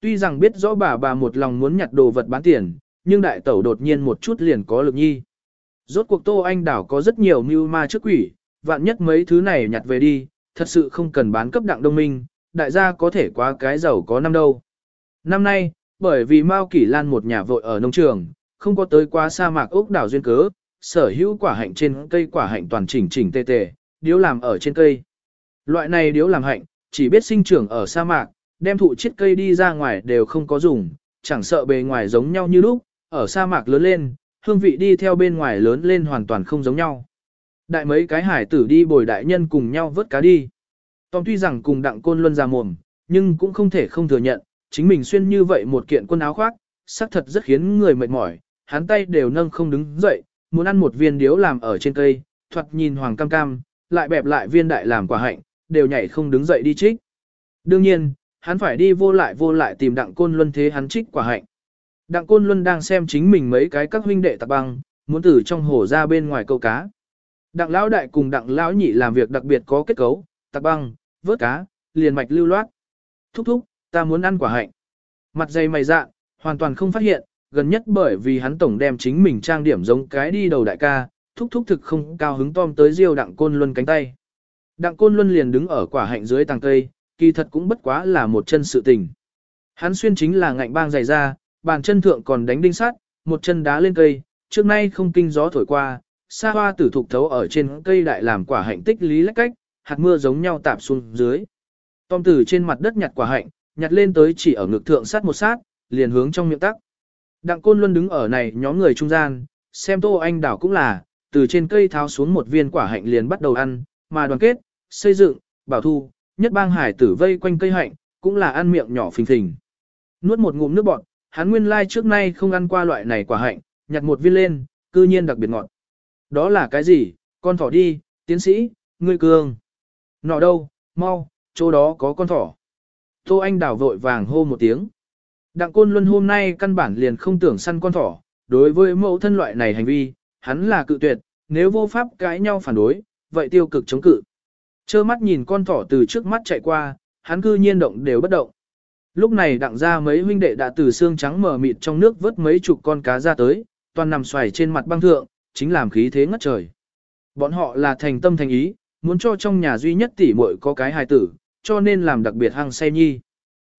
Tuy rằng biết rõ bà bà một lòng muốn nhặt đồ vật bán tiền, nhưng đại tẩu đột nhiên một chút liền có lực nhi. Rốt cuộc Tô Anh Đảo có rất nhiều mưu ma trước quỷ, vạn nhất mấy thứ này nhặt về đi, thật sự không cần bán cấp đặng đông minh, đại gia có thể quá cái giàu có năm đâu. Năm nay, bởi vì Mao Kỷ Lan một nhà vội ở nông trường, không có tới quá sa mạc ốc đảo duyên cớ, sở hữu quả hạnh trên cây quả hạnh toàn chỉnh chỉnh tề tề, điếu làm ở trên cây. Loại này điếu làm hạnh, chỉ biết sinh trưởng ở sa mạc, đem thụ chiết cây đi ra ngoài đều không có dùng, chẳng sợ bề ngoài giống nhau như lúc, ở sa mạc lớn lên, hương vị đi theo bên ngoài lớn lên hoàn toàn không giống nhau. Đại mấy cái hải tử đi bồi đại nhân cùng nhau vớt cá đi. Tom tuy rằng cùng đặng côn luân ra mồm, nhưng cũng không thể không thừa nhận, chính mình xuyên như vậy một kiện quần áo khoác, xác thật rất khiến người mệt mỏi, hắn tay đều nâng không đứng dậy, muốn ăn một viên điếu làm ở trên cây, thoạt nhìn hoàng cam cam, lại bẹp lại viên đại làm quả hạnh, đều nhảy không đứng dậy đi trích. Đương nhiên, hắn phải đi vô lại vô lại tìm đặng côn luân thế hắn trích quả hạnh. Đặng côn luân đang xem chính mình mấy cái các huynh đệ tạc băng, muốn từ trong hồ ra bên ngoài câu cá. Đặng lão đại cùng đặng lão nhị làm việc đặc biệt có kết cấu, tạc băng, vớt cá, liền mạch lưu loát. Thúc thúc, ta muốn ăn quả hạnh. Mặt dày mày dạ, hoàn toàn không phát hiện, gần nhất bởi vì hắn tổng đem chính mình trang điểm giống cái đi đầu đại ca, thúc thúc thực không cao hứng tom tới riêu đặng côn luân cánh tay. Đặng côn luân liền đứng ở quả hạnh dưới tàng cây, kỳ thật cũng bất quá là một chân sự tình. Hắn xuyên chính là ngạnh bang dày ra, bàn chân thượng còn đánh đinh sắt, một chân đá lên cây, trước nay không kinh gió thổi qua, xa hoa tử thục thấu ở trên cây đại làm quả hạnh tích lý lách cách, hạt mưa giống nhau tạp xuống dưới. Tom tử trên mặt đất nhặt quả hạnh, nhặt lên tới chỉ ở ngực thượng sát một sát, liền hướng trong miệng tắc. Đặng Côn Luân đứng ở này nhóm người trung gian, xem Tô Anh Đảo cũng là, từ trên cây tháo xuống một viên quả hạnh liền bắt đầu ăn, mà đoàn kết, xây dựng, bảo thu, nhất bang hải tử vây quanh cây hạnh, cũng là ăn miệng nhỏ phình phình. Nuốt một ngụm nước bọt, hắn nguyên lai trước nay không ăn qua loại này quả hạnh, nhặt một viên lên, cư nhiên đặc biệt ngọt. Đó là cái gì? Con thỏ đi, tiến sĩ, ngươi cường. Nọ đâu, mau, chỗ đó có con thỏ. Tô Anh đảo vội vàng hô một tiếng. Đặng Côn Luân hôm nay căn bản liền không tưởng săn con thỏ, đối với mẫu thân loại này hành vi, hắn là cự tuyệt, nếu vô pháp cãi nhau phản đối, vậy tiêu cực chống cự. Chơ mắt nhìn con thỏ từ trước mắt chạy qua, hắn cư nhiên động đều bất động. Lúc này đặng ra mấy huynh đệ đã từ xương trắng mở mịt trong nước vớt mấy chục con cá ra tới, toàn nằm xoài trên mặt băng thượng, chính làm khí thế ngất trời. Bọn họ là thành tâm thành ý, muốn cho trong nhà duy nhất tỷ muội có cái hài tử, cho nên làm đặc biệt hăng say nhi.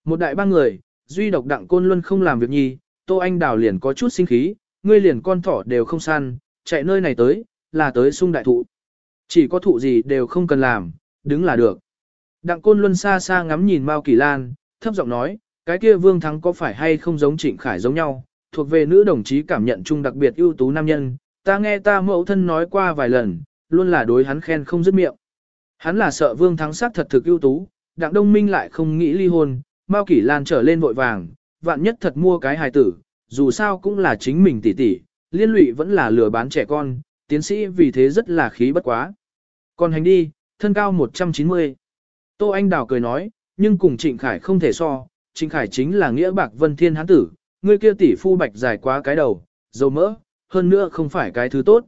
Một đại ba người, duy độc đặng côn luân không làm việc nhi, Tô Anh Đào liền có chút sinh khí, ngươi liền con thỏ đều không săn, chạy nơi này tới, là tới sung đại thụ. Chỉ có thụ gì đều không cần làm, đứng là được. Đặng côn luân xa xa ngắm nhìn Mao Kỳ Lan, thấp giọng nói, cái kia Vương Thắng có phải hay không giống Trịnh Khải giống nhau, thuộc về nữ đồng chí cảm nhận chung đặc biệt ưu tú nam nhân, ta nghe ta mẫu thân nói qua vài lần, luôn là đối hắn khen không dứt miệng. Hắn là sợ Vương Thắng sát thật thực ưu tú, Đặng Đông Minh lại không nghĩ ly hôn, Mao Kỳ Lan trở lên vội vàng, vạn nhất thật mua cái hài tử, dù sao cũng là chính mình tỷ tỷ, liên lụy vẫn là lừa bán trẻ con, tiến sĩ vì thế rất là khí bất quá. Còn hành đi, thân cao 190. Tô Anh Đào cười nói, nhưng cùng Trịnh Khải không thể so, Trịnh Khải chính là nghĩa bạc vân thiên hán tử, người kia tỷ phu bạch dài quá cái đầu, dầu mỡ, hơn nữa không phải cái thứ tốt.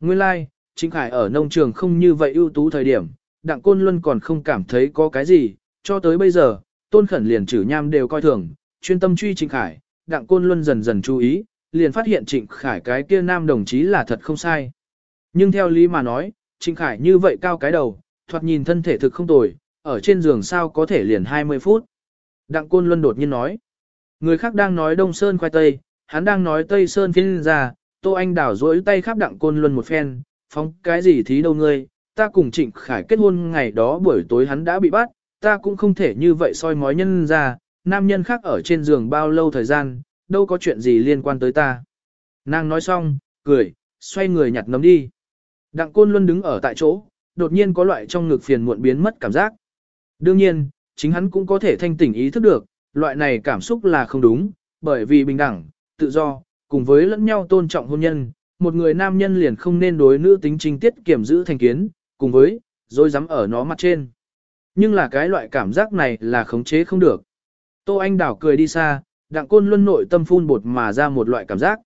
Nguyên lai, like, Trịnh Khải ở nông trường không như vậy ưu tú thời điểm, Đặng Côn Luân còn không cảm thấy có cái gì, cho tới bây giờ, Tôn Khẩn liền trừ nham đều coi thường, chuyên tâm truy Trịnh Khải, Đặng Côn Luân dần dần chú ý, liền phát hiện Trịnh Khải cái kia nam đồng chí là thật không sai. Nhưng theo lý mà nói, Trịnh Khải như vậy cao cái đầu, thoạt nhìn thân thể thực không tồi, ở trên giường sao có thể liền 20 phút. Đặng Côn Luân đột nhiên nói. Người khác đang nói Đông Sơn khoai tây, hắn đang nói Tây Sơn phiên ra, Tô Anh đảo rỗi tay khắp Đặng Côn Luân một phen, phóng cái gì thí đâu ngươi, ta cùng Trịnh Khải kết hôn ngày đó buổi tối hắn đã bị bắt, ta cũng không thể như vậy soi mói nhân ra, nam nhân khác ở trên giường bao lâu thời gian, đâu có chuyện gì liên quan tới ta. Nàng nói xong, cười, xoay người nhặt nấm đi. Đặng Côn Luân đứng ở tại chỗ, đột nhiên có loại trong ngực phiền muộn biến mất cảm giác. Đương nhiên, chính hắn cũng có thể thanh tỉnh ý thức được, loại này cảm xúc là không đúng, bởi vì bình đẳng, tự do, cùng với lẫn nhau tôn trọng hôn nhân, một người nam nhân liền không nên đối nữ tính trinh tiết kiểm giữ thành kiến, cùng với, rồi dám ở nó mặt trên. Nhưng là cái loại cảm giác này là khống chế không được. Tô Anh Đảo cười đi xa, đặng côn luân nội tâm phun bột mà ra một loại cảm giác.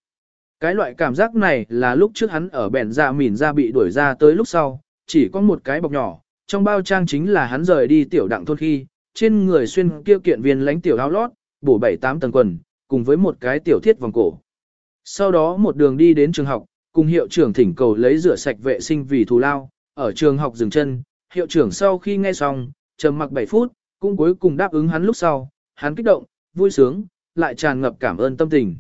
Cái loại cảm giác này là lúc trước hắn ở bẻn dạ mỉn ra bị đuổi ra tới lúc sau, chỉ có một cái bọc nhỏ, trong bao trang chính là hắn rời đi tiểu đặng thôn khi, trên người xuyên kia kiện viên lánh tiểu áo lót, bổ bảy tám tầng quần, cùng với một cái tiểu thiết vòng cổ. Sau đó một đường đi đến trường học, cùng hiệu trưởng thỉnh cầu lấy rửa sạch vệ sinh vì thù lao, ở trường học dừng chân, hiệu trưởng sau khi nghe xong, trầm mặc 7 phút, cũng cuối cùng đáp ứng hắn lúc sau, hắn kích động, vui sướng, lại tràn ngập cảm ơn tâm tình.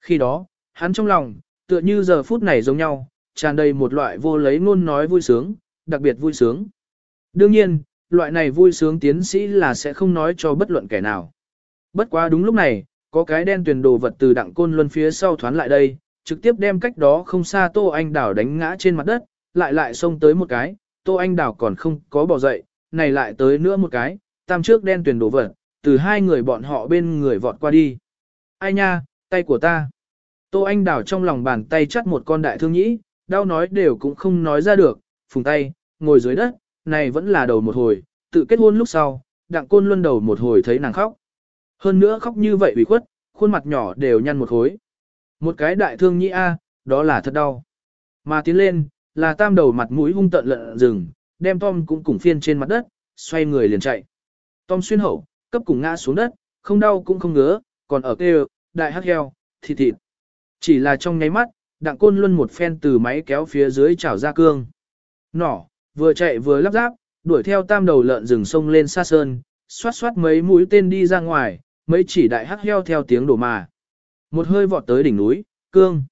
Khi đó, hắn trong lòng, tựa như giờ phút này giống nhau, tràn đầy một loại vô lấy ngôn nói vui sướng, đặc biệt vui sướng. Đương nhiên, loại này vui sướng tiến sĩ là sẽ không nói cho bất luận kẻ nào. Bất quá đúng lúc này, có cái đen tuyển đồ vật từ đặng côn luân phía sau thoán lại đây, trực tiếp đem cách đó không xa Tô Anh Đảo đánh ngã trên mặt đất, lại lại xông tới một cái, Tô Anh Đảo còn không có bỏ dậy, này lại tới nữa một cái, tam trước đen tuyển đồ vật, từ hai người bọn họ bên người vọt qua đi. Ai nha, tay của ta. Tô Anh Đảo trong lòng bàn tay chắt một con đại thương nhĩ, đau nói đều cũng không nói ra được, phùng tay, ngồi dưới đất, này vẫn là đầu một hồi, tự kết hôn lúc sau, đặng côn luân đầu một hồi thấy nàng khóc. Hơn nữa khóc như vậy ủy khuất, khuôn mặt nhỏ đều nhăn một khối. Một cái đại thương nhĩ A, đó là thật đau. Mà tiến lên, là tam đầu mặt mũi hung tận lợn rừng, đem Tom cũng cùng phiên trên mặt đất, xoay người liền chạy. Tom xuyên hậu, cấp cùng ngã xuống đất, không đau cũng không ngứa, còn ở kêu, đại hắc heo, thịt thịt. Chỉ là trong nháy mắt, đặng côn luân một phen từ máy kéo phía dưới chảo ra cương. Nỏ, vừa chạy vừa lắp ráp, đuổi theo tam đầu lợn rừng sông lên xa sơn, xoát xoát mấy mũi tên đi ra ngoài, mấy chỉ đại hắc heo theo tiếng đổ mà. Một hơi vọt tới đỉnh núi, cương.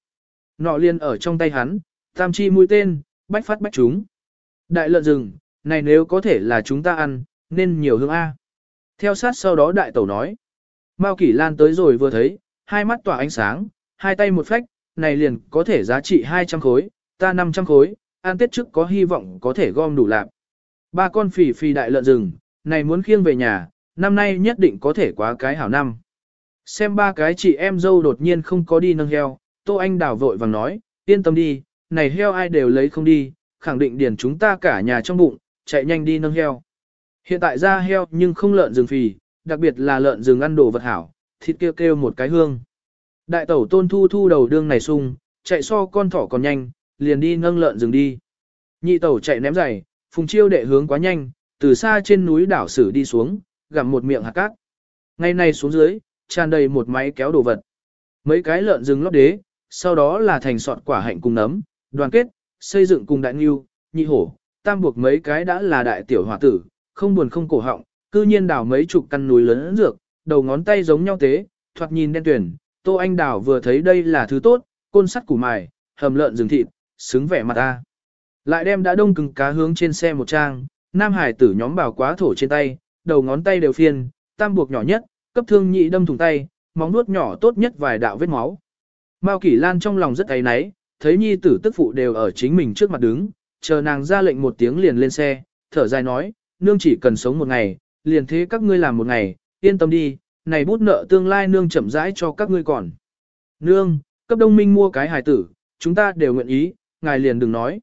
Nọ liên ở trong tay hắn, tam chi mũi tên, bách phát bách chúng. Đại lợn rừng, này nếu có thể là chúng ta ăn, nên nhiều hương A. Theo sát sau đó đại tẩu nói. Mao Kỷ Lan tới rồi vừa thấy, hai mắt tỏa ánh sáng, hai tay một phách, này liền có thể giá trị 200 khối, ta 500 khối, ăn tết trước có hy vọng có thể gom đủ lạc. Ba con phỉ phì đại lợn rừng, này muốn khiêng về nhà, năm nay nhất định có thể quá cái hảo năm. Xem ba cái chị em dâu đột nhiên không có đi nâng heo, Tô Anh đảo vội vàng nói, yên tâm đi, này heo ai đều lấy không đi, khẳng định điền chúng ta cả nhà trong bụng, chạy nhanh đi nâng heo. Hiện tại ra heo nhưng không lợn rừng phì, đặc biệt là lợn rừng ăn đồ vật hảo, thịt kêu kêu một cái hương. Đại tẩu tôn thu thu đầu đương này sung, chạy so con thỏ còn nhanh, liền đi nâng lợn rừng đi. Nhị tẩu chạy ném giày, phùng chiêu đệ hướng quá nhanh, từ xa trên núi đảo sử đi xuống, gặm một miệng hạt cát. Ngay nay xuống dưới, tràn đầy một máy kéo đồ vật. Mấy cái lợn rừng lót đế, sau đó là thành sọt quả hạnh cùng nấm, đoàn kết, xây dựng cùng đại nghiêu, nhị hổ, tam buộc mấy cái đã là đại tiểu hòa tử, không buồn không cổ họng, cư nhiên đảo mấy chục căn núi lớn dược, đầu ngón tay giống nhau tế, thoạt nhìn đen tuyển, Tô Anh Đào vừa thấy đây là thứ tốt, côn sắt củ mài, hầm lợn rừng thịt, xứng vẻ mặt ta. Lại đem đã đông cứng cá hướng trên xe một trang, nam hải tử nhóm bảo quá thổ trên tay, đầu ngón tay đều phiên, tam buộc nhỏ nhất, cấp thương nhị đâm thủng tay, móng nuốt nhỏ tốt nhất vài đạo vết máu. Mao Kỷ Lan trong lòng rất ấy náy, thấy nhi tử tức phụ đều ở chính mình trước mặt đứng, chờ nàng ra lệnh một tiếng liền lên xe, thở dài nói, nương chỉ cần sống một ngày, liền thế các ngươi làm một ngày, yên tâm đi, này bút nợ tương lai nương chậm rãi cho các ngươi còn. Nương, cấp đông minh mua cái hài tử, chúng ta đều nguyện ý, ngài liền đừng nói.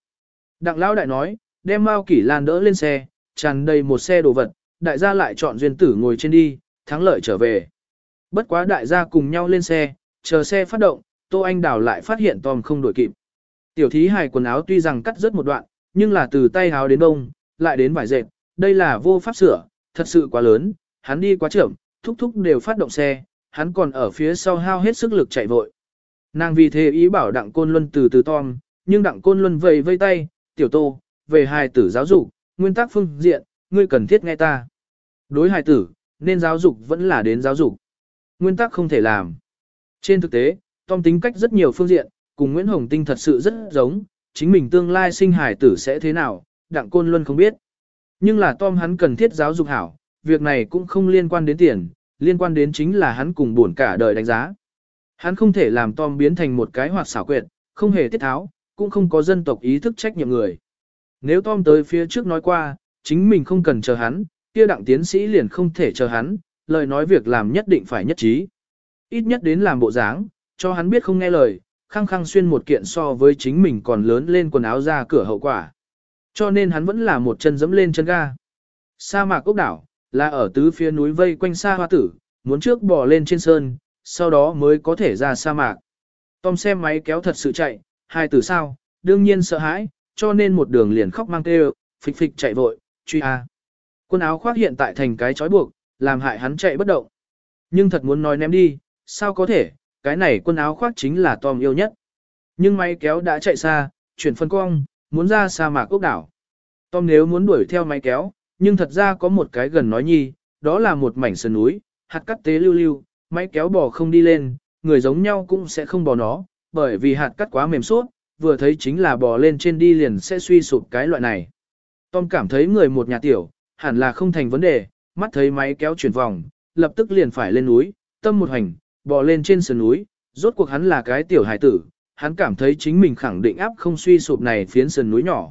Đặng lão đại nói, đem Mao Kỷ Lan đỡ lên xe, tràn đầy một xe đồ vật, đại gia lại chọn duyên tử ngồi trên đi, thắng lợi trở về. Bất quá đại gia cùng nhau lên xe, chờ xe phát động, Tô Anh Đào lại phát hiện Tom không đổi kịp. Tiểu thí hài quần áo tuy rằng cắt rất một đoạn, nhưng là từ tay áo đến bông, lại đến vải dệt, đây là vô pháp sửa, thật sự quá lớn, hắn đi quá chậm, thúc thúc đều phát động xe, hắn còn ở phía sau hao hết sức lực chạy vội. Nàng vì thế ý bảo đặng côn luân từ từ Tom, nhưng đặng côn luân vầy vây tay, tiểu tô, về hài tử giáo dục, nguyên tắc phương diện, ngươi cần thiết nghe ta. Đối hài tử, nên giáo dục vẫn là đến giáo dục. Nguyên tắc không thể làm. Trên thực tế, Tom tính cách rất nhiều phương diện, cùng Nguyễn Hồng Tinh thật sự rất giống, chính mình tương lai sinh hài tử sẽ thế nào, đặng côn luân không biết. Nhưng là Tom hắn cần thiết giáo dục hảo, việc này cũng không liên quan đến tiền, liên quan đến chính là hắn cùng buồn cả đời đánh giá. Hắn không thể làm Tom biến thành một cái hoạt xảo quyệt, không hề tiết tháo, cũng không có dân tộc ý thức trách nhiệm người. Nếu Tom tới phía trước nói qua, chính mình không cần chờ hắn, kia đặng tiến sĩ liền không thể chờ hắn, lời nói việc làm nhất định phải nhất trí. Ít nhất đến làm bộ dáng, cho hắn biết không nghe lời, khăng khăng xuyên một kiện so với chính mình còn lớn lên quần áo ra cửa hậu quả. Cho nên hắn vẫn là một chân dẫm lên chân ga. Sa mạc ốc đảo, là ở tứ phía núi vây quanh xa hoa tử, muốn trước bò lên trên sơn, sau đó mới có thể ra sa mạc. Tom xem máy kéo thật sự chạy, hai tử sao, đương nhiên sợ hãi, cho nên một đường liền khóc mang kêu, phịch phịch chạy vội, truy a. Quần áo khoác hiện tại thành cái chói buộc, làm hại hắn chạy bất động. Nhưng thật muốn nói ném đi, sao có thể, cái này quần áo khoác chính là Tom yêu nhất. Nhưng máy kéo đã chạy xa, chuyển phân cong, muốn ra sa mạc ốc đảo. Tom nếu muốn đuổi theo máy kéo, nhưng thật ra có một cái gần nói nhi, đó là một mảnh sườn núi, hạt cắt tế lưu lưu, máy kéo bò không đi lên, người giống nhau cũng sẽ không bò nó, bởi vì hạt cắt quá mềm suốt, vừa thấy chính là bò lên trên đi liền sẽ suy sụp cái loại này. Tom cảm thấy người một nhà tiểu, hẳn là không thành vấn đề, mắt thấy máy kéo chuyển vòng, lập tức liền phải lên núi, tâm một hành, bò lên trên sườn núi, rốt cuộc hắn là cái tiểu hải tử, hắn cảm thấy chính mình khẳng định áp không suy sụp này phiến sườn núi nhỏ.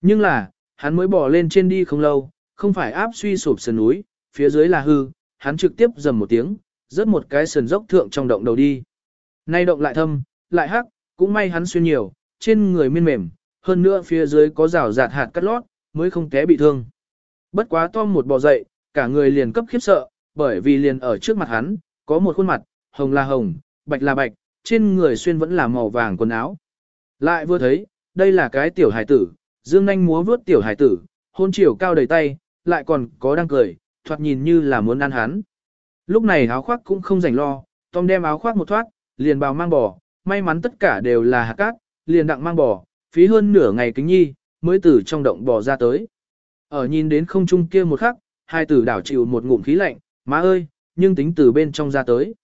Nhưng là, hắn mới bò lên trên đi không lâu, không phải áp suy sụp sườn núi, phía dưới là hư, hắn trực tiếp dầm một tiếng, rớt một cái sườn dốc thượng trong động đầu đi. Nay động lại thâm, lại hắc, cũng may hắn xuyên nhiều, trên người miên mềm, hơn nữa phía dưới có rào rạt hạt cắt lót, mới không té bị thương. Bất quá Tom một bò dậy, cả người liền cấp khiếp sợ, bởi vì liền ở trước mặt hắn, có một khuôn mặt, hồng là hồng, bạch là bạch, trên người xuyên vẫn là màu vàng quần áo. Lại vừa thấy, đây là cái tiểu hải tử, dương nanh múa vướt tiểu hải tử, hôn chiều cao đầy tay, lại còn có đang cười, thoạt nhìn như là muốn ăn hắn. Lúc này áo khoác cũng không rảnh lo, Tom đem áo khoác một thoát, liền bào mang bò, may mắn tất cả đều là hạt cát, liền đặng mang bò, phí hơn nửa ngày kính nhi, mới từ trong động bò ra tới. Ở nhìn đến không trung kia một khắc, hai tử đảo chịu một ngụm khí lạnh, má ơi, nhưng tính từ bên trong ra tới.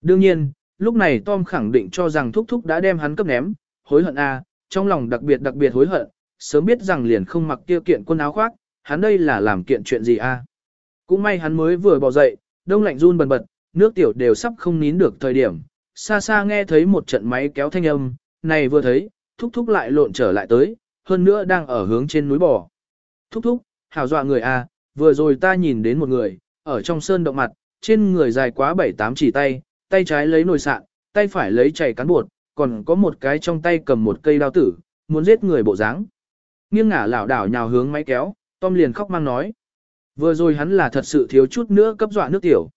Đương nhiên, lúc này Tom khẳng định cho rằng Thúc Thúc đã đem hắn cấp ném, hối hận a, trong lòng đặc biệt đặc biệt hối hận, sớm biết rằng liền không mặc kia kiện quần áo khoác, hắn đây là làm kiện chuyện gì a? Cũng may hắn mới vừa bò dậy, đông lạnh run bần bật, nước tiểu đều sắp không nín được thời điểm, xa xa nghe thấy một trận máy kéo thanh âm, này vừa thấy, thúc thúc lại lộn trở lại tới, hơn nữa đang ở hướng trên núi bò. Thúc thúc, hào dọa người a, vừa rồi ta nhìn đến một người, ở trong sơn động mặt, trên người dài quá bảy tám chỉ tay, tay trái lấy nồi sạn, tay phải lấy chảy cán bột, còn có một cái trong tay cầm một cây đao tử, muốn giết người bộ dáng. Nghiêng ngả lảo đảo nhào hướng máy kéo, Tom liền khóc mang nói. Vừa rồi hắn là thật sự thiếu chút nữa cấp dọa nước tiểu.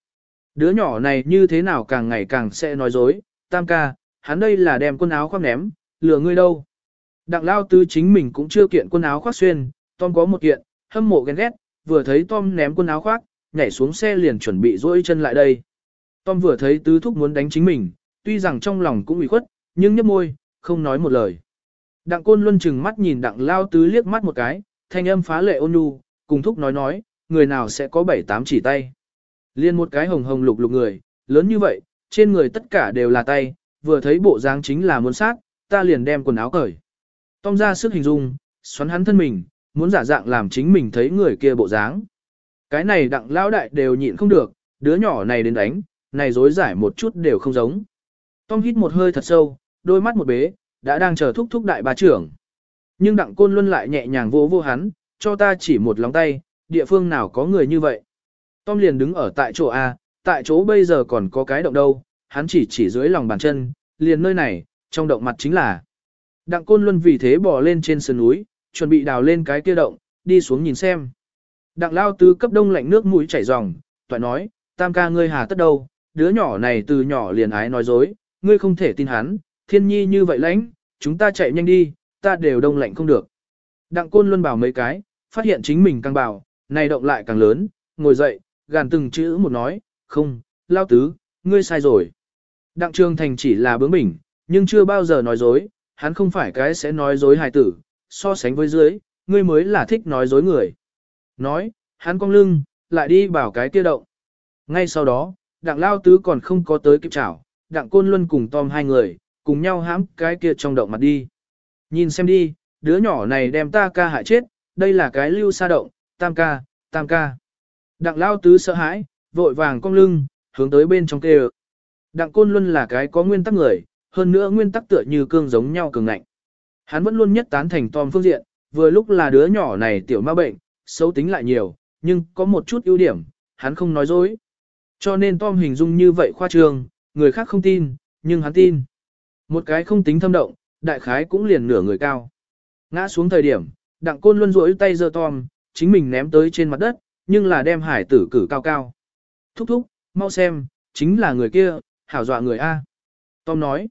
Đứa nhỏ này như thế nào càng ngày càng sẽ nói dối, tam ca, hắn đây là đem quần áo khoác ném, lừa ngươi đâu. Đặng lao tư chính mình cũng chưa kiện quần áo khoác xuyên, Tom có một kiện, hâm mộ ghen ghét, vừa thấy Tom ném quần áo khoác, nhảy xuống xe liền chuẩn bị duỗi chân lại đây. Tom vừa thấy tứ thúc muốn đánh chính mình, tuy rằng trong lòng cũng ủy khuất, nhưng nhấp môi, không nói một lời. Đặng côn luân chừng mắt nhìn đặng lao tứ liếc mắt một cái, thanh âm phá lệ ôn nhu, cùng thúc nói nói, người nào sẽ có bảy tám chỉ tay. Liên một cái hồng hồng lục lục người, lớn như vậy, trên người tất cả đều là tay, vừa thấy bộ dáng chính là muốn sát, ta liền đem quần áo cởi. Tom ra sức hình dung, xoắn hắn thân mình, muốn giả dạng làm chính mình thấy người kia bộ dáng. Cái này đặng lão đại đều nhịn không được, đứa nhỏ này đến đánh, này dối giải một chút đều không giống. Tom hít một hơi thật sâu, đôi mắt một bế, đã đang chờ thúc thúc đại bà trưởng. Nhưng đặng côn luân lại nhẹ nhàng vô vô hắn, cho ta chỉ một lòng tay, địa phương nào có người như vậy. Tom liền đứng ở tại chỗ A, tại chỗ bây giờ còn có cái động đâu, hắn chỉ chỉ dưới lòng bàn chân, liền nơi này, trong động mặt chính là. Đặng côn luân vì thế bò lên trên sườn núi, chuẩn bị đào lên cái kia động, đi xuống nhìn xem. Đặng lao tứ cấp đông lạnh nước mũi chảy ròng, toại nói, tam ca ngươi hà tất đâu, đứa nhỏ này từ nhỏ liền ái nói dối, ngươi không thể tin hắn, thiên nhi như vậy lãnh, chúng ta chạy nhanh đi, ta đều đông lạnh không được. Đặng côn luôn bảo mấy cái, phát hiện chính mình càng bảo, này động lại càng lớn, ngồi dậy, gàn từng chữ một nói, không, lao tứ, ngươi sai rồi. Đặng Trương Thành chỉ là bướng bỉnh, nhưng chưa bao giờ nói dối, hắn không phải cái sẽ nói dối hài tử, so sánh với dưới, ngươi mới là thích nói dối người. Nói, hắn cong lưng, lại đi bảo cái kia động. Ngay sau đó, đặng lao tứ còn không có tới kịp chảo, đặng côn luân cùng Tom hai người, cùng nhau hãm cái kia trong động mặt đi. Nhìn xem đi, đứa nhỏ này đem ta ca hại chết, đây là cái lưu sa động, tam ca, tam ca. Đặng lao tứ sợ hãi, vội vàng cong lưng, hướng tới bên trong kêu. Đặng côn luôn là cái có nguyên tắc người, hơn nữa nguyên tắc tựa như cương giống nhau cường ngạnh. Hắn vẫn luôn nhất tán thành Tom phương diện, vừa lúc là đứa nhỏ này tiểu ma bệnh, xấu tính lại nhiều, nhưng có một chút ưu điểm, hắn không nói dối. Cho nên Tom hình dung như vậy khoa trương, người khác không tin, nhưng hắn tin. Một cái không tính thâm động, đại khái cũng liền nửa người cao. Ngã xuống thời điểm, đặng côn luân rỗi tay giơ Tom, chính mình ném tới trên mặt đất, nhưng là đem hải tử cử cao cao. Thúc thúc, mau xem, chính là người kia, hảo dọa người A. Tom nói.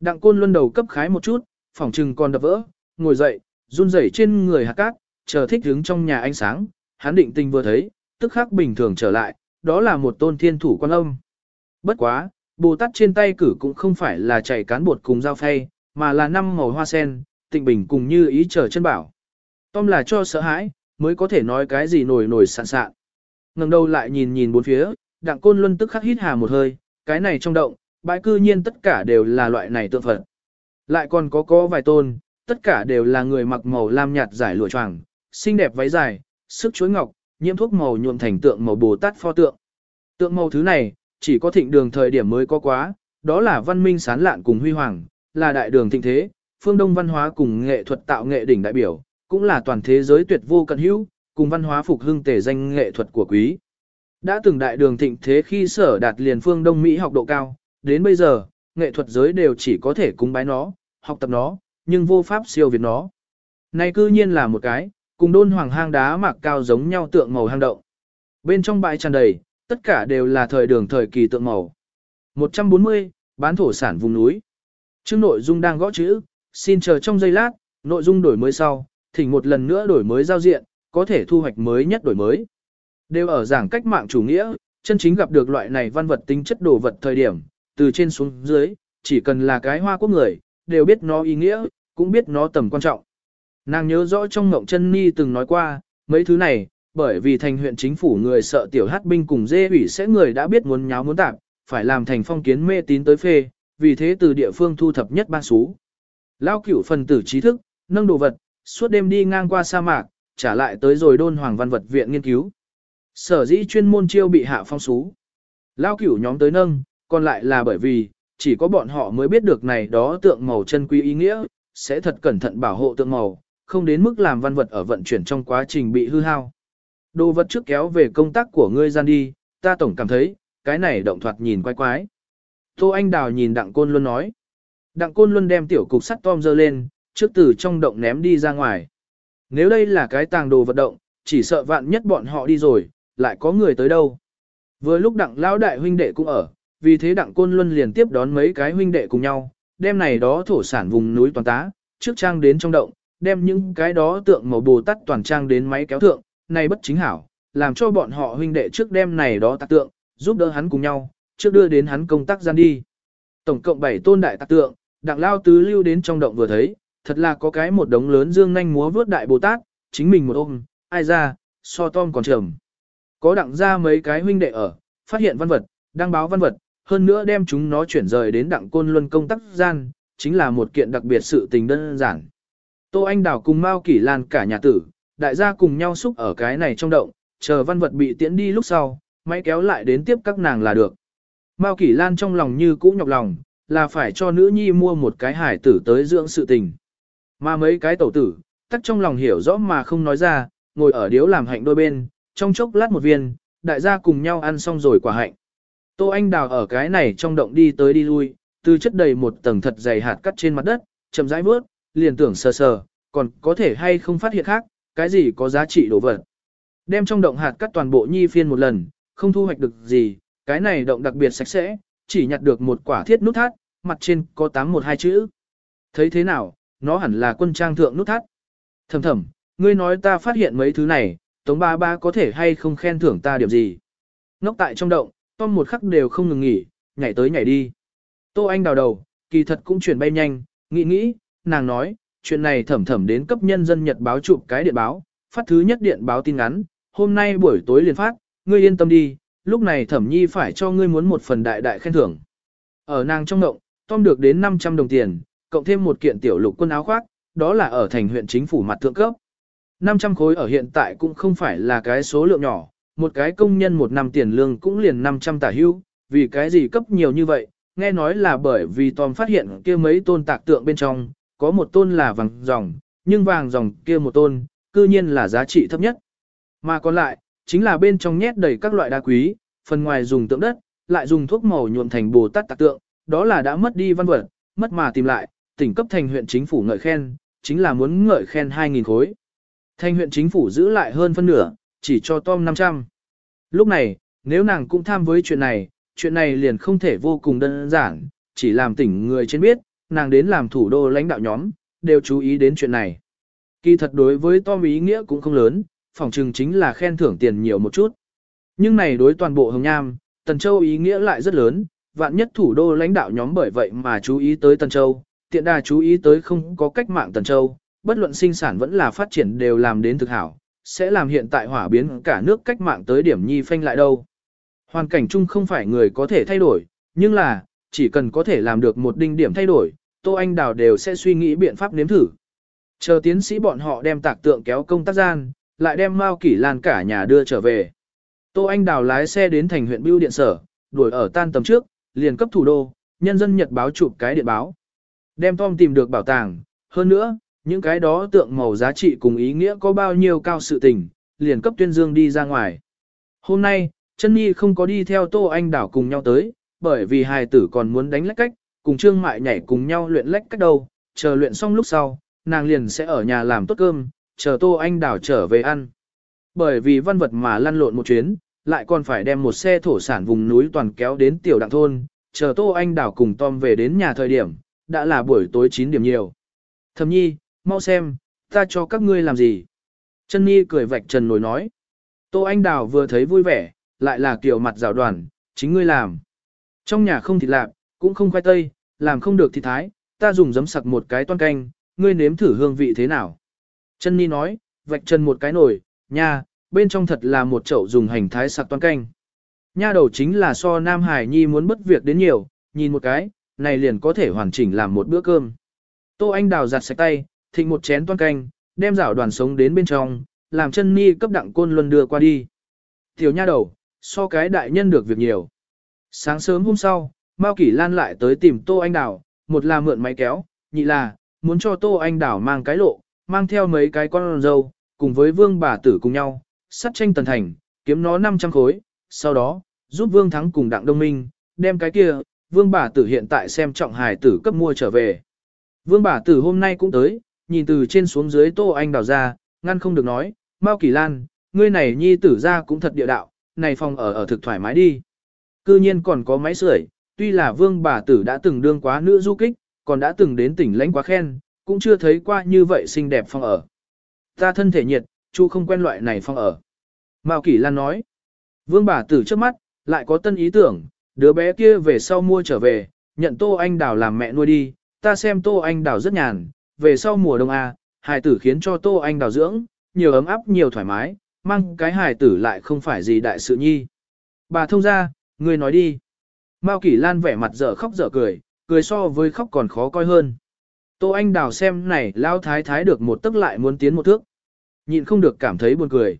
Đặng côn luân đầu cấp khái một chút, phỏng trừng còn đập vỡ, ngồi dậy, run rẩy trên người hạt cát, chờ thích đứng trong nhà ánh sáng, hắn định tình vừa thấy, tức khắc bình thường trở lại, đó là một tôn thiên thủ quan âm. Bất quá, Bồ Tát trên tay cử cũng không phải là chảy cán bột cùng dao phay, mà là năm màu hoa sen, tịnh bình cùng như ý chờ chân bảo. Tom là cho sợ hãi, mới có thể nói cái gì nổi nổi sạn sạn. ngẩng đầu lại nhìn nhìn bốn phía, đặng côn luân tức khắc hít hà một hơi, cái này trong động, bãi cư nhiên tất cả đều là loại này tượng Phật. Lại còn có có vài tôn, tất cả đều là người mặc màu lam nhạt giải lụa choàng, xinh đẹp váy dài, sức chuối ngọc, nhiễm thuốc màu nhuộm thành tượng màu Bồ Tát pho tượng. Tượng màu thứ này, chỉ có thịnh đường thời điểm mới có quá, đó là văn minh sán lạn cùng huy hoàng, là đại đường thịnh thế, phương đông văn hóa cùng nghệ thuật tạo nghệ đỉnh đại biểu, cũng là toàn thế giới tuyệt vô cận hữu, cùng văn hóa phục hưng tề danh nghệ thuật của quý. Đã từng đại đường thịnh thế khi sở đạt liền phương Đông Mỹ học độ cao, đến bây giờ, nghệ thuật giới đều chỉ có thể cúng bái nó, học tập nó, nhưng vô pháp siêu việt nó. Này cư nhiên là một cái, cùng đôn hoàng hang đá mạc cao giống nhau tượng màu hang động. Bên trong bãi tràn đầy, tất cả đều là thời đường thời kỳ tượng màu. 140, bán thổ sản vùng núi. Chương nội dung đang gõ chữ, xin chờ trong giây lát, nội dung đổi mới sau, thỉnh một lần nữa đổi mới giao diện, có thể thu hoạch mới nhất đổi mới. Đều ở giảng cách mạng chủ nghĩa, chân chính gặp được loại này văn vật tính chất đồ vật thời điểm, từ trên xuống dưới, chỉ cần là cái hoa quốc người, đều biết nó ý nghĩa, cũng biết nó tầm quan trọng. Nàng nhớ rõ trong Ngộng Chân Ni từng nói qua, mấy thứ này, bởi vì thành huyện chính phủ người sợ tiểu hát binh cùng dê ủy sẽ người đã biết muốn nháo muốn tạp, phải làm thành phong kiến mê tín tới phê, vì thế từ địa phương thu thập nhất ba xú. Lao cửu phần tử trí thức, nâng đồ vật, suốt đêm đi ngang qua sa mạc, trả lại tới rồi đôn hoàng văn vật viện nghiên cứu. Sở dĩ chuyên môn chiêu bị hạ phong xú. Lao cửu nhóm tới nâng, còn lại là bởi vì, chỉ có bọn họ mới biết được này đó tượng màu chân quý ý nghĩa, sẽ thật cẩn thận bảo hộ tượng màu, không đến mức làm văn vật ở vận chuyển trong quá trình bị hư hao. Đồ vật trước kéo về công tác của ngươi gian đi, ta tổng cảm thấy, cái này động thoạt nhìn quái quái. Tô Anh Đào nhìn Đặng Côn Luân nói. Đặng Côn Luân đem tiểu cục sắt tom dơ lên, trước từ trong động ném đi ra ngoài. Nếu đây là cái tàng đồ vật động, chỉ sợ vạn nhất bọn họ đi rồi, lại có người tới đâu. Vừa lúc Đặng Lão Đại huynh đệ cũng ở, vì thế Đặng Côn Luân liền tiếp đón mấy cái huynh đệ cùng nhau, đem này đó thổ sản vùng núi toàn tá, trước trang đến trong động, đem những cái đó tượng màu bồ tát toàn trang đến máy kéo thượng, này bất chính hảo, làm cho bọn họ huynh đệ trước đem này đó tạc tượng, giúp đỡ hắn cùng nhau, trước đưa đến hắn công tác gian đi. Tổng cộng 7 tôn đại tạc tượng, đặng lao tứ lưu đến trong động vừa thấy, thật là có cái một đống lớn dương nhanh múa vướt đại Bồ Tát, chính mình một ôm, ai ra, so tom còn trầm. Có đặng ra mấy cái huynh đệ ở, phát hiện văn vật, đăng báo văn vật, hơn nữa đem chúng nó chuyển rời đến đặng côn luân công tác gian, chính là một kiện đặc biệt sự tình đơn giản. Tô Anh Đào cùng Mao Kỷ Lan cả nhà tử, đại gia cùng nhau xúc ở cái này trong động, chờ văn vật bị tiễn đi lúc sau, máy kéo lại đến tiếp các nàng là được. Mao Kỷ Lan trong lòng như cũ nhọc lòng, là phải cho nữ nhi mua một cái hải tử tới dưỡng sự tình. Mà mấy cái tẩu tử, tắc trong lòng hiểu rõ mà không nói ra, ngồi ở điếu làm hạnh đôi bên, trong chốc lát một viên, đại gia cùng nhau ăn xong rồi quả hạnh. Tô Anh Đào ở cái này trong động đi tới đi lui, từ chất đầy một tầng thật dày hạt cắt trên mặt đất, chậm rãi bước, liền tưởng sờ sờ, còn có thể hay không phát hiện khác, cái gì có giá trị đồ vật. Đem trong động hạt cắt toàn bộ nhi phiên một lần, không thu hoạch được gì, cái này động đặc biệt sạch sẽ, chỉ nhặt được một quả thiết nút thắt, mặt trên có 812 chữ. Thấy thế nào, nó hẳn là quân trang thượng nút thắt. Thầm thầm, ngươi nói ta phát hiện mấy thứ này, Tống ba ba có thể hay không khen thưởng ta điểm gì. Ngốc tại trong động, Tom một khắc đều không ngừng nghỉ, nhảy tới nhảy đi. Tô Anh đào đầu, kỳ thật cũng chuyển bay nhanh, nghĩ nghĩ, nàng nói, chuyện này thẩm thẩm đến cấp nhân dân nhật báo chụp cái điện báo, phát thứ nhất điện báo tin ngắn, hôm nay buổi tối liền phát, ngươi yên tâm đi, lúc này thẩm nhi phải cho ngươi muốn một phần đại đại khen thưởng. Ở nàng trong ngộng, Tom được đến 500 đồng tiền, cộng thêm một kiện tiểu lục quân áo khoác, đó là ở thành huyện chính phủ mặt thượng cấp. 500 khối ở hiện tại cũng không phải là cái số lượng nhỏ, một cái công nhân một năm tiền lương cũng liền 500 tả hưu, vì cái gì cấp nhiều như vậy, nghe nói là bởi vì Tom phát hiện kia mấy tôn tạc tượng bên trong, có một tôn là vàng dòng, nhưng vàng dòng kia một tôn, cư nhiên là giá trị thấp nhất. Mà còn lại, chính là bên trong nhét đầy các loại đá quý, phần ngoài dùng tượng đất, lại dùng thuốc màu nhuộm thành bồ tát tạc tượng, đó là đã mất đi văn vật, mất mà tìm lại, tỉnh cấp thành huyện chính phủ ngợi khen, chính là muốn ngợi khen 2.000 khối. Thành huyện chính phủ giữ lại hơn phân nửa, chỉ cho Tom 500. Lúc này, nếu nàng cũng tham với chuyện này, chuyện này liền không thể vô cùng đơn giản, chỉ làm tỉnh người trên biết, nàng đến làm thủ đô lãnh đạo nhóm, đều chú ý đến chuyện này. Kỳ thật đối với Tom ý nghĩa cũng không lớn, phòng trừng chính là khen thưởng tiền nhiều một chút. Nhưng này đối toàn bộ Hồng Nham, Tần Châu ý nghĩa lại rất lớn, vạn nhất thủ đô lãnh đạo nhóm bởi vậy mà chú ý tới Tần Châu, tiện đà chú ý tới không có cách mạng Tần Châu, bất luận sinh sản vẫn là phát triển đều làm đến thực hảo, sẽ làm hiện tại hỏa biến cả nước cách mạng tới điểm nhi phanh lại đâu. Hoàn cảnh chung không phải người có thể thay đổi, nhưng là, chỉ cần có thể làm được một đinh điểm thay đổi, Tô Anh Đào đều sẽ suy nghĩ biện pháp nếm thử. Chờ tiến sĩ bọn họ đem tạc tượng kéo công tác gian, lại đem Mao Kỷ Lan cả nhà đưa trở về. Tô Anh Đào lái xe đến thành huyện Bưu Điện Sở, đuổi ở tan tầm trước, liền cấp thủ đô, nhân dân nhật báo chụp cái điện báo. Đem Tom tìm được bảo tàng, hơn nữa, những cái đó tượng màu giá trị cùng ý nghĩa có bao nhiêu cao sự tình, liền cấp tuyên dương đi ra ngoài. Hôm nay, chân Nhi không có đi theo Tô Anh Đảo cùng nhau tới, bởi vì hài tử còn muốn đánh lách cách, cùng Trương Mại nhảy cùng nhau luyện lách cách đâu, chờ luyện xong lúc sau, nàng liền sẽ ở nhà làm tốt cơm, chờ Tô Anh đào trở về ăn. Bởi vì văn vật mà lăn lộn một chuyến, lại còn phải đem một xe thổ sản vùng núi toàn kéo đến tiểu đặng thôn, chờ Tô Anh đào cùng Tom về đến nhà thời điểm, đã là buổi tối 9 điểm nhiều. Thầm nhi, mau xem, ta cho các ngươi làm gì. Chân Nhi cười vạch trần nổi nói. Tô Anh Đào vừa thấy vui vẻ, lại là kiểu mặt rào đoàn, chính ngươi làm. Trong nhà không thịt lạp, cũng không khoai tây, làm không được thịt thái, ta dùng giấm sặc một cái toan canh, ngươi nếm thử hương vị thế nào. Chân Nhi nói, vạch chân một cái nồi, nha, bên trong thật là một chậu dùng hành thái sạc toan canh. Nha đầu chính là so Nam Hải Nhi muốn bất việc đến nhiều, nhìn một cái, này liền có thể hoàn chỉnh làm một bữa cơm. Tô Anh Đào giặt sạch tay, thịnh một chén toan canh, đem rảo đoàn sống đến bên trong, làm chân Nhi cấp đặng côn luân đưa qua đi. Tiểu nha đầu, so cái đại nhân được việc nhiều. Sáng sớm hôm sau, Mao Kỷ Lan lại tới tìm Tô Anh Đào, một là mượn máy kéo, nhị là, muốn cho Tô Anh Đào mang cái lộ, mang theo mấy cái con dâu, cùng với vương bà tử cùng nhau, sắt tranh tần thành, kiếm nó 500 khối, sau đó, giúp vương thắng cùng đặng đông minh, đem cái kia, vương bà tử hiện tại xem trọng hài tử cấp mua trở về. Vương bà tử hôm nay cũng tới, nhìn từ trên xuống dưới Tô Anh Đào ra, ngăn không được nói, Mao Kỳ Lan, ngươi này nhi tử ra cũng thật địa đạo, này phòng ở ở thực thoải mái đi. Cư nhiên còn có máy sưởi, tuy là vương bà tử đã từng đương quá nữ du kích, còn đã từng đến tỉnh lãnh quá khen, cũng chưa thấy qua như vậy xinh đẹp phòng ở. Ta thân thể nhiệt, chú không quen loại này phòng ở. Mao kỷ Lan nói, vương bà tử trước mắt, lại có tân ý tưởng, đứa bé kia về sau mua trở về, nhận Tô Anh Đào làm mẹ nuôi đi, ta xem Tô Anh Đào rất nhàn, về sau mùa đông A, hài tử khiến cho Tô Anh Đào dưỡng, nhiều ấm áp nhiều thoải mái, mang cái hài tử lại không phải gì đại sự nhi. Bà thông ra, người nói đi. Mao Kỷ Lan vẻ mặt dở khóc dở cười, cười so với khóc còn khó coi hơn. Tô Anh Đào xem này lao thái thái được một tức lại muốn tiến một thước. Nhịn không được cảm thấy buồn cười.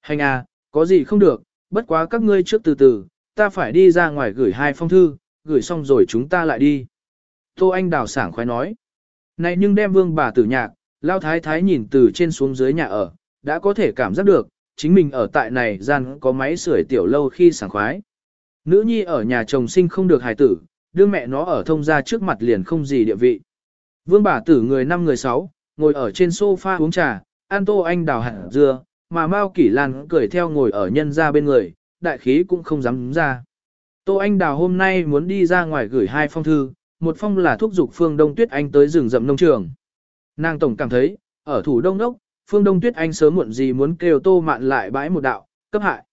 Hành à, có gì không được, bất quá các ngươi trước từ từ, ta phải đi ra ngoài gửi hai phong thư, gửi xong rồi chúng ta lại đi. Tô Anh Đào sảng khoái nói. Này nhưng đem vương bà tử nhạc, lao thái thái nhìn từ trên xuống dưới nhà ở, đã có thể cảm giác được, chính mình ở tại này gian có máy sưởi tiểu lâu khi sảng khoái. Nữ nhi ở nhà chồng sinh không được hài tử, đưa mẹ nó ở thông gia trước mặt liền không gì địa vị. Vương bà tử người năm người sáu, ngồi ở trên sofa uống trà, ăn tô anh đào hạt dưa, mà Mao Kỷ Lan cười theo ngồi ở nhân ra bên người, đại khí cũng không dám ra. Tô Anh Đào hôm nay muốn đi ra ngoài gửi hai phong thư, một phong là thúc giục Phương Đông Tuyết Anh tới rừng rậm nông trường. Nàng tổng cảm thấy, ở thủ Đông Đốc, Phương Đông Tuyết Anh sớm muộn gì muốn kêu Tô Mạn lại bãi một đạo, cấp hại.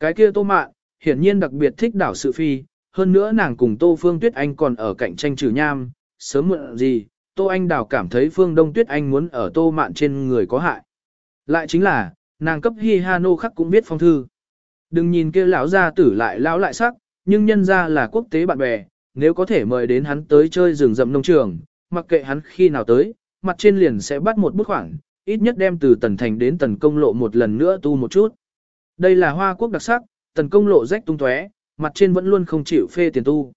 Cái kia Tô Mạn, hiển nhiên đặc biệt thích đảo sự phi, hơn nữa nàng cùng Tô Phương Tuyết Anh còn ở cạnh tranh trừ nham, sớm muộn gì, Tô Anh Đào cảm thấy Phương Đông Tuyết Anh muốn ở Tô Mạn trên người có hại. Lại chính là, nàng cấp Hi Hano khắc cũng biết phong thư. Đừng nhìn kia lão gia tử lại lão lại sắc, nhưng nhân ra là quốc tế bạn bè, nếu có thể mời đến hắn tới chơi rừng rậm nông trường, mặc kệ hắn khi nào tới, mặt trên liền sẽ bắt một bút khoảng, ít nhất đem từ tần thành đến tần công lộ một lần nữa tu một chút. Đây là hoa quốc đặc sắc, tần công lộ rách tung tóe, mặt trên vẫn luôn không chịu phê tiền tu.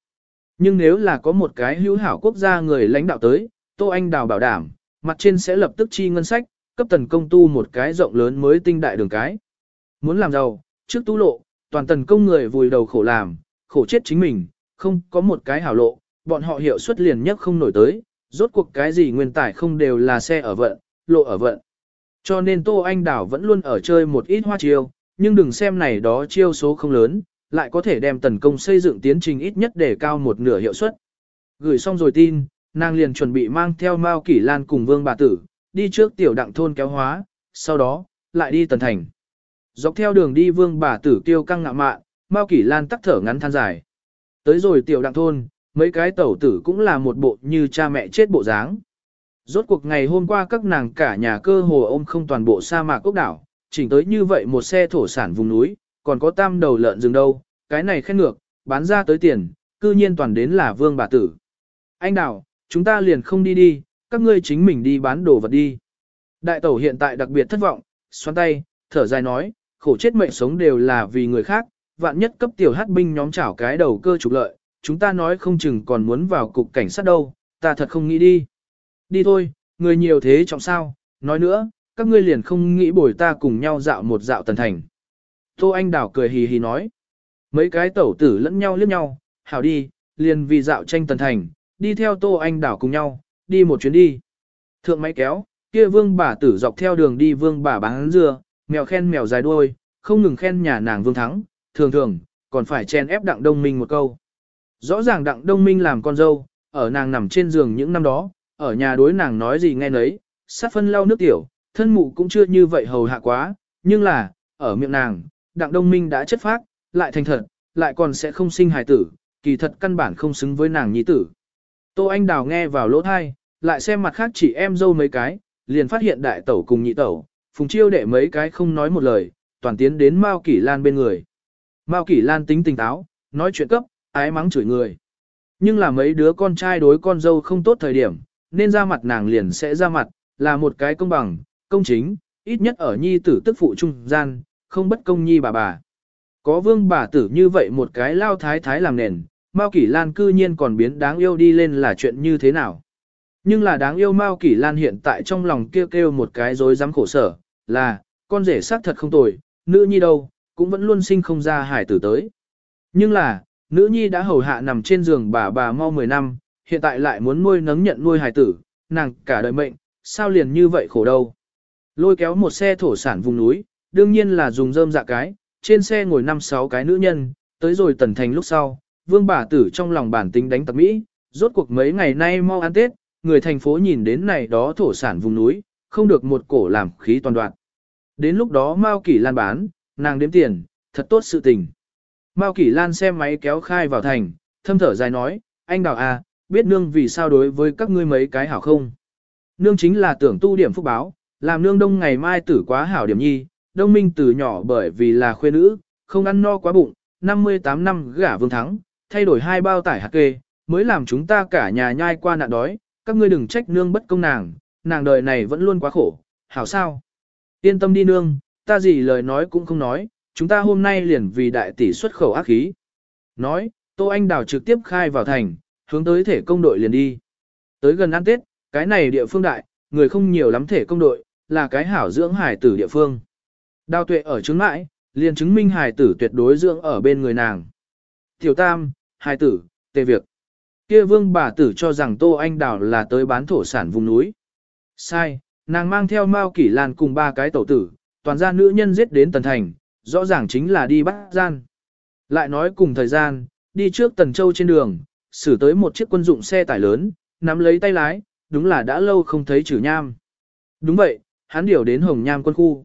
Nhưng nếu là có một cái hữu hảo quốc gia người lãnh đạo tới, Tô Anh Đào bảo đảm, mặt trên sẽ lập tức chi ngân sách, cấp tần công tu một cái rộng lớn mới tinh đại đường cái. Muốn làm giàu, trước tu lộ, toàn tần công người vùi đầu khổ làm, khổ chết chính mình, không có một cái hảo lộ, bọn họ hiệu suất liền nhất không nổi tới, rốt cuộc cái gì nguyên tải không đều là xe ở vận, lộ ở vận. Cho nên Tô Anh Đảo vẫn luôn ở chơi một ít hoa chiêu, nhưng đừng xem này đó chiêu số không lớn, lại có thể đem tần công xây dựng tiến trình ít nhất để cao một nửa hiệu suất. Gửi xong rồi tin, nàng liền chuẩn bị mang theo Mao Kỷ Lan cùng Vương bà tử, đi trước tiểu đặng thôn kéo hóa, sau đó, lại đi tần thành. Dọc theo đường đi vương bà tử tiêu căng ngạ mạn, Mao Kỷ Lan tắc thở ngắn than dài. Tới rồi tiểu đặng thôn, mấy cái tẩu tử cũng là một bộ như cha mẹ chết bộ dáng. Rốt cuộc ngày hôm qua các nàng cả nhà cơ hồ ôm không toàn bộ sa mạc ốc đảo, chỉnh tới như vậy một xe thổ sản vùng núi, còn có tam đầu lợn rừng đâu, cái này khen ngược, bán ra tới tiền, cư nhiên toàn đến là vương bà tử. Anh đào, chúng ta liền không đi đi, các ngươi chính mình đi bán đồ vật đi. Đại tẩu hiện tại đặc biệt thất vọng, xoắn tay, thở dài nói, khổ chết mệnh sống đều là vì người khác, vạn nhất cấp tiểu hát binh nhóm chảo cái đầu cơ trục lợi, chúng ta nói không chừng còn muốn vào cục cảnh sát đâu, ta thật không nghĩ đi. Đi thôi, người nhiều thế trọng sao, nói nữa, các ngươi liền không nghĩ bồi ta cùng nhau dạo một dạo tần thành. Tô Anh Đảo cười hì hì nói. Mấy cái tẩu tử lẫn nhau liếc nhau, hảo đi, liền vì dạo tranh tần thành, đi theo Tô Anh Đảo cùng nhau, đi một chuyến đi. Thượng máy kéo, kia vương bà tử dọc theo đường đi vương bà bán dưa, mèo khen mèo dài đuôi, không ngừng khen nhà nàng vương thắng, thường thường, còn phải chen ép đặng đông minh một câu. Rõ ràng đặng đông minh làm con dâu, ở nàng nằm trên giường những năm đó, ở nhà đối nàng nói gì nghe nấy, sát phân lau nước tiểu, thân mụ cũng chưa như vậy hầu hạ quá, nhưng là, ở miệng nàng, đặng đông minh đã chất phác, lại thành thật, lại còn sẽ không sinh hài tử, kỳ thật căn bản không xứng với nàng nhi tử. Tô Anh Đào nghe vào lỗ thai, lại xem mặt khác chỉ em dâu mấy cái, liền phát hiện đại tẩu cùng nhị tẩu, phùng chiêu đệ mấy cái không nói một lời, toàn tiến đến Mao Kỷ Lan bên người. Mao Kỷ Lan tính tình táo, nói chuyện cấp, ái mắng chửi người. Nhưng là mấy đứa con trai đối con dâu không tốt thời điểm, nên ra mặt nàng liền sẽ ra mặt, là một cái công bằng, công chính, ít nhất ở nhi tử tức phụ trung gian, không bất công nhi bà bà. Có vương bà tử như vậy một cái lao thái thái làm nền, Mao Kỷ Lan cư nhiên còn biến đáng yêu đi lên là chuyện như thế nào. Nhưng là đáng yêu Mao Kỷ Lan hiện tại trong lòng kêu kêu một cái rối rắm khổ sở, là, con rể xác thật không tồi, nữ nhi đâu, cũng vẫn luôn sinh không ra hải tử tới. Nhưng là, nữ nhi đã hầu hạ nằm trên giường bà bà mau 10 năm, hiện tại lại muốn nuôi nấng nhận nuôi hải tử, nàng cả đời mệnh, sao liền như vậy khổ đâu. Lôi kéo một xe thổ sản vùng núi, đương nhiên là dùng rơm dạ cái, trên xe ngồi 5-6 cái nữ nhân, tới rồi tần thành lúc sau, vương bà tử trong lòng bản tính đánh tập Mỹ, rốt cuộc mấy ngày nay mau ăn Tết, người thành phố nhìn đến này đó thổ sản vùng núi, không được một cổ làm khí toàn đoạn. Đến lúc đó Mao Kỷ Lan bán, nàng đếm tiền, thật tốt sự tình. Mao Kỷ Lan xem máy kéo khai vào thành, thâm thở dài nói, anh đào à, biết nương vì sao đối với các ngươi mấy cái hảo không. Nương chính là tưởng tu điểm phúc báo, làm nương đông ngày mai tử quá hảo điểm nhi, đông minh từ nhỏ bởi vì là khuê nữ, không ăn no quá bụng, 58 năm gả vương thắng, thay đổi hai bao tải hạt kê, mới làm chúng ta cả nhà nhai qua nạn đói, các ngươi đừng trách nương bất công nàng, nàng đời này vẫn luôn quá khổ, hảo sao? Yên tâm đi nương, ta gì lời nói cũng không nói, chúng ta hôm nay liền vì đại tỷ xuất khẩu ác khí. Nói, Tô Anh Đào trực tiếp khai vào thành, hướng tới thể công đội liền đi. Tới gần ăn Tết, cái này địa phương đại, người không nhiều lắm thể công đội, là cái hảo dưỡng hải tử địa phương. Đào tuệ ở chứng mãi, liền chứng minh hải tử tuyệt đối dưỡng ở bên người nàng. Tiểu Tam, hải tử, tề việc. Kia vương bà tử cho rằng Tô Anh Đào là tới bán thổ sản vùng núi. Sai, nàng mang theo Mao Kỷ Lan cùng ba cái tẩu tử, toàn gia nữ nhân giết đến Tần Thành, rõ ràng chính là đi bắt gian. Lại nói cùng thời gian, đi trước Tần Châu trên đường, xử tới một chiếc quân dụng xe tải lớn, nắm lấy tay lái, đúng là đã lâu không thấy chử nham. Đúng vậy, hắn điều đến Hồng Nham quân khu.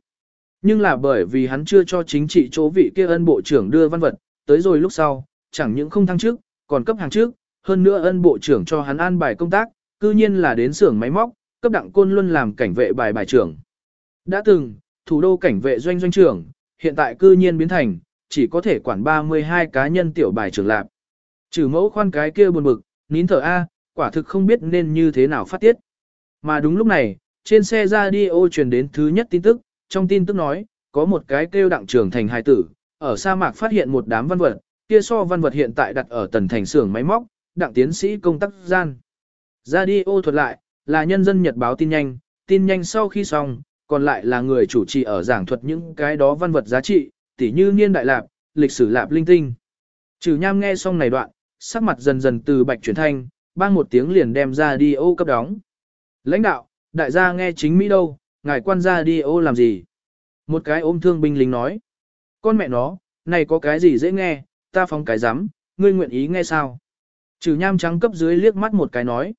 Nhưng là bởi vì hắn chưa cho chính trị chỗ vị kia ân bộ trưởng đưa văn vật, tới rồi lúc sau, chẳng những không thăng trước, còn cấp hàng trước, hơn nữa ân bộ trưởng cho hắn an bài công tác, cư nhiên là đến xưởng máy móc, cấp đặng côn luôn làm cảnh vệ bài bài trưởng. Đã từng, thủ đô cảnh vệ doanh doanh trưởng, hiện tại cư nhiên biến thành, chỉ có thể quản 32 cá nhân tiểu bài trưởng lạc. Trừ mẫu khoan cái kia buồn bực, nín thở A, quả thực không biết nên như thế nào phát tiết. Mà đúng lúc này, trên xe radio truyền đến thứ nhất tin tức, trong tin tức nói, có một cái kêu đặng trưởng thành hài tử, ở sa mạc phát hiện một đám văn vật, kia so văn vật hiện tại đặt ở tần thành xưởng máy móc, đặng tiến sĩ công tác gian. Radio thuật lại, là nhân dân nhật báo tin nhanh, tin nhanh sau khi xong, còn lại là người chủ trì ở giảng thuật những cái đó văn vật giá trị, tỉ như niên đại lạp, lịch sử lạp linh tinh. Trừ nham nghe xong này đoạn, sắc mặt dần dần từ bạch chuyển thanh, bang một tiếng liền đem ra đi ô cấp đóng. Lãnh đạo, đại gia nghe chính Mỹ đâu, ngài quan ra đi ô làm gì? Một cái ôm thương binh lính nói. Con mẹ nó, này có cái gì dễ nghe, ta phóng cái rắm ngươi nguyện ý nghe sao? Trừ nham trắng cấp dưới liếc mắt một cái nói.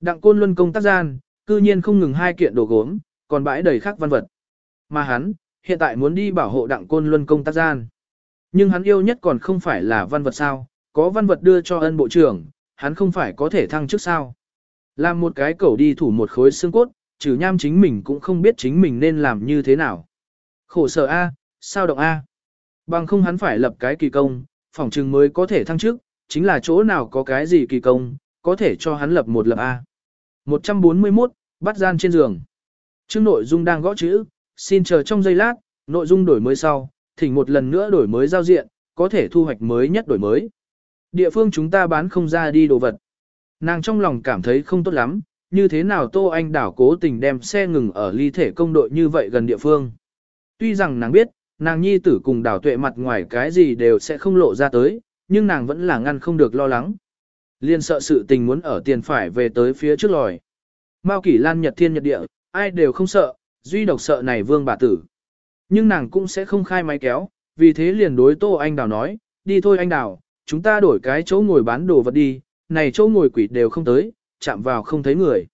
Đặng côn luân công tác gian, cư nhiên không ngừng hai kiện đồ gốm, còn bãi đầy khác văn vật. Mà hắn, hiện tại muốn đi bảo hộ đặng côn luân công tác gian. Nhưng hắn yêu nhất còn không phải là văn vật sao, có văn vật đưa cho ân bộ trưởng, hắn không phải có thể thăng chức sao. Làm một cái cẩu đi thủ một khối xương cốt, trừ nham chính mình cũng không biết chính mình nên làm như thế nào. Khổ sở A, sao động A. Bằng không hắn phải lập cái kỳ công, phòng trừng mới có thể thăng chức, chính là chỗ nào có cái gì kỳ công, có thể cho hắn lập một lập A. 141, bắt gian trên giường. Trước nội dung đang gõ chữ, xin chờ trong giây lát, nội dung đổi mới sau, thỉnh một lần nữa đổi mới giao diện, có thể thu hoạch mới nhất đổi mới. Địa phương chúng ta bán không ra đi đồ vật. Nàng trong lòng cảm thấy không tốt lắm, như thế nào Tô Anh đảo cố tình đem xe ngừng ở ly thể công đội như vậy gần địa phương. Tuy rằng nàng biết, nàng nhi tử cùng đào tuệ mặt ngoài cái gì đều sẽ không lộ ra tới, nhưng nàng vẫn là ngăn không được lo lắng. Liên sợ sự tình muốn ở tiền phải về tới phía trước lòi. Mao Kỷ Lan Nhật Thiên Nhật Địa, ai đều không sợ, duy độc sợ này vương bà tử. Nhưng nàng cũng sẽ không khai máy kéo, vì thế liền đối Tô Anh Đào nói, đi thôi anh Đào, chúng ta đổi cái chỗ ngồi bán đồ vật đi, này chỗ ngồi quỷ đều không tới, chạm vào không thấy người.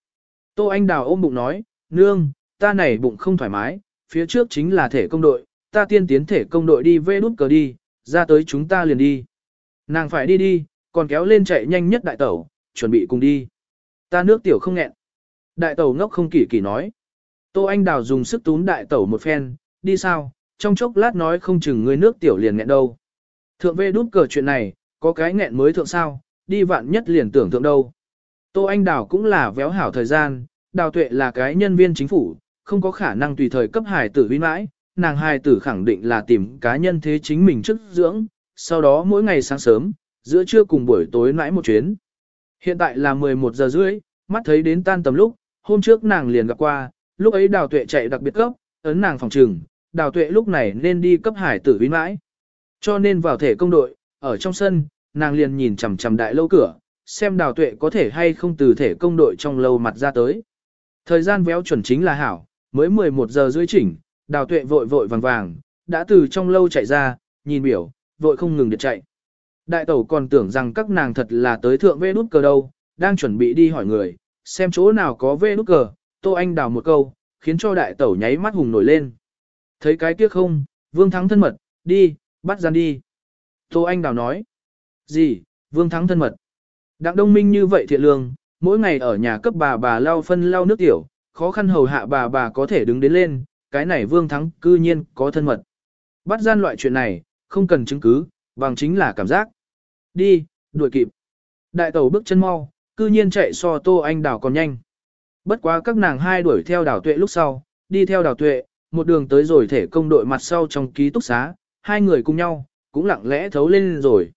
Tô Anh Đào ôm bụng nói, nương, ta này bụng không thoải mái, phía trước chính là thể công đội, ta tiên tiến thể công đội đi về đút cờ đi, ra tới chúng ta liền đi. Nàng phải đi đi, còn kéo lên chạy nhanh nhất đại tẩu, chuẩn bị cùng đi. Ta nước tiểu không nghẹn. Đại tẩu ngốc không kỳ kỳ nói. Tô Anh Đào dùng sức túm đại tẩu một phen, đi sao, trong chốc lát nói không chừng người nước tiểu liền nghẹn đâu. Thượng vê đút cờ chuyện này, có cái nghẹn mới thượng sao, đi vạn nhất liền tưởng thượng đâu. Tô Anh Đào cũng là véo hảo thời gian, đào tuệ là cái nhân viên chính phủ, không có khả năng tùy thời cấp hải tử vi mãi, nàng hài tử khẳng định là tìm cá nhân thế chính mình trước dưỡng, sau đó mỗi ngày sáng sớm, giữa trưa cùng buổi tối nãi một chuyến. Hiện tại là 11 giờ rưỡi, mắt thấy đến tan tầm lúc, hôm trước nàng liền gặp qua, lúc ấy đào tuệ chạy đặc biệt cấp, ấn nàng phòng trừng, đào tuệ lúc này nên đi cấp hải tử vi mãi. Cho nên vào thể công đội, ở trong sân, nàng liền nhìn chằm chằm đại lâu cửa, xem đào tuệ có thể hay không từ thể công đội trong lâu mặt ra tới. Thời gian véo chuẩn chính là hảo, mới 11 giờ rưỡi chỉnh, đào tuệ vội vội vàng vàng, đã từ trong lâu chạy ra, nhìn biểu, vội không ngừng được chạy. Đại tẩu còn tưởng rằng các nàng thật là tới thượng vê nút cờ đâu, đang chuẩn bị đi hỏi người, xem chỗ nào có vê nút cờ, tô anh đào một câu, khiến cho đại tẩu nháy mắt hùng nổi lên. Thấy cái kia không, vương thắng thân mật, đi, bắt gian đi. Tô anh đào nói, gì, vương thắng thân mật. Đặng đông minh như vậy thiện lương, mỗi ngày ở nhà cấp bà bà lau phân lau nước tiểu, khó khăn hầu hạ bà bà có thể đứng đến lên, cái này vương thắng cư nhiên có thân mật. Bắt gian loại chuyện này, không cần chứng cứ, bằng chính là cảm giác. Đi, đuổi kịp. Đại tẩu bước chân mau, cư nhiên chạy so tô anh đảo còn nhanh. Bất quá các nàng hai đuổi theo đảo tuệ lúc sau, đi theo đảo tuệ, một đường tới rồi thể công đội mặt sau trong ký túc xá, hai người cùng nhau, cũng lặng lẽ thấu lên rồi.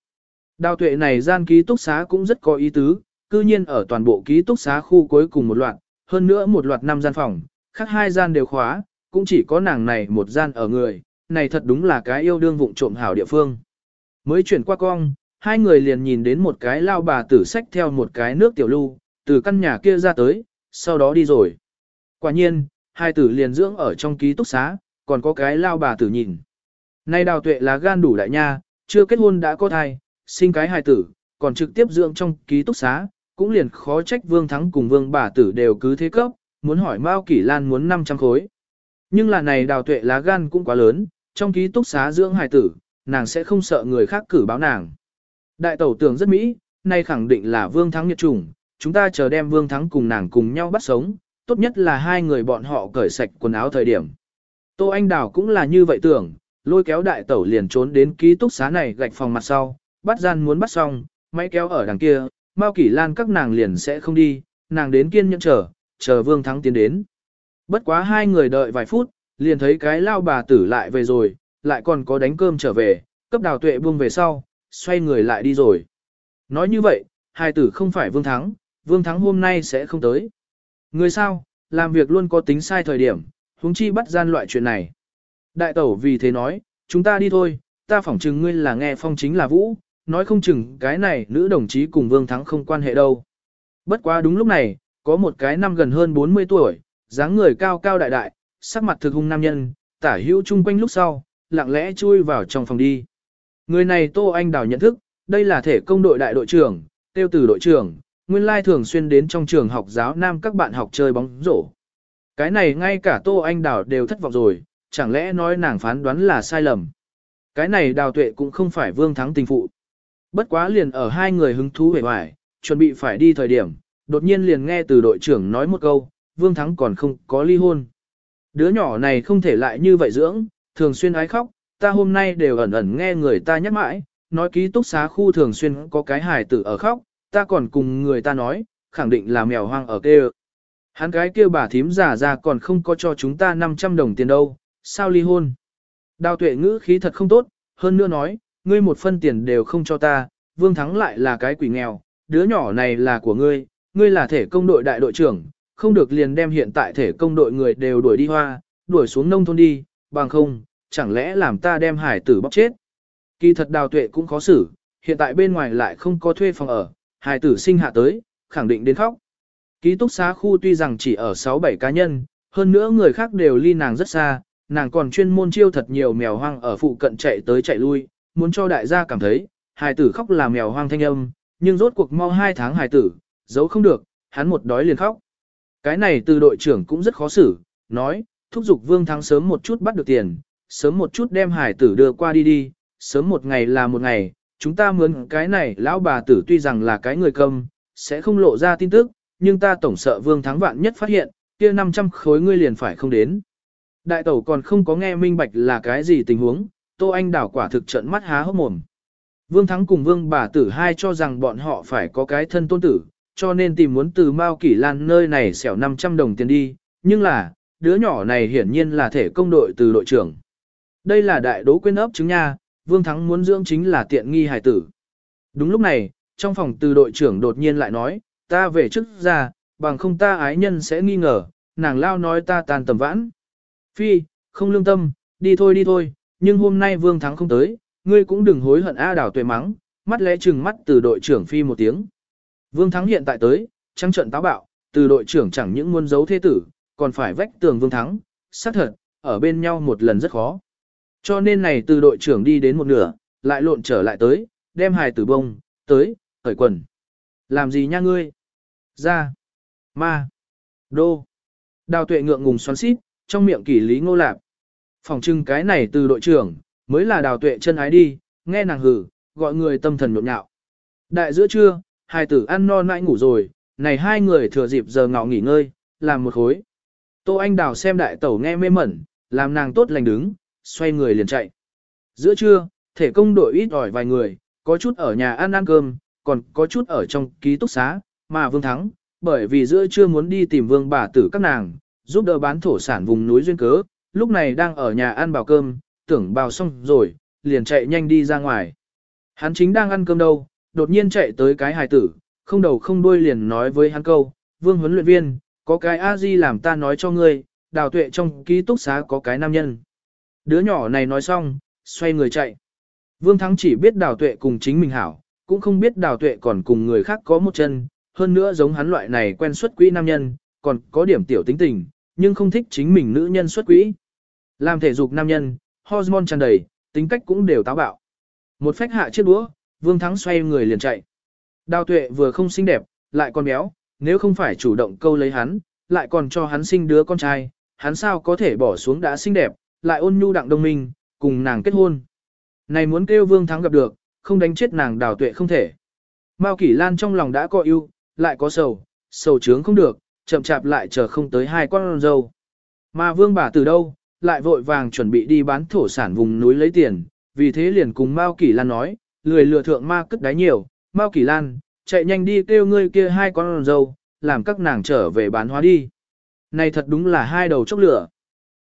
Đào tuệ này gian ký túc xá cũng rất có ý tứ, cư nhiên ở toàn bộ ký túc xá khu cuối cùng một loạt, hơn nữa một loạt năm gian phòng, khác hai gian đều khóa, cũng chỉ có nàng này một gian ở người, này thật đúng là cái yêu đương vụng trộm hảo địa phương. Mới chuyển qua cong, hai người liền nhìn đến một cái lao bà tử sách theo một cái nước tiểu lưu, từ căn nhà kia ra tới, sau đó đi rồi. Quả nhiên, hai tử liền dưỡng ở trong ký túc xá, còn có cái lao bà tử nhìn. Nay đào tuệ là gan đủ đại nha, chưa kết hôn đã có thai, sinh cái hài tử, còn trực tiếp dưỡng trong ký túc xá, cũng liền khó trách vương thắng cùng vương bà tử đều cứ thế cấp, muốn hỏi Mao Kỷ Lan muốn 500 khối. Nhưng là này đào tuệ lá gan cũng quá lớn, trong ký túc xá dưỡng hài tử, nàng sẽ không sợ người khác cử báo nàng. Đại tẩu tưởng rất mỹ, nay khẳng định là vương thắng nhiệt chủng, chúng ta chờ đem vương thắng cùng nàng cùng nhau bắt sống, tốt nhất là hai người bọn họ cởi sạch quần áo thời điểm. Tô Anh Đào cũng là như vậy tưởng, lôi kéo đại tẩu liền trốn đến ký túc xá này gạch phòng mặt sau, bắt gian muốn bắt xong, máy kéo ở đằng kia, Mao Kỷ Lan các nàng liền sẽ không đi, nàng đến kiên nhẫn chờ, chờ Vương Thắng tiến đến. Bất quá hai người đợi vài phút, liền thấy cái lao bà tử lại về rồi, lại còn có đánh cơm trở về, cấp đào tuệ buông về sau, xoay người lại đi rồi. Nói như vậy, hai tử không phải Vương Thắng, Vương Thắng hôm nay sẽ không tới. Người sao, làm việc luôn có tính sai thời điểm, huống chi bắt gian loại chuyện này. Đại tẩu vì thế nói, chúng ta đi thôi, ta phỏng chừng ngươi là nghe phong chính là vũ, nói không chừng cái này nữ đồng chí cùng Vương Thắng không quan hệ đâu. Bất quá đúng lúc này, có một cái năm gần hơn 40 tuổi, dáng người cao cao đại đại, sắc mặt thực hung nam nhân, tả hữu chung quanh lúc sau, lặng lẽ chui vào trong phòng đi. Người này Tô Anh Đào nhận thức, đây là thể công đội đại đội trưởng, tiêu tử đội trưởng, nguyên lai thường xuyên đến trong trường học giáo nam các bạn học chơi bóng rổ. Cái này ngay cả Tô Anh Đào đều thất vọng rồi, chẳng lẽ nói nàng phán đoán là sai lầm. Cái này đào tuệ cũng không phải vương thắng tình phụ. Bất quá liền ở hai người hứng thú vẻ hoài, chuẩn bị phải đi thời điểm, đột nhiên liền nghe từ đội trưởng nói một câu, vương thắng còn không có ly hôn. Đứa nhỏ này không thể lại như vậy dưỡng, thường xuyên ái khóc, ta hôm nay đều ẩn ẩn nghe người ta nhắc mãi, nói ký túc xá khu thường xuyên có cái hài tử ở khóc, ta còn cùng người ta nói, khẳng định là mèo hoang ở kêu. Hắn cái kia bà thím giả ra còn không có cho chúng ta 500 đồng tiền đâu, sao ly hôn? Đào tuệ ngữ khí thật không tốt, hơn nữa nói, ngươi một phân tiền đều không cho ta, vương thắng lại là cái quỷ nghèo, đứa nhỏ này là của ngươi, ngươi là thể công đội đại đội trưởng, không được liền đem hiện tại thể công đội người đều đuổi đi hoa, đuổi xuống nông thôn đi, bằng không, chẳng lẽ làm ta đem hải tử bóc chết. Kỳ thật đào tuệ cũng khó xử, hiện tại bên ngoài lại không có thuê phòng ở, hải tử sinh hạ tới, khẳng định đến khóc. Ký túc xá khu tuy rằng chỉ ở 6-7 cá nhân, hơn nữa người khác đều ly nàng rất xa, nàng còn chuyên môn chiêu thật nhiều mèo hoang ở phụ cận chạy tới chạy lui, muốn cho đại gia cảm thấy, hài tử khóc là mèo hoang thanh âm, nhưng rốt cuộc mau 2 tháng hài tử, giấu không được, hắn một đói liền khóc. Cái này từ đội trưởng cũng rất khó xử, nói, thúc giục vương thắng sớm một chút bắt được tiền, sớm một chút đem Hải tử đưa qua đi đi, sớm một ngày là một ngày, chúng ta mướn cái này lão bà tử tuy rằng là cái người cầm, sẽ không lộ ra tin tức, nhưng ta tổng sợ vương thắng vạn nhất phát hiện, kia 500 khối ngươi liền phải không đến. Đại tẩu còn không có nghe minh bạch là cái gì tình huống, Tô Anh đảo quả thực trận mắt há hốc mồm. Vương Thắng cùng Vương bà tử hai cho rằng bọn họ phải có cái thân tôn tử, cho nên tìm muốn từ Mao Kỷ Lan nơi này xẻo 500 đồng tiền đi, nhưng là, đứa nhỏ này hiển nhiên là thể công đội từ đội trưởng. Đây là đại đố quên ấp chứng nha, Vương Thắng muốn dưỡng chính là tiện nghi hài tử. Đúng lúc này, trong phòng từ đội trưởng đột nhiên lại nói, ta về trước ra, bằng không ta ái nhân sẽ nghi ngờ, nàng lao nói ta tàn tầm vãn. Phi, không lương tâm, đi thôi đi thôi, nhưng hôm nay Vương Thắng không tới, ngươi cũng đừng hối hận A đảo tuệ mắng, mắt lẽ chừng mắt từ đội trưởng Phi một tiếng. Vương Thắng hiện tại tới, trăng trận táo bạo, từ đội trưởng chẳng những muốn giấu thế tử, còn phải vách tường Vương Thắng, xác thật, ở bên nhau một lần rất khó. Cho nên này từ đội trưởng đi đến một nửa, lại lộn trở lại tới, đem hài tử bông, tới, khởi quần. Làm gì nha ngươi? Ra. Ma. Đô. Đào tuệ ngượng ngùng xoắn xít, trong miệng kỷ lý ngô lạp. Phòng trưng cái này từ đội trưởng, mới là đào tuệ chân ái đi, nghe nàng hử, gọi người tâm thần nhộn nhạo. Đại giữa trưa, hai tử ăn no nãi ngủ rồi, này hai người thừa dịp giờ ngọ nghỉ ngơi, làm một khối. Tô Anh Đào xem đại tẩu nghe mê mẩn, làm nàng tốt lành đứng, xoay người liền chạy. Giữa trưa, thể công đội ít ỏi vài người, có chút ở nhà ăn ăn cơm, còn có chút ở trong ký túc xá, mà Vương Thắng, bởi vì giữa trưa muốn đi tìm Vương bà tử các nàng, giúp đỡ bán thổ sản vùng núi duyên cớ, lúc này đang ở nhà ăn bào cơm, tưởng bào xong rồi, liền chạy nhanh đi ra ngoài. Hắn chính đang ăn cơm đâu, đột nhiên chạy tới cái hài tử, không đầu không đuôi liền nói với hắn câu, vương huấn luyện viên, có cái a di làm ta nói cho ngươi, đào tuệ trong ký túc xá có cái nam nhân. Đứa nhỏ này nói xong, xoay người chạy. Vương Thắng chỉ biết đào tuệ cùng chính mình hảo, cũng không biết đào tuệ còn cùng người khác có một chân, hơn nữa giống hắn loại này quen xuất quỹ nam nhân, còn có điểm tiểu tính tình, nhưng không thích chính mình nữ nhân xuất quỹ. Làm thể dục nam nhân, hormone tràn đầy, tính cách cũng đều táo bạo. Một phách hạ chiếc đũa, Vương Thắng xoay người liền chạy. Đào tuệ vừa không xinh đẹp, lại còn béo, nếu không phải chủ động câu lấy hắn, lại còn cho hắn sinh đứa con trai, hắn sao có thể bỏ xuống đã xinh đẹp, lại ôn nhu đặng đông minh, cùng nàng kết hôn. Này muốn kêu Vương Thắng gặp được, không đánh chết nàng đào tuệ không thể. Mao Kỷ Lan trong lòng đã có ưu, lại có sầu, sầu trướng không được, chậm chạp lại chờ không tới hai con dâu. Mà Vương bà từ đâu, lại vội vàng chuẩn bị đi bán thổ sản vùng núi lấy tiền, vì thế liền cùng Mao Kỷ Lan nói, lười lừa thượng ma cất đáy nhiều, Mao Kỷ Lan, chạy nhanh đi kêu ngươi kia hai con dâu, làm các nàng trở về bán hóa đi. Này thật đúng là hai đầu chốc lửa.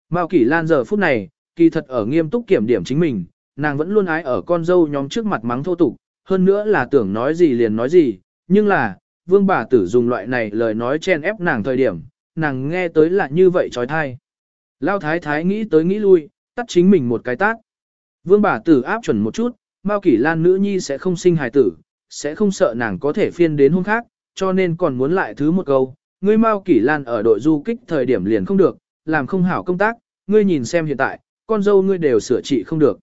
Mao Kỷ Lan giờ phút này, kỳ thật ở nghiêm túc kiểm điểm chính mình, nàng vẫn luôn ái ở con dâu nhóm trước mặt mắng thô tục, hơn nữa là tưởng nói gì liền nói gì, nhưng là, vương bà tử dùng loại này lời nói chen ép nàng thời điểm, nàng nghe tới là như vậy trói thai. Lao thái thái nghĩ tới nghĩ lui, tắt chính mình một cái tát. Vương bà tử áp chuẩn một chút, Mao Kỷ Lan nữ nhi sẽ không sinh hài tử, sẽ không sợ nàng có thể phiên đến hôm khác, cho nên còn muốn lại thứ một câu. Ngươi Mao Kỷ Lan ở đội du kích thời điểm liền không được, làm không hảo công tác, ngươi nhìn xem hiện tại, con dâu ngươi đều sửa trị không được.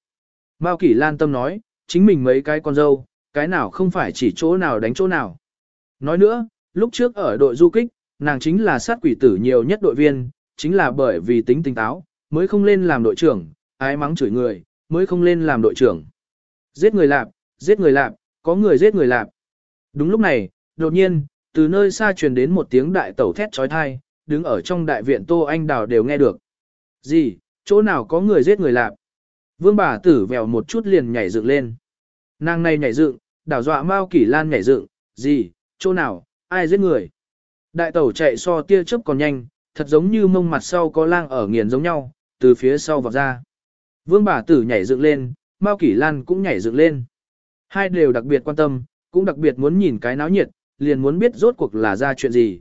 Mao Kỷ Lan tâm nói, chính mình mấy cái con dâu, cái nào không phải chỉ chỗ nào đánh chỗ nào. Nói nữa, lúc trước ở đội du kích, nàng chính là sát quỷ tử nhiều nhất đội viên, chính là bởi vì tính tinh táo, mới không lên làm đội trưởng, ái mắng chửi người, mới không lên làm đội trưởng. Giết người lạp, giết người lạp, có người giết người lạp. Đúng lúc này, đột nhiên, từ nơi xa truyền đến một tiếng đại tẩu thét trói thai, đứng ở trong đại viện Tô Anh Đào đều nghe được. Gì, chỗ nào có người giết người lạp? Vương bà tử vèo một chút liền nhảy dựng lên. Nàng này nhảy dựng, đảo dọa Mao Kỷ Lan nhảy dựng, gì, chỗ nào, ai giết người? Đại tẩu chạy so tia chớp còn nhanh, thật giống như mông mặt sau có lang ở nghiền giống nhau, từ phía sau vọt ra. Vương bà tử nhảy dựng lên, Mao Kỷ Lan cũng nhảy dựng lên. Hai đều đặc biệt quan tâm, cũng đặc biệt muốn nhìn cái náo nhiệt, liền muốn biết rốt cuộc là ra chuyện gì.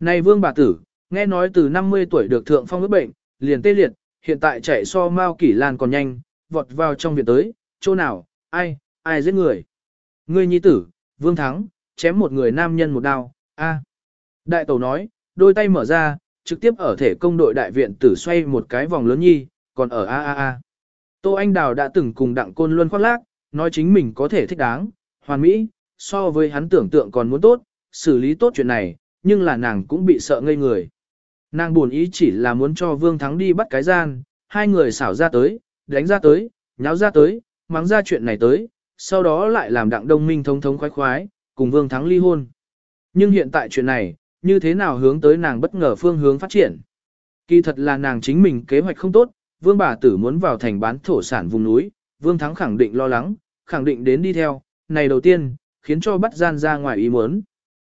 Này vương bà tử, nghe nói từ 50 tuổi được thượng phong ước bệnh, liền tê liệt, hiện tại chạy so Mao Kỷ Lan còn nhanh, vọt vào trong viện tới, chỗ nào, ai, ai giết người. Ngươi nhi tử, vương thắng, chém một người nam nhân một đao, a. Đại tẩu nói, đôi tay mở ra, trực tiếp ở thể công đội đại viện tử xoay một cái vòng lớn nhi, còn ở a a a. Tô Anh Đào đã từng cùng đặng côn luân khoác lác, nói chính mình có thể thích đáng, hoàn mỹ, so với hắn tưởng tượng còn muốn tốt, xử lý tốt chuyện này, nhưng là nàng cũng bị sợ ngây người. Nàng buồn ý chỉ là muốn cho Vương Thắng đi bắt cái gian, hai người xảo ra tới, đánh ra tới, nháo ra tới, mắng ra chuyện này tới, sau đó lại làm đặng đông minh thống thống khoái khoái, cùng Vương Thắng ly hôn. Nhưng hiện tại chuyện này, như thế nào hướng tới nàng bất ngờ phương hướng phát triển. Kỳ thật là nàng chính mình kế hoạch không tốt, Vương bà tử muốn vào thành bán thổ sản vùng núi, Vương Thắng khẳng định lo lắng, khẳng định đến đi theo, này đầu tiên, khiến cho bắt gian ra ngoài ý muốn.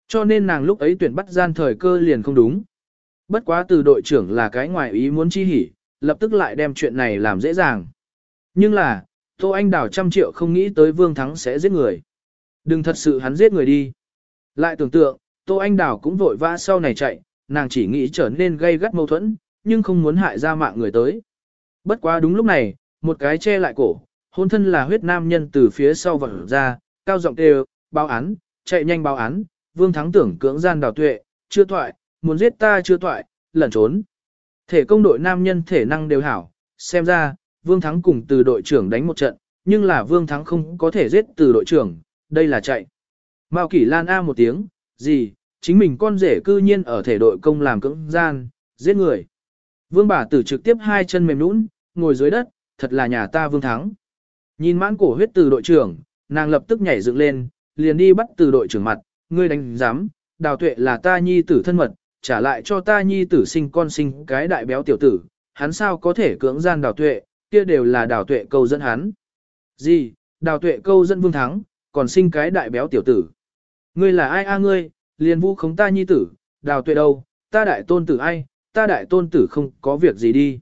Cho nên nàng lúc ấy tuyển bắt gian thời cơ liền không đúng. Bất quá từ đội trưởng là cái ngoài ý muốn chi hỉ, lập tức lại đem chuyện này làm dễ dàng. Nhưng là, Tô Anh đảo trăm triệu không nghĩ tới Vương Thắng sẽ giết người. Đừng thật sự hắn giết người đi. Lại tưởng tượng, Tô Anh đảo cũng vội vã sau này chạy, nàng chỉ nghĩ trở nên gây gắt mâu thuẫn, nhưng không muốn hại ra mạng người tới. Bất quá đúng lúc này, một cái che lại cổ, hôn thân là huyết nam nhân từ phía sau vỡ ra, cao giọng kêu, báo án, chạy nhanh báo án, Vương Thắng tưởng cưỡng gian đào tuệ, chưa thoại, muốn giết ta chưa thoại, lẩn trốn. Thể công đội nam nhân thể năng đều hảo, xem ra, Vương Thắng cùng từ đội trưởng đánh một trận, nhưng là Vương Thắng không có thể giết từ đội trưởng, đây là chạy. Mao Kỷ Lan A một tiếng, gì, chính mình con rể cư nhiên ở thể đội công làm cưỡng gian, giết người. Vương bà tử trực tiếp hai chân mềm nũng, ngồi dưới đất, thật là nhà ta Vương Thắng. Nhìn mãn cổ huyết từ đội trưởng, nàng lập tức nhảy dựng lên, liền đi bắt từ đội trưởng mặt, ngươi đánh giám, đào tuệ là ta nhi tử thân mật, trả lại cho ta nhi tử sinh con sinh cái đại béo tiểu tử, hắn sao có thể cưỡng gian đào tuệ, kia đều là đào tuệ câu dẫn hắn. Gì, đào tuệ câu dẫn vương thắng, còn sinh cái đại béo tiểu tử. Ngươi là ai a ngươi, liền vu khống ta nhi tử, đào tuệ đâu, ta đại tôn tử ai, ta đại tôn tử không có việc gì đi.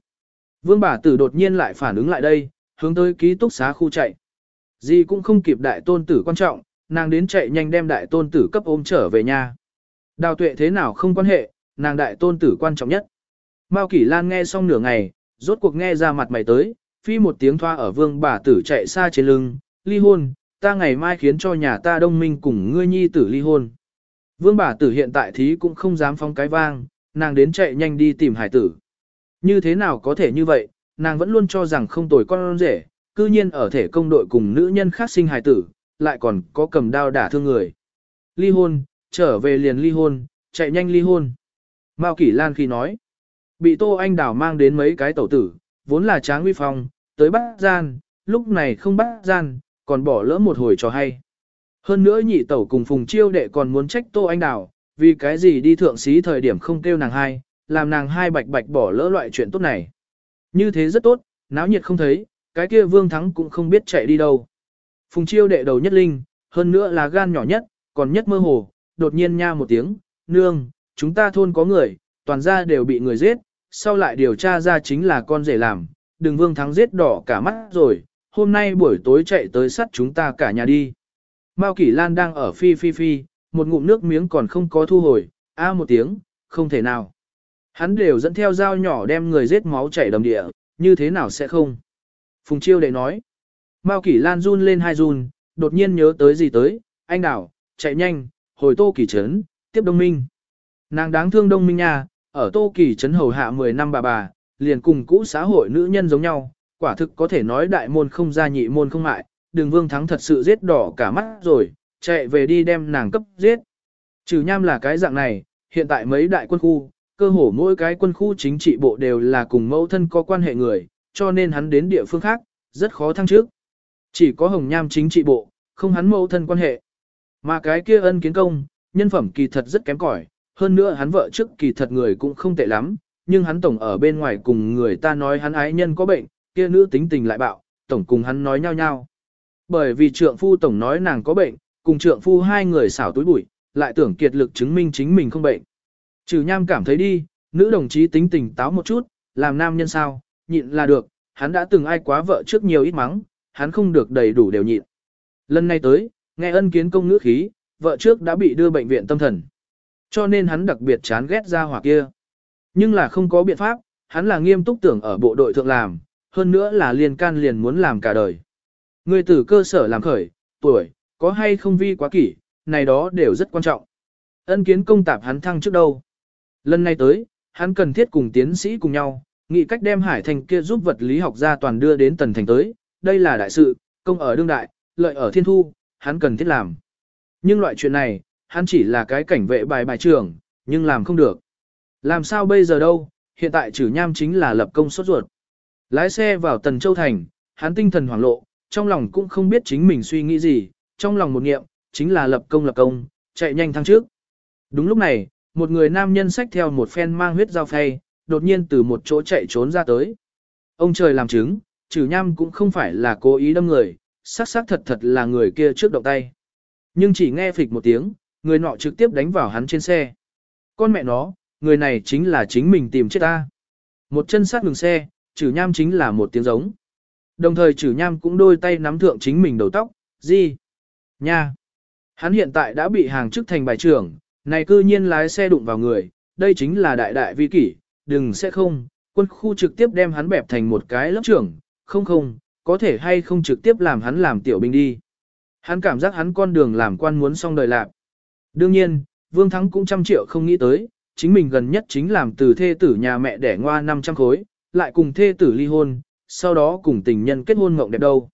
Vương bà tử đột nhiên lại phản ứng lại đây, hướng tới ký túc xá khu chạy. Gì cũng không kịp đại tôn tử quan trọng, nàng đến chạy nhanh đem đại tôn tử cấp ôm trở về nhà. Đào tuệ thế nào không quan hệ, nàng đại tôn tử quan trọng nhất. Mao Kỷ Lan nghe xong nửa ngày, rốt cuộc nghe ra mặt mày tới, phi một tiếng thoa ở vương bà tử chạy xa trên lưng, ly hôn, ta ngày mai khiến cho nhà ta đông minh cùng ngươi nhi tử ly hôn. Vương bà tử hiện tại thí cũng không dám phong cái vang, nàng đến chạy nhanh đi tìm hải tử. Như thế nào có thể như vậy, nàng vẫn luôn cho rằng không tồi con rể, cư nhiên ở thể công đội cùng nữ nhân khác sinh hài tử, lại còn có cầm đao đả thương người. Ly hôn, trở về liền ly hôn, chạy nhanh ly hôn. Mao Kỷ Lan khi nói, bị Tô Anh Đào mang đến mấy cái tẩu tử, vốn là tráng uy phong, tới bắt gian, lúc này không bắt gian, còn bỏ lỡ một hồi cho hay. Hơn nữa nhị tẩu cùng Phùng Chiêu đệ còn muốn trách Tô Anh Đào, vì cái gì đi thượng xí thời điểm không kêu nàng hai, làm nàng hai bạch bạch bỏ lỡ loại chuyện tốt này. Như thế rất tốt, náo nhiệt không thấy, cái kia Vương Thắng cũng không biết chạy đi đâu. Phùng Chiêu đệ đầu nhất linh, hơn nữa là gan nhỏ nhất, còn nhất mơ hồ, đột nhiên nha một tiếng, nương, chúng ta thôn có người, toàn gia đều bị người giết, sau lại điều tra ra chính là con rể làm, đừng vương thắng giết đỏ cả mắt rồi, hôm nay buổi tối chạy tới sắt chúng ta cả nhà đi. Mao Kỷ Lan đang ở phi phi phi, một ngụm nước miếng còn không có thu hồi, a một tiếng, không thể nào. Hắn đều dẫn theo dao nhỏ đem người giết máu chảy đầm địa, như thế nào sẽ không? Phùng Chiêu đệ nói. Mao Kỷ Lan run lên hai run, đột nhiên nhớ tới gì tới, anh đảo, chạy nhanh, hồi tô kỳ trấn, tiếp đông minh. Nàng đáng thương đông minh nha, ở tô kỳ trấn hầu hạ 10 năm bà bà, liền cùng cũ xã hội nữ nhân giống nhau, quả thực có thể nói đại môn không ra nhị môn không mại, đường vương thắng thật sự giết đỏ cả mắt rồi, chạy về đi đem nàng cấp giết. Trừ nham là cái dạng này, hiện tại mấy đại quân khu, cơ hồ mỗi cái quân khu chính trị bộ đều là cùng mẫu thân có quan hệ người, cho nên hắn đến địa phương khác, rất khó thăng trước. Chỉ có hồng nham chính trị bộ, không hắn mẫu thân quan hệ. Mà cái kia ân kiến công, nhân phẩm kỳ thật rất kém cỏi, hơn nữa hắn vợ trước kỳ thật người cũng không tệ lắm, nhưng hắn tổng ở bên ngoài cùng người ta nói hắn ái nhân có bệnh, kia nữ tính tình lại bạo, tổng cùng hắn nói nhau nhau. Bởi vì trượng phu tổng nói nàng có bệnh, cùng trượng phu hai người xảo túi bụi, lại tưởng kiệt lực chứng minh chính mình không bệnh. Trừ nham cảm thấy đi, nữ đồng chí tính tình táo một chút, làm nam nhân sao, nhịn là được, hắn đã từng ai quá vợ trước nhiều ít mắng, hắn không được đầy đủ đều nhịn. Lần này tới, nghe ân kiến công ngữ khí, vợ trước đã bị đưa bệnh viện tâm thần. Cho nên hắn đặc biệt chán ghét ra hỏa kia. Nhưng là không có biện pháp, hắn là nghiêm túc tưởng ở bộ đội thượng làm, hơn nữa là liền can liền muốn làm cả đời. Người từ cơ sở làm khởi, tuổi, có hay không vi quá kỷ, này đó đều rất quan trọng. Ân kiến công tạp hắn thăng trước đâu. Lần này tới, hắn cần thiết cùng tiến sĩ cùng nhau, nghĩ cách đem hải thành kia giúp vật lý học gia toàn đưa đến tần thành tới, đây là đại sự, công ở đương đại, lợi ở thiên thu, hắn cần thiết làm. Nhưng loại chuyện này, hắn chỉ là cái cảnh vệ bài bài trưởng, nhưng làm không được. Làm sao bây giờ đâu, hiện tại trừ nham chính là lập công sốt ruột. Lái xe vào Tần Châu Thành, hắn tinh thần hoảng lộ, trong lòng cũng không biết chính mình suy nghĩ gì, trong lòng một niệm, chính là lập công lập công, chạy nhanh thăng trước. Đúng lúc này, một người nam nhân xách theo một phen mang huyết dao phay, đột nhiên từ một chỗ chạy trốn ra tới. Ông trời làm chứng, trừ nham cũng không phải là cố ý đâm người, xác xác thật thật là người kia trước động tay. Nhưng chỉ nghe phịch một tiếng, người nọ trực tiếp đánh vào hắn trên xe. Con mẹ nó, người này chính là chính mình tìm chết ta. Một chân sát ngừng xe, trừ nham chính là một tiếng giống. Đồng thời trừ nham cũng đôi tay nắm thượng chính mình đầu tóc, gì? Nha! Hắn hiện tại đã bị hàng chức thành bài trưởng, này cư nhiên lái xe đụng vào người, đây chính là đại đại vi kỷ, đừng sẽ không, quân khu trực tiếp đem hắn bẹp thành một cái lớp trưởng, không không, có thể hay không trực tiếp làm hắn làm tiểu binh đi. Hắn cảm giác hắn con đường làm quan muốn xong đời lạc. Đương nhiên, Vương Thắng cũng trăm triệu không nghĩ tới, chính mình gần nhất chính làm từ thê tử nhà mẹ đẻ ngoa 500 khối, lại cùng thê tử ly hôn, sau đó cùng tình nhân kết hôn ngộng đẹp đâu.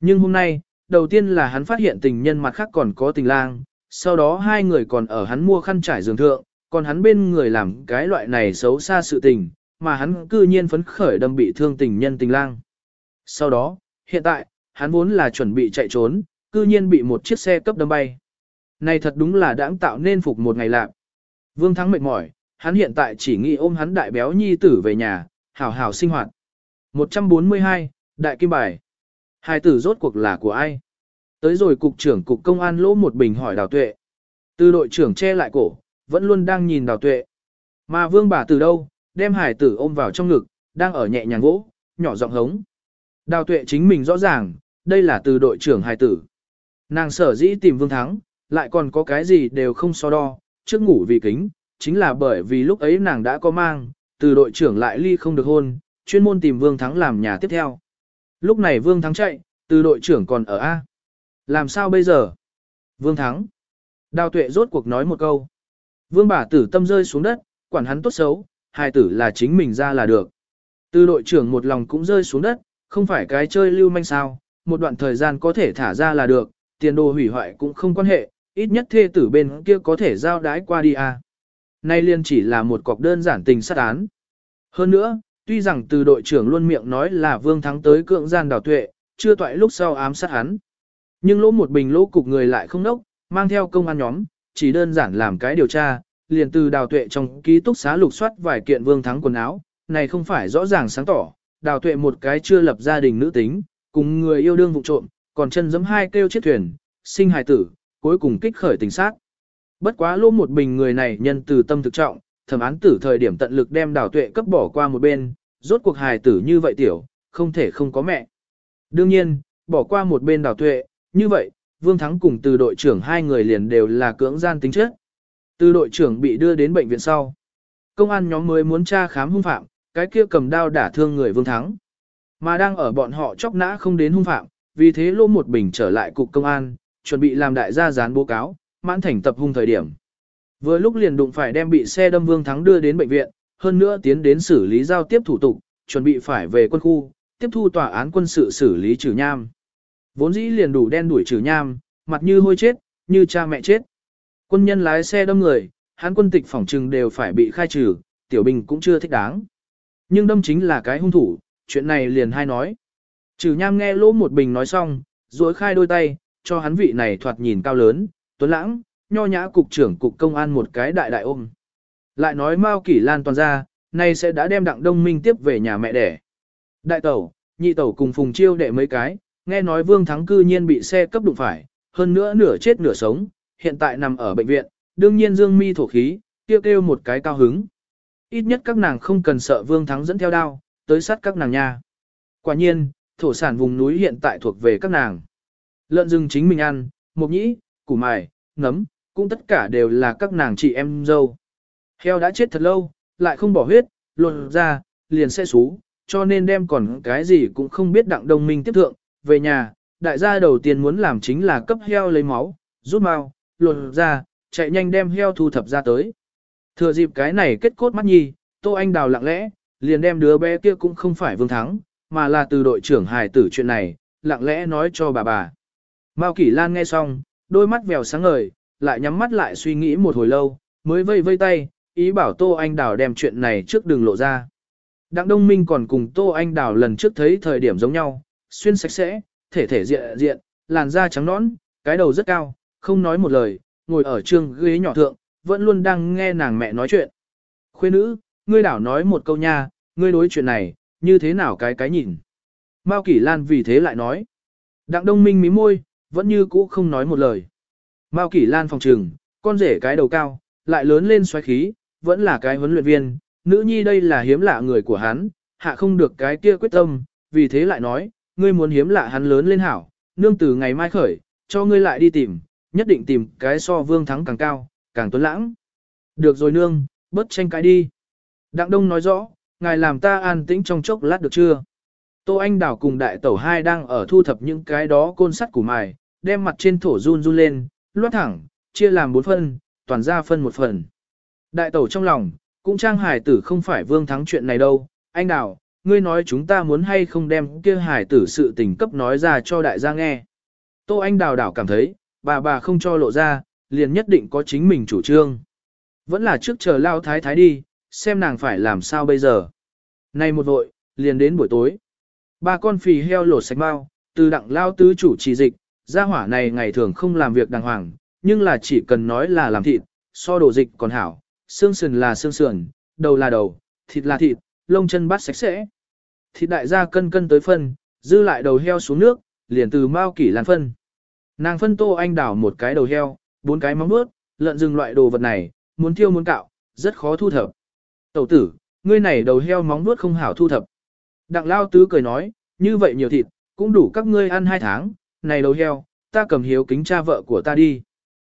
Nhưng hôm nay, đầu tiên là hắn phát hiện tình nhân mặt khác còn có tình lang, sau đó hai người còn ở hắn mua khăn trải giường thượng, còn hắn bên người làm cái loại này xấu xa sự tình, mà hắn cư nhiên phấn khởi đâm bị thương tình nhân tình lang. Sau đó, hiện tại, hắn vốn là chuẩn bị chạy trốn, cư nhiên bị một chiếc xe cấp đâm bay. Này thật đúng là đãng tạo nên phục một ngày lạc. Vương Thắng mệt mỏi, hắn hiện tại chỉ nghĩ ôm hắn đại béo nhi tử về nhà, hảo hảo sinh hoạt. 142, Đại Kim Bài. Hai tử rốt cuộc là của ai? Tới rồi cục trưởng cục công an lỗ một bình hỏi đào tuệ. Từ đội trưởng che lại cổ, vẫn luôn đang nhìn đào tuệ. Mà vương bà từ đâu, đem hải tử ôm vào trong ngực, đang ở nhẹ nhàng gỗ, nhỏ giọng hống. Đào tuệ chính mình rõ ràng, đây là từ đội trưởng hải tử. Nàng sở dĩ tìm vương thắng, lại còn có cái gì đều không so đo, trước ngủ vì kính, chính là bởi vì lúc ấy nàng đã có mang, từ đội trưởng lại ly không được hôn, chuyên môn tìm vương thắng làm nhà tiếp theo. Lúc này vương thắng chạy, từ đội trưởng còn ở A. Làm sao bây giờ? Vương thắng. Đào tuệ rốt cuộc nói một câu. Vương bà tử tâm rơi xuống đất, quản hắn tốt xấu, hài tử là chính mình ra là được. Từ đội trưởng một lòng cũng rơi xuống đất, không phải cái chơi lưu manh sao, một đoạn thời gian có thể thả ra là được, tiền đồ hủy hoại cũng không quan hệ, ít nhất thê tử bên kia có thể giao đái qua đi à. Nay liên chỉ là một cọc đơn giản tình sát án. Hơn nữa, tuy rằng từ đội trưởng luôn miệng nói là vương thắng tới cưỡng gian đào tuệ, chưa toại lúc sau ám sát hắn. Nhưng lỗ một bình lỗ cục người lại không nốc, mang theo công an nhóm, chỉ đơn giản làm cái điều tra, liền từ đào tuệ trong ký túc xá lục soát vài kiện vương thắng quần áo, này không phải rõ ràng sáng tỏ, đào tuệ một cái chưa lập gia đình nữ tính, cùng người yêu đương vụ trộm, còn chân giấm hai kêu chết thuyền, sinh hài tử, cuối cùng kích khởi tình sát. Bất quá lỗ một bình người này nhân từ tâm thực trọng, thẩm án tử thời điểm tận lực đem đào tuệ cấp bỏ qua một bên, rốt cuộc hài tử như vậy tiểu, không thể không có mẹ. Đương nhiên, bỏ qua một bên đào tuệ, như vậy, Vương Thắng cùng từ đội trưởng hai người liền đều là cưỡng gian tính chất. Từ đội trưởng bị đưa đến bệnh viện sau. Công an nhóm mới muốn tra khám hung phạm, cái kia cầm đao đả thương người Vương Thắng. Mà đang ở bọn họ chóc nã không đến hung phạm, vì thế lô một bình trở lại cục công an, chuẩn bị làm đại gia gián báo cáo, mãn thành tập hung thời điểm. Vừa lúc liền đụng phải đem bị xe đâm Vương Thắng đưa đến bệnh viện, hơn nữa tiến đến xử lý giao tiếp thủ tục, chuẩn bị phải về quân khu, tiếp thu tòa án quân sự xử lý trừ nham. Vốn dĩ liền đủ đen đuổi trừ nham, mặt như hôi chết, như cha mẹ chết. Quân nhân lái xe đâm người, hán quân tịch phỏng trừng đều phải bị khai trừ, tiểu bình cũng chưa thích đáng. Nhưng đâm chính là cái hung thủ, chuyện này liền hay nói. Trừ nham nghe lỗ một bình nói xong, dối khai đôi tay, cho hắn vị này thoạt nhìn cao lớn, tuấn lãng, nho nhã cục trưởng cục công an một cái đại đại ôm. Lại nói Mao Kỷ Lan toàn ra, nay sẽ đã đem đặng đông minh tiếp về nhà mẹ đẻ. Đại tẩu, nhị tẩu cùng phùng chiêu đệ mấy cái, nghe nói Vương Thắng cư nhiên bị xe cấp đụng phải, hơn nữa nửa chết nửa sống, hiện tại nằm ở bệnh viện, đương nhiên dương mi thổ khí, kêu kêu một cái cao hứng. Ít nhất các nàng không cần sợ Vương Thắng dẫn theo đao, tới sát các nàng nha. Quả nhiên, thổ sản vùng núi hiện tại thuộc về các nàng. Lợn rừng chính mình ăn, mộc nhĩ, củ mài, nấm, cũng tất cả đều là các nàng chị em dâu. Heo đã chết thật lâu, lại không bỏ huyết, lột ra, liền sẽ xú, cho nên đem còn cái gì cũng không biết đặng đồng minh tiếp thượng, về nhà, đại gia đầu tiên muốn làm chính là cấp heo lấy máu, rút mau, lột ra, chạy nhanh đem heo thu thập ra tới. Thừa dịp cái này kết cốt mắt nhi, Tô Anh Đào lặng lẽ, liền đem đứa bé kia cũng không phải Vương Thắng, mà là từ đội trưởng hài tử chuyện này, lặng lẽ nói cho bà bà. Mao Kỷ Lan nghe xong, đôi mắt vèo sáng ngời, lại nhắm mắt lại suy nghĩ một hồi lâu, mới vây vây tay, ý bảo Tô Anh Đào đem chuyện này trước đừng lộ ra. Đặng Đông Minh còn cùng Tô Anh Đào lần trước thấy thời điểm giống nhau, xuyên sạch sẽ, thể thể diện diện, làn da trắng nõn, cái đầu rất cao, không nói một lời, ngồi ở trường ghế nhỏ thượng, vẫn luôn đang nghe nàng mẹ nói chuyện. Khuê nữ, ngươi đảo nói một câu nha, ngươi đối chuyện này, như thế nào cái cái nhìn. Mao Kỷ Lan vì thế lại nói. Đặng Đông Minh mí môi, vẫn như cũ không nói một lời. Mao Kỷ Lan phòng trừng, con rể cái đầu cao, lại lớn lên xoáy khí, vẫn là cái huấn luyện viên, nữ nhi đây là hiếm lạ người của hắn, hạ không được cái kia quyết tâm, vì thế lại nói, ngươi muốn hiếm lạ hắn lớn lên hảo, nương từ ngày mai khởi, cho ngươi lại đi tìm, nhất định tìm cái so vương thắng càng cao, càng tuấn lãng. Được rồi nương, bớt tranh cãi đi. Đặng Đông nói rõ, ngài làm ta an tĩnh trong chốc lát được chưa? Tô Anh Đảo cùng đại tẩu hai đang ở thu thập những cái đó côn sắt của mài, đem mặt trên thổ run run lên, loát thẳng, chia làm bốn phân, toàn ra phân một phần. Đại tẩu trong lòng, cũng trang hải tử không phải vương thắng chuyện này đâu, anh Đảo, ngươi nói chúng ta muốn hay không đem kia hải tử sự tình cấp nói ra cho đại gia nghe. Tô Anh Đào đảo cảm thấy, bà bà không cho lộ ra, liền nhất định có chính mình chủ trương. Vẫn là trước chờ lao thái thái đi, xem nàng phải làm sao bây giờ. Nay một vội, liền đến buổi tối. Ba con phì heo lột sạch bao, từ đặng lao tứ chủ trì dịch, gia hỏa này ngày thường không làm việc đàng hoàng, nhưng là chỉ cần nói là làm thịt, so đồ dịch còn hảo, xương sườn là xương sườn, đầu là đầu, thịt là thịt, lông chân bắt sạch sẽ. Thịt đại gia cân cân tới phân, dư lại đầu heo xuống nước, liền từ mao kỷ lan phân. Nàng phân tô anh đảo một cái đầu heo, bốn cái móng nuốt, lợn rừng loại đồ vật này, muốn thiêu muốn cạo, rất khó thu thập. Tẩu tử, ngươi này đầu heo móng nuốt không hảo thu thập. Đặng lao tứ cười nói, như vậy nhiều thịt, cũng đủ các ngươi ăn hai tháng, này đầu heo, ta cầm hiếu kính cha vợ của ta đi.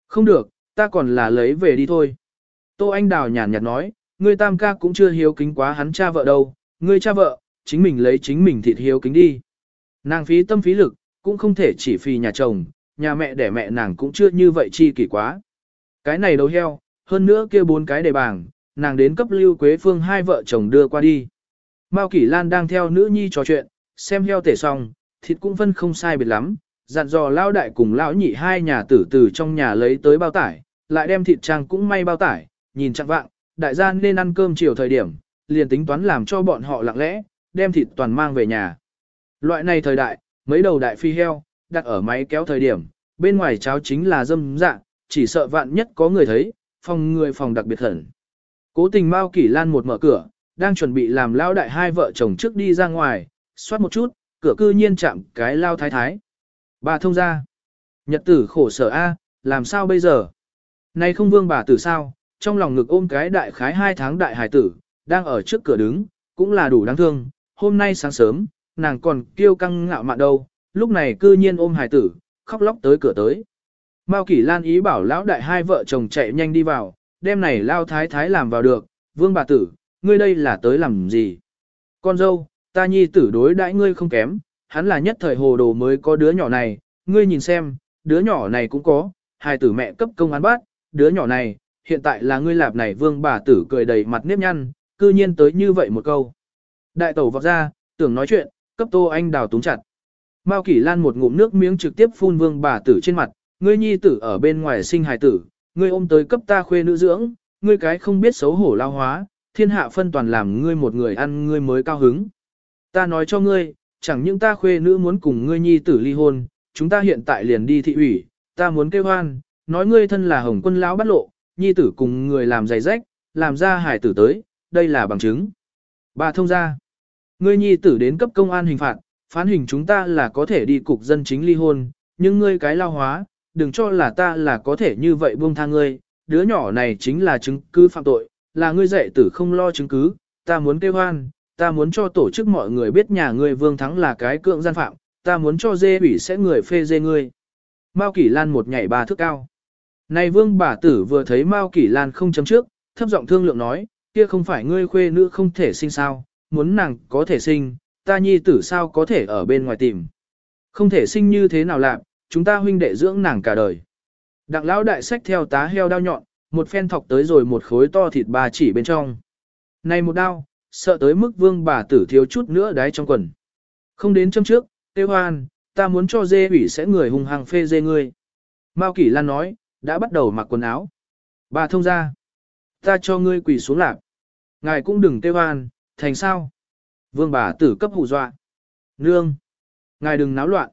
Không được, ta còn là lấy về đi thôi. Tô Anh Đào nhàn nhạt nói, ngươi tam ca cũng chưa hiếu kính quá hắn cha vợ đâu, ngươi cha vợ, chính mình lấy chính mình thịt hiếu kính đi. Nàng phí tâm phí lực, cũng không thể chỉ phì nhà chồng, nhà mẹ để mẹ nàng cũng chưa như vậy chi kỳ quá. Cái này đầu heo, hơn nữa kia bốn cái đề bảng, nàng đến cấp lưu quế phương hai vợ chồng đưa qua đi. Mao Kỷ Lan đang theo nữ nhi trò chuyện, xem heo tể xong, thịt cũng phân không sai biệt lắm, dặn dò lao đại cùng lão nhị hai nhà tử từ trong nhà lấy tới bao tải, lại đem thịt trang cũng may bao tải, nhìn chẳng vạng, đại gia nên ăn cơm chiều thời điểm, liền tính toán làm cho bọn họ lặng lẽ, đem thịt toàn mang về nhà. Loại này thời đại, mấy đầu đại phi heo, đặt ở máy kéo thời điểm, bên ngoài cháo chính là dâm dạng, chỉ sợ vạn nhất có người thấy, phòng người phòng đặc biệt hẩn. Cố tình Mao Kỷ Lan một mở cửa, đang chuẩn bị làm lao đại hai vợ chồng trước đi ra ngoài, xoát một chút, cửa cư nhiên chạm cái lao thái thái. Bà thông ra. Nhật tử khổ sở A, làm sao bây giờ? Này không vương bà tử sao, trong lòng ngực ôm cái đại khái hai tháng đại hải tử, đang ở trước cửa đứng, cũng là đủ đáng thương. Hôm nay sáng sớm, nàng còn kêu căng ngạo mạn đâu, lúc này cư nhiên ôm hải tử, khóc lóc tới cửa tới. Mao Kỷ Lan ý bảo lão đại hai vợ chồng chạy nhanh đi vào, đêm này lao thái thái làm vào được, vương bà tử, ngươi đây là tới làm gì? Con dâu, ta nhi tử đối đãi ngươi không kém, hắn là nhất thời hồ đồ mới có đứa nhỏ này, ngươi nhìn xem, đứa nhỏ này cũng có, hai tử mẹ cấp công án bát, đứa nhỏ này, hiện tại là ngươi lạp này vương bà tử cười đầy mặt nếp nhăn, cư nhiên tới như vậy một câu. Đại tẩu vọt ra, tưởng nói chuyện, cấp tô anh đào túng chặt. Mao Kỷ Lan một ngụm nước miếng trực tiếp phun vương bà tử trên mặt, ngươi nhi tử ở bên ngoài sinh hài tử, ngươi ôm tới cấp ta khuê nữ dưỡng, ngươi cái không biết xấu hổ lao hóa, thiên hạ phân toàn làm ngươi một người ăn ngươi mới cao hứng. Ta nói cho ngươi, chẳng những ta khuê nữ muốn cùng ngươi nhi tử ly hôn, chúng ta hiện tại liền đi thị ủy, ta muốn kêu hoan, nói ngươi thân là hồng quân lão bắt lộ, nhi tử cùng người làm giày rách, làm ra hải tử tới, đây là bằng chứng. Bà thông ra, ngươi nhi tử đến cấp công an hình phạt, phán hình chúng ta là có thể đi cục dân chính ly hôn, nhưng ngươi cái lao hóa, đừng cho là ta là có thể như vậy buông tha ngươi, đứa nhỏ này chính là chứng cứ phạm tội, là ngươi dạy tử không lo chứng cứ, ta muốn kêu hoan, ta muốn cho tổ chức mọi người biết nhà ngươi Vương Thắng là cái cưỡng gian phạm, ta muốn cho dê ủy sẽ người phê dê ngươi. Mao Kỷ Lan một nhảy ba thước cao. Này Vương bà tử vừa thấy Mao Kỷ Lan không chấm trước, thấp giọng thương lượng nói, kia không phải ngươi khuê nữ không thể sinh sao, muốn nàng có thể sinh, ta nhi tử sao có thể ở bên ngoài tìm. Không thể sinh như thế nào làm, chúng ta huynh đệ dưỡng nàng cả đời. Đặng lão đại sách theo tá heo đao nhọn, một phen thọc tới rồi một khối to thịt bà chỉ bên trong. Này một đao, sợ tới mức vương bà tử thiếu chút nữa đáy trong quần. Không đến châm trước, tiêu hoan, ta muốn cho dê ủy sẽ người hung hăng phê dê ngươi. Mao Kỷ Lan nói, đã bắt đầu mặc quần áo. Bà thông ra. Ta cho ngươi quỳ xuống lạp. Ngài cũng đừng tiêu hoan, thành sao. Vương bà tử cấp hù dọa. Nương. Ngài đừng náo loạn.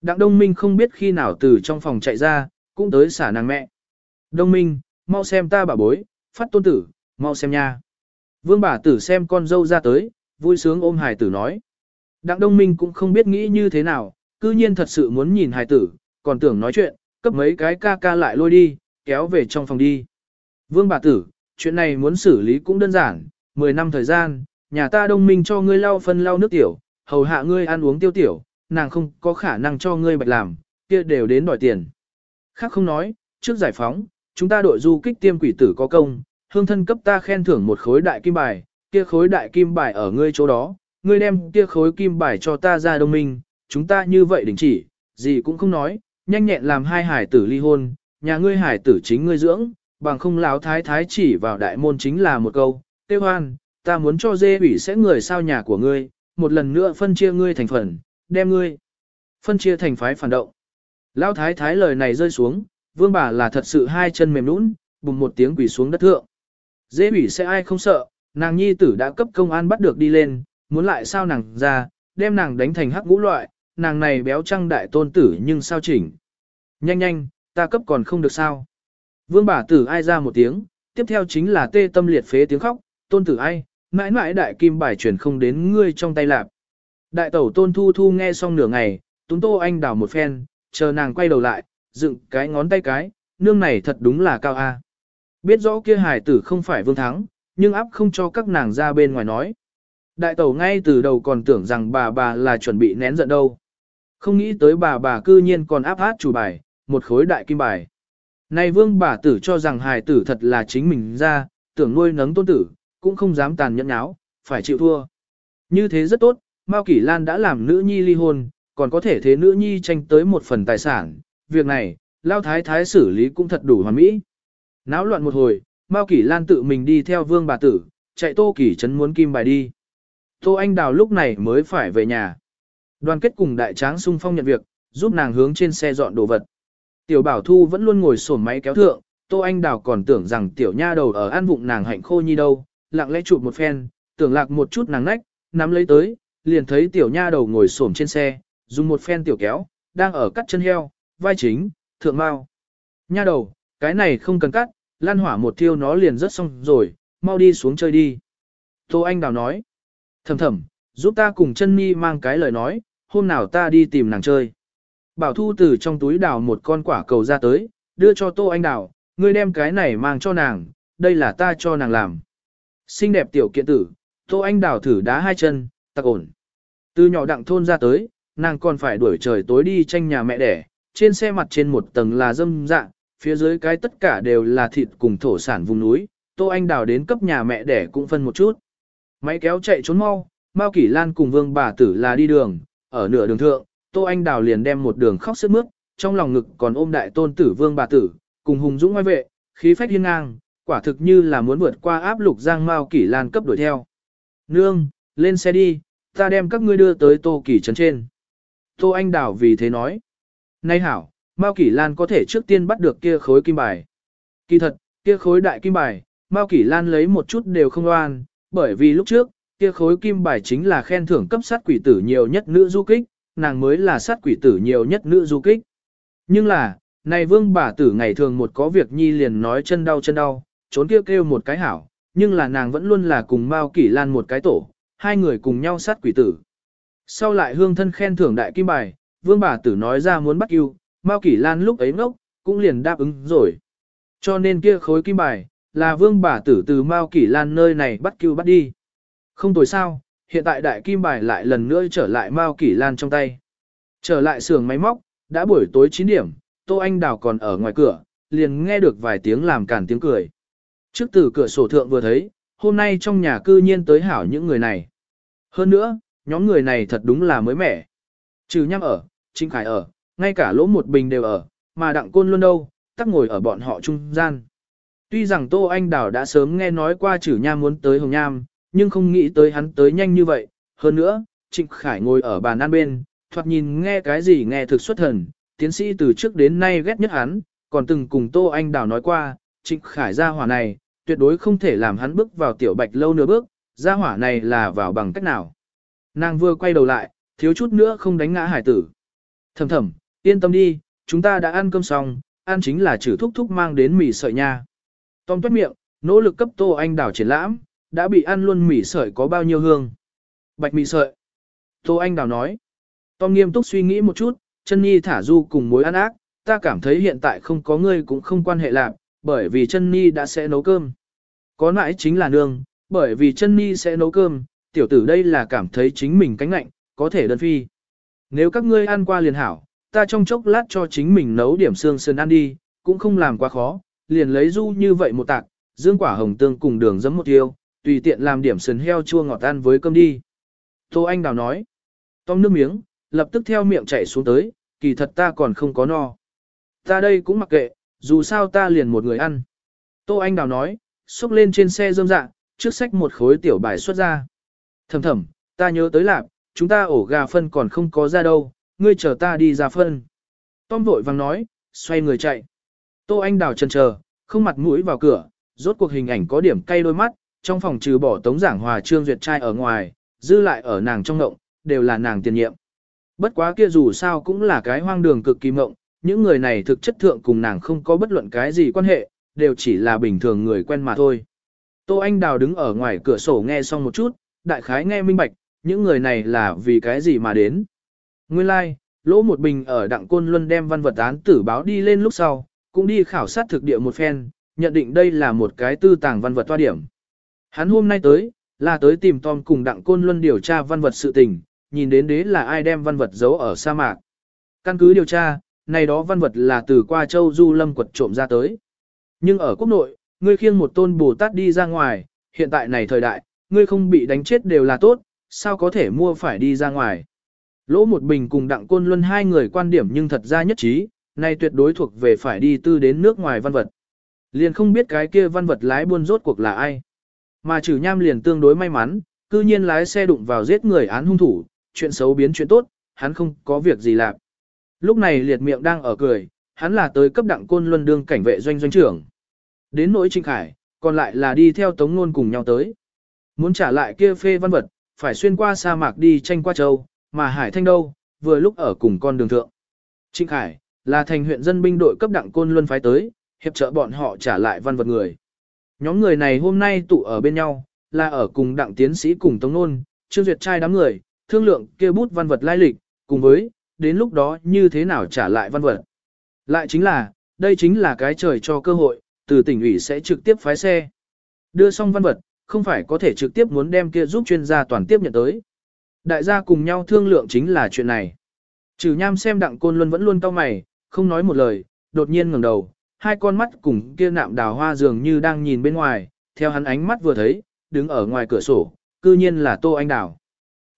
Đặng Đông Minh không biết khi nào từ trong phòng chạy ra, cũng tới xả nàng mẹ. Đông Minh, mau xem ta bà bối, phát tôn tử, mau xem nha. Vương bà tử xem con dâu ra tới, vui sướng ôm hài tử nói. Đặng Đông Minh cũng không biết nghĩ như thế nào, cư nhiên thật sự muốn nhìn hài tử, còn tưởng nói chuyện, cấp mấy cái ca ca lại lôi đi, kéo về trong phòng đi. Vương bà tử, chuyện này muốn xử lý cũng đơn giản, 10 năm thời gian, nhà ta Đông Minh cho ngươi lau phân lau nước tiểu, hầu hạ ngươi ăn uống tiêu tiểu, nàng không có khả năng cho ngươi bạch làm, kia đều đến đòi tiền. Khác không nói, trước giải phóng, chúng ta đội du kích tiêm quỷ tử có công, hương thân cấp ta khen thưởng một khối đại kim bài, kia khối đại kim bài ở ngươi chỗ đó, ngươi đem kia khối kim bài cho ta ra đông minh, chúng ta như vậy đình chỉ, gì cũng không nói, nhanh nhẹn làm hai hải tử ly hôn, nhà ngươi hải tử chính ngươi dưỡng, bằng không láo thái thái chỉ vào đại môn chính là một câu, tiêu hoan, ta muốn cho dê ủy sẽ người sao nhà của ngươi, một lần nữa phân chia ngươi thành phần, đem ngươi phân chia thành phái phản động. Lão thái thái lời này rơi xuống, vương bà là thật sự hai chân mềm nũng, bùng một tiếng quỳ xuống đất thượng. Dễ ủy sẽ ai không sợ, nàng nhi tử đã cấp công an bắt được đi lên, muốn lại sao nàng ra, đem nàng đánh thành hắc ngũ loại, nàng này béo trăng đại tôn tử nhưng sao chỉnh. Nhanh nhanh, ta cấp còn không được sao. Vương bà tử ai ra một tiếng, tiếp theo chính là tê tâm liệt phế tiếng khóc, tôn tử ai, mãi mãi đại kim bài truyền không đến ngươi trong tay lạp. Đại tẩu tôn thu thu nghe xong nửa ngày, túng tô anh đào một phen, chờ nàng quay đầu lại, dựng cái ngón tay cái, nương này thật đúng là cao a. Biết rõ kia hải tử không phải vương thắng, nhưng áp không cho các nàng ra bên ngoài nói. Đại tẩu ngay từ đầu còn tưởng rằng bà bà là chuẩn bị nén giận đâu. Không nghĩ tới bà bà cư nhiên còn áp át chủ bài, một khối đại kim bài. Này vương bà tử cho rằng hài tử thật là chính mình ra, tưởng nuôi nấng tôn tử, cũng không dám tàn nhẫn nháo, phải chịu thua. Như thế rất tốt, Mao Kỷ Lan đã làm nữ nhi ly hôn, còn có thể thế nữ nhi tranh tới một phần tài sản. Việc này, Lao Thái Thái xử lý cũng thật đủ hoàn mỹ. Náo loạn một hồi, Mao Kỷ Lan tự mình đi theo vương bà tử, chạy Tô Kỷ Trấn muốn kim bài đi. Tô Anh Đào lúc này mới phải về nhà. Đoàn kết cùng đại tráng sung phong nhận việc, giúp nàng hướng trên xe dọn đồ vật. Tiểu Bảo Thu vẫn luôn ngồi sổm máy kéo thượng, Tô Anh Đào còn tưởng rằng tiểu nha đầu ở an vụng nàng hạnh khô nhi đâu, lặng lẽ chụp một phen, tưởng lạc một chút nàng nách, nắm lấy tới, liền thấy tiểu nha đầu ngồi xổm trên xe, dùng một phen tiểu kéo, đang ở cắt chân heo, vai chính, thượng mao. Nha đầu, cái này không cần cắt, lan hỏa một thiêu nó liền rất xong rồi, mau đi xuống chơi đi. Tô Anh Đào nói, thầm thầm, giúp ta cùng chân mi mang cái lời nói, hôm nào ta đi tìm nàng chơi. Bảo Thu từ trong túi đào một con quả cầu ra tới, đưa cho Tô Anh Đào, ngươi đem cái này mang cho nàng, đây là ta cho nàng làm. Xinh đẹp tiểu kiện tử, Tô Anh Đào thử đá hai chân, tặc ổn. Từ nhỏ đặng thôn ra tới, nàng còn phải đuổi trời tối đi tranh nhà mẹ đẻ, trên xe mặt trên một tầng là dâm dạ, phía dưới cái tất cả đều là thịt cùng thổ sản vùng núi, Tô Anh đào đến cấp nhà mẹ đẻ cũng phân một chút. Máy kéo chạy trốn mau, Mao Kỷ Lan cùng Vương bà tử là đi đường, ở nửa đường thượng, Tô Anh đào liền đem một đường khóc sức mướt, trong lòng ngực còn ôm đại tôn tử Vương bà tử, cùng hùng dũng ngoài vệ, khí phách hiên ngang, quả thực như là muốn vượt qua áp lục giang Mao Kỷ Lan cấp đuổi theo. Nương, lên xe đi, ta đem các ngươi đưa tới Tô Kỷ trấn trên. Tô Anh Đào vì thế nói. Nay hảo, Mao Kỷ Lan có thể trước tiên bắt được kia khối kim bài. Kỳ thật, kia khối đại kim bài, Mao Kỷ Lan lấy một chút đều không oan, bởi vì lúc trước, kia khối kim bài chính là khen thưởng cấp sát quỷ tử nhiều nhất nữ du kích, nàng mới là sát quỷ tử nhiều nhất nữ du kích. Nhưng là, này vương bà tử ngày thường một có việc nhi liền nói chân đau chân đau, trốn kêu kêu một cái hảo, nhưng là nàng vẫn luôn là cùng Mao Kỷ Lan một cái tổ, hai người cùng nhau sát quỷ tử. Sau lại hương thân khen thưởng đại kim bài, vương bà tử nói ra muốn bắt yêu, Mao Kỷ Lan lúc ấy ngốc, cũng liền đáp ứng rồi. Cho nên kia khối kim bài, là vương bà tử từ Mao Kỷ Lan nơi này bắt cứu bắt đi. Không tồi sao, hiện tại đại kim bài lại lần nữa trở lại Mao Kỷ Lan trong tay. Trở lại xưởng máy móc, đã buổi tối 9 điểm, Tô Anh Đào còn ở ngoài cửa, liền nghe được vài tiếng làm cản tiếng cười. Trước từ cửa sổ thượng vừa thấy, hôm nay trong nhà cư nhiên tới hảo những người này. Hơn nữa, nhóm người này thật đúng là mới mẻ. Trừ nhăm ở, Trinh Khải ở, ngay cả lỗ một bình đều ở, mà đặng côn luôn đâu, tắc ngồi ở bọn họ trung gian. Tuy rằng Tô Anh Đào đã sớm nghe nói qua chử nham muốn tới Hồng Nham, nhưng không nghĩ tới hắn tới nhanh như vậy. Hơn nữa, Trịnh Khải ngồi ở bàn ăn bên, thoạt nhìn nghe cái gì nghe thực xuất thần, tiến sĩ từ trước đến nay ghét nhất hắn, còn từng cùng Tô Anh Đào nói qua, Trịnh Khải ra hỏa này, tuyệt đối không thể làm hắn bước vào tiểu bạch lâu nửa bước, ra hỏa này là vào bằng cách nào. Nàng vừa quay đầu lại, thiếu chút nữa không đánh ngã hải tử. Thầm thầm, yên tâm đi, chúng ta đã ăn cơm xong, ăn chính là trừ thúc thúc mang đến mì sợi nha. Tom tuét miệng, nỗ lực cấp tô anh đào triển lãm, đã bị ăn luôn mì sợi có bao nhiêu hương. Bạch mì sợi. Tô anh đào nói. Tom nghiêm túc suy nghĩ một chút, chân nhi thả du cùng mối ăn ác, ta cảm thấy hiện tại không có ngươi cũng không quan hệ lạc, bởi vì chân ni đã sẽ nấu cơm. Có nãi chính là nương, bởi vì chân ni sẽ nấu cơm, tiểu tử đây là cảm thấy chính mình cánh lạnh, có thể đơn phi. Nếu các ngươi ăn qua liền hảo, ta trong chốc lát cho chính mình nấu điểm xương sườn ăn đi, cũng không làm quá khó, liền lấy du như vậy một tạc, dương quả hồng tương cùng đường giấm một tiêu, tùy tiện làm điểm sườn heo chua ngọt ăn với cơm đi. Tô Anh Đào nói, tông nước miếng, lập tức theo miệng chảy xuống tới, kỳ thật ta còn không có no. Ta đây cũng mặc kệ, dù sao ta liền một người ăn. Tô Anh Đào nói, xúc lên trên xe rơm dạ, trước sách một khối tiểu bài xuất ra. Thầm thầm, ta nhớ tới lạp, chúng ta ổ gà phân còn không có ra đâu, ngươi chờ ta đi ra phân. Tom vội vàng nói, xoay người chạy. Tô Anh Đào chân chờ, không mặt mũi vào cửa, rốt cuộc hình ảnh có điểm cay đôi mắt, trong phòng trừ bỏ tống giảng hòa trương duyệt trai ở ngoài, dư lại ở nàng trong ngộng, đều là nàng tiền nhiệm. Bất quá kia dù sao cũng là cái hoang đường cực kỳ mộng, những người này thực chất thượng cùng nàng không có bất luận cái gì quan hệ, đều chỉ là bình thường người quen mà thôi. Tô Anh Đào đứng ở ngoài cửa sổ nghe xong một chút, đại khái nghe minh bạch, những người này là vì cái gì mà đến. Nguyên lai, like, lỗ một bình ở đặng côn luân đem văn vật án tử báo đi lên lúc sau, cũng đi khảo sát thực địa một phen, nhận định đây là một cái tư tàng văn vật toa điểm. Hắn hôm nay tới, là tới tìm Tom cùng đặng côn luân điều tra văn vật sự tình, nhìn đến đế là ai đem văn vật giấu ở sa mạc. Căn cứ điều tra, này đó văn vật là từ qua châu du lâm quật trộm ra tới. Nhưng ở quốc nội, ngươi khiêng một tôn Bồ Tát đi ra ngoài, hiện tại này thời đại, ngươi không bị đánh chết đều là tốt, sao có thể mua phải đi ra ngoài. Lỗ một bình cùng đặng côn luân hai người quan điểm nhưng thật ra nhất trí, này tuyệt đối thuộc về phải đi tư đến nước ngoài văn vật. Liền không biết cái kia văn vật lái buôn rốt cuộc là ai. Mà trừ nham liền tương đối may mắn, cư nhiên lái xe đụng vào giết người án hung thủ, chuyện xấu biến chuyện tốt, hắn không có việc gì làm. Lúc này liệt miệng đang ở cười, hắn là tới cấp đặng côn luân đương cảnh vệ doanh doanh trưởng. Đến nỗi trinh khải, còn lại là đi theo tống nôn cùng nhau tới. Muốn trả lại kia phê văn vật, phải xuyên qua sa mạc đi tranh qua châu, mà Hải Thanh đâu, vừa lúc ở cùng con đường thượng. Trinh Khải, là thành huyện dân binh đội cấp đặng côn luân phái tới, hiệp trợ bọn họ trả lại văn vật người. Nhóm người này hôm nay tụ ở bên nhau, là ở cùng đặng tiến sĩ cùng Tống Nôn, Trương Duyệt trai đám người, thương lượng kia bút văn vật lai lịch, cùng với, đến lúc đó như thế nào trả lại văn vật. Lại chính là, đây chính là cái trời cho cơ hội, từ tỉnh ủy sẽ trực tiếp phái xe. Đưa xong văn vật, không phải có thể trực tiếp muốn đem kia giúp chuyên gia toàn tiếp nhận tới. Đại gia cùng nhau thương lượng chính là chuyện này. Trừ nham xem đặng côn luân vẫn luôn cau mày, không nói một lời, đột nhiên ngẩng đầu, hai con mắt cùng kia nạm đào hoa dường như đang nhìn bên ngoài, theo hắn ánh mắt vừa thấy, đứng ở ngoài cửa sổ, cư nhiên là Tô Anh Đào.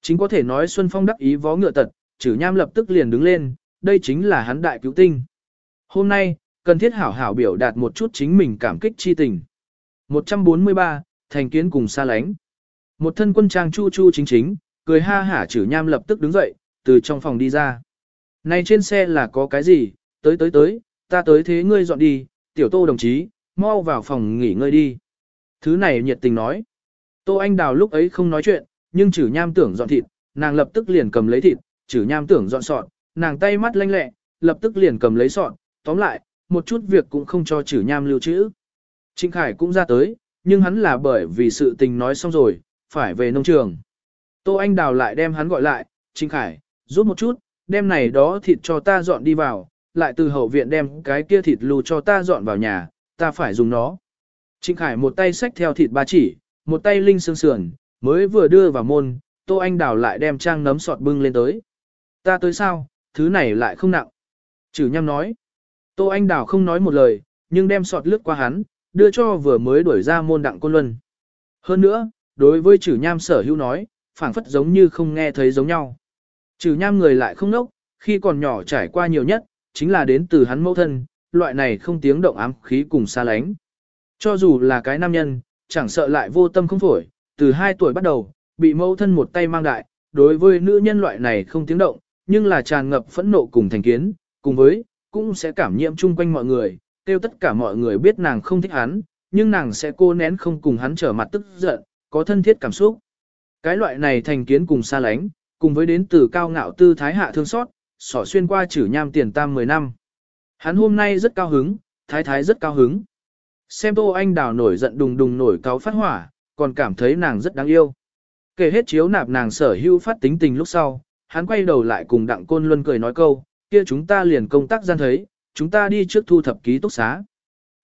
Chính có thể nói Xuân Phong đắc ý vó ngựa tật, chử nham lập tức liền đứng lên, đây chính là hắn đại cứu tinh. Hôm nay, cần thiết hảo hảo biểu đạt một chút chính mình cảm kích chi tình. 143, thành kiến cùng xa lánh. Một thân quân trang chu chu chính chính, cười ha hả chử nham lập tức đứng dậy, từ trong phòng đi ra. Này trên xe là có cái gì, tới tới tới, ta tới thế ngươi dọn đi, tiểu tô đồng chí, mau vào phòng nghỉ ngơi đi. thứ này nhiệt tình nói. Tô Anh Đào lúc ấy không nói chuyện, nhưng chử nham tưởng dọn thịt, nàng lập tức liền cầm lấy thịt, chử nham tưởng dọn sọt, nàng tay mắt lanh lẹ, lập tức liền cầm lấy sọt, tóm lại, một chút việc cũng không cho chử nham lưu trữ. Trịnh Khải cũng ra tới, nhưng hắn là bởi vì sự tình nói xong rồi, phải về nông trường. Tô Anh Đào lại đem hắn gọi lại, Trịnh Khải, rút một chút, đem này đó thịt cho ta dọn đi vào, lại từ hậu viện đem cái kia thịt lù cho ta dọn vào nhà, ta phải dùng nó. Trịnh Khải một tay xách theo thịt ba chỉ, một tay linh xương sườn, mới vừa đưa vào môn, Tô Anh Đào lại đem trang nấm sọt bưng lên tới. Ta tới sao, thứ này lại không nặng. Chử nhăm nói. Tô Anh Đào không nói một lời, nhưng đem sọt lướt qua hắn, đưa cho vừa mới đuổi ra môn đặng côn luân. Hơn nữa, đối với chử nham sở hữu nói, phảng phất giống như không nghe thấy giống nhau. Chử nham người lại không nốc, khi còn nhỏ trải qua nhiều nhất, chính là đến từ hắn mẫu thân, loại này không tiếng động ám khí cùng xa lánh. Cho dù là cái nam nhân, chẳng sợ lại vô tâm không phổi, từ 2 tuổi bắt đầu, bị mẫu thân một tay mang đại, đối với nữ nhân loại này không tiếng động, nhưng là tràn ngập phẫn nộ cùng thành kiến, cùng với, cũng sẽ cảm nhiễm chung quanh mọi người, kêu tất cả mọi người biết nàng không thích hắn, nhưng nàng sẽ cô nén không cùng hắn trở mặt tức giận, có thân thiết cảm xúc. Cái loại này thành kiến cùng xa lánh, cùng với đến từ cao ngạo tư thái hạ thương xót, sỏ xuyên qua chử nham tiền tam 10 năm. Hắn hôm nay rất cao hứng, thái thái rất cao hứng. Xem Tô Anh Đào nổi giận đùng đùng nổi cáo phát hỏa, còn cảm thấy nàng rất đáng yêu. Kể hết chiếu nạp nàng sở hữu phát tính tình lúc sau, hắn quay đầu lại cùng Đặng Côn Luân cười nói câu, kia chúng ta liền công tác gian thấy, chúng ta đi trước thu thập ký túc xá.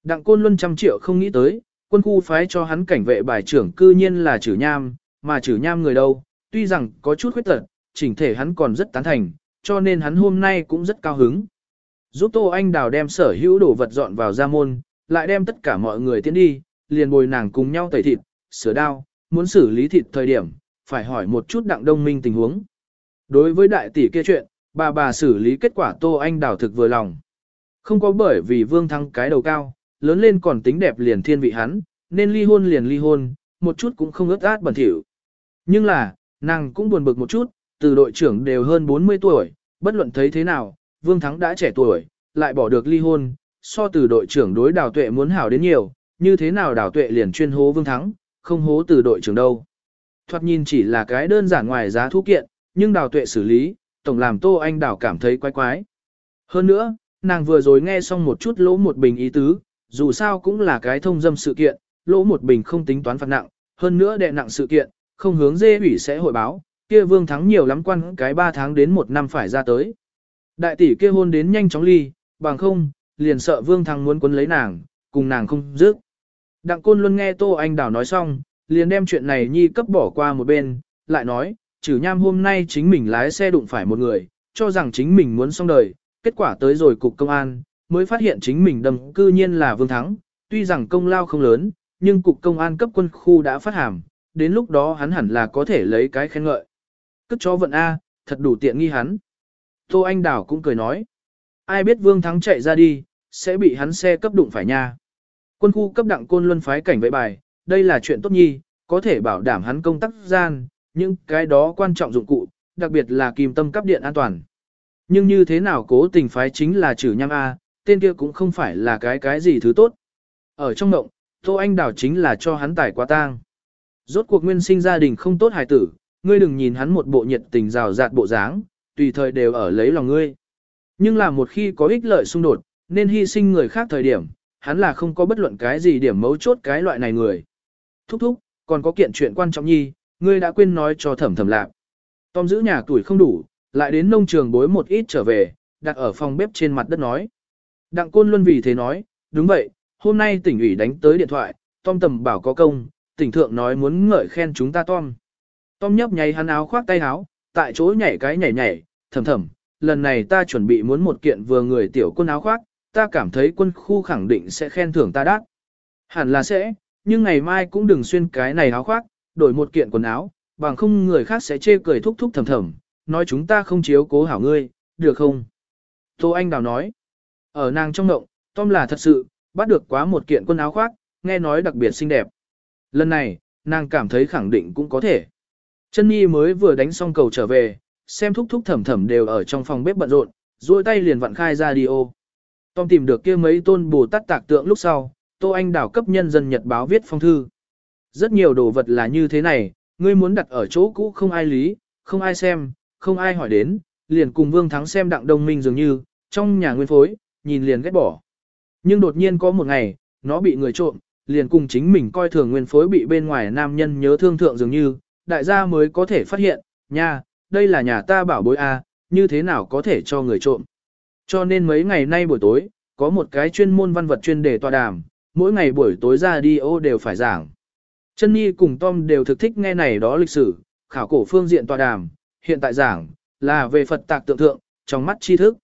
Đặng Côn Luân trăm triệu không nghĩ tới, quân khu phái cho hắn cảnh vệ bài trưởng cư nhiên là chử nham, mà chử nham người đâu, tuy rằng có chút khuyết tật, chỉnh thể hắn còn rất tán thành, cho nên hắn hôm nay cũng rất cao hứng. Giúp Tô Anh Đào đem sở hữu đồ vật dọn vào gia môn, lại đem tất cả mọi người tiến đi, liền bồi nàng cùng nhau tẩy thịt, sửa đao, muốn xử lý thịt thời điểm, phải hỏi một chút đặng đông minh tình huống. Đối với đại tỷ kia chuyện, bà bà xử lý kết quả Tô Anh Đào thực vừa lòng. Không có bởi vì Vương Thăng cái đầu cao, lớn lên còn tính đẹp liền thiên vị hắn, nên ly hôn liền ly hôn, một chút cũng không ướt át bẩn thỉu. Nhưng là, nàng cũng buồn bực một chút, từ đội trưởng đều hơn 40 tuổi, bất luận thấy thế nào, Vương Thắng đã trẻ tuổi, lại bỏ được ly hôn, so từ đội trưởng đối đào tuệ muốn hảo đến nhiều, như thế nào đào tuệ liền chuyên hố Vương Thắng, không hố từ đội trưởng đâu. Thoạt nhìn chỉ là cái đơn giản ngoài giá thu kiện, nhưng đào tuệ xử lý, tổng làm Tô Anh Đào cảm thấy quái quái. Hơn nữa, nàng vừa rồi nghe xong một chút lỗ một bình ý tứ, dù sao cũng là cái thông dâm sự kiện, lỗ một bình không tính toán phạt nặng, hơn nữa đệ nặng sự kiện, không hướng dê ủy sẽ hội báo, kia vương thắng nhiều lắm quan cái 3 tháng đến 1 năm phải ra tới. Đại tỷ kia hôn đến nhanh chóng ly, bằng không, liền sợ vương thắng muốn quấn lấy nàng, cùng nàng không dứt. Đặng côn luôn nghe Tô Anh Đào nói xong, liền đem chuyện này nhi cấp bỏ qua một bên, lại nói, trừ nham hôm nay chính mình lái xe đụng phải một người, cho rằng chính mình muốn xong đời, kết quả tới rồi cục công an, mới phát hiện chính mình đâm cư nhiên là vương thắng, tuy rằng công lao không lớn, nhưng cục công an cấp quân khu đã phát hàm, đến lúc đó hắn hẳn là có thể lấy cái khen ngợi. Cất cho vận A, thật đủ tiện nghi hắn. Tô Anh Đảo cũng cười nói. Ai biết Vương Thắng chạy ra đi, sẽ bị hắn xe cấp đụng phải nha. Quân khu cấp đặng côn luân phái cảnh vệ bài, đây là chuyện tốt nhi, có thể bảo đảm hắn công tác gian, những cái đó quan trọng dụng cụ, đặc biệt là kìm tâm cấp điện an toàn. Nhưng như thế nào cố tình phái chính là trừ nham A, tên kia cũng không phải là cái cái gì thứ tốt. Ở trong ngộng, Tô Anh Đào chính là cho hắn tải quá tang. Rốt cuộc nguyên sinh gia đình không tốt hài tử, ngươi đừng nhìn hắn một bộ nhiệt tình rào rạt bộ dáng, tùy thời đều ở lấy lòng ngươi. Nhưng là một khi có ích lợi xung đột, nên hy sinh người khác thời điểm, hắn là không có bất luận cái gì điểm mấu chốt cái loại này người. Thúc thúc, còn có kiện chuyện quan trọng nhi, ngươi đã quên nói cho thẩm thẩm lạc. Tom giữ nhà tuổi không đủ, lại đến nông trường bối một ít trở về, đặt ở phòng bếp trên mặt đất nói. Đặng Côn Luân vì thế nói, đúng vậy, hôm nay tỉnh ủy đánh tới điện thoại, Tom tầm bảo có công, tỉnh thượng nói muốn ngợi khen chúng ta Tom. Tom nhấp nháy hắn áo khoác tay áo, tại chỗ nhảy cái nhảy nhảy, thầm thầm, lần này ta chuẩn bị muốn một kiện vừa người tiểu quân áo khoác, ta cảm thấy quân khu khẳng định sẽ khen thưởng ta đắt. Hẳn là sẽ, nhưng ngày mai cũng đừng xuyên cái này áo khoác, đổi một kiện quần áo, bằng không người khác sẽ chê cười thúc thúc thầm thầm, nói chúng ta không chiếu cố hảo ngươi, được không? Tô Anh Đào nói, ở nàng trong động, Tom là thật sự, bắt được quá một kiện quần áo khoác, nghe nói đặc biệt xinh đẹp. Lần này, nàng cảm thấy khẳng định cũng có thể. Chân Nhi mới vừa đánh xong cầu trở về, xem thúc thúc thầm thầm đều ở trong phòng bếp bận rộn, duỗi tay liền vặn khai ra đi ô. Tom tìm được kia mấy tôn Bồ Tát tạc tượng lúc sau, Tô Anh đào cấp nhân dân nhật báo viết phong thư. Rất nhiều đồ vật là như thế này, ngươi muốn đặt ở chỗ cũ không ai lý, không ai xem, không ai hỏi đến, liền cùng Vương Thắng xem đặng đông minh dường như, trong nhà nguyên phối, nhìn liền ghét bỏ. Nhưng đột nhiên có một ngày, nó bị người trộm, liền cùng chính mình coi thường nguyên phối bị bên ngoài nam nhân nhớ thương thượng dường như, đại gia mới có thể phát hiện, nha, đây là nhà ta bảo bối a, như thế nào có thể cho người trộm. Cho nên mấy ngày nay buổi tối, có một cái chuyên môn văn vật chuyên đề tọa đàm, mỗi ngày buổi tối ra đi ô đều phải giảng. Chân Nhi cùng Tom đều thực thích nghe này đó lịch sử, khảo cổ phương diện tòa đàm, hiện tại giảng, là về Phật tạc tượng thượng, trong mắt tri thức.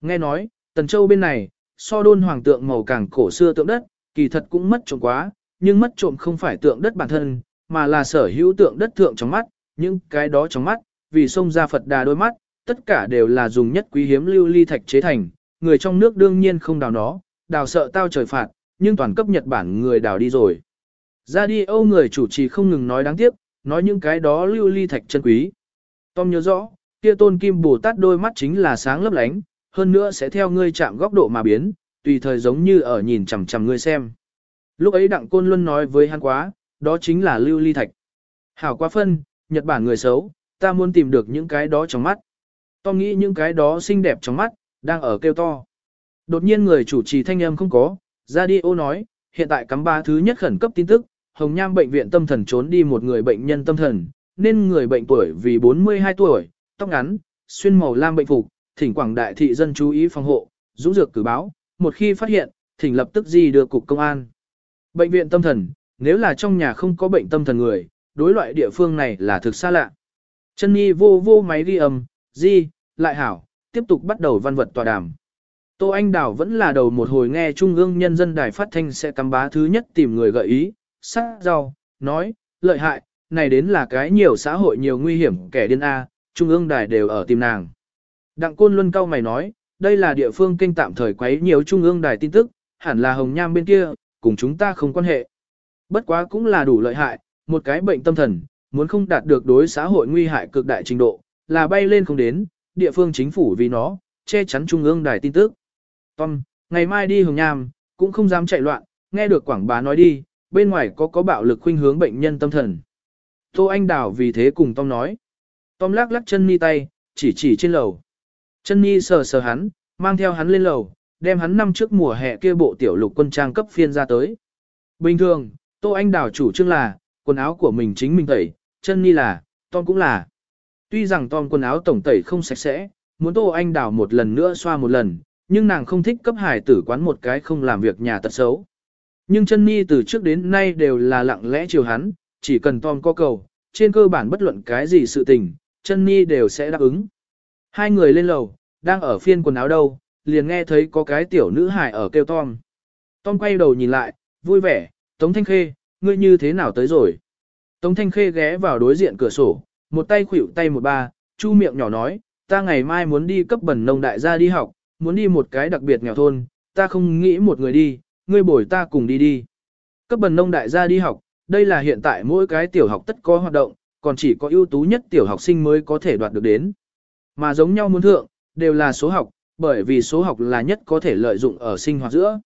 Nghe nói, Tần Châu bên này, so đôn hoàng tượng màu càng cổ xưa tượng đất, kỳ thật cũng mất trộm quá, nhưng mất trộm không phải tượng đất bản thân, mà là sở hữu tượng đất thượng trong mắt, những cái đó trong mắt, vì sông ra Phật đà đôi mắt, tất cả đều là dùng nhất quý hiếm lưu ly thạch chế thành, người trong nước đương nhiên không đào nó, đào sợ tao trời phạt, nhưng toàn cấp Nhật Bản người đào đi rồi. Ra đi Âu người chủ trì không ngừng nói đáng tiếc, nói những cái đó lưu ly thạch chân quý. Tom nhớ rõ, kia tôn kim Bồ Tát đôi mắt chính là sáng lấp lánh, hơn nữa sẽ theo ngươi chạm góc độ mà biến, tùy thời giống như ở nhìn chằm chằm ngươi xem. Lúc ấy Đặng Côn Luân nói với hắn quá, đó chính là lưu ly thạch. Hảo quá phân, Nhật Bản người xấu, ta muốn tìm được những cái đó trong mắt. Tom nghĩ những cái đó xinh đẹp trong mắt, đang ở kêu to. Đột nhiên người chủ trì thanh âm không có, radio nói, hiện tại cắm ba thứ nhất khẩn cấp tin tức, Hồng Nham bệnh viện tâm thần trốn đi một người bệnh nhân tâm thần, nên người bệnh tuổi vì 42 tuổi, tóc ngắn, xuyên màu lam bệnh phục, thỉnh quảng đại thị dân chú ý phòng hộ, dũng dược cử báo, một khi phát hiện, thỉnh lập tức di đưa cục công an. Bệnh viện tâm thần, nếu là trong nhà không có bệnh tâm thần người, đối loại địa phương này là thực xa lạ. Chân Nhi vô vô máy ghi âm, di, lại hảo, tiếp tục bắt đầu văn vật tòa đàm. Tô Anh Đào vẫn là đầu một hồi nghe Trung ương Nhân dân Đài phát thanh sẽ cắm bá thứ nhất tìm người gợi ý, sắc rau, nói, lợi hại, này đến là cái nhiều xã hội nhiều nguy hiểm kẻ điên A, Trung ương Đài đều ở tìm nàng. Đặng Côn Luân cao mày nói, đây là địa phương kênh tạm thời quấy nhiều Trung ương Đài tin tức, hẳn là Hồng Nham bên kia, cùng chúng ta không quan hệ. Bất quá cũng là đủ lợi hại, một cái bệnh tâm thần, muốn không đạt được đối xã hội nguy hại cực đại trình độ, là bay lên không đến, địa phương chính phủ vì nó, che chắn Trung ương Đài tin tức. Tom, ngày mai đi Hồng Nham, cũng không dám chạy loạn, nghe được quảng bá nói đi, bên ngoài có có bạo lực khuynh hướng bệnh nhân tâm thần. Tô Anh Đào vì thế cùng Tom nói. Tom lắc lắc chân mi tay, chỉ chỉ trên lầu. Chân mi sờ sờ hắn, mang theo hắn lên lầu, đem hắn năm trước mùa hè kia bộ tiểu lục quân trang cấp phiên ra tới. Bình thường, Tô Anh Đào chủ trương là, quần áo của mình chính mình tẩy, chân mi là, Tom cũng là. Tuy rằng Tom quần áo tổng tẩy không sạch sẽ, muốn Tô Anh Đào một lần nữa xoa một lần, nhưng nàng không thích cấp hải tử quán một cái không làm việc nhà tật xấu. Nhưng chân ni từ trước đến nay đều là lặng lẽ chiều hắn, chỉ cần Tom có cầu, trên cơ bản bất luận cái gì sự tình, chân ni đều sẽ đáp ứng. Hai người lên lầu, đang ở phiên quần áo đâu, liền nghe thấy có cái tiểu nữ hài ở kêu Tom. Tom quay đầu nhìn lại, vui vẻ, Tống Thanh Khê, ngươi như thế nào tới rồi? Tống Thanh Khê ghé vào đối diện cửa sổ, một tay khuỷu tay một ba, chu miệng nhỏ nói, ta ngày mai muốn đi cấp bẩn nông đại gia đi học, muốn đi một cái đặc biệt nghèo thôn, ta không nghĩ một người đi, ngươi bồi ta cùng đi đi. Cấp bần nông đại gia đi học, đây là hiện tại mỗi cái tiểu học tất có hoạt động, còn chỉ có ưu tú nhất tiểu học sinh mới có thể đoạt được đến. Mà giống nhau muốn thượng, đều là số học, bởi vì số học là nhất có thể lợi dụng ở sinh hoạt giữa.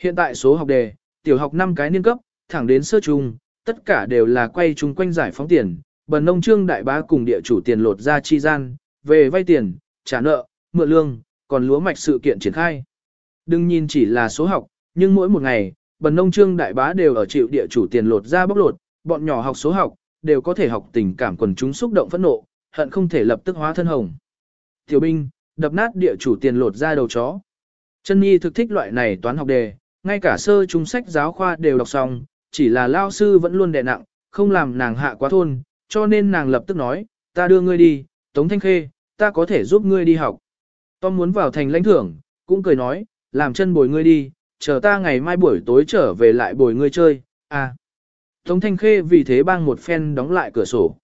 Hiện tại số học đề, tiểu học 5 cái niên cấp, thẳng đến sơ trung, tất cả đều là quay chung quanh giải phóng tiền, bần nông trương đại bá cùng địa chủ tiền lột ra chi gian, về vay tiền, trả nợ, mượn lương, còn lúa mạch sự kiện triển khai. Đừng nhìn chỉ là số học, nhưng mỗi một ngày, bần nông trương đại bá đều ở chịu địa chủ tiền lột ra bóc lột, bọn nhỏ học số học, đều có thể học tình cảm quần chúng xúc động phẫn nộ, hận không thể lập tức hóa thân hồng. Tiểu binh, đập nát địa chủ tiền lột ra đầu chó. Chân Nhi thực thích loại này toán học đề, ngay cả sơ trung sách giáo khoa đều đọc xong, chỉ là lao sư vẫn luôn đè nặng, không làm nàng hạ quá thôn, cho nên nàng lập tức nói, ta đưa ngươi đi, Tống Thanh Khê, ta có thể giúp ngươi đi học. Tom muốn vào thành lãnh thưởng, cũng cười nói, làm chân bồi ngươi đi, chờ ta ngày mai buổi tối trở về lại bồi ngươi chơi, à. Tống Thanh Khê vì thế bang một phen đóng lại cửa sổ.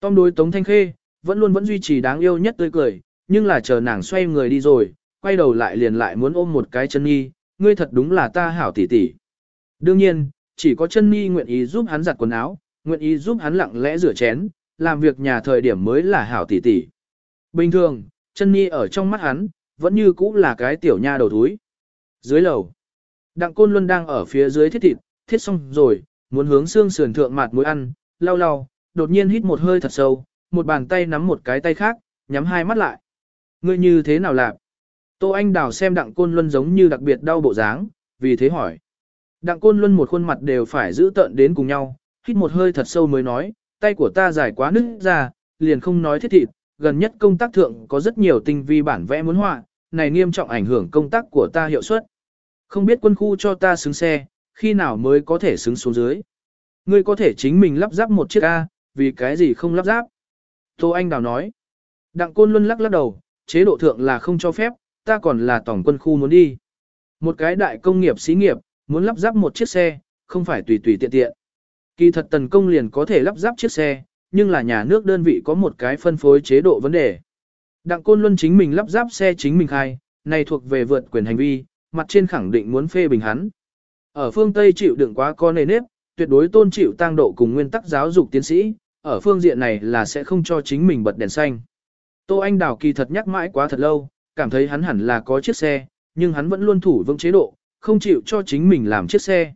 Tom đối Tống Thanh Khê, vẫn luôn vẫn duy trì đáng yêu nhất tươi cười, nhưng là chờ nàng xoay người đi rồi, quay đầu lại liền lại muốn ôm một cái chân nhi, ngươi thật đúng là ta hảo tỷ tỷ. Đương nhiên, chỉ có chân nhi nguyện ý giúp hắn giặt quần áo, nguyện ý giúp hắn lặng lẽ rửa chén, làm việc nhà thời điểm mới là hảo tỷ tỷ. Bình thường, chân nhi ở trong mắt hắn, vẫn như cũ là cái tiểu nha đầu thúi. Dưới lầu, Đặng Côn Luân đang ở phía dưới thiết thịt, thiết xong rồi, muốn hướng xương sườn thượng mạt muối ăn, lau lau, đột nhiên hít một hơi thật sâu, một bàn tay nắm một cái tay khác, nhắm hai mắt lại. Ngươi như thế nào làm? Tô Anh Đào xem Đặng Côn Luân giống như đặc biệt đau bộ dáng, vì thế hỏi. Đặng Côn Luân một khuôn mặt đều phải giữ tợn đến cùng nhau, hít một hơi thật sâu mới nói, tay của ta dài quá nứt ra, liền không nói thiết thịt, gần nhất công tác thượng có rất nhiều tinh vi bản vẽ muốn họa, này nghiêm trọng ảnh hưởng công tác của ta hiệu suất. Không biết quân khu cho ta xứng xe, khi nào mới có thể xứng xuống dưới. Ngươi có thể chính mình lắp ráp một chiếc A, vì cái gì không lắp ráp? Tô Anh Đào nói. Đặng Côn Luân lắc lắc đầu, chế độ thượng là không cho phép, ta còn là tổng quân khu muốn đi. Một cái đại công nghiệp xí nghiệp, muốn lắp ráp một chiếc xe, không phải tùy tùy tiện tiện. Kỳ thật tần công liền có thể lắp ráp chiếc xe, nhưng là nhà nước đơn vị có một cái phân phối chế độ vấn đề. Đặng Côn Luân chính mình lắp ráp xe chính mình khai, này thuộc về vượt quyền hành vi, mặt trên khẳng định muốn phê bình hắn. Ở phương Tây chịu đựng quá có nề nếp, tuyệt đối tôn chịu tăng độ cùng nguyên tắc giáo dục tiến sĩ, ở phương diện này là sẽ không cho chính mình bật đèn xanh. Tô Anh Đào kỳ thật nhắc mãi quá thật lâu, cảm thấy hắn hẳn là có chiếc xe, nhưng hắn vẫn luôn thủ vững chế độ, không chịu cho chính mình làm chiếc xe.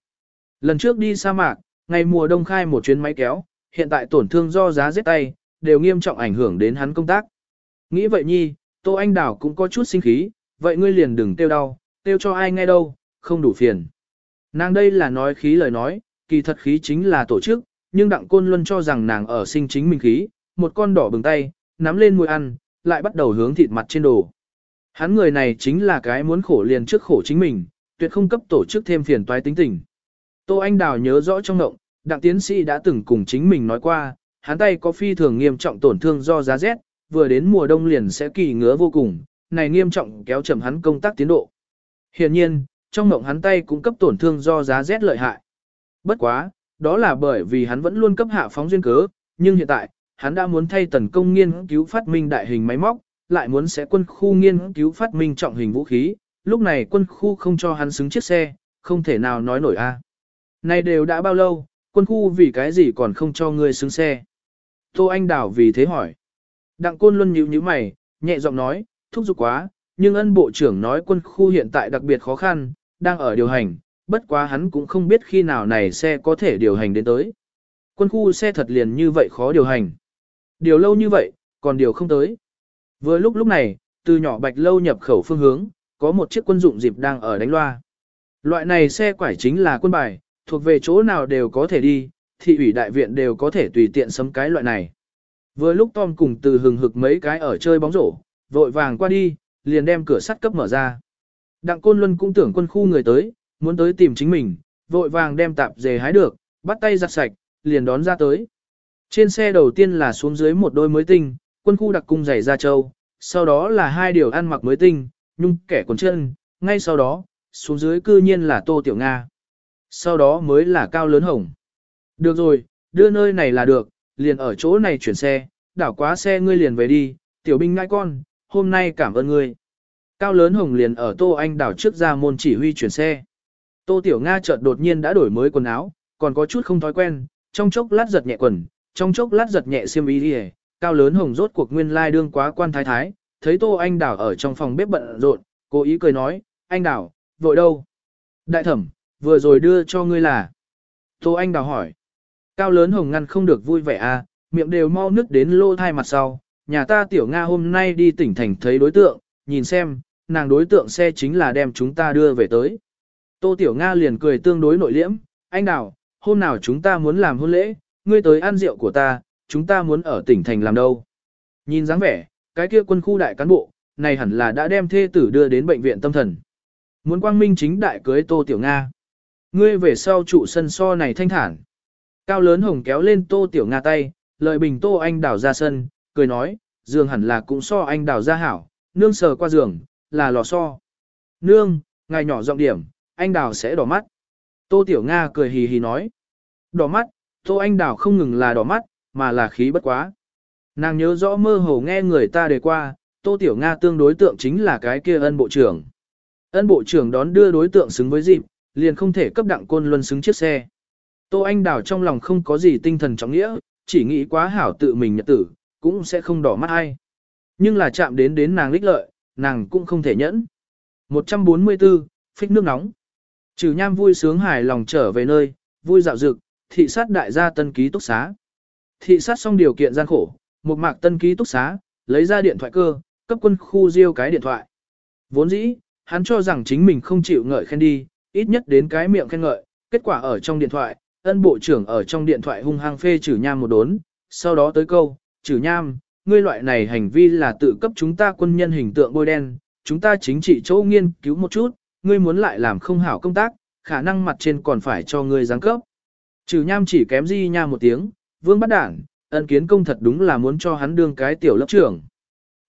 Lần trước đi sa mạc, ngày mùa đông khai một chuyến máy kéo, hiện tại tổn thương do giá rét tay, đều nghiêm trọng ảnh hưởng đến hắn công tác. Nghĩ vậy nhi, Tô Anh Đào cũng có chút sinh khí, vậy ngươi liền đừng tiêu đau, tiêu cho ai nghe đâu, không đủ phiền. Nàng đây là nói khí lời nói, kỳ thật khí chính là tổ chức, nhưng Đặng Côn Luân cho rằng nàng ở sinh chính mình khí, một con đỏ bừng tay, nắm lên môi ăn, lại bắt đầu hướng thịt mặt trên đồ. Hắn người này chính là cái muốn khổ liền trước khổ chính mình, tuyệt không cấp tổ chức thêm phiền toái tính tình. Tô Anh Đào nhớ rõ trong động, đặng tiến sĩ đã từng cùng chính mình nói qua, hắn tay có phi thường nghiêm trọng tổn thương do giá rét, vừa đến mùa đông liền sẽ kỳ ngứa vô cùng, này nghiêm trọng kéo chậm hắn công tác tiến độ. Hiện nhiên, trong mộng hắn tay cũng cấp tổn thương do giá rét lợi hại. Bất quá, đó là bởi vì hắn vẫn luôn cấp hạ phóng duyên cớ, nhưng hiện tại, hắn đã muốn thay tần công nghiên cứu phát minh đại hình máy móc, lại muốn sẽ quân khu nghiên cứu phát minh trọng hình vũ khí, lúc này quân khu không cho hắn xứng chiếc xe, không thể nào nói nổi a. Này đều đã bao lâu, quân khu vì cái gì còn không cho ngươi xứng xe? Tô Anh Đảo vì thế hỏi. Đặng Côn Luân nhíu nhíu mày, nhẹ giọng nói, thúc giục quá, nhưng ân bộ trưởng nói quân khu hiện tại đặc biệt khó khăn, đang ở điều hành, bất quá hắn cũng không biết khi nào này xe có thể điều hành đến tới. Quân khu xe thật liền như vậy khó điều hành. Điều lâu như vậy, còn điều không tới. Vừa lúc lúc này, từ nhỏ bạch lâu nhập khẩu phương hướng, có một chiếc quân dụng dịp đang ở đánh loa. Loại này xe quải chính là quân bài, thuộc về chỗ nào đều có thể đi, thị ủy đại viện đều có thể tùy tiện sấm cái loại này. Vừa lúc Tom cùng từ hừng hực mấy cái ở chơi bóng rổ, vội vàng qua đi, liền đem cửa sắt cấp mở ra. Đặng Côn Luân cũng tưởng quân khu người tới, muốn tới tìm chính mình, vội vàng đem tạp dề hái được, bắt tay giặt sạch, liền đón ra tới. Trên xe đầu tiên là xuống dưới một đôi mới tinh, quân khu đặc cung giày ra châu, sau đó là hai điều ăn mặc mới tinh, nhung kẻ quần chân, ngay sau đó, xuống dưới cư nhiên là Tô Tiểu Nga. Sau đó mới là Cao Lớn Hồng. Được rồi, đưa nơi này là được, liền ở chỗ này chuyển xe, đảo quá xe ngươi liền về đi, tiểu binh ngai con, hôm nay cảm ơn ngươi. Cao Lớn Hồng liền ở Tô Anh đảo trước ra môn chỉ huy chuyển xe. Tô Tiểu Nga chợt đột nhiên đã đổi mới quần áo, còn có chút không thói quen, trong chốc lát giật nhẹ quần, trong chốc lát giật nhẹ xiêm y đi Cao Lớn Hồng rốt cuộc nguyên lai đương quá quan thái thái, thấy Tô Anh đảo ở trong phòng bếp bận rộn, cố ý cười nói, anh đảo, vội đâu? Đại thẩm, vừa rồi đưa cho ngươi là. Tô Anh đảo hỏi. Cao lớn hồng ngăn không được vui vẻ à, miệng đều mau nứt đến lô thai mặt sau. Nhà ta tiểu Nga hôm nay đi tỉnh thành thấy đối tượng, nhìn xem, nàng đối tượng xe chính là đem chúng ta đưa về tới. Tô tiểu Nga liền cười tương đối nội liễm, anh đào, hôm nào chúng ta muốn làm hôn lễ, ngươi tới ăn rượu của ta, chúng ta muốn ở tỉnh thành làm đâu. Nhìn dáng vẻ, cái kia quân khu đại cán bộ, này hẳn là đã đem thê tử đưa đến bệnh viện tâm thần. Muốn quang minh chính đại cưới Tô Tiểu Nga. Ngươi về sau trụ sân so này thanh thản. Cao lớn hồng kéo lên Tô Tiểu Nga tay, lợi bình Tô Anh đảo ra sân, cười nói, giường hẳn là cũng so anh đào ra hảo, nương sờ qua giường, là lò so. Nương, ngài nhỏ giọng điểm, anh đào sẽ đỏ mắt. Tô Tiểu Nga cười hì hì nói. Đỏ mắt, Tô Anh đào không ngừng là đỏ mắt, mà là khí bất quá. Nàng nhớ rõ mơ hồ nghe người ta đề qua, Tô Tiểu Nga tương đối tượng chính là cái kia ân bộ trưởng. Ân bộ trưởng đón đưa đối tượng xứng với dịp, liền không thể cấp đặng côn luân xứng chiếc xe. Tô Anh Đào trong lòng không có gì tinh thần trọng nghĩa, chỉ nghĩ quá hảo tự mình nhật tử, cũng sẽ không đỏ mắt ai. Nhưng là chạm đến đến nàng lích lợi, nàng cũng không thể nhẫn. 144, phích nước nóng. Trừ nham vui sướng hài lòng trở về nơi, vui dạo dực, thị sát đại gia tân ký túc xá. Thị sát xong điều kiện gian khổ, một mạc tân ký túc xá, lấy ra điện thoại cơ, cấp quân khu diêu cái điện thoại. Vốn dĩ, hắn cho rằng chính mình không chịu ngợi khen đi, ít nhất đến cái miệng khen ngợi, kết quả ở trong điện thoại, ân bộ trưởng ở trong điện thoại hung hăng phê trừ nham một đốn, sau đó tới câu, trừ nham, ngươi loại này hành vi là tự cấp chúng ta quân nhân hình tượng bôi đen, chúng ta chính trị chỗ nghiên cứu một chút, ngươi muốn lại làm không hảo công tác, khả năng mặt trên còn phải cho ngươi giáng cấp. Trừ nham chỉ kém di nha một tiếng, vương bắt đảng, ân kiến công thật đúng là muốn cho hắn đương cái tiểu lớp trưởng.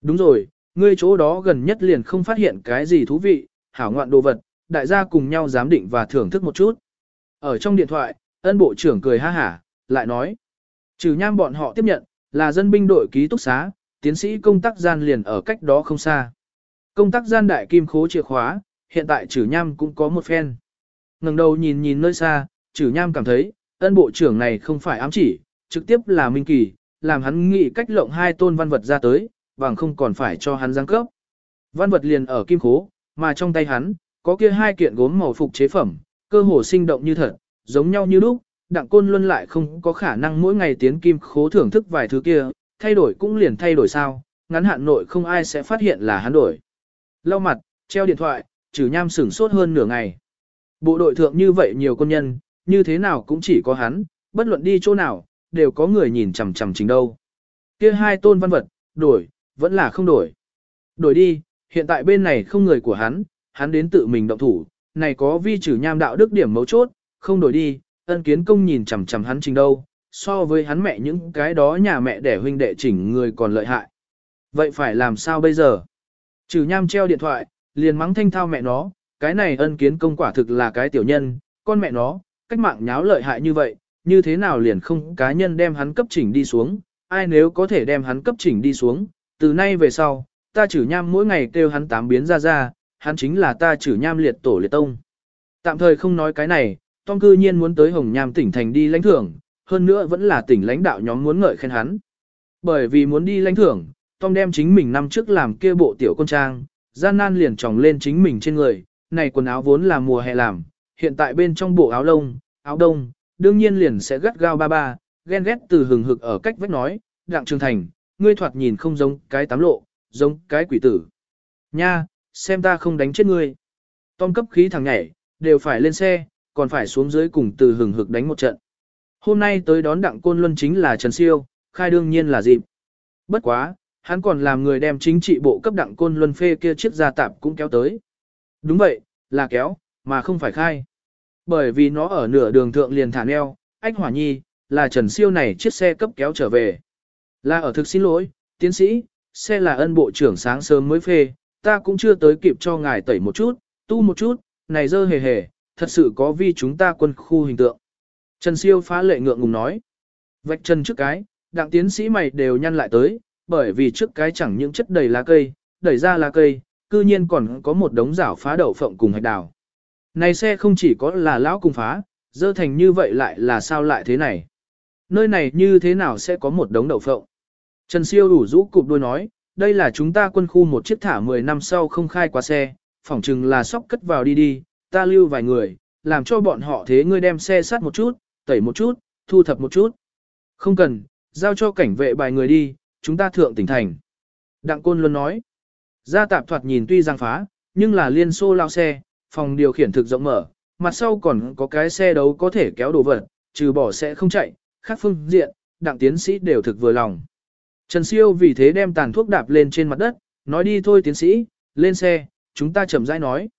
Đúng rồi, ngươi chỗ đó gần nhất liền không phát hiện cái gì thú vị, hảo ngoạn đồ vật, đại gia cùng nhau giám định và thưởng thức một chút. Ở trong điện thoại, ân bộ trưởng cười ha hả, lại nói. Trừ nham bọn họ tiếp nhận, là dân binh đội ký túc xá, tiến sĩ công tác gian liền ở cách đó không xa. Công tác gian đại kim khố chìa khóa, hiện tại trừ nham cũng có một phen. ngẩng đầu nhìn nhìn nơi xa, trừ nham cảm thấy, ân bộ trưởng này không phải ám chỉ, trực tiếp là minh kỳ, làm hắn nghĩ cách lộng hai tôn văn vật ra tới, bằng không còn phải cho hắn giáng cấp. Văn vật liền ở kim khố, mà trong tay hắn, có kia hai kiện gốm màu phục chế phẩm, cơ hồ sinh động như thật, giống nhau như lúc, đặng côn luân lại không có khả năng mỗi ngày tiến kim khố thưởng thức vài thứ kia, thay đổi cũng liền thay đổi sao, ngắn hạn nội không ai sẽ phát hiện là hắn đổi. Lau mặt, treo điện thoại, trừ nham sửng sốt hơn nửa ngày. Bộ đội thượng như vậy nhiều quân nhân, như thế nào cũng chỉ có hắn, bất luận đi chỗ nào, đều có người nhìn chằm chằm chính đâu. Kia hai tôn văn vật, đổi, vẫn là không đổi. Đổi đi, hiện tại bên này không người của hắn, hắn đến tự mình động thủ, này có vi trừ nham đạo đức điểm mấu chốt, không đổi đi, ân kiến công nhìn chằm chằm hắn trình đâu, so với hắn mẹ những cái đó nhà mẹ đẻ huynh đệ chỉnh người còn lợi hại. Vậy phải làm sao bây giờ? Trừ nham treo điện thoại, liền mắng thanh thao mẹ nó, cái này ân kiến công quả thực là cái tiểu nhân, con mẹ nó, cách mạng nháo lợi hại như vậy, như thế nào liền không cá nhân đem hắn cấp chỉnh đi xuống, ai nếu có thể đem hắn cấp chỉnh đi xuống, từ nay về sau, ta chử nham mỗi ngày kêu hắn tám biến ra ra, hắn chính là ta chử nham liệt tổ liệt tông. Tạm thời không nói cái này, Tom cư nhiên muốn tới Hồng Nham tỉnh thành đi lãnh thưởng, hơn nữa vẫn là tỉnh lãnh đạo nhóm muốn ngợi khen hắn. Bởi vì muốn đi lãnh thưởng, Tom đem chính mình năm trước làm kia bộ tiểu con trang, gian nan liền tròng lên chính mình trên người, này quần áo vốn là mùa hè làm, hiện tại bên trong bộ áo lông, áo đông, đương nhiên liền sẽ gắt gao ba ba, ghen ghét từ hừng hực ở cách vách nói, đặng trường thành, ngươi thoạt nhìn không giống cái tám lộ, giống cái quỷ tử. Nha, xem ta không đánh chết ngươi. Tom cấp khí thằng nhảy, đều phải lên xe, còn phải xuống dưới cùng từ hừng hực đánh một trận. Hôm nay tới đón đặng côn luân chính là Trần Siêu, khai đương nhiên là dịp. Bất quá, hắn còn làm người đem chính trị bộ cấp đặng côn luân phê kia chiếc gia tạp cũng kéo tới. Đúng vậy, là kéo, mà không phải khai. Bởi vì nó ở nửa đường thượng liền thả neo, ách hỏa nhi, là Trần Siêu này chiếc xe cấp kéo trở về. Là ở thực xin lỗi, tiến sĩ, xe là ân bộ trưởng sáng sớm mới phê, ta cũng chưa tới kịp cho ngài tẩy một chút, tu một chút, này dơ hề hề, thật sự có vi chúng ta quân khu hình tượng. Trần Siêu phá lệ ngượng ngùng nói. Vạch chân trước cái, đặng tiến sĩ mày đều nhăn lại tới, bởi vì trước cái chẳng những chất đầy lá cây, đẩy ra lá cây, cư nhiên còn có một đống rảo phá đậu phộng cùng hạch đào. Này xe không chỉ có là lão cùng phá, dơ thành như vậy lại là sao lại thế này? Nơi này như thế nào sẽ có một đống đậu phộng? Trần Siêu đủ rũ cụp đôi nói, đây là chúng ta quân khu một chiếc thả 10 năm sau không khai qua xe, phỏng chừng là sóc cất vào đi đi, ta lưu vài người, làm cho bọn họ thế ngươi đem xe sát một chút, tẩy một chút, thu thập một chút. Không cần, giao cho cảnh vệ bài người đi, chúng ta thượng tỉnh thành. Đặng Côn luôn nói, gia tạp thoạt nhìn tuy giang phá, nhưng là liên xô lao xe, phòng điều khiển thực rộng mở, mặt sau còn có cái xe đấu có thể kéo đồ vật, trừ bỏ sẽ không chạy, khác phương diện, đặng tiến sĩ đều thực vừa lòng. Trần Siêu vì thế đem tàn thuốc đạp lên trên mặt đất, nói đi thôi tiến sĩ, lên xe, chúng ta chậm rãi nói.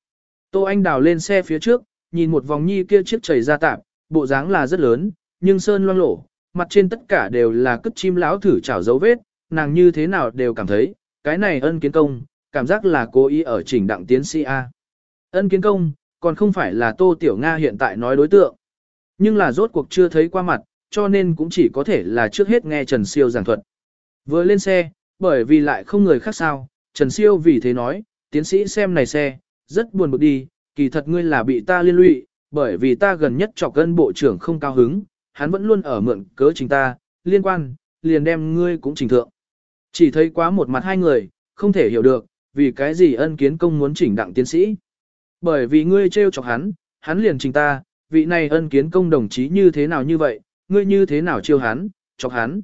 Tô Anh đào lên xe phía trước, nhìn một vòng nhi kia chiếc chảy ra tạp, bộ dáng là rất lớn, nhưng sơn loang lổ, mặt trên tất cả đều là cất chim lão thử chảo dấu vết, nàng như thế nào đều cảm thấy, cái này ân kiến công, cảm giác là cố ý ở chỉnh đặng tiến sĩ A. Ân kiến công, còn không phải là Tô Tiểu Nga hiện tại nói đối tượng. Nhưng là rốt cuộc chưa thấy qua mặt, cho nên cũng chỉ có thể là trước hết nghe Trần Siêu giảng thuật. Vừa lên xe, bởi vì lại không người khác sao, Trần Siêu vì thế nói, tiến sĩ xem này xe, rất buồn bực đi, kỳ thật ngươi là bị ta liên lụy, bởi vì ta gần nhất chọc gân bộ trưởng không cao hứng, hắn vẫn luôn ở mượn cớ trình ta, liên quan, liền đem ngươi cũng trình thượng. Chỉ thấy quá một mặt hai người, không thể hiểu được, vì cái gì ân kiến công muốn chỉnh đặng tiến sĩ. Bởi vì ngươi trêu chọc hắn, hắn liền trình ta, vị này ân kiến công đồng chí như thế nào như vậy, ngươi như thế nào chiêu hắn, chọc hắn.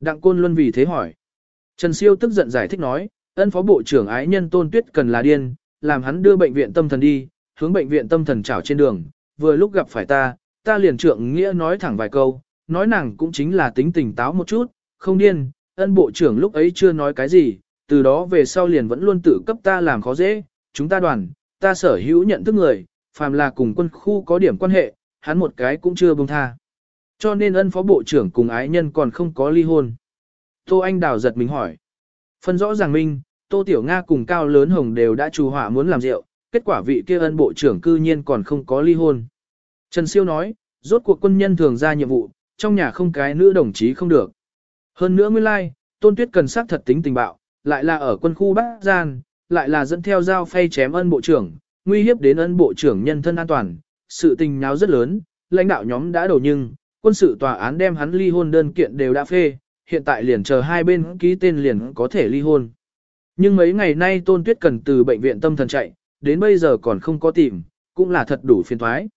Đặng Côn Luân vì thế hỏi. Trần Siêu tức giận giải thích nói, ân phó bộ trưởng ái nhân tôn tuyết cần là điên, làm hắn đưa bệnh viện tâm thần đi, hướng bệnh viện tâm thần chảo trên đường, vừa lúc gặp phải ta, ta liền trượng nghĩa nói thẳng vài câu, nói nàng cũng chính là tính tỉnh táo một chút, không điên, ân bộ trưởng lúc ấy chưa nói cái gì, từ đó về sau liền vẫn luôn tự cấp ta làm khó dễ, chúng ta đoàn, ta sở hữu nhận thức người, phàm là cùng quân khu có điểm quan hệ, hắn một cái cũng chưa buông tha. Cho nên ân phó bộ trưởng cùng ái nhân còn không có ly hôn. Tô Anh Đào giật mình hỏi. Phân rõ ràng minh, Tô Tiểu Nga cùng Cao Lớn Hồng đều đã trù họa muốn làm rượu, kết quả vị kia ân bộ trưởng cư nhiên còn không có ly hôn. Trần Siêu nói, rốt cuộc quân nhân thường ra nhiệm vụ, trong nhà không cái nữ đồng chí không được. Hơn nữa nguyên lai, like, Tôn Tuyết cần xác thật tính tình bạo, lại là ở quân khu Bắc Gian, lại là dẫn theo dao phay chém ân bộ trưởng, nguy hiếp đến ân bộ trưởng nhân thân an toàn, sự tình náo rất lớn, lãnh đạo nhóm đã đổ nhưng, quân sự tòa án đem hắn ly hôn đơn kiện đều đã phê, hiện tại liền chờ hai bên ký tên liền có thể ly hôn. Nhưng mấy ngày nay Tôn Tuyết cần từ bệnh viện tâm thần chạy, đến bây giờ còn không có tìm, cũng là thật đủ phiền thoái.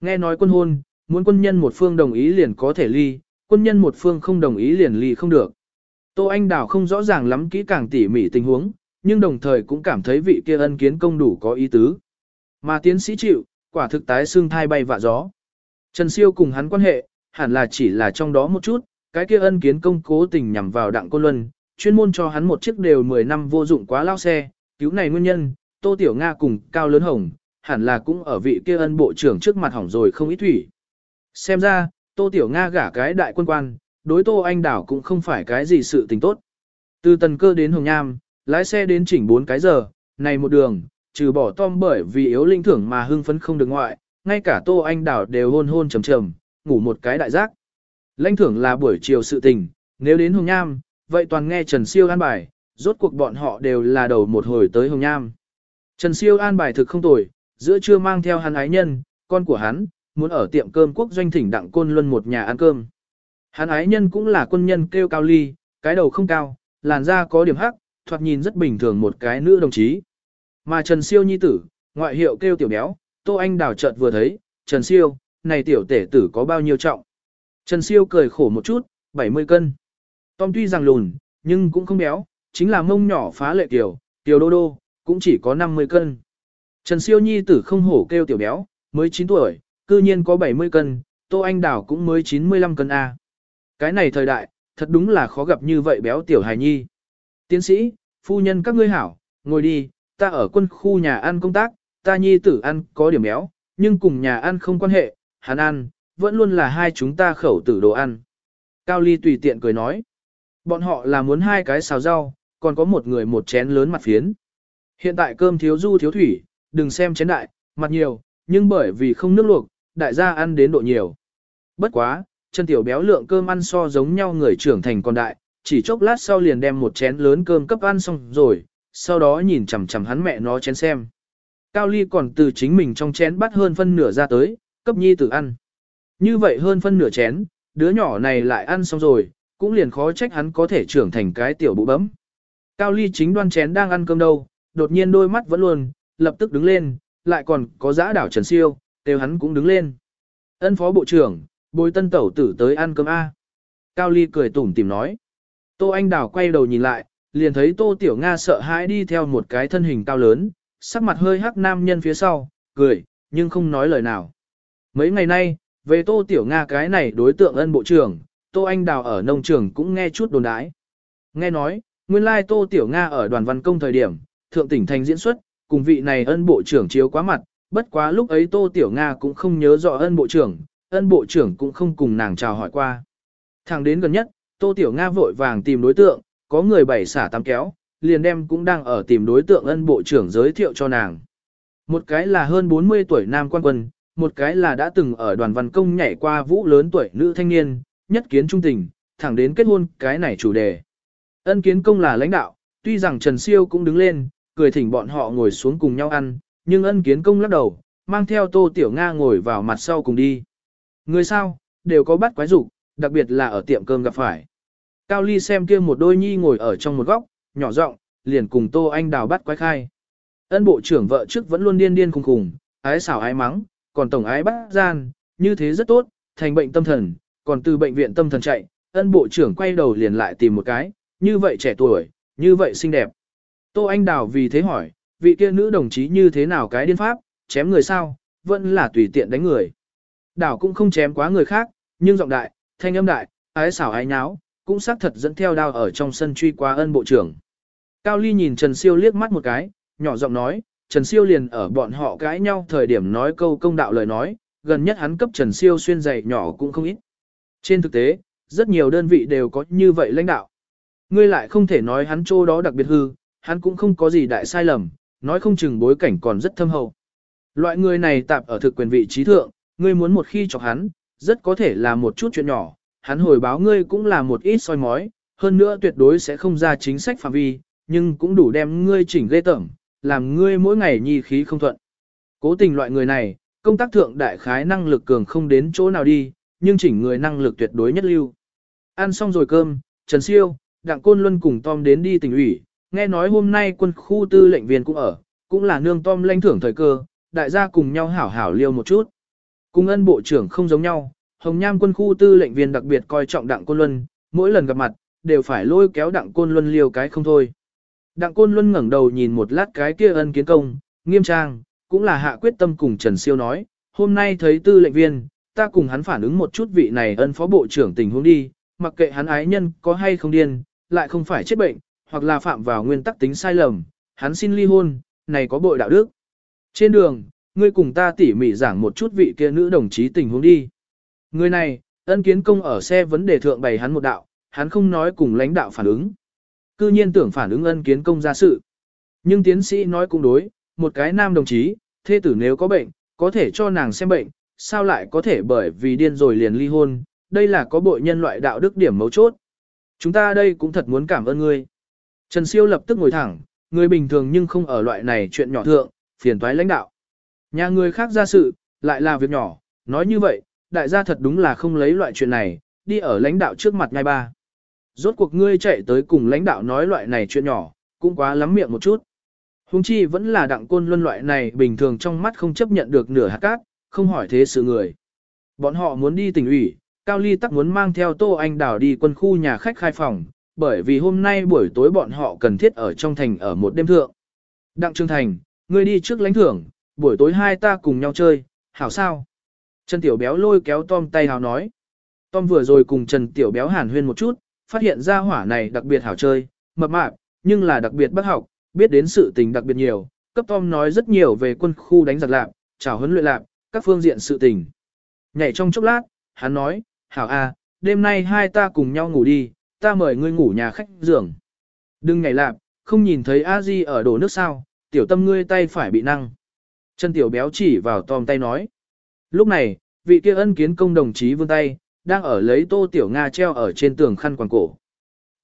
Nghe nói quân hôn, muốn quân nhân một phương đồng ý liền có thể ly, quân nhân một phương không đồng ý liền ly không được. Tô Anh Đào không rõ ràng lắm kỹ càng tỉ mỉ tình huống, nhưng đồng thời cũng cảm thấy vị kia ân kiến công đủ có ý tứ. Mà tiến sĩ chịu, quả thực tái xương thai bay vạ gió. Trần Siêu cùng hắn quan hệ, hẳn là chỉ là trong đó một chút, cái kia ân kiến công cố tình nhằm vào đặng côn luân, chuyên môn cho hắn một chiếc đều 10 năm vô dụng quá lao xe, cứu này nguyên nhân, Tô Tiểu Nga cùng Cao Lớn Hồng, hẳn là cũng ở vị kia ân bộ trưởng trước mặt hỏng rồi không ít thủy. Xem ra, Tô Tiểu Nga gả cái đại quân quan, đối Tô Anh Đảo cũng không phải cái gì sự tình tốt. Từ tần cơ đến Hồng Nham, lái xe đến chỉnh 4 cái giờ, này một đường, trừ bỏ Tom bởi vì yếu linh thưởng mà hưng phấn không được ngoại, ngay cả Tô Anh Đảo đều hôn hôn trầm trầm, ngủ một cái đại giác. Lãnh thưởng là buổi chiều sự tình, nếu đến Hồng Nham, vậy toàn nghe Trần Siêu an bài, rốt cuộc bọn họ đều là đầu một hồi tới Hồng Nham. Trần Siêu an bài thực không tồi, giữa trưa mang theo hắn ái nhân, con của hắn, muốn ở tiệm cơm quốc doanh thỉnh đặng côn luân một nhà ăn cơm. Hắn ái nhân cũng là quân nhân kêu cao ly, cái đầu không cao, làn da có điểm hắc, thoạt nhìn rất bình thường một cái nữ đồng chí. Mà Trần Siêu nhi tử, ngoại hiệu kêu tiểu béo, Tô Anh đào chợt vừa thấy, Trần Siêu, này tiểu tể tử có bao nhiêu trọng. Trần Siêu cười khổ một chút, 70 cân. Tom tuy rằng lùn, nhưng cũng không béo, chính là mông nhỏ phá lệ tiểu, tiểu đô đô, cũng chỉ có 50 cân. Trần Siêu nhi tử không hổ kêu tiểu béo, mới 9 tuổi, cư nhiên có 70 cân, Tô Anh Đào cũng mới 95 cân A. Cái này thời đại, thật đúng là khó gặp như vậy béo tiểu hài nhi. Tiến sĩ, phu nhân các ngươi hảo, ngồi đi, ta ở quân khu nhà ăn công tác, ta nhi tử ăn có điểm béo, nhưng cùng nhà ăn không quan hệ, hắn ăn, vẫn luôn là hai chúng ta khẩu tử đồ ăn. Cao Ly tùy tiện cười nói. Bọn họ là muốn hai cái xào rau, còn có một người một chén lớn mặt phiến. Hiện tại cơm thiếu du thiếu thủy, đừng xem chén đại, mặt nhiều, nhưng bởi vì không nước luộc, đại gia ăn đến độ nhiều. Bất quá, chân tiểu béo lượng cơm ăn so giống nhau người trưởng thành còn đại, chỉ chốc lát sau liền đem một chén lớn cơm cấp ăn xong rồi, sau đó nhìn chằm chằm hắn mẹ nó chén xem. Cao Ly còn từ chính mình trong chén bắt hơn phân nửa ra tới, cấp nhi tử ăn. Như vậy hơn phân nửa chén, đứa nhỏ này lại ăn xong rồi, cũng liền khó trách hắn có thể trưởng thành cái tiểu bụ bấm. Cao Ly chính đoan chén đang ăn cơm đâu, đột nhiên đôi mắt vẫn luôn, lập tức đứng lên, lại còn có giã đảo Trần Siêu, đều hắn cũng đứng lên. Ân phó bộ trưởng, bồi tân tẩu tử tới ăn cơm A. Cao Ly cười tủm tìm nói. Tô Anh đảo quay đầu nhìn lại, liền thấy Tô Tiểu Nga sợ hãi đi theo một cái thân hình cao lớn, sắc mặt hơi hắc nam nhân phía sau, cười, nhưng không nói lời nào. Mấy ngày nay, về Tô Tiểu Nga cái này đối tượng ân bộ trưởng, Tô Anh Đào ở nông trường cũng nghe chút đồn đái. Nghe nói, nguyên lai Tô Tiểu Nga ở đoàn văn công thời điểm, thượng tỉnh thành diễn xuất, cùng vị này ân bộ trưởng chiếu quá mặt, bất quá lúc ấy Tô Tiểu Nga cũng không nhớ rõ ân bộ trưởng, ân bộ trưởng cũng không cùng nàng chào hỏi qua. Thẳng đến gần nhất, Tô Tiểu Nga vội vàng tìm đối tượng, có người bảy xả tam kéo, liền đem cũng đang ở tìm đối tượng ân bộ trưởng giới thiệu cho nàng. Một cái là hơn 40 tuổi nam quan quân, một cái là đã từng ở đoàn văn công nhảy qua vũ lớn tuổi nữ thanh niên, nhất kiến trung tình, thẳng đến kết hôn cái này chủ đề. Ân kiến công là lãnh đạo, tuy rằng Trần Siêu cũng đứng lên, cười thỉnh bọn họ ngồi xuống cùng nhau ăn, nhưng ân kiến công lắc đầu, mang theo Tô Tiểu Nga ngồi vào mặt sau cùng đi. Người sao, đều có bắt quái dục đặc biệt là ở tiệm cơm gặp phải. Cao Ly xem kia một đôi nhi ngồi ở trong một góc, nhỏ giọng, liền cùng Tô Anh Đào bắt quái khai. Ân bộ trưởng vợ trước vẫn luôn điên điên khùng khùng, ái xảo ái mắng, còn tổng ái bắt gian, như thế rất tốt, thành bệnh tâm thần, còn từ bệnh viện tâm thần chạy, ân bộ trưởng quay đầu liền lại tìm một cái, như vậy trẻ tuổi, như vậy xinh đẹp. Tô Anh Đào vì thế hỏi, vị kia nữ đồng chí như thế nào cái điên pháp, chém người sao, vẫn là tùy tiện đánh người. Đảo cũng không chém quá người khác, nhưng giọng đại, thanh âm đại, ái xảo ái nháo, cũng xác thật dẫn theo đao ở trong sân truy qua ân bộ trưởng. Cao Ly nhìn Trần Siêu liếc mắt một cái, nhỏ giọng nói, Trần Siêu liền ở bọn họ cãi nhau thời điểm nói câu công đạo lời nói, gần nhất hắn cấp Trần Siêu xuyên giày nhỏ cũng không ít. Trên thực tế, rất nhiều đơn vị đều có như vậy lãnh đạo. Ngươi lại không thể nói hắn chỗ đó đặc biệt hư, hắn cũng không có gì đại sai lầm, nói không chừng bối cảnh còn rất thâm hậu. Loại người này tạp ở thực quyền vị trí thượng, ngươi muốn một khi chọc hắn, rất có thể là một chút chuyện nhỏ, hắn hồi báo ngươi cũng là một ít soi mói, hơn nữa tuyệt đối sẽ không ra chính sách phạm vi, nhưng cũng đủ đem ngươi chỉnh ghê tởm, làm ngươi mỗi ngày nhi khí không thuận. Cố tình loại người này, công tác thượng đại khái năng lực cường không đến chỗ nào đi, nhưng chỉnh người năng lực tuyệt đối nhất lưu. Ăn xong rồi cơm, Trần Siêu, Đặng Côn Luân cùng Tom đến đi tỉnh ủy, nghe nói hôm nay quân khu tư lệnh viên cũng ở, cũng là nương Tom lãnh thưởng thời cơ, đại gia cùng nhau hảo hảo liêu một chút. Cùng ân bộ trưởng không giống nhau, Hồng Nham quân khu tư lệnh viên đặc biệt coi trọng Đặng Côn Luân, mỗi lần gặp mặt, đều phải lôi kéo Đặng Côn Luân liêu cái không thôi. Đặng Côn Luân ngẩng đầu nhìn một lát cái kia ân kiến công, nghiêm trang, cũng là hạ quyết tâm cùng Trần Siêu nói, hôm nay thấy tư lệnh viên, ta cùng hắn phản ứng một chút vị này ân phó bộ trưởng tình huống đi, mặc kệ hắn ái nhân có hay không điên, lại không phải chết bệnh, hoặc là phạm vào nguyên tắc tính sai lầm, hắn xin ly hôn, này có bội đạo đức. Trên đường, ngươi cùng ta tỉ mỉ giảng một chút vị kia nữ đồng chí tình huống đi. Người này, ân kiến công ở xe vấn đề thượng bày hắn một đạo, hắn không nói cùng lãnh đạo phản ứng. Cư nhiên tưởng phản ứng ân kiến công ra sự. Nhưng tiến sĩ nói cũng đối, một cái nam đồng chí, thê tử nếu có bệnh, có thể cho nàng xem bệnh, sao lại có thể bởi vì điên rồi liền ly hôn, đây là có bội nhân loại đạo đức điểm mấu chốt. Chúng ta đây cũng thật muốn cảm ơn ngươi. Trần Siêu lập tức ngồi thẳng, người bình thường nhưng không ở loại này chuyện nhỏ thượng, phiền toái lãnh đạo. Nhà người khác ra sự, lại là việc nhỏ, nói như vậy, đại gia thật đúng là không lấy loại chuyện này, đi ở lãnh đạo trước mặt ngay ba. Rốt cuộc ngươi chạy tới cùng lãnh đạo nói loại này chuyện nhỏ, cũng quá lắm miệng một chút. Hùng chi vẫn là đặng côn luân loại này bình thường trong mắt không chấp nhận được nửa hạt cát, không hỏi thế sự người. Bọn họ muốn đi tỉnh ủy, Cao Ly tắc muốn mang theo Tô Anh Đào đi quân khu nhà khách khai phòng, bởi vì hôm nay buổi tối bọn họ cần thiết ở trong thành ở một đêm thượng. Đặng Trương Thành, ngươi đi trước lãnh thưởng, buổi tối hai ta cùng nhau chơi, hảo sao? Trần Tiểu Béo lôi kéo Tom tay hào nói. Tom vừa rồi cùng Trần Tiểu Béo hàn huyên một chút, phát hiện ra hỏa này đặc biệt hảo chơi, mập mạp, nhưng là đặc biệt bác học, biết đến sự tình đặc biệt nhiều, cấp Tom nói rất nhiều về quân khu đánh giặc lạp, chào huấn luyện lạp, các phương diện sự tình. Nhảy trong chốc lát, hắn nói, hảo a, đêm nay hai ta cùng nhau ngủ đi, ta mời ngươi ngủ nhà khách giường. Đừng nhảy lạp, không nhìn thấy a di ở đổ nước sao, tiểu tâm ngươi tay phải bị năng. Chân tiểu béo chỉ vào tòm tay nói. Lúc này, vị kia ân kiến công đồng chí vươn tay, đang ở lấy tô tiểu Nga treo ở trên tường khăn quàng cổ.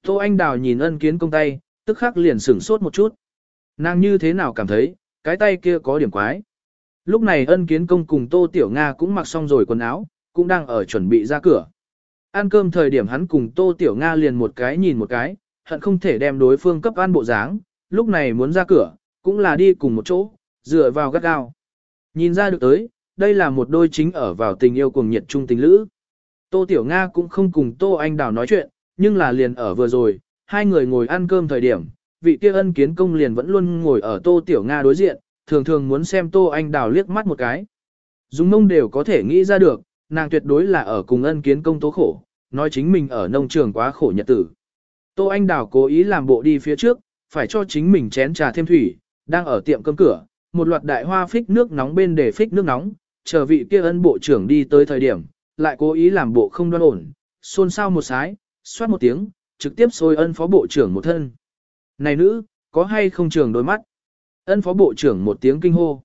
Tô Anh Đào nhìn ân kiến công tay, tức khắc liền sửng sốt một chút. Nàng như thế nào cảm thấy, cái tay kia có điểm quái. Lúc này ân kiến công cùng tô tiểu Nga cũng mặc xong rồi quần áo, cũng đang ở chuẩn bị ra cửa. Ăn cơm thời điểm hắn cùng tô tiểu Nga liền một cái nhìn một cái, hận không thể đem đối phương cấp ăn bộ dáng, lúc này muốn ra cửa, cũng là đi cùng một chỗ, dựa vào gắt gao. Nhìn ra được tới, đây là một đôi chính ở vào tình yêu cùng nhiệt trung tình lữ. Tô Tiểu Nga cũng không cùng Tô Anh Đào nói chuyện, nhưng là liền ở vừa rồi, hai người ngồi ăn cơm thời điểm, vị kia ân kiến công liền vẫn luôn ngồi ở Tô Tiểu Nga đối diện, thường thường muốn xem Tô Anh Đào liếc mắt một cái. Dùng mông đều có thể nghĩ ra được, nàng tuyệt đối là ở cùng ân kiến công tố khổ, nói chính mình ở nông trường quá khổ nhật tử. Tô Anh Đào cố ý làm bộ đi phía trước, phải cho chính mình chén trà thêm thủy, đang ở tiệm cơm cửa, một loạt đại hoa phích nước nóng bên để phích nước nóng, chờ vị kia ân bộ trưởng đi tới thời điểm, lại cố ý làm bộ không đoan ổn, xôn xao một sái, xoát một tiếng, trực tiếp xôi ân phó bộ trưởng một thân. Này nữ, có hay không trường đôi mắt? Ân phó bộ trưởng một tiếng kinh hô.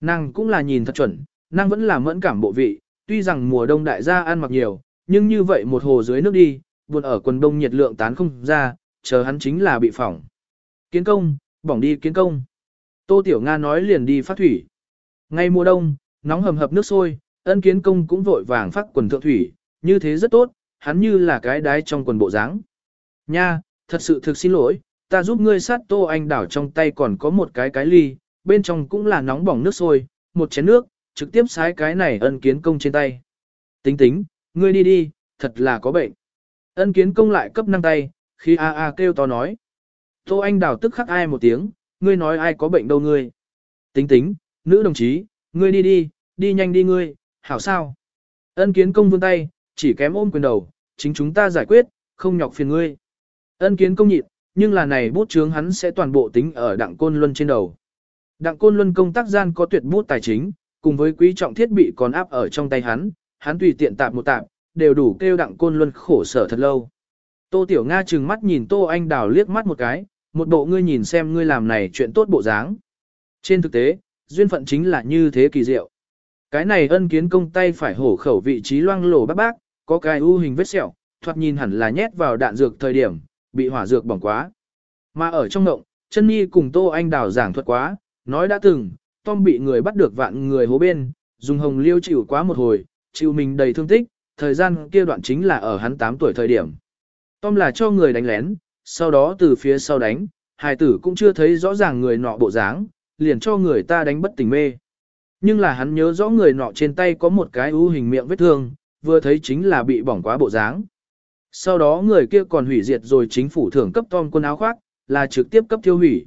Nàng cũng là nhìn thật chuẩn, nàng vẫn là mẫn cảm bộ vị, tuy rằng mùa đông đại gia ăn mặc nhiều, nhưng như vậy một hồ dưới nước đi, buồn ở quần đông nhiệt lượng tán không ra, chờ hắn chính là bị phỏng. Kiến công, bỏng đi kiến công. Tô Tiểu Nga nói liền đi phát thủy. Ngay mùa đông, nóng hầm hập nước sôi, ân kiến công cũng vội vàng phát quần thượng thủy, như thế rất tốt, hắn như là cái đái trong quần bộ dáng. Nha, thật sự thực xin lỗi, ta giúp ngươi sát tô anh đảo trong tay còn có một cái cái ly, bên trong cũng là nóng bỏng nước sôi, một chén nước, trực tiếp sái cái này ân kiến công trên tay. Tính tính, ngươi đi đi, thật là có bệnh. Ân kiến công lại cấp năng tay, khi a a kêu to nói. Tô Anh đảo tức khắc ai một tiếng, ngươi nói ai có bệnh đâu ngươi. Tính tính, nữ đồng chí, ngươi đi đi, đi nhanh đi ngươi, hảo sao. Ân kiến công vươn tay, chỉ kém ôm quyền đầu, chính chúng ta giải quyết, không nhọc phiền ngươi. Ân kiến công nhịn, nhưng là này bút chướng hắn sẽ toàn bộ tính ở đặng côn luân trên đầu. Đặng côn luân công tác gian có tuyệt bút tài chính, cùng với quý trọng thiết bị còn áp ở trong tay hắn, hắn tùy tiện tạp một tạp, đều đủ kêu đặng côn luân khổ sở thật lâu. Tô Tiểu Nga trừng mắt nhìn Tô Anh Đào liếc mắt một cái, một bộ ngươi nhìn xem ngươi làm này chuyện tốt bộ dáng. Trên thực tế, duyên phận chính là như thế kỳ diệu. Cái này ân kiến công tay phải hổ khẩu vị trí loang lổ bác bác, có cái u hình vết sẹo, thoạt nhìn hẳn là nhét vào đạn dược thời điểm, bị hỏa dược bỏng quá. Mà ở trong động, chân nhi cùng Tô Anh Đào giảng thuật quá, nói đã từng, Tom bị người bắt được vạn người hố bên, dùng hồng liêu chịu quá một hồi, chịu mình đầy thương tích, thời gian kia đoạn chính là ở hắn 8 tuổi thời điểm. Tom là cho người đánh lén, sau đó từ phía sau đánh, hài tử cũng chưa thấy rõ ràng người nọ bộ dáng, liền cho người ta đánh bất tỉnh mê. Nhưng là hắn nhớ rõ người nọ trên tay có một cái ưu hình miệng vết thương, vừa thấy chính là bị bỏng quá bộ dáng. Sau đó người kia còn hủy diệt rồi chính phủ thưởng cấp Tom quân áo khoác, là trực tiếp cấp tiêu hủy.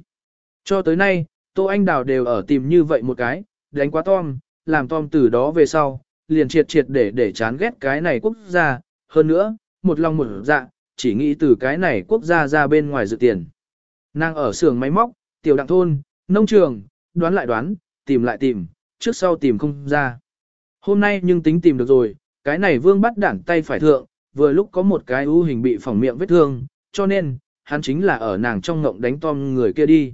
Cho tới nay, Tô Anh Đào đều ở tìm như vậy một cái, đánh quá Tom, làm Tom từ đó về sau, liền triệt triệt để để chán ghét cái này quốc gia, hơn nữa, một lòng một dạ, chỉ nghĩ từ cái này quốc gia ra bên ngoài dự tiền. Nàng ở xưởng máy móc, tiểu đặng thôn, nông trường, đoán lại đoán, tìm lại tìm, trước sau tìm không ra. Hôm nay nhưng tính tìm được rồi, cái này vương bắt đảng tay phải thượng, vừa lúc có một cái ưu hình bị phỏng miệng vết thương, cho nên, hắn chính là ở nàng trong ngộng đánh tom người kia đi.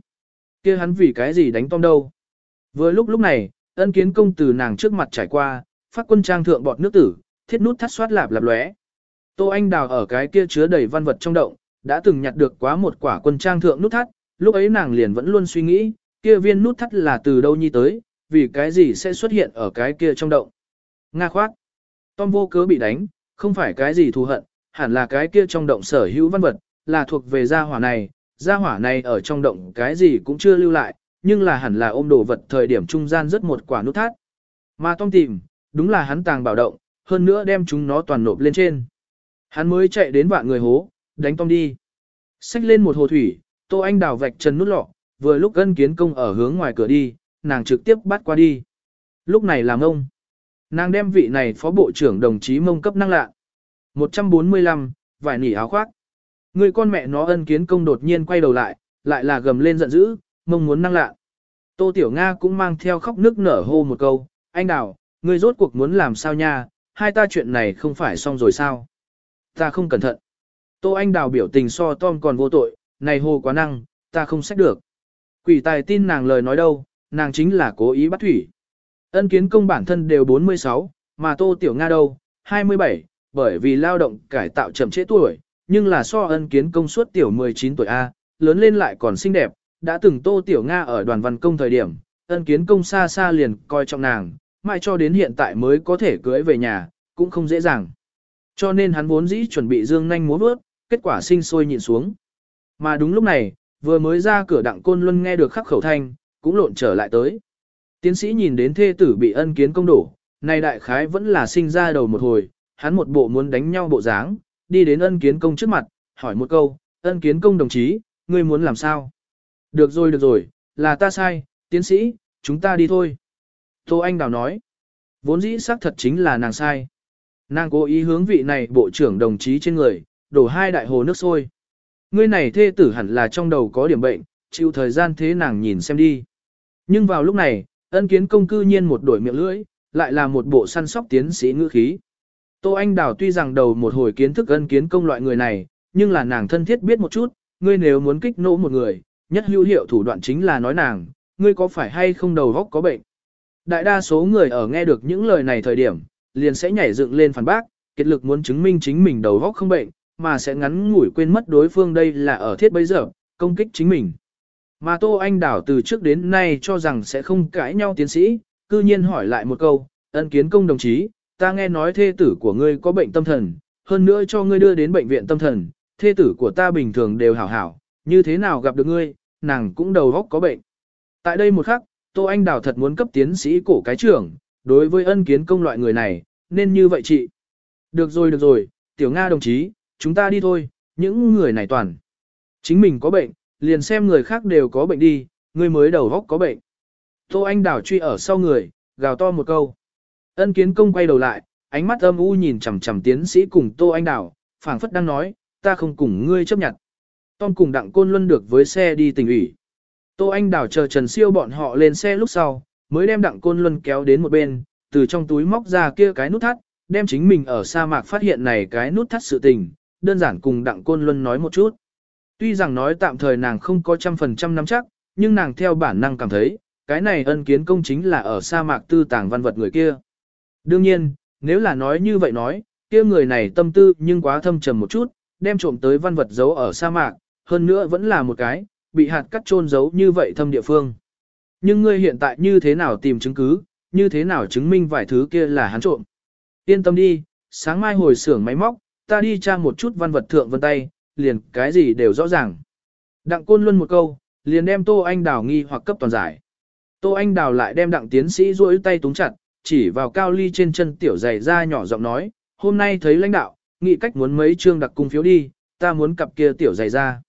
kia hắn vì cái gì đánh tom đâu. Vừa lúc lúc này, ân kiến công từ nàng trước mặt trải qua, phát quân trang thượng bọt nước tử, thiết nút thắt xoát lạp lạp lóe. Tô Anh Đào ở cái kia chứa đầy văn vật trong động, đã từng nhặt được quá một quả quân trang thượng nút thắt, lúc ấy nàng liền vẫn luôn suy nghĩ, kia viên nút thắt là từ đâu nhi tới, vì cái gì sẽ xuất hiện ở cái kia trong động. Nga khoát. Tom vô cớ bị đánh, không phải cái gì thù hận, hẳn là cái kia trong động sở hữu văn vật, là thuộc về gia hỏa này, gia hỏa này ở trong động cái gì cũng chưa lưu lại, nhưng là hẳn là ôm đồ vật thời điểm trung gian rất một quả nút thắt. Mà Tom tìm, đúng là hắn tàng bảo động, hơn nữa đem chúng nó toàn nộp lên trên. Hắn mới chạy đến vạn người hố, đánh Tom đi. Xách lên một hồ thủy, Tô Anh đào vạch chân nút lọ, vừa lúc gân kiến công ở hướng ngoài cửa đi, nàng trực tiếp bắt qua đi. Lúc này làm ông. Nàng đem vị này phó bộ trưởng đồng chí mông cấp năng lạ. 145, vải nỉ áo khoác. Người con mẹ nó ân kiến công đột nhiên quay đầu lại, lại là gầm lên giận dữ, mông muốn năng lạ. Tô Tiểu Nga cũng mang theo khóc nước nở hô một câu, anh đào, ngươi rốt cuộc muốn làm sao nha, hai ta chuyện này không phải xong rồi sao. Ta không cẩn thận. Tô Anh Đào biểu tình so Tom còn vô tội, này hồ quá năng, ta không sách được. Quỷ tài tin nàng lời nói đâu, nàng chính là cố ý bắt thủy. Ân kiến công bản thân đều 46, mà Tô Tiểu Nga đâu, 27, bởi vì lao động cải tạo chậm trễ tuổi, nhưng là so ân kiến công suốt tiểu 19 tuổi A, lớn lên lại còn xinh đẹp, đã từng Tô Tiểu Nga ở đoàn văn công thời điểm, ân kiến công xa xa liền coi trọng nàng, mãi cho đến hiện tại mới có thể cưới về nhà, cũng không dễ dàng. Cho nên hắn vốn dĩ chuẩn bị dương nhanh múa bước, kết quả sinh sôi nhịn xuống. Mà đúng lúc này, vừa mới ra cửa đặng côn luân nghe được khắc khẩu thanh, cũng lộn trở lại tới. Tiến sĩ nhìn đến thê tử bị ân kiến công đổ, này đại khái vẫn là sinh ra đầu một hồi, hắn một bộ muốn đánh nhau bộ dáng, đi đến ân kiến công trước mặt, hỏi một câu, ân kiến công đồng chí, ngươi muốn làm sao? Được rồi được rồi, là ta sai, tiến sĩ, chúng ta đi thôi. Tô Anh Đào nói, vốn dĩ xác thật chính là nàng sai. Nàng cố ý hướng vị này bộ trưởng đồng chí trên người, đổ hai đại hồ nước sôi. Ngươi này thê tử hẳn là trong đầu có điểm bệnh, chịu thời gian thế nàng nhìn xem đi. Nhưng vào lúc này, ân kiến công cư nhiên một đổi miệng lưỡi, lại là một bộ săn sóc tiến sĩ ngữ khí. Tô Anh Đào tuy rằng đầu một hồi kiến thức ân kiến công loại người này, nhưng là nàng thân thiết biết một chút, ngươi nếu muốn kích nỗ một người, nhất hữu hiệu thủ đoạn chính là nói nàng, ngươi có phải hay không đầu góc có bệnh. Đại đa số người ở nghe được những lời này thời điểm, liền sẽ nhảy dựng lên phản bác, kết lực muốn chứng minh chính mình đầu góc không bệnh, mà sẽ ngắn ngủi quên mất đối phương đây là ở thiết bấy giờ, công kích chính mình. Mà Tô Anh Đảo từ trước đến nay cho rằng sẽ không cãi nhau tiến sĩ, cư nhiên hỏi lại một câu, ân kiến công đồng chí, ta nghe nói thê tử của ngươi có bệnh tâm thần, hơn nữa cho ngươi đưa đến bệnh viện tâm thần, thê tử của ta bình thường đều hảo hảo, như thế nào gặp được ngươi, nàng cũng đầu góc có bệnh. Tại đây một khắc, Tô Anh Đào thật muốn cấp tiến sĩ cổ cái trưởng, đối với ân kiến công loại người này, nên như vậy chị. Được rồi được rồi, tiểu Nga đồng chí, chúng ta đi thôi, những người này toàn. Chính mình có bệnh, liền xem người khác đều có bệnh đi, ngươi mới đầu góc có bệnh. Tô Anh Đảo truy ở sau người, gào to một câu. Ân kiến công quay đầu lại, ánh mắt âm u nhìn chằm chằm tiến sĩ cùng Tô Anh Đảo, phảng phất đang nói, ta không cùng ngươi chấp nhận. Tom cùng đặng côn luân được với xe đi tỉnh ủy. Tô Anh Đảo chờ Trần Siêu bọn họ lên xe lúc sau, mới đem đặng côn luân kéo đến một bên, từ trong túi móc ra kia cái nút thắt, đem chính mình ở sa mạc phát hiện này cái nút thắt sự tình, đơn giản cùng đặng côn luân nói một chút. Tuy rằng nói tạm thời nàng không có trăm phần trăm nắm chắc, nhưng nàng theo bản năng cảm thấy, cái này ân kiến công chính là ở sa mạc tư tàng văn vật người kia. Đương nhiên, nếu là nói như vậy nói, kia người này tâm tư nhưng quá thâm trầm một chút, đem trộm tới văn vật giấu ở sa mạc, hơn nữa vẫn là một cái, bị hạt cắt trôn giấu như vậy thâm địa phương. Nhưng ngươi hiện tại như thế nào tìm chứng cứ, như thế nào chứng minh vài thứ kia là hắn trộm. Yên tâm đi, sáng mai hồi xưởng máy móc, ta đi tra một chút văn vật thượng vân tay, liền cái gì đều rõ ràng. Đặng côn luôn một câu, liền đem Tô Anh Đào nghi hoặc cấp toàn giải. Tô Anh Đào lại đem đặng tiến sĩ duỗi tay túng chặt, chỉ vào cao ly trên chân tiểu giày ra nhỏ giọng nói, hôm nay thấy lãnh đạo, nghị cách muốn mấy trương đặc cung phiếu đi, ta muốn cặp kia tiểu giày ra.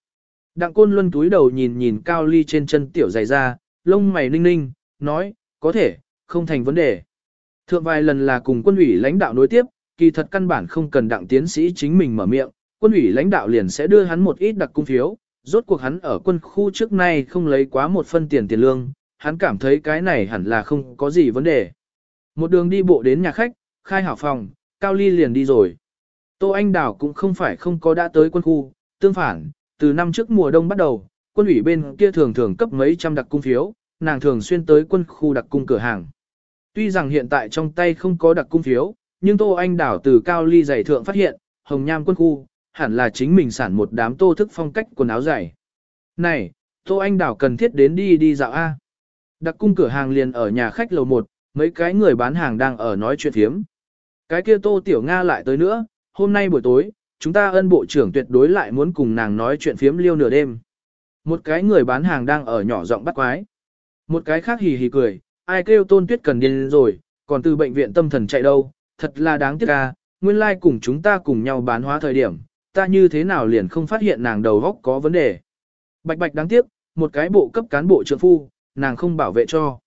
Đặng côn luân túi đầu nhìn nhìn cao ly trên chân tiểu giày ra, lông mày ninh ninh, nói, có thể, không thành vấn đề. Thượng vài lần là cùng quân ủy lãnh đạo nối tiếp, kỳ thật căn bản không cần đặng tiến sĩ chính mình mở miệng, quân ủy lãnh đạo liền sẽ đưa hắn một ít đặc cung phiếu, rốt cuộc hắn ở quân khu trước nay không lấy quá một phân tiền tiền lương, hắn cảm thấy cái này hẳn là không có gì vấn đề. Một đường đi bộ đến nhà khách, khai hảo phòng, Cao Ly liền đi rồi. Tô Anh Đào cũng không phải không có đã tới quân khu, tương phản, từ năm trước mùa đông bắt đầu, quân ủy bên kia thường thường cấp mấy trăm đặc cung phiếu, nàng thường xuyên tới quân khu đặc cung cửa hàng. Tuy rằng hiện tại trong tay không có đặc cung phiếu, nhưng Tô Anh Đảo từ cao ly giày thượng phát hiện, hồng nham quân khu, hẳn là chính mình sản một đám tô thức phong cách quần áo dày. Này, Tô Anh Đảo cần thiết đến đi đi dạo A. Đặc cung cửa hàng liền ở nhà khách lầu 1, mấy cái người bán hàng đang ở nói chuyện thiếm. Cái kia Tô Tiểu Nga lại tới nữa, hôm nay buổi tối, chúng ta ân bộ trưởng tuyệt đối lại muốn cùng nàng nói chuyện phiếm liêu nửa đêm. Một cái người bán hàng đang ở nhỏ giọng bắt quái. Một cái khác hì hì cười, ai kêu tôn tuyết cần điên rồi, còn từ bệnh viện tâm thần chạy đâu, thật là đáng tiếc ca, nguyên lai like cùng chúng ta cùng nhau bán hóa thời điểm, ta như thế nào liền không phát hiện nàng đầu góc có vấn đề. Bạch bạch đáng tiếc, một cái bộ cấp cán bộ trưởng phu, nàng không bảo vệ cho.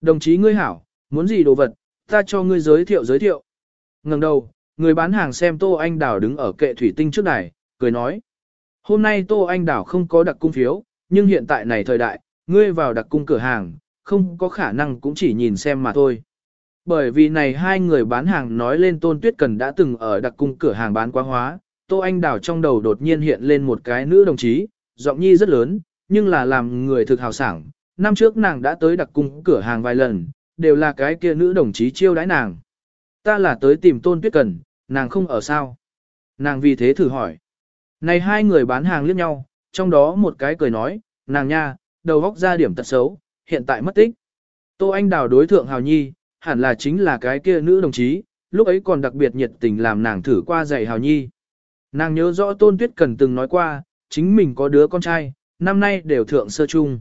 Đồng chí ngươi hảo, muốn gì đồ vật, ta cho ngươi giới thiệu giới thiệu. Ngừng đầu, người bán hàng xem Tô Anh Đảo đứng ở kệ thủy tinh trước đài, cười nói. Hôm nay Tô Anh Đảo không có đặc cung phiếu, nhưng hiện tại này thời đại, ngươi vào đặc cung cửa hàng, không có khả năng cũng chỉ nhìn xem mà thôi. Bởi vì này hai người bán hàng nói lên Tôn Tuyết Cần đã từng ở đặc cung cửa hàng bán quá hóa, Tô Anh Đào trong đầu đột nhiên hiện lên một cái nữ đồng chí, giọng nhi rất lớn, nhưng là làm người thực hào sảng. Năm trước nàng đã tới đặc cung cửa hàng vài lần, đều là cái kia nữ đồng chí chiêu đãi nàng. Ta là tới tìm Tôn Tuyết Cần, nàng không ở sao. Nàng vì thế thử hỏi. Này hai người bán hàng liếc nhau, trong đó một cái cười nói, nàng nha, đầu góc ra điểm tật xấu, hiện tại mất tích. Tô Anh Đào đối thượng Hào Nhi, hẳn là chính là cái kia nữ đồng chí, lúc ấy còn đặc biệt nhiệt tình làm nàng thử qua dạy Hào Nhi. Nàng nhớ rõ Tôn Tuyết Cần từng nói qua, chính mình có đứa con trai, năm nay đều thượng sơ chung.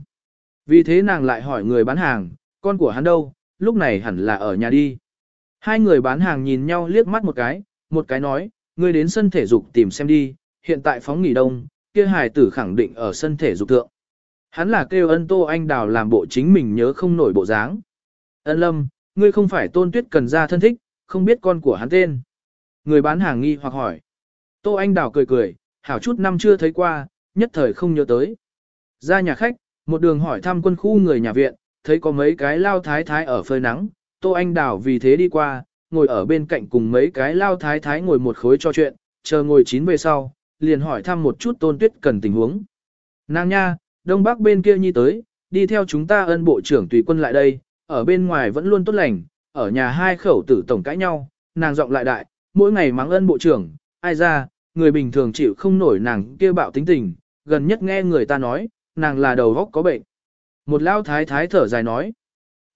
Vì thế nàng lại hỏi người bán hàng, con của hắn đâu, lúc này hẳn là ở nhà đi. Hai người bán hàng nhìn nhau liếc mắt một cái, một cái nói, ngươi đến sân thể dục tìm xem đi, hiện tại phóng nghỉ đông, kia hài tử khẳng định ở sân thể dục thượng. Hắn là kêu ân tô anh đào làm bộ chính mình nhớ không nổi bộ dáng. Ân lâm, ngươi không phải tôn tuyết cần ra thân thích, không biết con của hắn tên. Người bán hàng nghi hoặc hỏi. Tô anh đào cười cười, hảo chút năm chưa thấy qua, nhất thời không nhớ tới. Ra nhà khách, một đường hỏi thăm quân khu người nhà viện, thấy có mấy cái lao thái thái ở phơi nắng, Tô Anh Đào vì thế đi qua, ngồi ở bên cạnh cùng mấy cái lao thái thái ngồi một khối cho chuyện, chờ ngồi chín về sau, liền hỏi thăm một chút tôn tuyết cần tình huống. Nàng nha, đông bắc bên kia nhi tới, đi theo chúng ta ân bộ trưởng tùy quân lại đây, ở bên ngoài vẫn luôn tốt lành, ở nhà hai khẩu tử tổng cãi nhau, nàng giọng lại đại, mỗi ngày mắng ân bộ trưởng, ai ra, người bình thường chịu không nổi nàng kia bạo tính tình, gần nhất nghe người ta nói, nàng là đầu góc có bệnh. Một lao thái thái thở dài nói,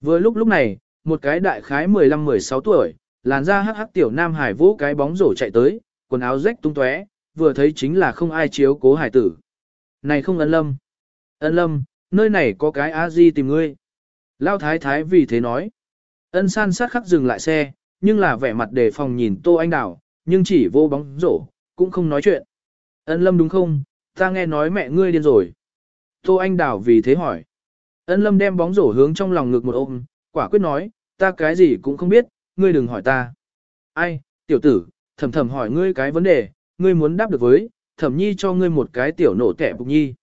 vừa lúc lúc này, một cái đại khái 15-16 tuổi, làn da hắc hắc tiểu nam hải vỗ cái bóng rổ chạy tới, quần áo rách tung tóe, vừa thấy chính là không ai chiếu cố hải tử. Này không ân lâm. Ân lâm, nơi này có cái a di tìm ngươi. Lao thái thái vì thế nói. Ân san sát khắc dừng lại xe, nhưng là vẻ mặt đề phòng nhìn Tô Anh Đào, nhưng chỉ vô bóng rổ, cũng không nói chuyện. Ân lâm đúng không, ta nghe nói mẹ ngươi điên rồi. Tô Anh Đào vì thế hỏi. Ân lâm đem bóng rổ hướng trong lòng ngực một ôm, quả quyết nói, ta cái gì cũng không biết, ngươi đừng hỏi ta. Ai, tiểu tử, thầm thầm hỏi ngươi cái vấn đề, ngươi muốn đáp được với, thẩm nhi cho ngươi một cái tiểu nổ kẻ bục nhi.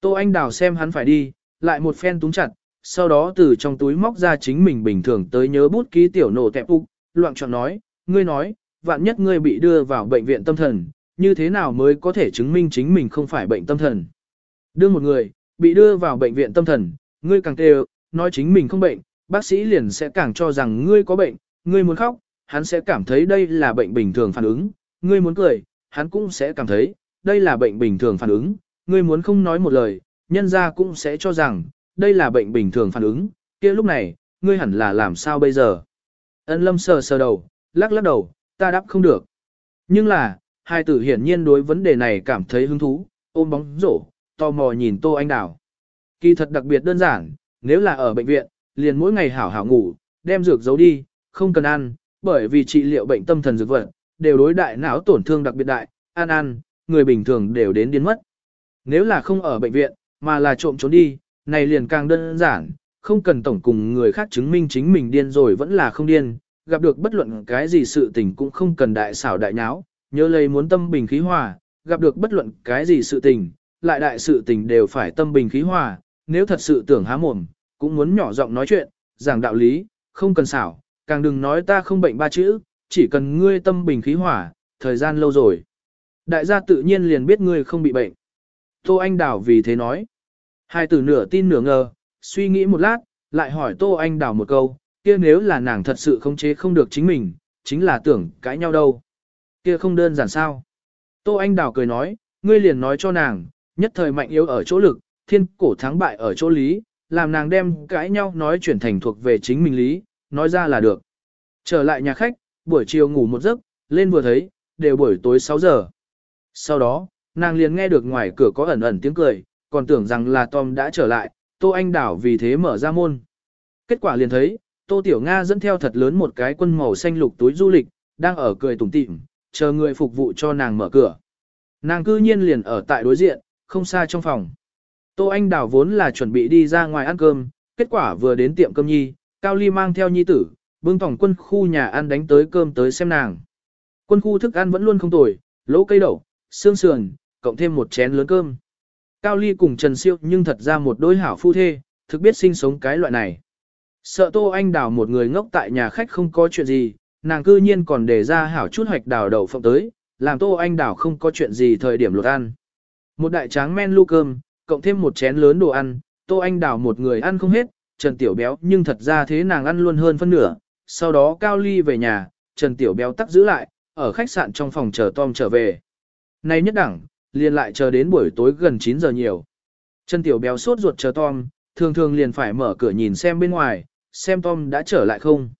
Tô Anh Đào xem hắn phải đi, lại một phen túng chặt, sau đó từ trong túi móc ra chính mình bình thường tới nhớ bút ký tiểu nổ tẹp bục, loạn chọn nói, ngươi nói, vạn nhất ngươi bị đưa vào bệnh viện tâm thần, như thế nào mới có thể chứng minh chính mình không phải bệnh tâm thần. Đưa một người, bị đưa vào bệnh viện tâm thần, ngươi càng tê nói chính mình không bệnh, bác sĩ liền sẽ càng cho rằng ngươi có bệnh, ngươi muốn khóc, hắn sẽ cảm thấy đây là bệnh bình thường phản ứng, ngươi muốn cười, hắn cũng sẽ cảm thấy, đây là bệnh bình thường phản ứng, ngươi muốn không nói một lời, nhân ra cũng sẽ cho rằng, đây là bệnh bình thường phản ứng, kia lúc này, ngươi hẳn là làm sao bây giờ. Ân lâm sờ sờ đầu, lắc lắc đầu, ta đáp không được. Nhưng là, hai tử hiển nhiên đối vấn đề này cảm thấy hứng thú, ôm bóng rổ, tò mò nhìn Tô Anh Đào. Kỳ thật đặc biệt đơn giản, nếu là ở bệnh viện, liền mỗi ngày hảo hảo ngủ, đem dược giấu đi, không cần ăn, bởi vì trị liệu bệnh tâm thần dược vật, đều đối đại não tổn thương đặc biệt đại, ăn ăn, người bình thường đều đến điên mất. Nếu là không ở bệnh viện, mà là trộm trốn đi, này liền càng đơn giản, không cần tổng cùng người khác chứng minh chính mình điên rồi vẫn là không điên, gặp được bất luận cái gì sự tình cũng không cần đại xảo đại nháo, nhớ lấy muốn tâm bình khí hòa, gặp được bất luận cái gì sự tình, lại đại sự tình đều phải tâm bình khí hòa, nếu thật sự tưởng há mồm, cũng muốn nhỏ giọng nói chuyện, giảng đạo lý, không cần xảo, càng đừng nói ta không bệnh ba chữ, chỉ cần ngươi tâm bình khí hòa, thời gian lâu rồi. Đại gia tự nhiên liền biết ngươi không bị bệnh. Tô Anh Đào vì thế nói. Hai tử nửa tin nửa ngờ, suy nghĩ một lát, lại hỏi Tô Anh Đào một câu, kia nếu là nàng thật sự không chế không được chính mình, chính là tưởng cãi nhau đâu. Kia không đơn giản sao. Tô Anh Đào cười nói, ngươi liền nói cho nàng, nhất thời mạnh yếu ở chỗ lực, thiên cổ thắng bại ở chỗ lý, làm nàng đem cãi nhau nói chuyển thành thuộc về chính mình lý, nói ra là được. Trở lại nhà khách, buổi chiều ngủ một giấc, lên vừa thấy, đều buổi tối 6 giờ. Sau đó, nàng liền nghe được ngoài cửa có ẩn ẩn tiếng cười, còn tưởng rằng là Tom đã trở lại, Tô Anh Đảo vì thế mở ra môn. Kết quả liền thấy, Tô Tiểu Nga dẫn theo thật lớn một cái quân màu xanh lục túi du lịch, đang ở cười tủm tỉm, chờ người phục vụ cho nàng mở cửa. Nàng cư nhiên liền ở tại đối diện, không xa trong phòng. Tô Anh Đào vốn là chuẩn bị đi ra ngoài ăn cơm, kết quả vừa đến tiệm cơm nhi, Cao Ly mang theo nhi tử, bưng tổng quân khu nhà ăn đánh tới cơm tới xem nàng. Quân khu thức ăn vẫn luôn không tồi, lỗ cây đậu, xương sườn, cộng thêm một chén lớn cơm. Cao Ly cùng Trần Siêu nhưng thật ra một đôi hảo phu thê, thực biết sinh sống cái loại này. Sợ Tô Anh đào một người ngốc tại nhà khách không có chuyện gì, nàng cư nhiên còn để ra hảo chút hoạch đào đậu phộng tới, làm Tô Anh đào không có chuyện gì thời điểm lột ăn. Một đại tráng men lu cơm, cộng thêm một chén lớn đồ ăn, Tô Anh đào một người ăn không hết, Trần Tiểu Béo nhưng thật ra thế nàng ăn luôn hơn phân nửa. Sau đó Cao Ly về nhà, Trần Tiểu Béo tắc giữ lại, ở khách sạn trong phòng chờ Tom trở về. Nay nhất đẳng, liền lại chờ đến buổi tối gần 9 giờ nhiều. Trần Tiểu Béo sốt ruột chờ Tom, thường thường liền phải mở cửa nhìn xem bên ngoài, xem Tom đã trở lại không.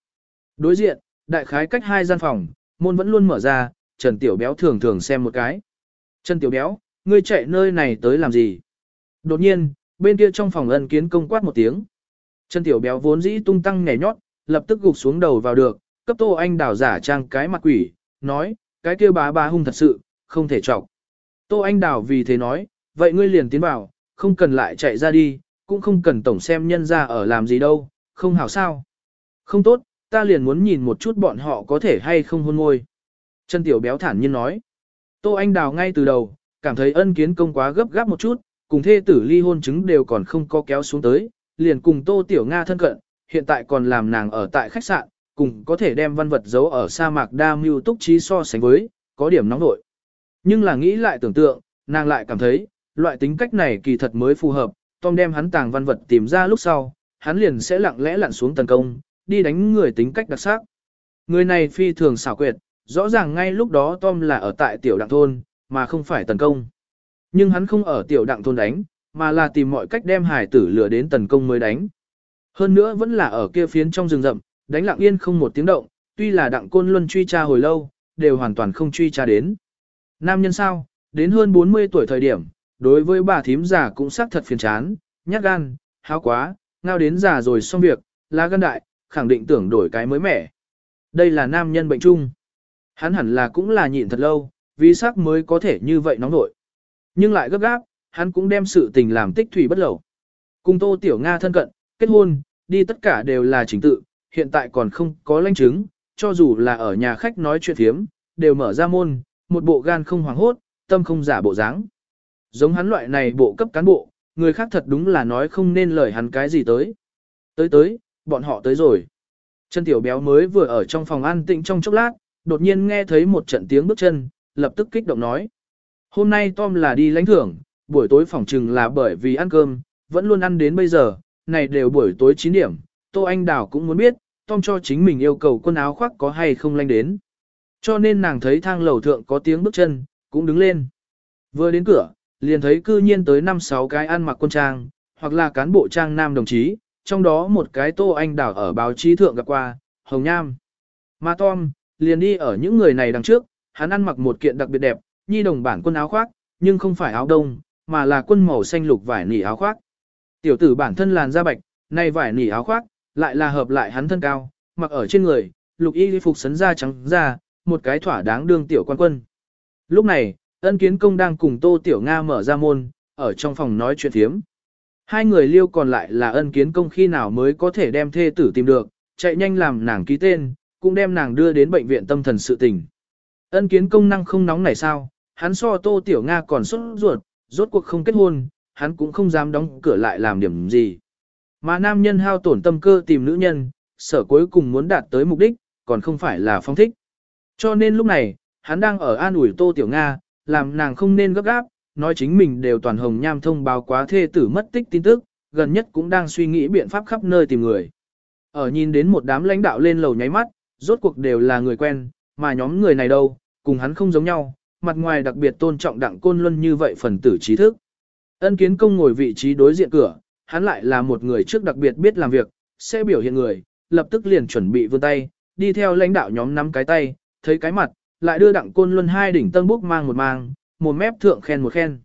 Đối diện, đại khái cách hai gian phòng, môn vẫn luôn mở ra, Trần Tiểu Béo thường thường xem một cái. Trần Tiểu Béo, ngươi chạy nơi này tới làm gì? Đột nhiên, bên kia trong phòng ân kiến công quát một tiếng. Trần Tiểu Béo vốn dĩ tung tăng nhảy nhót, lập tức gục xuống đầu vào được, cấp Tô Anh đảo giả trang cái mặt quỷ, nói, cái kia bá bá hung thật sự, không thể chọc. Tô Anh Đào vì thế nói, vậy ngươi liền tiến vào, không cần lại chạy ra đi, cũng không cần tổng xem nhân ra ở làm gì đâu, không hảo sao. Không tốt, ta liền muốn nhìn một chút bọn họ có thể hay không hôn ngôi. Trần Tiểu Béo thản nhiên nói. Tô Anh Đào ngay từ đầu, cảm thấy ân kiến công quá gấp gáp một chút, cùng thê tử ly hôn chứng đều còn không có kéo xuống tới, liền cùng Tô Tiểu Nga thân cận, hiện tại còn làm nàng ở tại khách sạn, cùng có thể đem văn vật giấu ở sa mạc đa mưu túc trí so sánh với, có điểm nóng nội. Nhưng là nghĩ lại tưởng tượng, nàng lại cảm thấy, loại tính cách này kỳ thật mới phù hợp, Tom đem hắn tàng văn vật tìm ra lúc sau, hắn liền sẽ lặng lẽ lặn xuống tấn công, đi đánh người tính cách đặc sắc. Người này phi thường xảo quyệt, rõ ràng ngay lúc đó Tom là ở tại tiểu đặng thôn, mà không phải tấn công. Nhưng hắn không ở tiểu đặng thôn đánh, mà là tìm mọi cách đem hải tử lừa đến tấn công mới đánh. Hơn nữa vẫn là ở kia phiến trong rừng rậm, đánh lặng yên không một tiếng động, tuy là đặng côn luân truy tra hồi lâu, đều hoàn toàn không truy tra đến. Nam nhân sao, đến hơn 40 tuổi thời điểm, đối với bà thím già cũng xác thật phiền chán, nhát gan, háo quá, ngao đến già rồi xong việc, lá gan đại, khẳng định tưởng đổi cái mới mẻ. Đây là nam nhân bệnh chung. Hắn hẳn là cũng là nhịn thật lâu, vì sắc mới có thể như vậy nóng nổi. Nhưng lại gấp gáp, hắn cũng đem sự tình làm tích thủy bất lẩu. Cùng Tô Tiểu Nga thân cận, kết hôn, đi tất cả đều là chính tự, hiện tại còn không có lãnh chứng, cho dù là ở nhà khách nói chuyện thiếm, đều mở ra môn, một bộ gan không hoảng hốt, tâm không giả bộ dáng. Giống hắn loại này bộ cấp cán bộ, người khác thật đúng là nói không nên lời hắn cái gì tới. Tới tới, bọn họ tới rồi. Chân tiểu béo mới vừa ở trong phòng an tĩnh trong chốc lát, đột nhiên nghe thấy một trận tiếng bước chân, lập tức kích động nói. Hôm nay Tom là đi lãnh thưởng, buổi tối phòng trừng là bởi vì ăn cơm, vẫn luôn ăn đến bây giờ, này đều buổi tối 9 điểm, Tô Anh Đào cũng muốn biết, Tom cho chính mình yêu cầu quần áo khoác có hay không lanh đến. Cho nên nàng thấy thang lầu thượng có tiếng bước chân, cũng đứng lên. Vừa đến cửa, liền thấy cư nhiên tới 5-6 cái ăn mặc quân trang, hoặc là cán bộ trang nam đồng chí, trong đó một cái Tô Anh đảo ở báo chí thượng gặp qua, Hồng Nham. Mà Tom, liền đi ở những người này đằng trước, hắn ăn mặc một kiện đặc biệt đẹp, nhi đồng bản quân áo khoác, nhưng không phải áo đông, mà là quân màu xanh lục vải nỉ áo khoác. Tiểu tử bản thân làn da bạch, nay vải nỉ áo khoác, lại là hợp lại hắn thân cao, mặc ở trên người, lục y phục sấn da trắng da, một cái thỏa đáng đương tiểu quan quân. Lúc này, ân kiến công đang cùng Tô Tiểu Nga mở ra môn, ở trong phòng nói chuyện thiếm. Hai người liêu còn lại là ân kiến công khi nào mới có thể đem thê tử tìm được, chạy nhanh làm nàng ký tên, cũng đem nàng đưa đến bệnh viện tâm thần sự tình. Ân kiến công năng không nóng này sao, hắn so Tô Tiểu Nga còn sốt ruột, rốt cuộc không kết hôn, hắn cũng không dám đóng cửa lại làm điểm gì. Mà nam nhân hao tổn tâm cơ tìm nữ nhân, sở cuối cùng muốn đạt tới mục đích, còn không phải là phong thích. Cho nên lúc này, hắn đang ở an ủi Tô Tiểu Nga, làm nàng không nên gấp gáp, nói chính mình đều toàn hồng nham thông báo quá thê tử mất tích tin tức, gần nhất cũng đang suy nghĩ biện pháp khắp nơi tìm người. Ở nhìn đến một đám lãnh đạo lên lầu nháy mắt, rốt cuộc đều là người quen, mà nhóm người này đâu, cùng hắn không giống nhau, mặt ngoài đặc biệt tôn trọng đặng côn luân như vậy phần tử trí thức. Ân kiến công ngồi vị trí đối diện cửa, hắn lại là một người trước đặc biệt biết làm việc, sẽ biểu hiện người, lập tức liền chuẩn bị vươn tay, đi theo lãnh đạo nhóm nắm cái tay, thấy cái mặt, lại đưa đặng côn luân hai đỉnh tân búc mang một mang, một mép thượng khen một khen.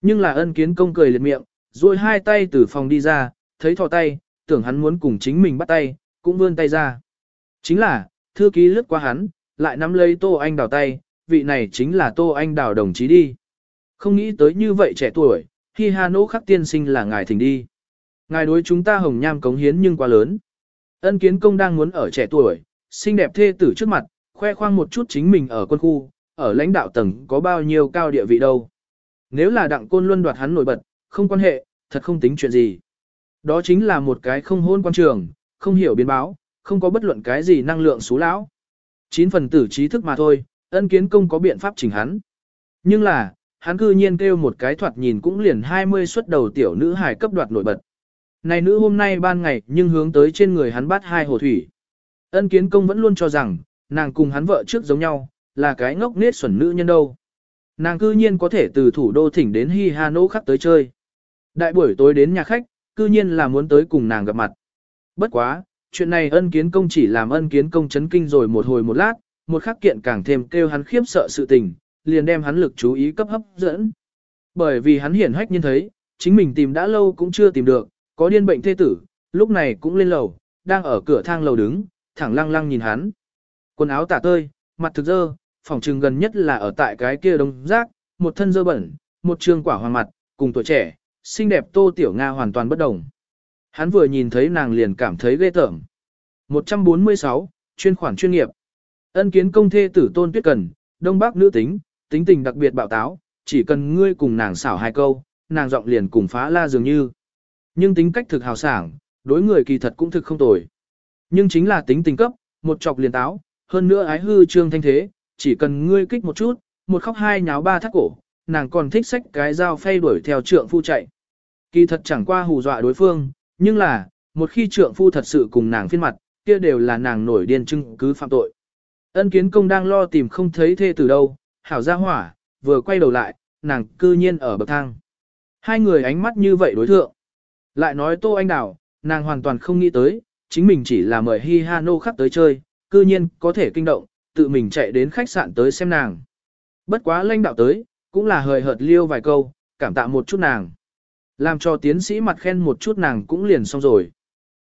Nhưng là ân kiến công cười liệt miệng, rồi hai tay từ phòng đi ra, thấy thò tay, tưởng hắn muốn cùng chính mình bắt tay, cũng vươn tay ra. Chính là, thư ký lướt qua hắn, lại nắm lấy Tô Anh Đào tay, vị này chính là Tô Anh Đào đồng chí đi. Không nghĩ tới như vậy trẻ tuổi, khi Hà Nỗ khắc tiên sinh là ngài thỉnh đi. Ngài đối chúng ta hồng nham cống hiến nhưng quá lớn. Ân kiến công đang muốn ở trẻ tuổi, xinh đẹp thê tử trước mặt, khoe khoang một chút chính mình ở quân khu, ở lãnh đạo tầng có bao nhiêu cao địa vị đâu. Nếu là đặng côn luân đoạt hắn nổi bật, không quan hệ, thật không tính chuyện gì. Đó chính là một cái không hôn quan trường, không hiểu biến báo, không có bất luận cái gì năng lượng xú lão. Chín phần tử trí thức mà thôi, ân kiến công có biện pháp chỉnh hắn. Nhưng là, hắn cư nhiên kêu một cái thoạt nhìn cũng liền 20 xuất đầu tiểu nữ hài cấp đoạt nổi bật. Này nữ hôm nay ban ngày nhưng hướng tới trên người hắn bắt hai hồ thủy. Ân kiến công vẫn luôn cho rằng, nàng cùng hắn vợ trước giống nhau, là cái ngốc nết xuẩn nữ nhân đâu. Nàng cư nhiên có thể từ thủ đô thỉnh đến Hi Hà Nô khắc tới chơi. Đại buổi tối đến nhà khách, cư nhiên là muốn tới cùng nàng gặp mặt. Bất quá, chuyện này ân kiến công chỉ làm ân kiến công chấn kinh rồi một hồi một lát, một khắc kiện càng thêm kêu hắn khiếp sợ sự tình, liền đem hắn lực chú ý cấp hấp dẫn. Bởi vì hắn hiển hách nhiên thấy, chính mình tìm đã lâu cũng chưa tìm được, có điên bệnh thê tử, lúc này cũng lên lầu, đang ở cửa thang lầu đứng, thẳng lăng lăng nhìn hắn. Quần áo tả tơi, mặt thực dơ, phòng trừng gần nhất là ở tại cái kia đông rác, một thân dơ bẩn, một trường quả hoàng mặt, cùng tuổi trẻ, xinh đẹp tô tiểu Nga hoàn toàn bất đồng. Hắn vừa nhìn thấy nàng liền cảm thấy ghê tởm. 146, chuyên khoản chuyên nghiệp. Ân kiến công thê tử tôn tuyết cần, đông bắc nữ tính, tính tình đặc biệt bạo táo, chỉ cần ngươi cùng nàng xảo hai câu, nàng giọng liền cùng phá la dường như. Nhưng tính cách thực hào sảng, đối người kỳ thật cũng thực không tồi. Nhưng chính là tính tình cấp, một chọc liền táo, hơn nữa ái hư trương thanh thế, chỉ cần ngươi kích một chút, một khóc hai nháo ba thắt cổ, nàng còn thích sách cái dao phay đuổi theo trượng phu chạy. Kỳ thật chẳng qua hù dọa đối phương, nhưng là, một khi trượng phu thật sự cùng nàng phiên mặt, kia đều là nàng nổi điên chứng cứ phạm tội. Ân kiến công đang lo tìm không thấy thê từ đâu, hảo ra hỏa, vừa quay đầu lại, nàng cư nhiên ở bậc thang. Hai người ánh mắt như vậy đối thượng. Lại nói Tô Anh đảo nàng hoàn toàn không nghĩ tới, chính mình chỉ là mời Hi Hano khắc tới chơi, cư nhiên có thể kinh động, tự mình chạy đến khách sạn tới xem nàng. Bất quá lãnh đạo tới, cũng là hời hợt liêu vài câu, cảm tạ một chút nàng. Làm cho tiến sĩ mặt khen một chút nàng cũng liền xong rồi.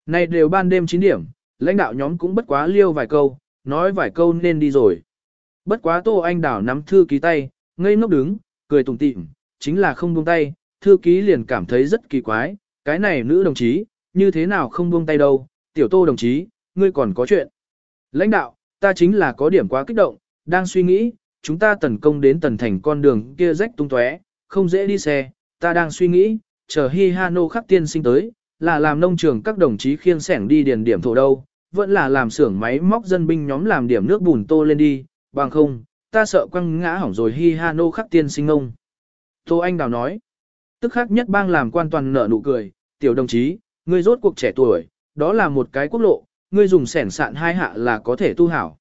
Này đều ban đêm 9 điểm, lãnh đạo nhóm cũng bất quá liêu vài câu, nói vài câu nên đi rồi. Bất quá Tô Anh Đảo nắm thư ký tay, ngây ngốc đứng, cười tủm tỉm, chính là không buông tay, thư ký liền cảm thấy rất kỳ quái, cái này nữ đồng chí, như thế nào không buông tay đâu, tiểu Tô đồng chí, ngươi còn có chuyện. Lãnh đạo, ta chính là có điểm quá kích động, đang suy nghĩ, chúng ta tấn công đến tần thành con đường kia rách tung tóe, không dễ đi xe, ta đang suy nghĩ, chờ Hi Hano khắc tiên sinh tới, là làm nông trường các đồng chí khiêng sẻng đi điền điểm thổ đâu, vẫn là làm xưởng máy móc dân binh nhóm làm điểm nước bùn tô lên đi, bằng không, ta sợ quăng ngã hỏng rồi Hi Hano khắc tiên sinh ông. Tô Anh Đào nói, tức khắc nhất bang làm quan toàn nở nụ cười, tiểu đồng chí, ngươi rốt cuộc trẻ tuổi, đó là một cái quốc lộ, ngươi dùng sẻn sạn hai hạ là có thể tu hảo.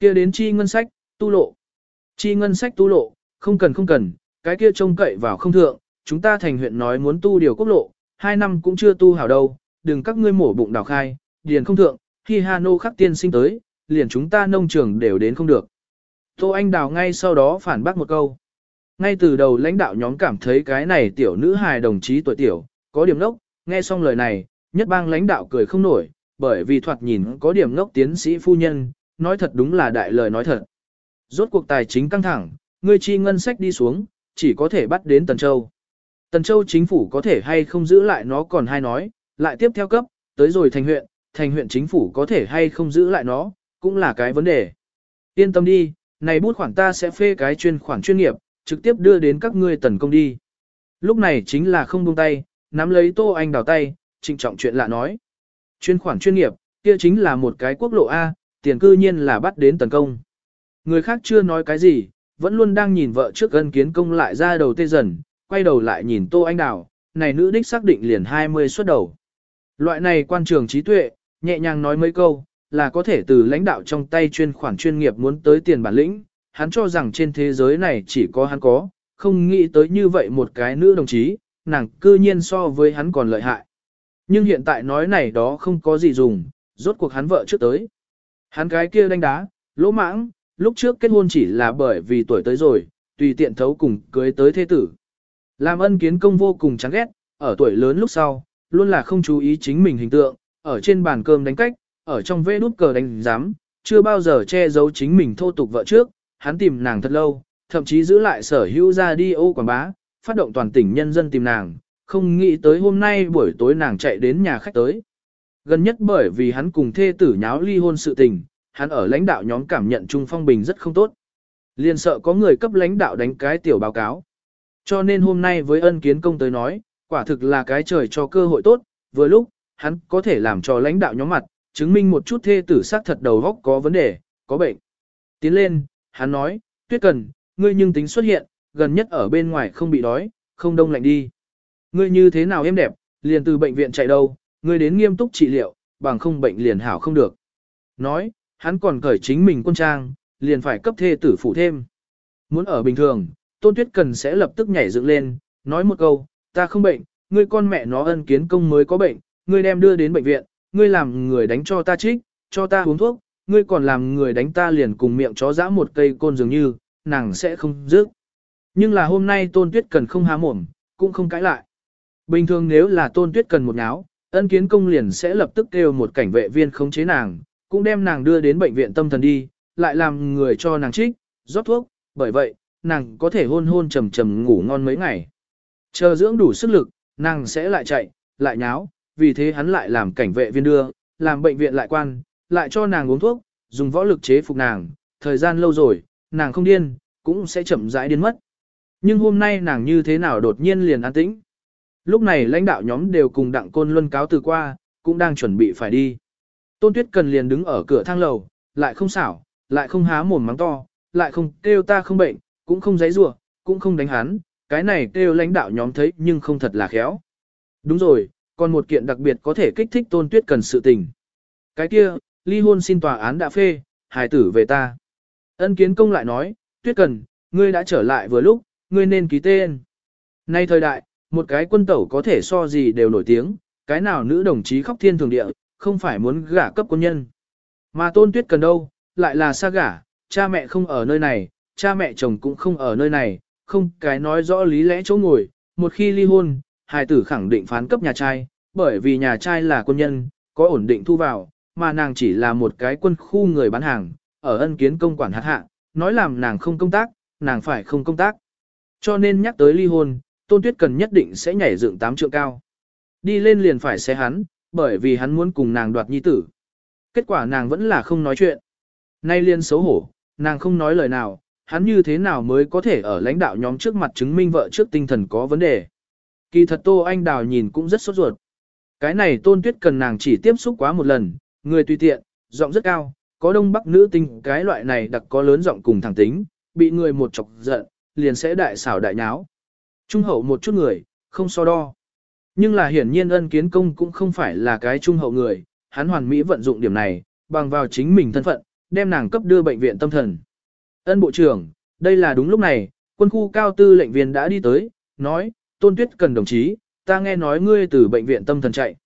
kia đến chi ngân sách, tu lộ. Chi ngân sách tu lộ, không cần không cần, cái kia trông cậy vào không thượng, chúng ta thành huyện nói muốn tu điều quốc lộ, hai năm cũng chưa tu hảo đâu, đừng các ngươi mổ bụng đào khai, điền không thượng, khi Hà Nô khắc tiên sinh tới, liền chúng ta nông trường đều đến không được. Tô Anh Đào ngay sau đó phản bác một câu. Ngay từ đầu lãnh đạo nhóm cảm thấy cái này tiểu nữ hài đồng chí tuổi tiểu, có điểm lốc. nghe xong lời này, nhất bang lãnh đạo cười không nổi, bởi vì thoạt nhìn có điểm ngốc tiến sĩ phu nhân, nói thật đúng là đại lời nói thật. Rốt cuộc tài chính căng thẳng, ngươi chi ngân sách đi xuống, chỉ có thể bắt đến Tần Châu. Tần Châu chính phủ có thể hay không giữ lại nó còn hay nói, lại tiếp theo cấp, tới rồi thành huyện, thành huyện chính phủ có thể hay không giữ lại nó, cũng là cái vấn đề. Yên tâm đi, này bút khoản ta sẽ phê cái chuyên khoản chuyên nghiệp, trực tiếp đưa đến các ngươi tần công đi. Lúc này chính là không buông tay, nắm lấy Tô Anh đào tay, trịnh trọng chuyện lạ nói. Chuyên khoản chuyên nghiệp, kia chính là một cái quốc lộ A, tiền cư nhiên là bắt đến tấn công. Người khác chưa nói cái gì, vẫn luôn đang nhìn vợ trước gân kiến công lại ra đầu tê dần, quay đầu lại nhìn Tô Anh Đào, này nữ đích xác định liền 20 xuất đầu. Loại này quan trường trí tuệ, nhẹ nhàng nói mấy câu, là có thể từ lãnh đạo trong tay chuyên khoản chuyên nghiệp muốn tới tiền bản lĩnh, hắn cho rằng trên thế giới này chỉ có hắn có, không nghĩ tới như vậy một cái nữ đồng chí, nàng cư nhiên so với hắn còn lợi hại. Nhưng hiện tại nói này đó không có gì dùng, rốt cuộc hắn vợ trước tới. Hắn cái kia đánh đá, lỗ mãng, lúc trước kết hôn chỉ là bởi vì tuổi tới rồi, tùy tiện thấu cùng cưới tới thế tử. Làm ân kiến công vô cùng chán ghét, ở tuổi lớn lúc sau, luôn là không chú ý chính mình hình tượng, ở trên bàn cơm đánh cách, ở trong vê nút cờ đánh giám, chưa bao giờ che giấu chính mình thô tục vợ trước, hắn tìm nàng thật lâu, thậm chí giữ lại sở hữu ra đi ô quảng bá, phát động toàn tỉnh nhân dân tìm nàng, không nghĩ tới hôm nay buổi tối nàng chạy đến nhà khách tới. Gần nhất bởi vì hắn cùng thê tử nháo ly hôn sự tình, hắn ở lãnh đạo nhóm cảm nhận Trung Phong Bình rất không tốt. Liền sợ có người cấp lãnh đạo đánh cái tiểu báo cáo. Cho nên hôm nay với ân kiến công tới nói, quả thực là cái trời cho cơ hội tốt, vừa lúc, hắn có thể làm cho lãnh đạo nhóm mặt, chứng minh một chút thê tử xác thật đầu góc có vấn đề, có bệnh. Tiến lên, hắn nói, tuyết cần, ngươi nhưng tính xuất hiện, gần nhất ở bên ngoài không bị đói, không đông lạnh đi. Ngươi như thế nào em đẹp, liền từ bệnh viện chạy đâu, ngươi đến nghiêm túc trị liệu, bằng không bệnh liền hảo không được. Nói, hắn còn cởi chính mình quân trang, liền phải cấp thê tử phụ thêm. Muốn ở bình thường, Tôn Tuyết Cần sẽ lập tức nhảy dựng lên, nói một câu, ta không bệnh, ngươi con mẹ nó ân kiến công mới có bệnh, ngươi đem đưa đến bệnh viện, ngươi làm người đánh cho ta trích, cho ta uống thuốc, ngươi còn làm người đánh ta liền cùng miệng chó dã một cây côn dường như, nàng sẽ không dứt. Nhưng là hôm nay Tôn Tuyết Cần không há mồm, cũng không cãi lại. Bình thường nếu là Tôn Tuyết Cần một áo, ân kiến công liền sẽ lập tức kêu một cảnh vệ viên khống chế nàng, cũng đem nàng đưa đến bệnh viện tâm thần đi, lại làm người cho nàng trích, rót thuốc, bởi vậy, nàng có thể hôn hôn trầm trầm ngủ ngon mấy ngày. Chờ dưỡng đủ sức lực, nàng sẽ lại chạy, lại nháo, vì thế hắn lại làm cảnh vệ viên đưa, làm bệnh viện lại quan, lại cho nàng uống thuốc, dùng võ lực chế phục nàng, thời gian lâu rồi, nàng không điên, cũng sẽ chậm rãi điên mất. Nhưng hôm nay nàng như thế nào đột nhiên liền an tĩnh. Lúc này lãnh đạo nhóm đều cùng đặng côn luân cáo từ qua, cũng đang chuẩn bị phải đi. Tôn Tuyết Cần liền đứng ở cửa thang lầu, lại không xảo, lại không há mồm mắng to, lại không kêu ta không bệnh, cũng không giấy rủa, cũng không đánh hắn, cái này kêu lãnh đạo nhóm thấy nhưng không thật là khéo. Đúng rồi, còn một kiện đặc biệt có thể kích thích Tôn Tuyết Cần sự tình. Cái kia, ly hôn xin tòa án đã phê, hài tử về ta. Ân kiến công lại nói, Tuyết Cần, ngươi đã trở lại vừa lúc, ngươi nên ký tên. Nay thời đại, một cái quân tẩu có thể so gì đều nổi tiếng, cái nào nữ đồng chí khóc thiên thường địa, không phải muốn gả cấp quân nhân. Mà tôn tuyết cần đâu, lại là xa gả, cha mẹ không ở nơi này, cha mẹ chồng cũng không ở nơi này, không cái nói rõ lý lẽ chỗ ngồi, một khi ly hôn, hài tử khẳng định phán cấp nhà trai, bởi vì nhà trai là quân nhân, có ổn định thu vào, mà nàng chỉ là một cái quân khu người bán hàng, ở ân kiến công quản hạt hạ, nói làm nàng không công tác, nàng phải không công tác. Cho nên nhắc tới ly hôn, Tôn Tuyết Cần nhất định sẽ nhảy dựng tám trượng cao. Đi lên liền phải xé hắn, bởi vì hắn muốn cùng nàng đoạt nhi tử. Kết quả nàng vẫn là không nói chuyện. Nay liên xấu hổ, nàng không nói lời nào, hắn như thế nào mới có thể ở lãnh đạo nhóm trước mặt chứng minh vợ trước tinh thần có vấn đề. Kỳ thật Tô Anh Đào nhìn cũng rất sốt ruột. Cái này Tôn Tuyết cần nàng chỉ tiếp xúc quá một lần, người tùy tiện, giọng rất cao, có đông bắc nữ tinh cái loại này đặc có lớn giọng cùng thẳng tính, bị người một chọc giận, liền sẽ đại xảo đại nháo. Trung hậu một chút người, không so đo. Nhưng là hiển nhiên ân kiến công cũng không phải là cái trung hậu người, hắn hoàn mỹ vận dụng điểm này, bằng vào chính mình thân phận, đem nàng cấp đưa bệnh viện tâm thần. Ân bộ trưởng, đây là đúng lúc này, quân khu cao tư lệnh viên đã đi tới, nói, tôn tuyết cần đồng chí, ta nghe nói ngươi từ bệnh viện tâm thần chạy.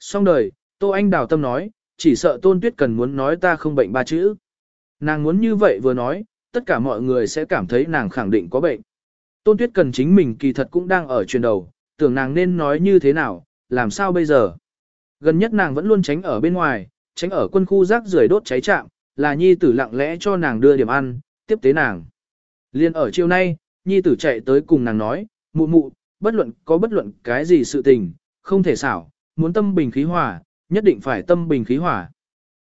Xong đời, Tô Anh đào tâm nói, chỉ sợ tôn tuyết cần muốn nói ta không bệnh ba chữ. Nàng muốn như vậy vừa nói, tất cả mọi người sẽ cảm thấy nàng khẳng định có bệnh. Tôn tuyết cần chính mình kỳ thật cũng đang ở truyền đầu, tưởng nàng nên nói như thế nào, làm sao bây giờ. Gần nhất nàng vẫn luôn tránh ở bên ngoài, tránh ở quân khu rác rưởi đốt cháy trạm, là nhi tử lặng lẽ cho nàng đưa điểm ăn, tiếp tế nàng. Liên ở chiều nay, nhi tử chạy tới cùng nàng nói, mụ mụ, bất luận có bất luận cái gì sự tình, không thể xảo, muốn tâm bình khí hòa, nhất định phải tâm bình khí hòa.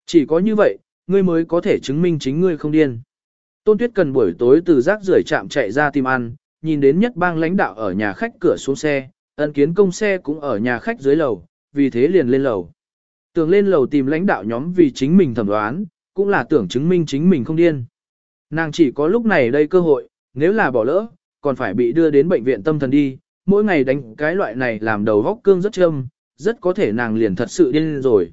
Chỉ có như vậy, ngươi mới có thể chứng minh chính ngươi không điên. Tôn Tuyết cần buổi tối từ rác rưởi trạm chạy ra tìm ăn, nhìn đến nhất bang lãnh đạo ở nhà khách cửa xuống xe, ân kiến công xe cũng ở nhà khách dưới lầu, vì thế liền lên lầu. Tưởng lên lầu tìm lãnh đạo nhóm vì chính mình thẩm đoán, cũng là tưởng chứng minh chính mình không điên. Nàng chỉ có lúc này đây cơ hội, nếu là bỏ lỡ, còn phải bị đưa đến bệnh viện tâm thần đi, mỗi ngày đánh cái loại này làm đầu góc cương rất châm, rất có thể nàng liền thật sự điên rồi.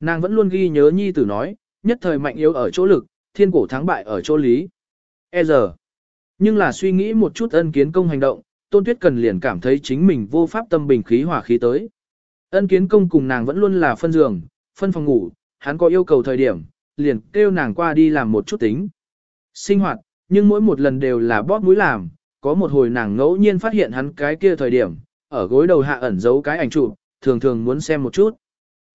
Nàng vẫn luôn ghi nhớ nhi tử nói, nhất thời mạnh yếu ở chỗ lực, thiên cổ thắng bại ở chỗ lý. E giờ. Nhưng là suy nghĩ một chút ân kiến công hành động, Tôn Tuyết Cần liền cảm thấy chính mình vô pháp tâm bình khí hỏa khí tới. Ân kiến công cùng nàng vẫn luôn là phân giường, phân phòng ngủ, hắn có yêu cầu thời điểm, liền kêu nàng qua đi làm một chút tính. Sinh hoạt, nhưng mỗi một lần đều là bóp mũi làm, có một hồi nàng ngẫu nhiên phát hiện hắn cái kia thời điểm, ở gối đầu hạ ẩn giấu cái ảnh chụp, thường thường muốn xem một chút.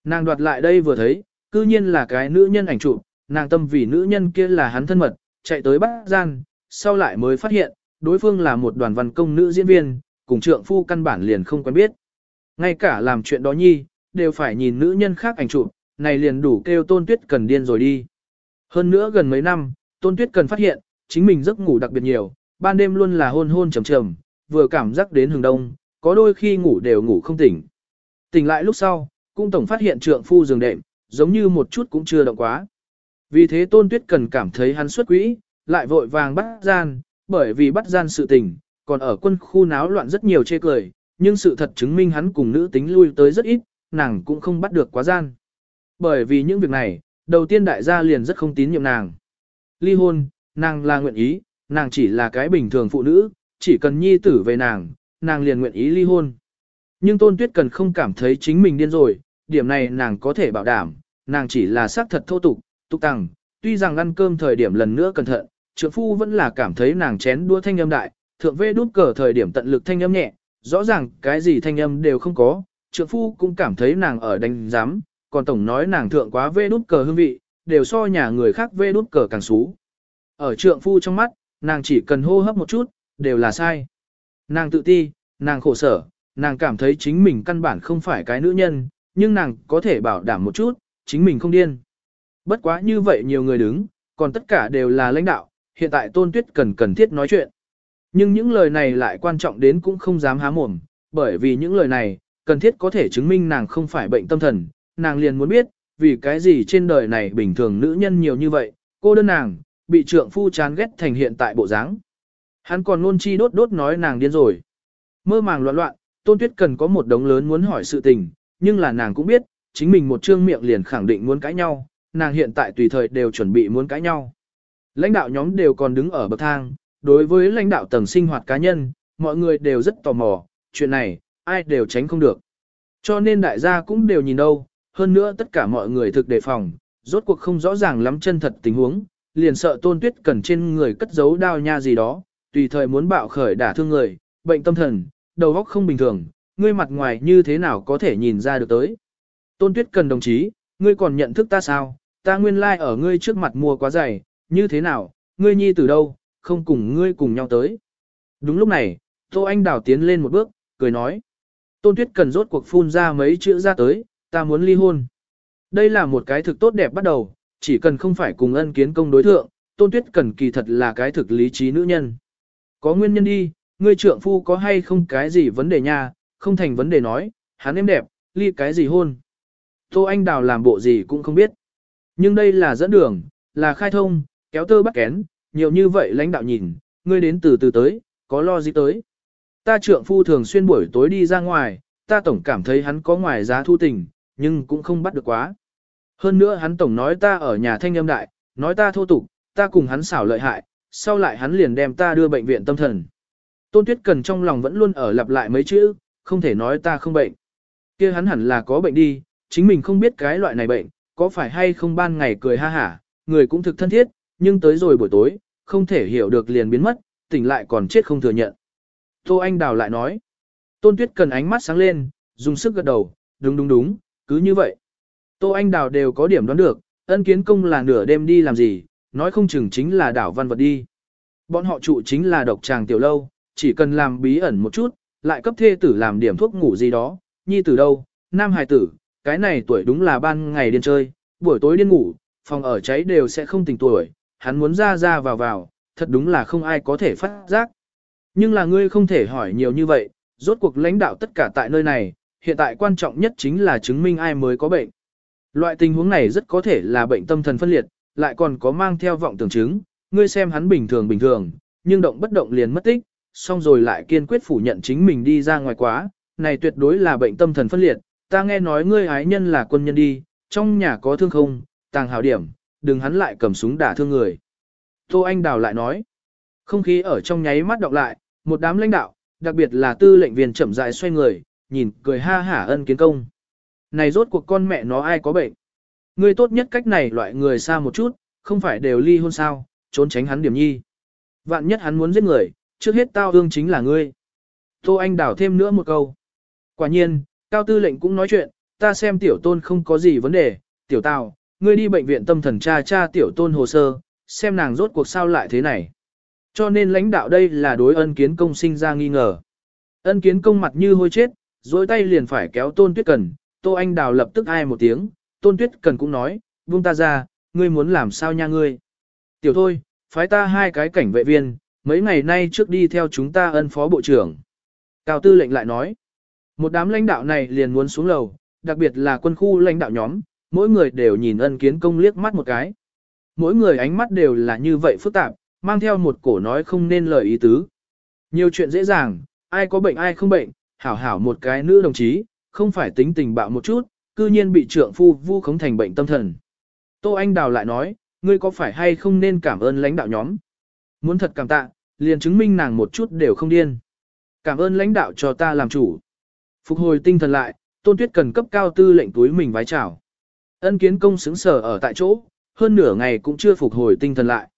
Nàng đoạt lại đây vừa thấy, cư nhiên là cái nữ nhân ảnh chụp, nàng tâm vì nữ nhân kia là hắn thân mật, chạy tới bắt gian, sau lại mới phát hiện, đối phương là một đoàn văn công nữ diễn viên, cùng trượng phu căn bản liền không quen biết. Ngay cả làm chuyện đó nhi, đều phải nhìn nữ nhân khác ảnh chụp, này liền đủ kêu tôn tuyết cần điên rồi đi. Hơn nữa gần mấy năm, tôn tuyết cần phát hiện, chính mình giấc ngủ đặc biệt nhiều, ban đêm luôn là hôn hôn trầm trầm, vừa cảm giác đến hừng đông, có đôi khi ngủ đều ngủ không tỉnh. Tỉnh lại lúc sau, cung tổng phát hiện trượng phu giường đệm, giống như một chút cũng chưa động quá. Vì thế tôn tuyết cần cảm thấy hắn xuất quỹ, lại vội vàng bắt gian, bởi vì bắt gian sự tình, còn ở quân khu náo loạn rất nhiều chê cười, nhưng sự thật chứng minh hắn cùng nữ tính lui tới rất ít, nàng cũng không bắt được quá gian. Bởi vì những việc này, đầu tiên đại gia liền rất không tín nhiệm nàng. Ly hôn, nàng là nguyện ý, nàng chỉ là cái bình thường phụ nữ, chỉ cần nhi tử về nàng, nàng liền nguyện ý ly hôn. Nhưng Tôn Tuyết cần không cảm thấy chính mình điên rồi, điểm này nàng có thể bảo đảm, nàng chỉ là xác thật thô tục, tục tăng, tuy rằng ăn cơm thời điểm lần nữa cẩn thận, trượng phu vẫn là cảm thấy nàng chén đua thanh âm đại, thượng vê đút cờ thời điểm tận lực thanh âm nhẹ, rõ ràng cái gì thanh âm đều không có, trượng phu cũng cảm thấy nàng ở đánh giám, còn tổng nói nàng thượng quá vê đút cờ hương vị, đều so nhà người khác vê đút cờ càng xú. Ở trượng phu trong mắt, nàng chỉ cần hô hấp một chút, đều là sai. Nàng tự ti, nàng khổ sở, nàng cảm thấy chính mình căn bản không phải cái nữ nhân, nhưng nàng có thể bảo đảm một chút, chính mình không điên. Bất quá như vậy nhiều người đứng, còn tất cả đều là lãnh đạo, hiện tại Tôn Tuyết cần cần thiết nói chuyện. Nhưng những lời này lại quan trọng đến cũng không dám há mồm, bởi vì những lời này, cần thiết có thể chứng minh nàng không phải bệnh tâm thần, nàng liền muốn biết, vì cái gì trên đời này bình thường nữ nhân nhiều như vậy, cô đơn nàng, bị trượng phu chán ghét thành hiện tại bộ dáng. Hắn còn luôn chi đốt đốt nói nàng điên rồi. Mơ màng loạn loạn, Tôn Tuyết cần có một đống lớn muốn hỏi sự tình, nhưng là nàng cũng biết, chính mình một trương miệng liền khẳng định muốn cãi nhau, nàng hiện tại tùy thời đều chuẩn bị muốn cãi nhau. Lãnh đạo nhóm đều còn đứng ở bậc thang, đối với lãnh đạo tầng sinh hoạt cá nhân, mọi người đều rất tò mò, chuyện này, ai đều tránh không được. Cho nên đại gia cũng đều nhìn đâu, hơn nữa tất cả mọi người thực đề phòng, rốt cuộc không rõ ràng lắm chân thật tình huống, liền sợ tôn tuyết cần trên người cất giấu đao nha gì đó, tùy thời muốn bạo khởi đả thương người, bệnh tâm thần, đầu óc không bình thường, ngươi mặt ngoài như thế nào có thể nhìn ra được tới. Tôn tuyết cần đồng chí, ngươi còn nhận thức ta sao, ta nguyên lai like ở ngươi trước mặt mua quá dày như thế nào, ngươi nhi từ đâu, không cùng ngươi cùng nhau tới. Đúng lúc này, Tô Anh Đào tiến lên một bước, cười nói. Tôn Tuyết cần rốt cuộc phun ra mấy chữ ra tới, ta muốn ly hôn. Đây là một cái thực tốt đẹp bắt đầu, chỉ cần không phải cùng ân kiến công đối thượng, Tôn Tuyết cần kỳ thật là cái thực lý trí nữ nhân. Có nguyên nhân đi, ngươi trượng phu có hay không cái gì vấn đề nha, không thành vấn đề nói, hắn em đẹp, ly cái gì hôn. Tô Anh Đào làm bộ gì cũng không biết. Nhưng đây là dẫn đường, là khai thông, kéo tơ bắt kén, nhiều như vậy lãnh đạo nhìn, ngươi đến từ từ tới, có lo gì tới. Ta trượng phu thường xuyên buổi tối đi ra ngoài, ta tổng cảm thấy hắn có ngoài giá thu tình, nhưng cũng không bắt được quá. Hơn nữa hắn tổng nói ta ở nhà thanh âm đại, nói ta thô tục, ta cùng hắn xảo lợi hại, sau lại hắn liền đem ta đưa bệnh viện tâm thần. Tôn Tuyết Cần trong lòng vẫn luôn ở lặp lại mấy chữ, không thể nói ta không bệnh. kia hắn hẳn là có bệnh đi, chính mình không biết cái loại này bệnh, có phải hay không ban ngày cười ha hả, người cũng thực thân thiết, nhưng tới rồi buổi tối, không thể hiểu được liền biến mất, tỉnh lại còn chết không thừa nhận. Tô Anh Đào lại nói, Tôn Tuyết Cần ánh mắt sáng lên, dùng sức gật đầu, đúng đúng đúng, cứ như vậy. Tô Anh Đào đều có điểm đoán được, ân kiến công là nửa đêm đi làm gì, nói không chừng chính là đảo văn vật đi. Bọn họ trụ chính là độc tràng tiểu lâu, chỉ cần làm bí ẩn một chút, lại cấp thê tử làm điểm thuốc ngủ gì đó, nhi tử đâu, nam hài tử, cái này tuổi đúng là ban ngày điên chơi, buổi tối điên ngủ, phòng ở cháy đều sẽ không tỉnh tuổi, hắn muốn ra ra vào vào, thật đúng là không ai có thể phát giác. Nhưng là ngươi không thể hỏi nhiều như vậy, rốt cuộc lãnh đạo tất cả tại nơi này, hiện tại quan trọng nhất chính là chứng minh ai mới có bệnh. Loại tình huống này rất có thể là bệnh tâm thần phân liệt, lại còn có mang theo vọng tưởng chứng, ngươi xem hắn bình thường bình thường, nhưng động bất động liền mất tích, xong rồi lại kiên quyết phủ nhận chính mình đi ra ngoài quá, này tuyệt đối là bệnh tâm thần phân liệt, ta nghe nói ngươi ái nhân là quân nhân đi, trong nhà có thương không, tàng hảo điểm, đừng hắn lại cầm súng đả thương người. Tô Anh Đào lại nói, không khí ở trong nháy mắt đọc lại, một đám lãnh đạo, đặc biệt là tư lệnh viên chậm rãi xoay người, nhìn cười ha hả ân kiến công. Này rốt cuộc con mẹ nó ai có bệnh. Ngươi tốt nhất cách này loại người xa một chút, không phải đều ly hôn sao, trốn tránh hắn điểm nhi. Vạn nhất hắn muốn giết người, trước hết tao ương chính là ngươi. Tô Anh đảo thêm nữa một câu. Quả nhiên, Cao Tư lệnh cũng nói chuyện, ta xem tiểu tôn không có gì vấn đề, tiểu tào, ngươi đi bệnh viện tâm thần tra tra tiểu tôn hồ sơ, xem nàng rốt cuộc sao lại thế này. Cho nên lãnh đạo đây là đối ân kiến công sinh ra nghi ngờ. Ân kiến công mặt như hôi chết, dối tay liền phải kéo tôn tuyết cần, tô anh đào lập tức ai một tiếng, tôn tuyết cần cũng nói, buông ta ra, ngươi muốn làm sao nha ngươi. Tiểu thôi, phái ta hai cái cảnh vệ viên, mấy ngày nay trước đi theo chúng ta ân phó bộ trưởng. Cao tư lệnh lại nói, một đám lãnh đạo này liền muốn xuống lầu, đặc biệt là quân khu lãnh đạo nhóm, mỗi người đều nhìn ân kiến công liếc mắt một cái. Mỗi người ánh mắt đều là như vậy phức tạp, mang theo một cổ nói không nên lời ý tứ. Nhiều chuyện dễ dàng, ai có bệnh ai không bệnh, hảo hảo một cái nữ đồng chí, không phải tính tình bạo một chút, cư nhiên bị trượng phu vu khống thành bệnh tâm thần. Tô Anh Đào lại nói, ngươi có phải hay không nên cảm ơn lãnh đạo nhóm? Muốn thật cảm tạ, liền chứng minh nàng một chút đều không điên. Cảm ơn lãnh đạo cho ta làm chủ. Phục hồi tinh thần lại, Tôn Tuyết cần cấp cao tư lệnh túi mình vái chào. Ân kiến công xứng sở ở tại chỗ, hơn nửa ngày cũng chưa phục hồi tinh thần lại.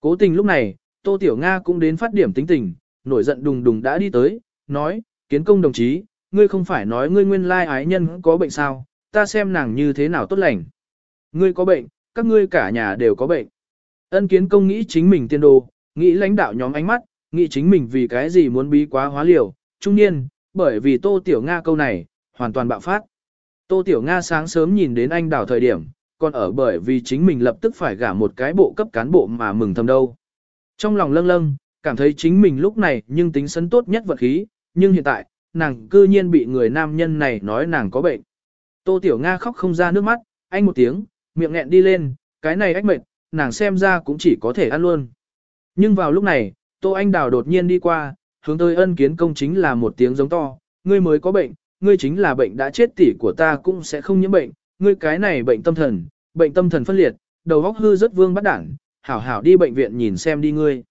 Cố tình lúc này, Tô Tiểu Nga cũng đến phát điểm tính tình, nổi giận đùng đùng đã đi tới, nói, kiến công đồng chí, ngươi không phải nói ngươi nguyên lai ái nhân có bệnh sao, ta xem nàng như thế nào tốt lành. Ngươi có bệnh, các ngươi cả nhà đều có bệnh. Ân kiến công nghĩ chính mình tiên đồ, nghĩ lãnh đạo nhóm ánh mắt, nghĩ chính mình vì cái gì muốn bí quá hóa liều, trung niên, bởi vì Tô Tiểu Nga câu này, hoàn toàn bạo phát. Tô Tiểu Nga sáng sớm nhìn đến anh đảo thời điểm, còn ở bởi vì chính mình lập tức phải gả một cái bộ cấp cán bộ mà mừng thầm đâu. Trong lòng lâng lâng, cảm thấy chính mình lúc này nhưng tính sấn tốt nhất vật khí, nhưng hiện tại, nàng cư nhiên bị người nam nhân này nói nàng có bệnh. Tô Tiểu Nga khóc không ra nước mắt, anh một tiếng, miệng nghẹn đi lên, cái này ách mệt, nàng xem ra cũng chỉ có thể ăn luôn. Nhưng vào lúc này, Tô Anh Đào đột nhiên đi qua, hướng tới ân kiến công chính là một tiếng giống to, ngươi mới có bệnh, ngươi chính là bệnh đã chết tỷ của ta cũng sẽ không nhiễm bệnh, ngươi cái này bệnh tâm thần, bệnh tâm thần phân liệt, đầu óc hư rất vương bắt đảng, hảo hảo đi bệnh viện nhìn xem đi ngươi.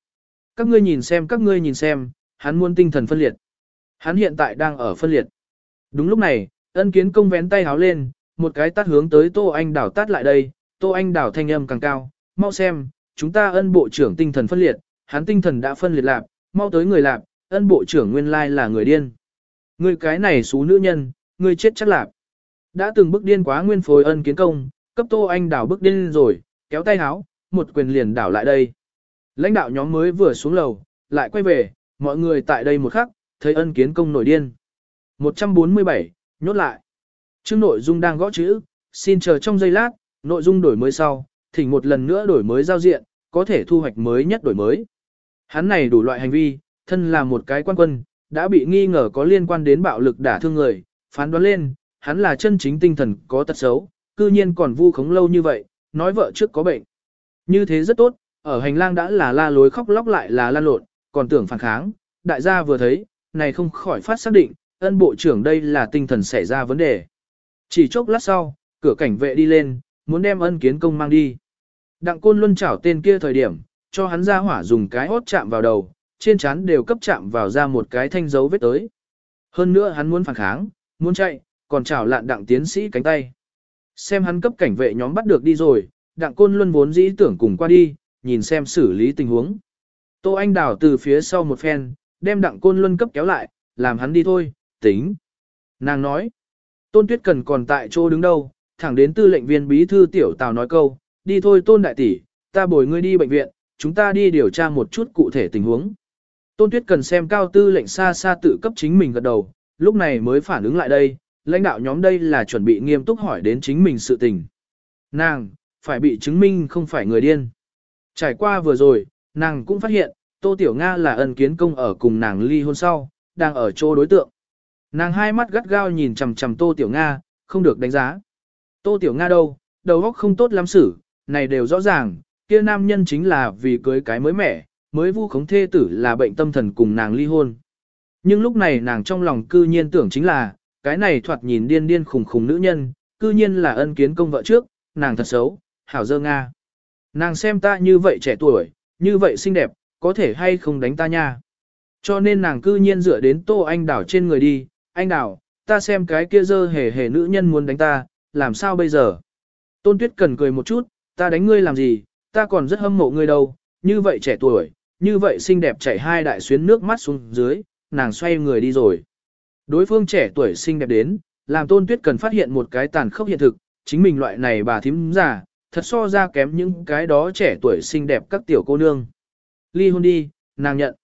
Các ngươi nhìn xem các ngươi nhìn xem, hắn muốn tinh thần phân liệt. Hắn hiện tại đang ở phân liệt. Đúng lúc này, ân kiến công vén tay háo lên, một cái tát hướng tới Tô Anh Đảo tát lại đây, Tô Anh Đảo thanh âm càng cao, mau xem, chúng ta ân bộ trưởng tinh thần phân liệt, hắn tinh thần đã phân liệt lạc, mau tới người lạc, ân bộ trưởng nguyên lai là người điên. Ngươi cái này xú nữ nhân, ngươi chết chắc lạc. Đã từng bức điên quá nguyên phối ân kiến công, cấp Tô Anh đảo bức điên rồi, kéo tay háo, một quyền liền đảo lại đây. Lãnh đạo nhóm mới vừa xuống lầu, lại quay về, mọi người tại đây một khắc, thấy ân kiến công nổi điên. 147, nhốt lại. Chương nội dung đang gõ chữ, xin chờ trong giây lát, nội dung đổi mới sau, thỉnh một lần nữa đổi mới giao diện, có thể thu hoạch mới nhất đổi mới. Hắn này đủ loại hành vi, thân là một cái quan quân, đã bị nghi ngờ có liên quan đến bạo lực đả thương người, phán đoán lên, hắn là chân chính tinh thần có tật xấu, cư nhiên còn vu khống lâu như vậy, nói vợ trước có bệnh. Như thế rất tốt, ở hành lang đã là la lối khóc lóc lại là lan lộn, còn tưởng phản kháng, đại gia vừa thấy, này không khỏi phát xác định, ân bộ trưởng đây là tinh thần xảy ra vấn đề. Chỉ chốc lát sau, cửa cảnh vệ đi lên, muốn đem ân kiến công mang đi. Đặng côn luân chảo tên kia thời điểm, cho hắn ra hỏa dùng cái hốt chạm vào đầu, trên trán đều cấp chạm vào ra một cái thanh dấu vết tới. Hơn nữa hắn muốn phản kháng, muốn chạy, còn chảo lạn đặng tiến sĩ cánh tay. Xem hắn cấp cảnh vệ nhóm bắt được đi rồi, đặng côn luân vốn dĩ tưởng cùng qua đi, nhìn xem xử lý tình huống. Tô Anh Đào từ phía sau một phen, đem đặng côn luân cấp kéo lại, làm hắn đi thôi, tính. Nàng nói, Tôn Tuyết Cần còn tại chỗ đứng đâu, thẳng đến tư lệnh viên bí thư tiểu tào nói câu, đi thôi Tôn Đại Tỷ, ta bồi ngươi đi bệnh viện, chúng ta đi điều tra một chút cụ thể tình huống. Tôn Tuyết Cần xem cao tư lệnh xa xa tự cấp chính mình gật đầu, lúc này mới phản ứng lại đây, lãnh đạo nhóm đây là chuẩn bị nghiêm túc hỏi đến chính mình sự tình. Nàng, phải bị chứng minh không phải người điên. Trải qua vừa rồi, nàng cũng phát hiện, Tô Tiểu Nga là ân kiến công ở cùng nàng ly hôn sau, đang ở chỗ đối tượng. Nàng hai mắt gắt gao nhìn chằm chằm Tô Tiểu Nga, không được đánh giá. Tô Tiểu Nga đâu, đầu óc không tốt lắm xử, này đều rõ ràng, kia nam nhân chính là vì cưới cái mới mẻ, mới vu khống thê tử là bệnh tâm thần cùng nàng ly hôn. Nhưng lúc này nàng trong lòng cư nhiên tưởng chính là, cái này thoạt nhìn điên điên khùng khùng nữ nhân, cư nhiên là ân kiến công vợ trước, nàng thật xấu, hảo dơ Nga. Nàng xem ta như vậy trẻ tuổi, như vậy xinh đẹp, có thể hay không đánh ta nha. Cho nên nàng cư nhiên dựa đến tô anh đảo trên người đi, anh đảo, ta xem cái kia dơ hề hề nữ nhân muốn đánh ta, làm sao bây giờ? Tôn Tuyết cần cười một chút, ta đánh ngươi làm gì, ta còn rất hâm mộ ngươi đâu, như vậy trẻ tuổi, như vậy xinh đẹp chảy hai đại xuyến nước mắt xuống dưới, nàng xoay người đi rồi. Đối phương trẻ tuổi xinh đẹp đến, làm Tôn Tuyết cần phát hiện một cái tàn khốc hiện thực, chính mình loại này bà thím già, thật so ra kém những cái đó trẻ tuổi xinh đẹp các tiểu cô nương. Ly hôn đi, nàng nhận.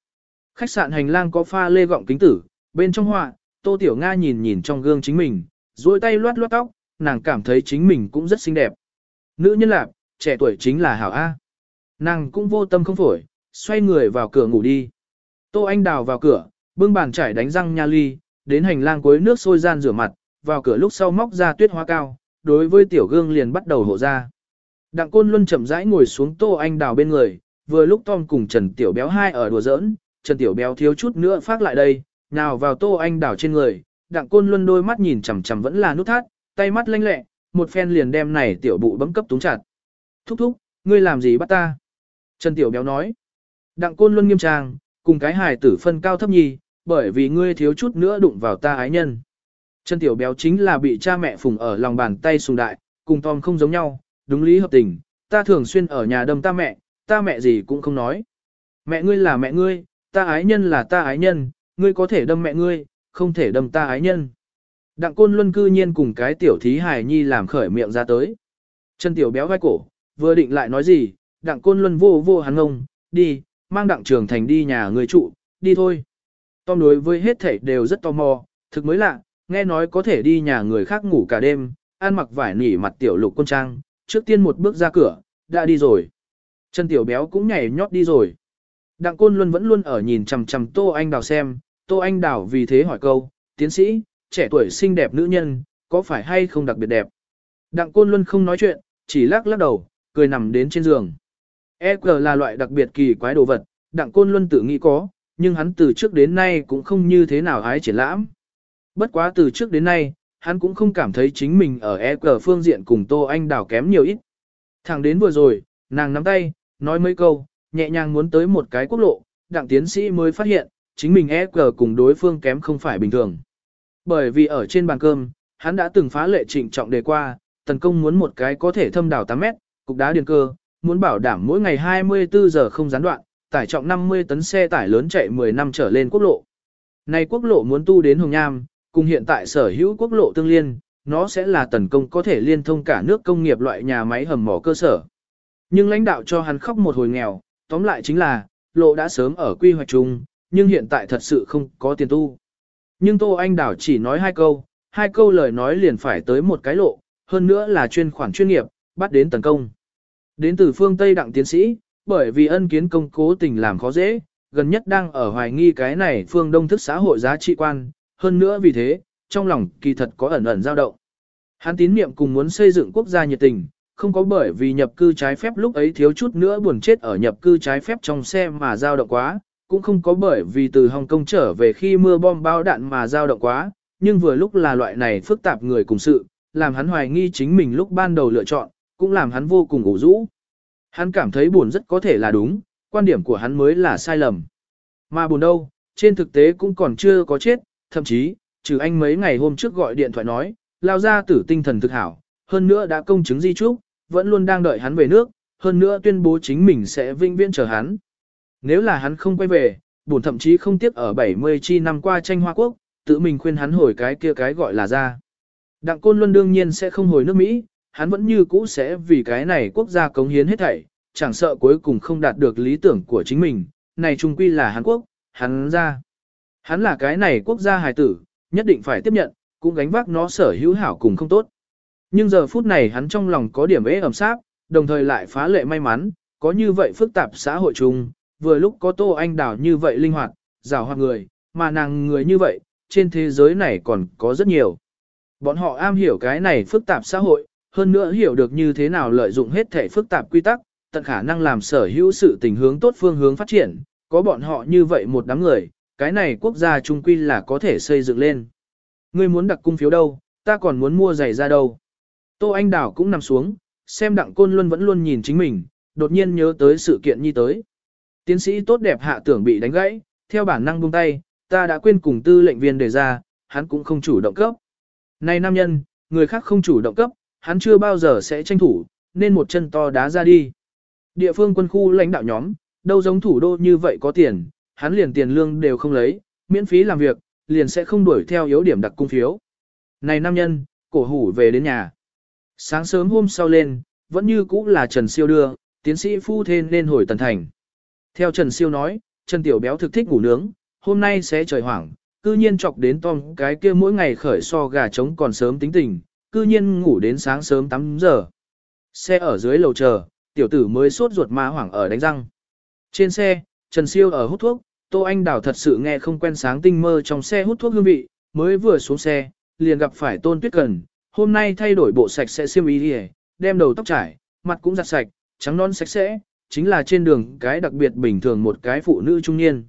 Khách sạn hành lang có pha lê gọng kính tử, bên trong họa, Tô Tiểu Nga nhìn nhìn trong gương chính mình, duỗi tay loát loát tóc, nàng cảm thấy chính mình cũng rất xinh đẹp. Nữ nhân lạc, trẻ tuổi chính là hảo A. Nàng cũng vô tâm không phổi, xoay người vào cửa ngủ đi. Tô Anh Đào vào cửa, bưng bàn chải đánh răng nha ly, đến hành lang cuối nước sôi gian rửa mặt, vào cửa lúc sau móc ra tuyết hoa cao, đối với tiểu gương liền bắt đầu hộ ra. Đặng Côn Luân chậm rãi ngồi xuống Tô Anh Đào bên người, vừa lúc Tom cùng Trần Tiểu Béo hai ở đùa giỡn, Trần Tiểu Béo thiếu chút nữa phát lại đây, nào vào Tô Anh Đào trên người, Đặng Côn Luân đôi mắt nhìn chằm chằm vẫn là nút thắt, tay mắt lanh lẹ, một phen liền đem này tiểu bụ bấm cấp túng chặt. Thúc thúc, ngươi làm gì bắt ta? Trần Tiểu Béo nói. Đặng Côn Luân nghiêm trang, cùng cái hài tử phân cao thấp nhì, bởi vì ngươi thiếu chút nữa đụng vào ta ái nhân. chân Tiểu Béo chính là bị cha mẹ phùng ở lòng bàn tay sùng đại, cùng Tom không giống nhau, đúng lý hợp tình, ta thường xuyên ở nhà đâm ta mẹ, ta mẹ gì cũng không nói. Mẹ ngươi là mẹ ngươi, ta ái nhân là ta ái nhân, ngươi có thể đâm mẹ ngươi, không thể đâm ta ái nhân. Đặng côn luân cư nhiên cùng cái tiểu thí hài nhi làm khởi miệng ra tới. Chân tiểu béo vai cổ, vừa định lại nói gì, đặng côn luân vô vô hắn ngông, đi, mang đặng trường thành đi nhà người trụ, đi thôi. Tom đối với hết thảy đều rất tò mò, thực mới lạ, nghe nói có thể đi nhà người khác ngủ cả đêm, ăn mặc vải nỉ mặt tiểu lục quân trang, trước tiên một bước ra cửa, đã đi rồi. Chân tiểu béo cũng nhảy nhót đi rồi. Đặng Côn Luân vẫn luôn ở nhìn chằm chằm Tô Anh Đào xem, Tô Anh Đào vì thế hỏi câu, tiến sĩ, trẻ tuổi xinh đẹp nữ nhân, có phải hay không đặc biệt đẹp? Đặng Côn Luân không nói chuyện, chỉ lắc lắc đầu, cười nằm đến trên giường. EQ là loại đặc biệt kỳ quái đồ vật, Đặng Côn Luân tự nghĩ có, nhưng hắn từ trước đến nay cũng không như thế nào hái triển lãm. Bất quá từ trước đến nay, hắn cũng không cảm thấy chính mình ở EQ phương diện cùng Tô Anh Đào kém nhiều ít. Thẳng đến vừa rồi, nàng nắm tay, nói mấy câu, nhẹ nhàng muốn tới một cái quốc lộ, đặng tiến sĩ mới phát hiện, chính mình EQ cùng đối phương kém không phải bình thường. Bởi vì ở trên bàn cơm, hắn đã từng phá lệ trịnh trọng đề qua, tấn công muốn một cái có thể thâm đảo 8 mét, cục đá điền cơ, muốn bảo đảm mỗi ngày 24 giờ không gián đoạn, tải trọng 50 tấn xe tải lớn chạy 10 năm trở lên quốc lộ. Nay quốc lộ muốn tu đến Hồng Nham, cùng hiện tại sở hữu quốc lộ tương liên, nó sẽ là tần công có thể liên thông cả nước công nghiệp loại nhà máy hầm mỏ cơ sở. Nhưng lãnh đạo cho hắn khóc một hồi nghèo, tóm lại chính là, lộ đã sớm ở quy hoạch chung, nhưng hiện tại thật sự không có tiền tu. Nhưng Tô Anh Đảo chỉ nói hai câu, hai câu lời nói liền phải tới một cái lộ, hơn nữa là chuyên khoản chuyên nghiệp, bắt đến tấn công. Đến từ phương Tây đặng tiến sĩ, bởi vì ân kiến công cố tình làm khó dễ, gần nhất đang ở hoài nghi cái này phương đông thức xã hội giá trị quan, hơn nữa vì thế, trong lòng kỳ thật có ẩn ẩn dao động. Hắn tín niệm cùng muốn xây dựng quốc gia nhiệt tình, không có bởi vì nhập cư trái phép lúc ấy thiếu chút nữa buồn chết ở nhập cư trái phép trong xe mà dao động quá, cũng không có bởi vì từ Hồng Kông trở về khi mưa bom bao đạn mà dao động quá, nhưng vừa lúc là loại này phức tạp người cùng sự, làm hắn hoài nghi chính mình lúc ban đầu lựa chọn, cũng làm hắn vô cùng ủ rũ. Hắn cảm thấy buồn rất có thể là đúng, quan điểm của hắn mới là sai lầm. Mà buồn đâu, trên thực tế cũng còn chưa có chết, thậm chí, trừ anh mấy ngày hôm trước gọi điện thoại nói, lao ra tử tinh thần thực hảo, hơn nữa đã công chứng di trúc, vẫn luôn đang đợi hắn về nước, hơn nữa tuyên bố chính mình sẽ vinh viễn chờ hắn. Nếu là hắn không quay về, buồn thậm chí không tiếc ở 70 chi năm qua tranh hoa quốc, tự mình khuyên hắn hồi cái kia cái gọi là ra. Đặng Côn Luân đương nhiên sẽ không hồi nước Mỹ, hắn vẫn như cũ sẽ vì cái này quốc gia cống hiến hết thảy, chẳng sợ cuối cùng không đạt được lý tưởng của chính mình, này trung quy là Hàn Quốc, hắn ra. Hắn là cái này quốc gia hài tử, nhất định phải tiếp nhận, cũng gánh vác nó sở hữu hảo cùng không tốt. Nhưng giờ phút này hắn trong lòng có điểm ế ẩm sáp, đồng thời lại phá lệ may mắn, có như vậy phức tạp xã hội chung, vừa lúc có Tô Anh Đào như vậy linh hoạt, rào hoạt người, mà nàng người như vậy, trên thế giới này còn có rất nhiều. Bọn họ am hiểu cái này phức tạp xã hội, hơn nữa hiểu được như thế nào lợi dụng hết thể phức tạp quy tắc, tận khả năng làm sở hữu sự tình hướng tốt phương hướng phát triển, có bọn họ như vậy một đám người, cái này quốc gia trung quy là có thể xây dựng lên. Ngươi muốn đặt cung phiếu đâu, ta còn muốn mua giày ra đâu. Tô Anh Đảo cũng nằm xuống, xem đặng côn luân vẫn luôn nhìn chính mình, đột nhiên nhớ tới sự kiện như tới. Tiến sĩ tốt đẹp hạ tưởng bị đánh gãy, theo bản năng buông tay, ta đã quên cùng tư lệnh viên đề ra, hắn cũng không chủ động cấp. Này nam nhân, người khác không chủ động cấp, hắn chưa bao giờ sẽ tranh thủ, nên một chân to đá ra đi. Địa phương quân khu lãnh đạo nhóm, đâu giống thủ đô như vậy có tiền, hắn liền tiền lương đều không lấy, miễn phí làm việc, liền sẽ không đuổi theo yếu điểm đặc cung phiếu. Này nam nhân, cổ hủ về đến nhà. Sáng sớm hôm sau lên, vẫn như cũ là Trần Siêu đưa, tiến sĩ phu thêm nên hồi tần thành. Theo Trần Siêu nói, Trần Tiểu Béo thực thích ngủ nướng, hôm nay sẽ trời hoảng, cư nhiên chọc đến Tom cái kia mỗi ngày khởi so gà trống còn sớm tính tình, cư nhiên ngủ đến sáng sớm 8 giờ. Xe ở dưới lầu chờ, tiểu tử mới sốt ruột ma hoảng ở đánh răng. Trên xe, Trần Siêu ở hút thuốc, Tô Anh Đào thật sự nghe không quen sáng tinh mơ trong xe hút thuốc hương vị, mới vừa xuống xe, liền gặp phải Tôn Tuyết Cần, hôm nay thay đổi bộ sạch sẽ xiêm y đi đem đầu tóc trải, mặt cũng giặt sạch, trắng non sạch sẽ, chính là trên đường cái đặc biệt bình thường một cái phụ nữ trung niên.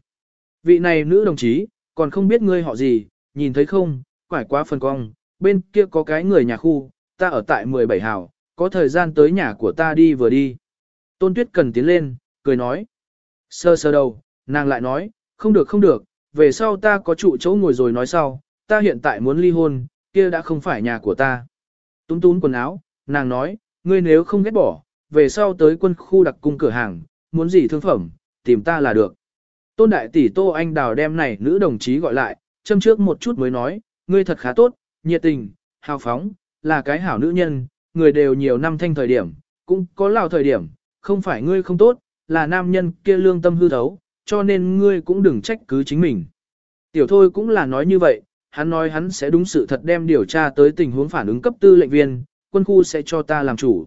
Vị này nữ đồng chí, còn không biết ngươi họ gì, nhìn thấy không, quải quá phần cong, bên kia có cái người nhà khu, ta ở tại 17 hào, có thời gian tới nhà của ta đi vừa đi. Tôn Tuyết cần tiến lên, cười nói. Sơ sơ đầu, nàng lại nói, không được không được, về sau ta có trụ chỗ ngồi rồi nói sau, ta hiện tại muốn ly hôn, kia đã không phải nhà của ta. Tún tún quần áo, nàng nói, ngươi nếu không ghét bỏ, về sau tới quân khu đặc cung cửa hàng, muốn gì thương phẩm, tìm ta là được. Tôn đại tỷ Tô Anh Đào đem này nữ đồng chí gọi lại, châm trước một chút mới nói, ngươi thật khá tốt, nhiệt tình, hào phóng, là cái hảo nữ nhân, người đều nhiều năm thanh thời điểm, cũng có lao thời điểm, không phải ngươi không tốt, là nam nhân kia lương tâm hư thấu, cho nên ngươi cũng đừng trách cứ chính mình. Tiểu thôi cũng là nói như vậy, hắn nói hắn sẽ đúng sự thật đem điều tra tới tình huống phản ứng cấp tư lệnh viên, quân khu sẽ cho ta làm chủ.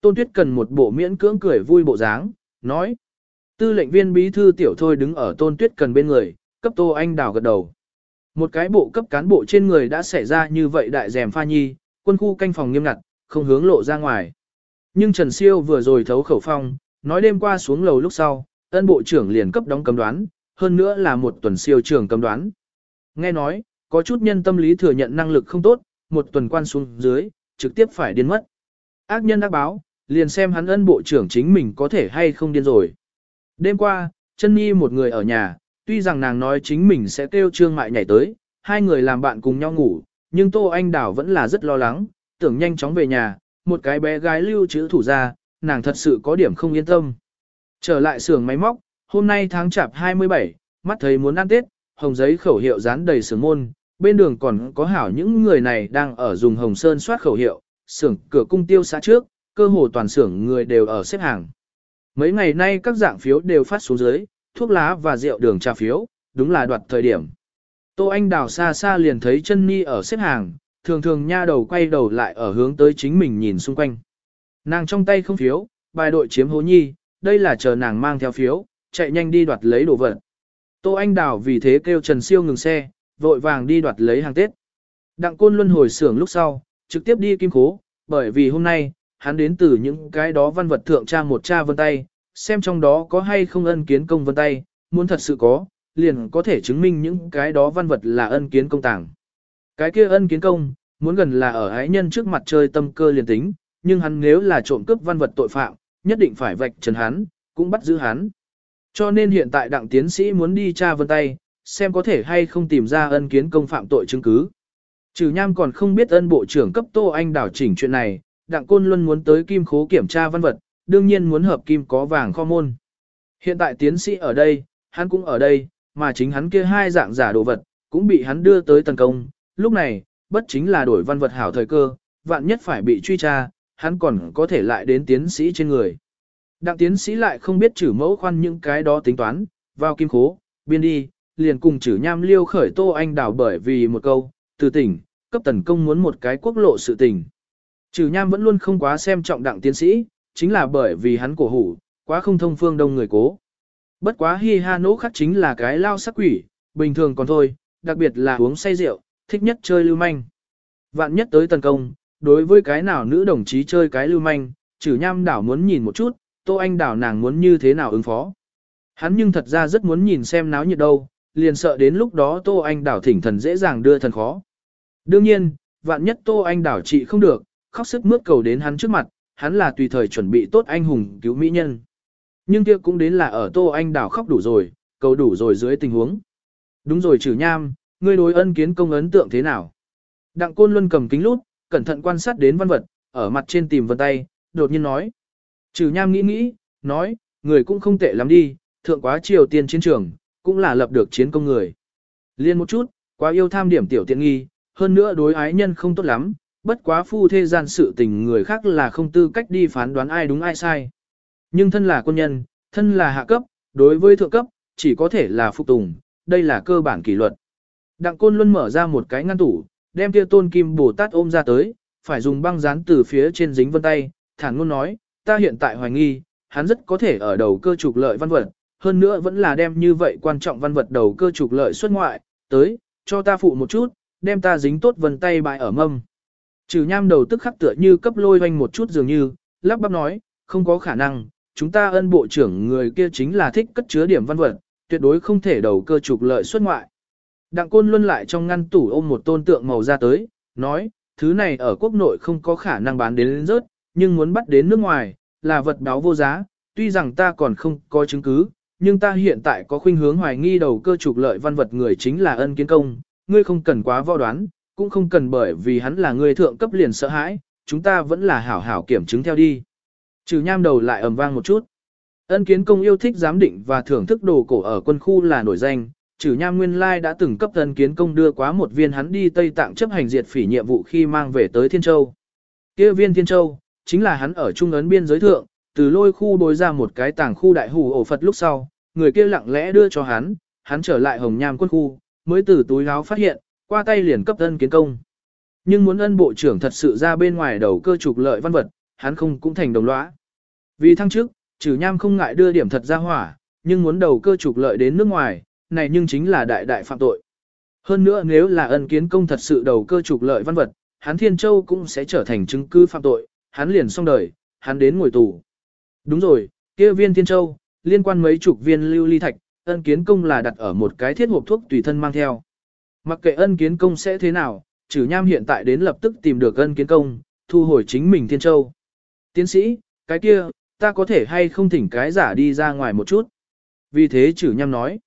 Tôn Tuyết cần một bộ miễn cưỡng cười vui bộ dáng, nói. Tư lệnh viên bí thư tiểu thôi đứng ở Tôn Tuyết cần bên người, cấp Tô Anh đào gật đầu. Một cái bộ cấp cán bộ trên người đã xảy ra như vậy đại dèm pha nhi, quân khu canh phòng nghiêm ngặt, không hướng lộ ra ngoài. Nhưng Trần Siêu vừa rồi thấu khẩu phong, nói đêm qua xuống lầu lúc sau, ân bộ trưởng liền cấp đóng cấm đoán, hơn nữa là một tuần siêu trưởng cấm đoán. Nghe nói, có chút nhân tâm lý thừa nhận năng lực không tốt, một tuần quan xuống dưới, trực tiếp phải điên mất. Ác nhân ác báo, liền xem hắn ân bộ trưởng chính mình có thể hay không điên rồi. Đêm qua, chân nhi một người ở nhà, tuy rằng nàng nói chính mình sẽ kêu trương mại nhảy tới, hai người làm bạn cùng nhau ngủ, nhưng Tô Anh Đảo vẫn là rất lo lắng, tưởng nhanh chóng về nhà, một cái bé gái lưu trữ thủ ra, nàng thật sự có điểm không yên tâm. Trở lại xưởng máy móc, hôm nay tháng chạp 27, mắt thấy muốn ăn Tết, hồng giấy khẩu hiệu dán đầy xưởng môn, bên đường còn có hảo những người này đang ở dùng hồng sơn soát khẩu hiệu, xưởng cửa cung tiêu xã trước, cơ hồ toàn xưởng người đều ở xếp hàng. Mấy ngày nay các dạng phiếu đều phát xuống dưới, thuốc lá và rượu đường trà phiếu, đúng là đoạt thời điểm. Tô Anh Đào xa xa liền thấy chân Ni ở xếp hàng, thường thường nha đầu quay đầu lại ở hướng tới chính mình nhìn xung quanh. Nàng trong tay không phiếu, bài đội chiếm hố nhi, đây là chờ nàng mang theo phiếu, chạy nhanh đi đoạt lấy đồ vật. Tô Anh Đào vì thế kêu Trần Siêu ngừng xe, vội vàng đi đoạt lấy hàng Tết. Đặng Côn Luân hồi xưởng lúc sau, trực tiếp đi kim khố, bởi vì hôm nay, hắn đến từ những cái đó văn vật thượng trang một cha vân tay, xem trong đó có hay không ân kiến công vân tay, muốn thật sự có, liền có thể chứng minh những cái đó văn vật là ân kiến công tàng. Cái kia ân kiến công, muốn gần là ở ái nhân trước mặt chơi tâm cơ liền tính, nhưng hắn nếu là trộm cướp văn vật tội phạm, nhất định phải vạch trần hắn, cũng bắt giữ hắn. Cho nên hiện tại đặng tiến sĩ muốn đi tra vân tay, xem có thể hay không tìm ra ân kiến công phạm tội chứng cứ. Trừ nham còn không biết ân bộ trưởng cấp Tô Anh đảo chỉnh chuyện này, đặng côn luôn muốn tới kim khố kiểm tra văn vật, đương nhiên muốn hợp kim có vàng kho môn. Hiện tại tiến sĩ ở đây, hắn cũng ở đây, mà chính hắn kia hai dạng giả đồ vật, cũng bị hắn đưa tới tấn công. Lúc này, bất chính là đổi văn vật hảo thời cơ, vạn nhất phải bị truy tra, hắn còn có thể lại đến tiến sĩ trên người. Đặng tiến sĩ lại không biết chữ mẫu khoan những cái đó tính toán, vào kim khố, biên đi, liền cùng chữ nham liêu khởi tô anh đảo bởi vì một câu, từ tỉnh, cấp tần công muốn một cái quốc lộ sự tình. Chữ nham vẫn luôn không quá xem trọng đặng tiến sĩ, chính là bởi vì hắn cổ hủ, quá không thông phương đông người cố. Bất quá hi ha nỗ khắc chính là cái lao sắc quỷ, bình thường còn thôi, đặc biệt là uống say rượu, thích nhất chơi lưu manh. Vạn nhất tới tấn công, đối với cái nào nữ đồng chí chơi cái lưu manh, trừ nham đảo muốn nhìn một chút, tô anh đảo nàng muốn như thế nào ứng phó. Hắn nhưng thật ra rất muốn nhìn xem náo nhiệt đâu, liền sợ đến lúc đó tô anh đảo thỉnh thần dễ dàng đưa thần khó. Đương nhiên, vạn nhất tô anh đảo trị không được, khóc sức mướt cầu đến hắn trước mặt, hắn là tùy thời chuẩn bị tốt anh hùng cứu mỹ nhân. Nhưng kia cũng đến là ở Tô Anh Đào khóc đủ rồi, cầu đủ rồi dưới tình huống. Đúng rồi trừ nham, ngươi đối ân kiến công ấn tượng thế nào? Đặng Côn Luân cầm kính lút, cẩn thận quan sát đến văn vật, ở mặt trên tìm vân tay, đột nhiên nói. Trừ nham nghĩ nghĩ, nói, người cũng không tệ lắm đi, thượng quá triều tiên chiến trường, cũng là lập được chiến công người. Liên một chút, quá yêu tham điểm tiểu tiện nghi, hơn nữa đối ái nhân không tốt lắm, bất quá phu thế gian sự tình người khác là không tư cách đi phán đoán ai đúng ai sai. Nhưng thân là quân nhân, thân là hạ cấp, đối với thượng cấp, chỉ có thể là phục tùng, đây là cơ bản kỷ luật. Đặng Côn Luân mở ra một cái ngăn tủ, đem kia tôn kim Bồ Tát ôm ra tới, phải dùng băng dán từ phía trên dính vân tay, thản ngôn nói, ta hiện tại hoài nghi, hắn rất có thể ở đầu cơ trục lợi văn vật, hơn nữa vẫn là đem như vậy quan trọng văn vật đầu cơ trục lợi xuất ngoại, tới, cho ta phụ một chút, đem ta dính tốt vân tay bại ở mâm. Trừ nham đầu tức khắc tựa như cấp lôi hoanh một chút dường như, lắp bắp nói, không có khả năng, chúng ta ân bộ trưởng người kia chính là thích cất chứa điểm văn vật, tuyệt đối không thể đầu cơ trục lợi xuất ngoại. Đặng côn luân lại trong ngăn tủ ôm một tôn tượng màu ra tới, nói, thứ này ở quốc nội không có khả năng bán đến lên rớt, nhưng muốn bắt đến nước ngoài, là vật báo vô giá, tuy rằng ta còn không có chứng cứ, nhưng ta hiện tại có khuynh hướng hoài nghi đầu cơ trục lợi văn vật người chính là ân kiến công, ngươi không cần quá vo đoán, cũng không cần bởi vì hắn là người thượng cấp liền sợ hãi, chúng ta vẫn là hảo hảo kiểm chứng theo đi. Trừ nham đầu lại ầm vang một chút. Ân kiến công yêu thích giám định và thưởng thức đồ cổ ở quân khu là nổi danh, trừ nham nguyên lai đã từng cấp ân kiến công đưa quá một viên hắn đi Tây Tạng chấp hành diệt phỉ nhiệm vụ khi mang về tới Thiên Châu. kia viên Thiên Châu, chính là hắn ở trung ấn biên giới thượng, từ lôi khu đối ra một cái tàng khu đại hủ ổ Phật lúc sau, người kia lặng lẽ đưa cho hắn, hắn trở lại hồng nham quân khu, mới từ túi áo phát hiện, qua tay liền cấp ân kiến công. Nhưng muốn ân bộ trưởng thật sự ra bên ngoài đầu cơ trục lợi văn vật, hắn không cũng thành đồng lõa. Vì thăng chức, trừ nham không ngại đưa điểm thật ra hỏa, nhưng muốn đầu cơ trục lợi đến nước ngoài, này nhưng chính là đại đại phạm tội. Hơn nữa nếu là ân kiến công thật sự đầu cơ trục lợi văn vật, hắn Thiên Châu cũng sẽ trở thành chứng cứ phạm tội, hắn liền xong đời, hắn đến ngồi tù. Đúng rồi, kia viên Thiên Châu, liên quan mấy chục viên lưu ly thạch, ân kiến công là đặt ở một cái thiết hộp thuốc tùy thân mang theo. Mặc kệ ân kiến công sẽ thế nào, trừ nham hiện tại đến lập tức tìm được ân kiến công, thu hồi chính mình Thiên Châu. Tiến sĩ, cái kia, ta có thể hay không thỉnh cái giả đi ra ngoài một chút. Vì thế trừ nham nói.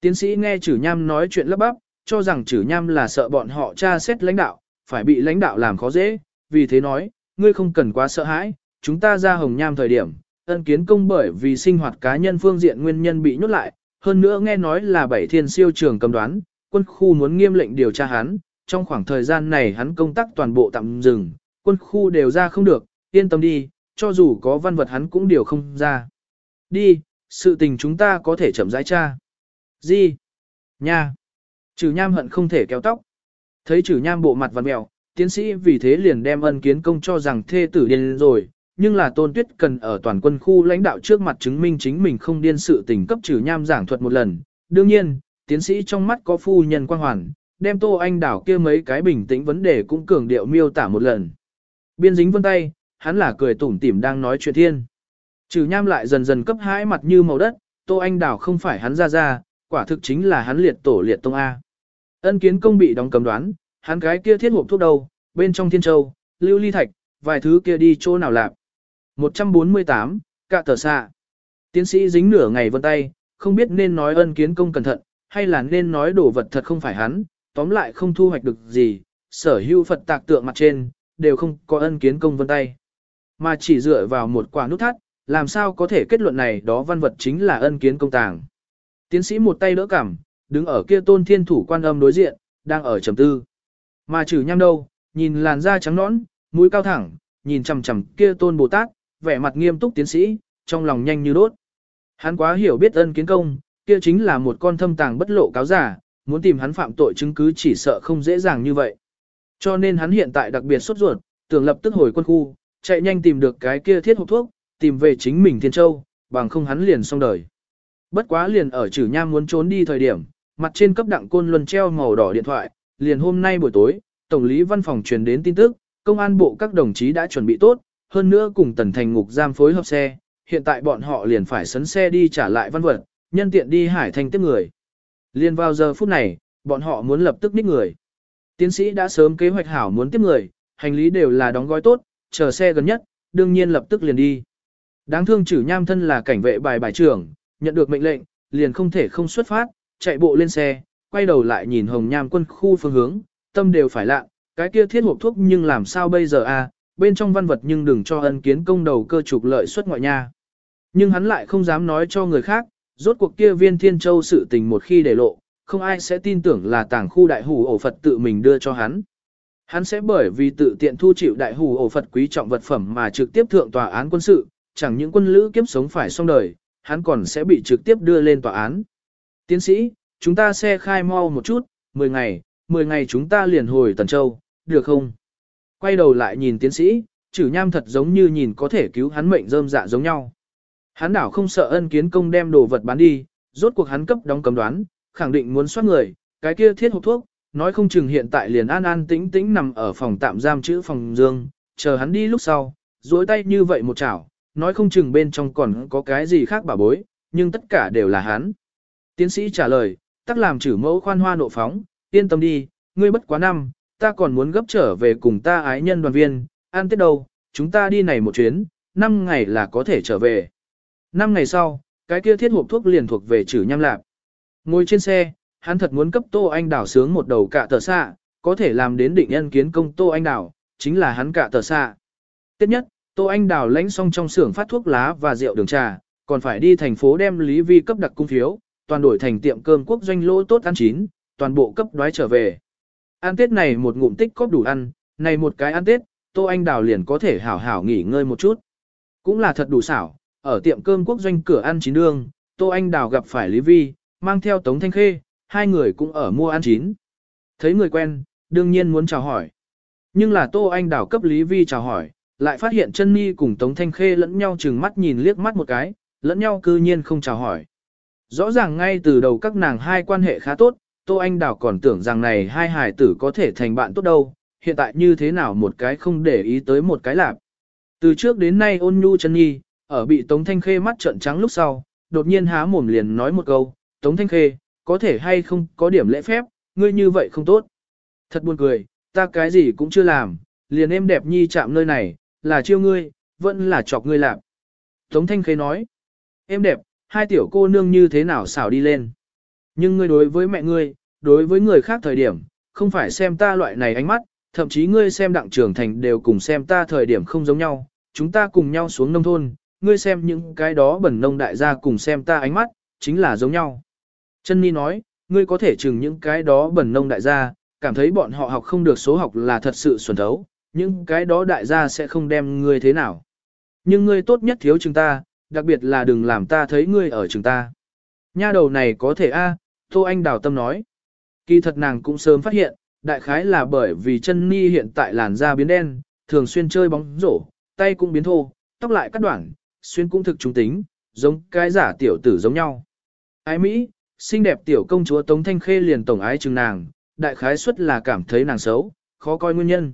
Tiến sĩ nghe trừ nham nói chuyện lấp bắp, cho rằng trừ nham là sợ bọn họ tra xét lãnh đạo, phải bị lãnh đạo làm khó dễ, vì thế nói, ngươi không cần quá sợ hãi, chúng ta ra hồng nham thời điểm, ân kiến công bởi vì sinh hoạt cá nhân phương diện nguyên nhân bị nhốt lại, hơn nữa nghe nói là bảy thiên siêu trường cầm đoán, quân khu muốn nghiêm lệnh điều tra hắn, trong khoảng thời gian này hắn công tác toàn bộ tạm dừng, quân khu đều ra không được, yên tâm đi, cho dù có văn vật hắn cũng điều không ra. Đi, sự tình chúng ta có thể chậm rãi tra. Gì? Nha! Trừ nham hận không thể kéo tóc. Thấy trừ nham bộ mặt văn mèo, tiến sĩ vì thế liền đem ân kiến công cho rằng thê tử điên rồi, nhưng là tôn tuyết cần ở toàn quân khu lãnh đạo trước mặt chứng minh chính mình không điên sự tình cấp trừ nham giảng thuật một lần. Đương nhiên, tiến sĩ trong mắt có phu nhân quan hoàn, đem tô anh đảo kia mấy cái bình tĩnh vấn đề cũng cường điệu miêu tả một lần. Biên dính vân tay, hắn là cười tủm tỉm đang nói chuyện thiên. Trừ nham lại dần dần cấp hãi mặt như màu đất, tô anh đảo không phải hắn ra ra, quả thực chính là hắn liệt tổ liệt tông A. Ân kiến công bị đóng cấm đoán, hắn cái kia thiết hộp thuốc đầu, bên trong thiên châu, lưu ly thạch, vài thứ kia đi chỗ nào lạc. 148, cạ tờ xạ. Tiến sĩ dính nửa ngày vân tay, không biết nên nói ân kiến công cẩn thận, hay là nên nói đồ vật thật không phải hắn, tóm lại không thu hoạch được gì, sở hữu Phật tạc tượng mặt trên, đều không có ân kiến công vân tay. Mà chỉ dựa vào một quả nút thắt, làm sao có thể kết luận này đó văn vật chính là ân kiến công tàng. Tiến sĩ một tay đỡ cảm, đứng ở kia tôn thiên thủ quan âm đối diện, đang ở trầm tư. Mà trừ nhăm đâu, nhìn làn da trắng nõn, mũi cao thẳng, nhìn chằm chằm kia tôn Bồ Tát, vẻ mặt nghiêm túc tiến sĩ, trong lòng nhanh như đốt. Hắn quá hiểu biết ân kiến công, kia chính là một con thâm tàng bất lộ cáo giả, muốn tìm hắn phạm tội chứng cứ chỉ sợ không dễ dàng như vậy. Cho nên hắn hiện tại đặc biệt sốt ruột, tưởng lập tức hồi quân khu, chạy nhanh tìm được cái kia thiết hộp thuốc, tìm về chính mình Thiên Châu, bằng không hắn liền xong đời. Bất quá liền ở chử nham muốn trốn đi thời điểm, mặt trên cấp đặng côn luân treo màu đỏ điện thoại, liền hôm nay buổi tối, Tổng lý văn phòng truyền đến tin tức, công an bộ các đồng chí đã chuẩn bị tốt, hơn nữa cùng tần thành ngục giam phối hợp xe, hiện tại bọn họ liền phải sấn xe đi trả lại văn vật, nhân tiện đi hải thành tiếp người. Liên vào giờ phút này, bọn họ muốn lập tức ních người. Tiến sĩ đã sớm kế hoạch hảo muốn tiếp người, hành lý đều là đóng gói tốt, chờ xe gần nhất, đương nhiên lập tức liền đi. Đáng thương chử nham thân là cảnh vệ bài bài trưởng, nhận được mệnh lệnh, liền không thể không xuất phát, chạy bộ lên xe, quay đầu lại nhìn hồng nham quân khu phương hướng, tâm đều phải lạ, cái kia thiết hộp thuốc nhưng làm sao bây giờ a? À, bên trong văn vật nhưng đừng cho ân kiến công đầu cơ trục lợi xuất ngoại nha. Nhưng hắn lại không dám nói cho người khác, rốt cuộc kia viên thiên châu sự tình một khi để lộ, không ai sẽ tin tưởng là tàng khu đại hủ ổ Phật tự mình đưa cho hắn. Hắn sẽ bởi vì tự tiện thu chịu đại hủ ổ Phật quý trọng vật phẩm mà trực tiếp thượng tòa án quân sự, chẳng những quân lữ kiếp sống phải xong đời, hắn còn sẽ bị trực tiếp đưa lên tòa án. Tiến sĩ, chúng ta xe khai mau một chút, 10 ngày, 10 ngày chúng ta liền hồi Tần Châu, được không? Quay đầu lại nhìn tiến sĩ, chử nham thật giống như nhìn có thể cứu hắn mệnh rơm dạ giống nhau. Hắn đảo không sợ ân kiến công đem đồ vật bán đi, rốt cuộc hắn cấp đóng cấm đoán, khẳng định muốn soát người, cái kia thiết hộp thuốc, nói không chừng hiện tại liền an an tĩnh tĩnh nằm ở phòng tạm giam chữ phòng dương, chờ hắn đi lúc sau, duỗi tay như vậy một chảo, nói không chừng bên trong còn có cái gì khác bà bối, nhưng tất cả đều là hắn. Tiến sĩ trả lời, tắc làm chữ mẫu khoan hoa nộ phóng, yên tâm đi, ngươi bất quá năm, ta còn muốn gấp trở về cùng ta ái nhân đoàn viên, an tết đâu, chúng ta đi này một chuyến, năm ngày là có thể trở về. Năm ngày sau, cái kia thiết hộp thuốc liền thuộc về chử nham lạp. Ngồi trên xe, hắn thật muốn cấp Tô Anh Đảo sướng một đầu cả tờ xạ, có thể làm đến định nhân kiến công Tô Anh Đảo, chính là hắn cả tờ xạ. Tiếp nhất, Tô Anh Đảo lãnh xong trong xưởng phát thuốc lá và rượu đường trà, còn phải đi thành phố đem Lý Vi cấp đặc cung phiếu, toàn đổi thành tiệm cơm quốc doanh lỗ tốt ăn chín, toàn bộ cấp đoái trở về. Ăn Tết này một ngụm tích cóp đủ ăn, này một cái ăn Tết, Tô Anh Đào liền có thể hảo hảo nghỉ ngơi một chút. Cũng là thật đủ xảo, ở tiệm cơm quốc doanh cửa ăn chín đương, Tô Anh Đào gặp phải Lý Vi, mang theo Tống Thanh Khê, hai người cũng ở mua ăn chín. Thấy người quen, đương nhiên muốn chào hỏi. Nhưng là Tô Anh Đào cấp Lý Vi chào hỏi, lại phát hiện chân mi cùng Tống Thanh Khê lẫn nhau chừng mắt nhìn liếc mắt một cái, lẫn nhau cư nhiên không chào hỏi. Rõ ràng ngay từ đầu các nàng hai quan hệ khá tốt, Tô Anh Đào còn tưởng rằng này hai hài tử có thể thành bạn tốt đâu, hiện tại như thế nào một cái không để ý tới một cái lạc. Từ trước đến nay ôn nhu chân nhi, ở bị Tống Thanh Khê mắt trợn trắng lúc sau, đột nhiên há mồm liền nói một câu, Tống Thanh Khê, có thể hay không có điểm lễ phép, ngươi như vậy không tốt. Thật buồn cười, ta cái gì cũng chưa làm, liền em đẹp nhi chạm nơi này, là chiêu ngươi, vẫn là chọc ngươi làm. Tống Thanh Khê nói, em đẹp, hai tiểu cô nương như thế nào xảo đi lên. Nhưng ngươi đối với mẹ ngươi, đối với người khác thời điểm, không phải xem ta loại này ánh mắt, thậm chí ngươi xem đặng trưởng thành đều cùng xem ta thời điểm không giống nhau, chúng ta cùng nhau xuống nông thôn, ngươi xem những cái đó bẩn nông đại gia cùng xem ta ánh mắt, chính là giống nhau. Chân Ni nói, ngươi có thể chừng những cái đó bẩn nông đại gia, cảm thấy bọn họ học không được số học là thật sự xuẩn thấu, những cái đó đại gia sẽ không đem ngươi thế nào. Nhưng ngươi tốt nhất thiếu chừng ta, đặc biệt là đừng làm ta thấy ngươi ở chừng ta. Nha đầu này có thể a, Tô Anh đào tâm nói. Kỳ thật nàng cũng sớm phát hiện, đại khái là bởi vì chân ni hiện tại làn da biến đen, thường xuyên chơi bóng rổ, tay cũng biến thô, tóc lại cắt đoạn, xuyên cũng thực trung tính, giống cái giả tiểu tử giống nhau. Ái Mỹ, xinh đẹp tiểu công chúa Tống Thanh Khê liền tổng ái chừng nàng, đại khái suất là cảm thấy nàng xấu, khó coi nguyên nhân.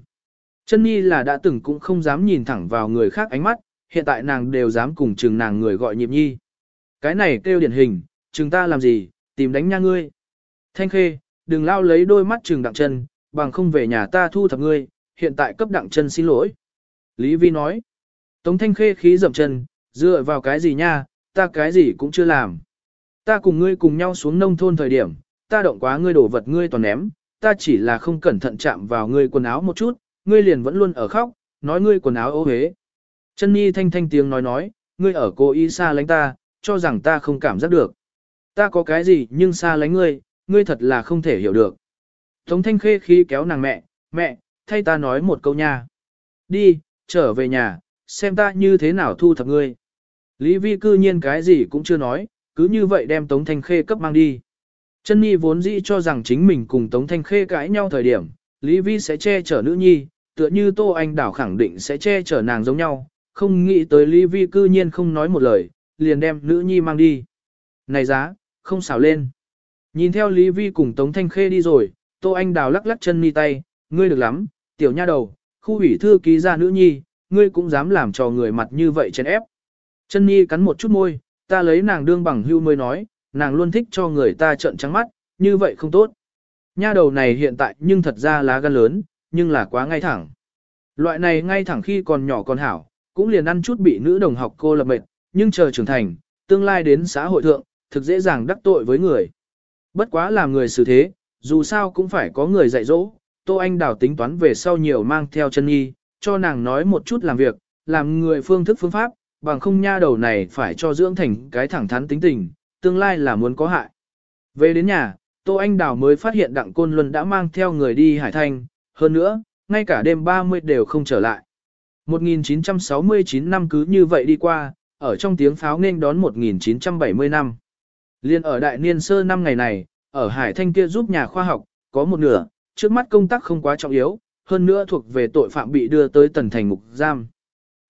Chân Nhi là đã từng cũng không dám nhìn thẳng vào người khác ánh mắt, hiện tại nàng đều dám cùng chừng nàng người gọi nhịp nhi. Cái này kêu điển hình, chừng ta làm gì, tìm đánh nha ngươi. Thanh Khê, đừng lao lấy đôi mắt chừng đặng chân, bằng không về nhà ta thu thập ngươi, hiện tại cấp đặng chân xin lỗi. Lý Vi nói, Tống Thanh Khê khí dậm chân, dựa vào cái gì nha, ta cái gì cũng chưa làm. Ta cùng ngươi cùng nhau xuống nông thôn thời điểm, ta động quá ngươi đổ vật ngươi toàn ném, ta chỉ là không cẩn thận chạm vào ngươi quần áo một chút, ngươi liền vẫn luôn ở khóc, nói ngươi quần áo ô hế. Chân Nhi thanh thanh tiếng nói nói, ngươi ở cô ý xa lánh ta, cho rằng ta không cảm giác được. Ta có cái gì nhưng xa lánh ngươi, ngươi thật là không thể hiểu được. Tống thanh khê khi kéo nàng mẹ, mẹ, thay ta nói một câu nha. Đi, trở về nhà, xem ta như thế nào thu thập ngươi. Lý vi cư nhiên cái gì cũng chưa nói, cứ như vậy đem Tống Thanh Khê cấp mang đi. Chân Nhi vốn dĩ cho rằng chính mình cùng Tống Thanh Khê cãi nhau thời điểm, Lý Vi sẽ che chở nữ nhi, tựa như Tô Anh Đảo khẳng định sẽ che chở nàng giống nhau, không nghĩ tới Lý Vi cư nhiên không nói một lời, liền đem nữ nhi mang đi. Này giá, không xảo lên. Nhìn theo Lý Vi cùng Tống Thanh Khê đi rồi, Tô Anh Đào lắc lắc chân mi tay, ngươi được lắm, tiểu nha đầu, khu ủy thư ký ra nữ nhi, ngươi cũng dám làm cho người mặt như vậy chèn ép. Chân Nhi cắn một chút môi, ta lấy nàng đương bằng hưu mới nói, nàng luôn thích cho người ta trợn trắng mắt, như vậy không tốt. Nha đầu này hiện tại nhưng thật ra lá gan lớn, nhưng là quá ngay thẳng. Loại này ngay thẳng khi còn nhỏ còn hảo, cũng liền ăn chút bị nữ đồng học cô lập mệt, nhưng chờ trưởng thành, tương lai đến xã hội thượng, thực dễ dàng đắc tội với người. Bất quá làm người xử thế, dù sao cũng phải có người dạy dỗ, Tô Anh Đào tính toán về sau nhiều mang theo chân nhi, cho nàng nói một chút làm việc, làm người phương thức phương pháp, bằng không nha đầu này phải cho dưỡng thành cái thẳng thắn tính tình, tương lai là muốn có hại. Về đến nhà, Tô Anh Đào mới phát hiện Đặng Côn Luân đã mang theo người đi Hải Thanh, hơn nữa, ngay cả đêm 30 đều không trở lại. 1969 năm cứ như vậy đi qua, ở trong tiếng pháo nên đón 1970 năm. Liên ở đại niên sơ năm ngày này, ở Hải Thanh kia giúp nhà khoa học, có một nửa, trước mắt công tác không quá trọng yếu, hơn nữa thuộc về tội phạm bị đưa tới tần thành ngục giam.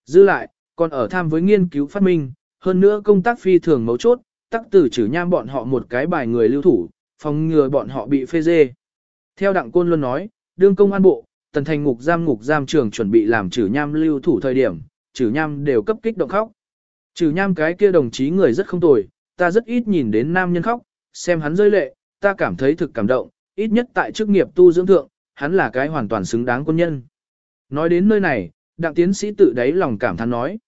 Dư lại, còn ở tham với nghiên cứu phát minh, hơn nữa công tác phi thường mấu chốt, tắc tử trừ nham bọn họ một cái bài người lưu thủ, phòng ngừa bọn họ bị phê dê. Theo Đặng Côn luôn nói, đương công an bộ, tần thành ngục giam ngục giam trường chuẩn bị làm trừ nham lưu thủ thời điểm, trừ nham đều cấp kích động khóc. Trừ nham cái kia đồng chí người rất không tồi, ta rất ít nhìn đến nam nhân khóc, xem hắn rơi lệ, ta cảm thấy thực cảm động, ít nhất tại chức nghiệp tu dưỡng thượng, hắn là cái hoàn toàn xứng đáng quân nhân. Nói đến nơi này, đặng tiến sĩ tự đáy lòng cảm thán nói.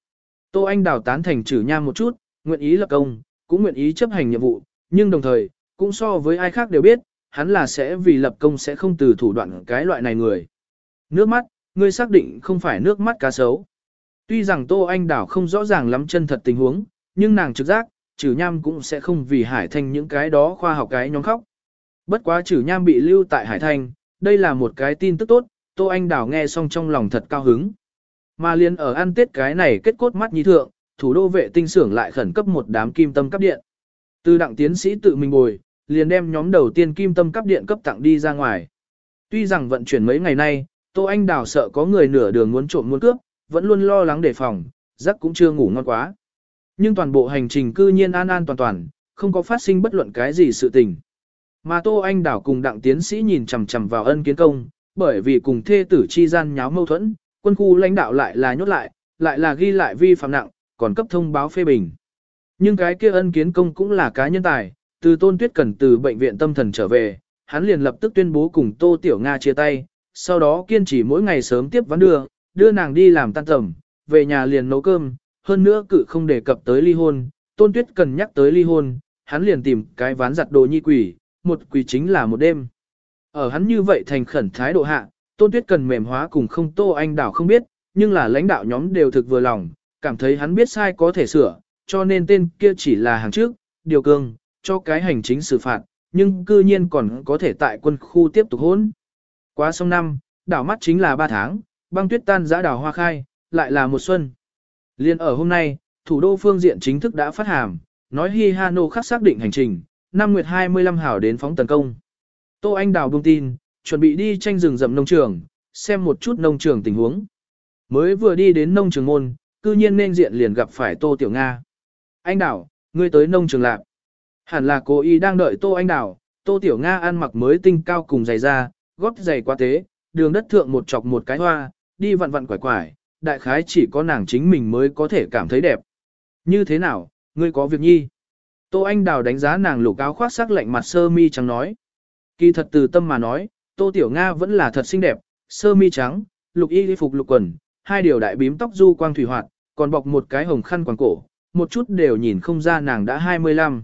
Tô Anh đào tán thành trừ nham một chút, nguyện ý lập công, cũng nguyện ý chấp hành nhiệm vụ, nhưng đồng thời, cũng so với ai khác đều biết, hắn là sẽ vì lập công sẽ không từ thủ đoạn cái loại này người. Nước mắt, ngươi xác định không phải nước mắt cá sấu. Tuy rằng Tô Anh Đảo không rõ ràng lắm chân thật tình huống, nhưng nàng trực giác, trừ nham cũng sẽ không vì Hải Thanh những cái đó khoa học cái nhóm khóc. Bất quá trừ nham bị lưu tại Hải Thanh, đây là một cái tin tức tốt, Tô Anh đào nghe xong trong lòng thật cao hứng. Mà liền ở ăn tết cái này kết cốt mắt nhí thượng, thủ đô vệ tinh xưởng lại khẩn cấp một đám kim tâm cấp điện. Từ đặng tiến sĩ tự mình bồi, liền đem nhóm đầu tiên kim tâm cấp điện cấp tặng đi ra ngoài. Tuy rằng vận chuyển mấy ngày nay, Tô Anh Đào sợ có người nửa đường muốn trộm muốn cướp, vẫn luôn lo lắng đề phòng, giấc cũng chưa ngủ ngon quá. Nhưng toàn bộ hành trình cư nhiên an an toàn toàn, không có phát sinh bất luận cái gì sự tình. Mà Tô Anh đảo cùng đặng tiến sĩ nhìn chằm chằm vào ân kiến công, bởi vì cùng thê tử chi gian nháo mâu thuẫn, quân khu lãnh đạo lại là nhốt lại, lại là ghi lại vi phạm nặng, còn cấp thông báo phê bình. Nhưng cái kia ân kiến công cũng là cá nhân tài, từ tôn tuyết cần từ bệnh viện tâm thần trở về, hắn liền lập tức tuyên bố cùng Tô Tiểu Nga chia tay, sau đó kiên trì mỗi ngày sớm tiếp ván đưa, đưa nàng đi làm tan tầm, về nhà liền nấu cơm, hơn nữa cự không đề cập tới ly hôn, tôn tuyết cần nhắc tới ly hôn, hắn liền tìm cái ván giặt đồ nhi quỷ, một quỳ chính là một đêm. Ở hắn như vậy thành khẩn thái độ hạ, tôn tuyết cần mềm hóa cùng không tô anh đảo không biết, nhưng là lãnh đạo nhóm đều thực vừa lòng, cảm thấy hắn biết sai có thể sửa, cho nên tên kia chỉ là hàng trước, điều cương, cho cái hành chính xử phạt, nhưng cư nhiên còn có thể tại quân khu tiếp tục hôn. Quá xong năm, đảo mắt chính là 3 tháng, băng tuyết tan giã đảo hoa khai, lại là một xuân. Liên ở hôm nay, thủ đô phương diện chính thức đã phát hàm, nói Hi Hano khắc xác định hành trình, năm nguyệt 25 hảo đến phóng tấn công. Tô Anh Đào bông tin, chuẩn bị đi tranh rừng rậm nông trường, xem một chút nông trường tình huống. Mới vừa đi đến nông trường môn, cư nhiên nên diện liền gặp phải Tô Tiểu Nga. Anh Đào, ngươi tới nông trường lạc. Hẳn là cô y đang đợi Tô Anh Đào, Tô Tiểu Nga ăn mặc mới tinh cao cùng giày da, gót giày quá tế, đường đất thượng một chọc một cái hoa, đi vặn vặn quải quải, đại khái chỉ có nàng chính mình mới có thể cảm thấy đẹp. Như thế nào, ngươi có việc nhi? Tô Anh Đào đánh giá nàng lục áo khoác sắc lạnh mặt sơ mi trắng nói. Kỳ thật từ tâm mà nói, Tô Tiểu Nga vẫn là thật xinh đẹp, sơ mi trắng, lục y phục lục quần, hai điều đại bím tóc du quang thủy hoạt, còn bọc một cái hồng khăn quàng cổ, một chút đều nhìn không ra nàng đã 25.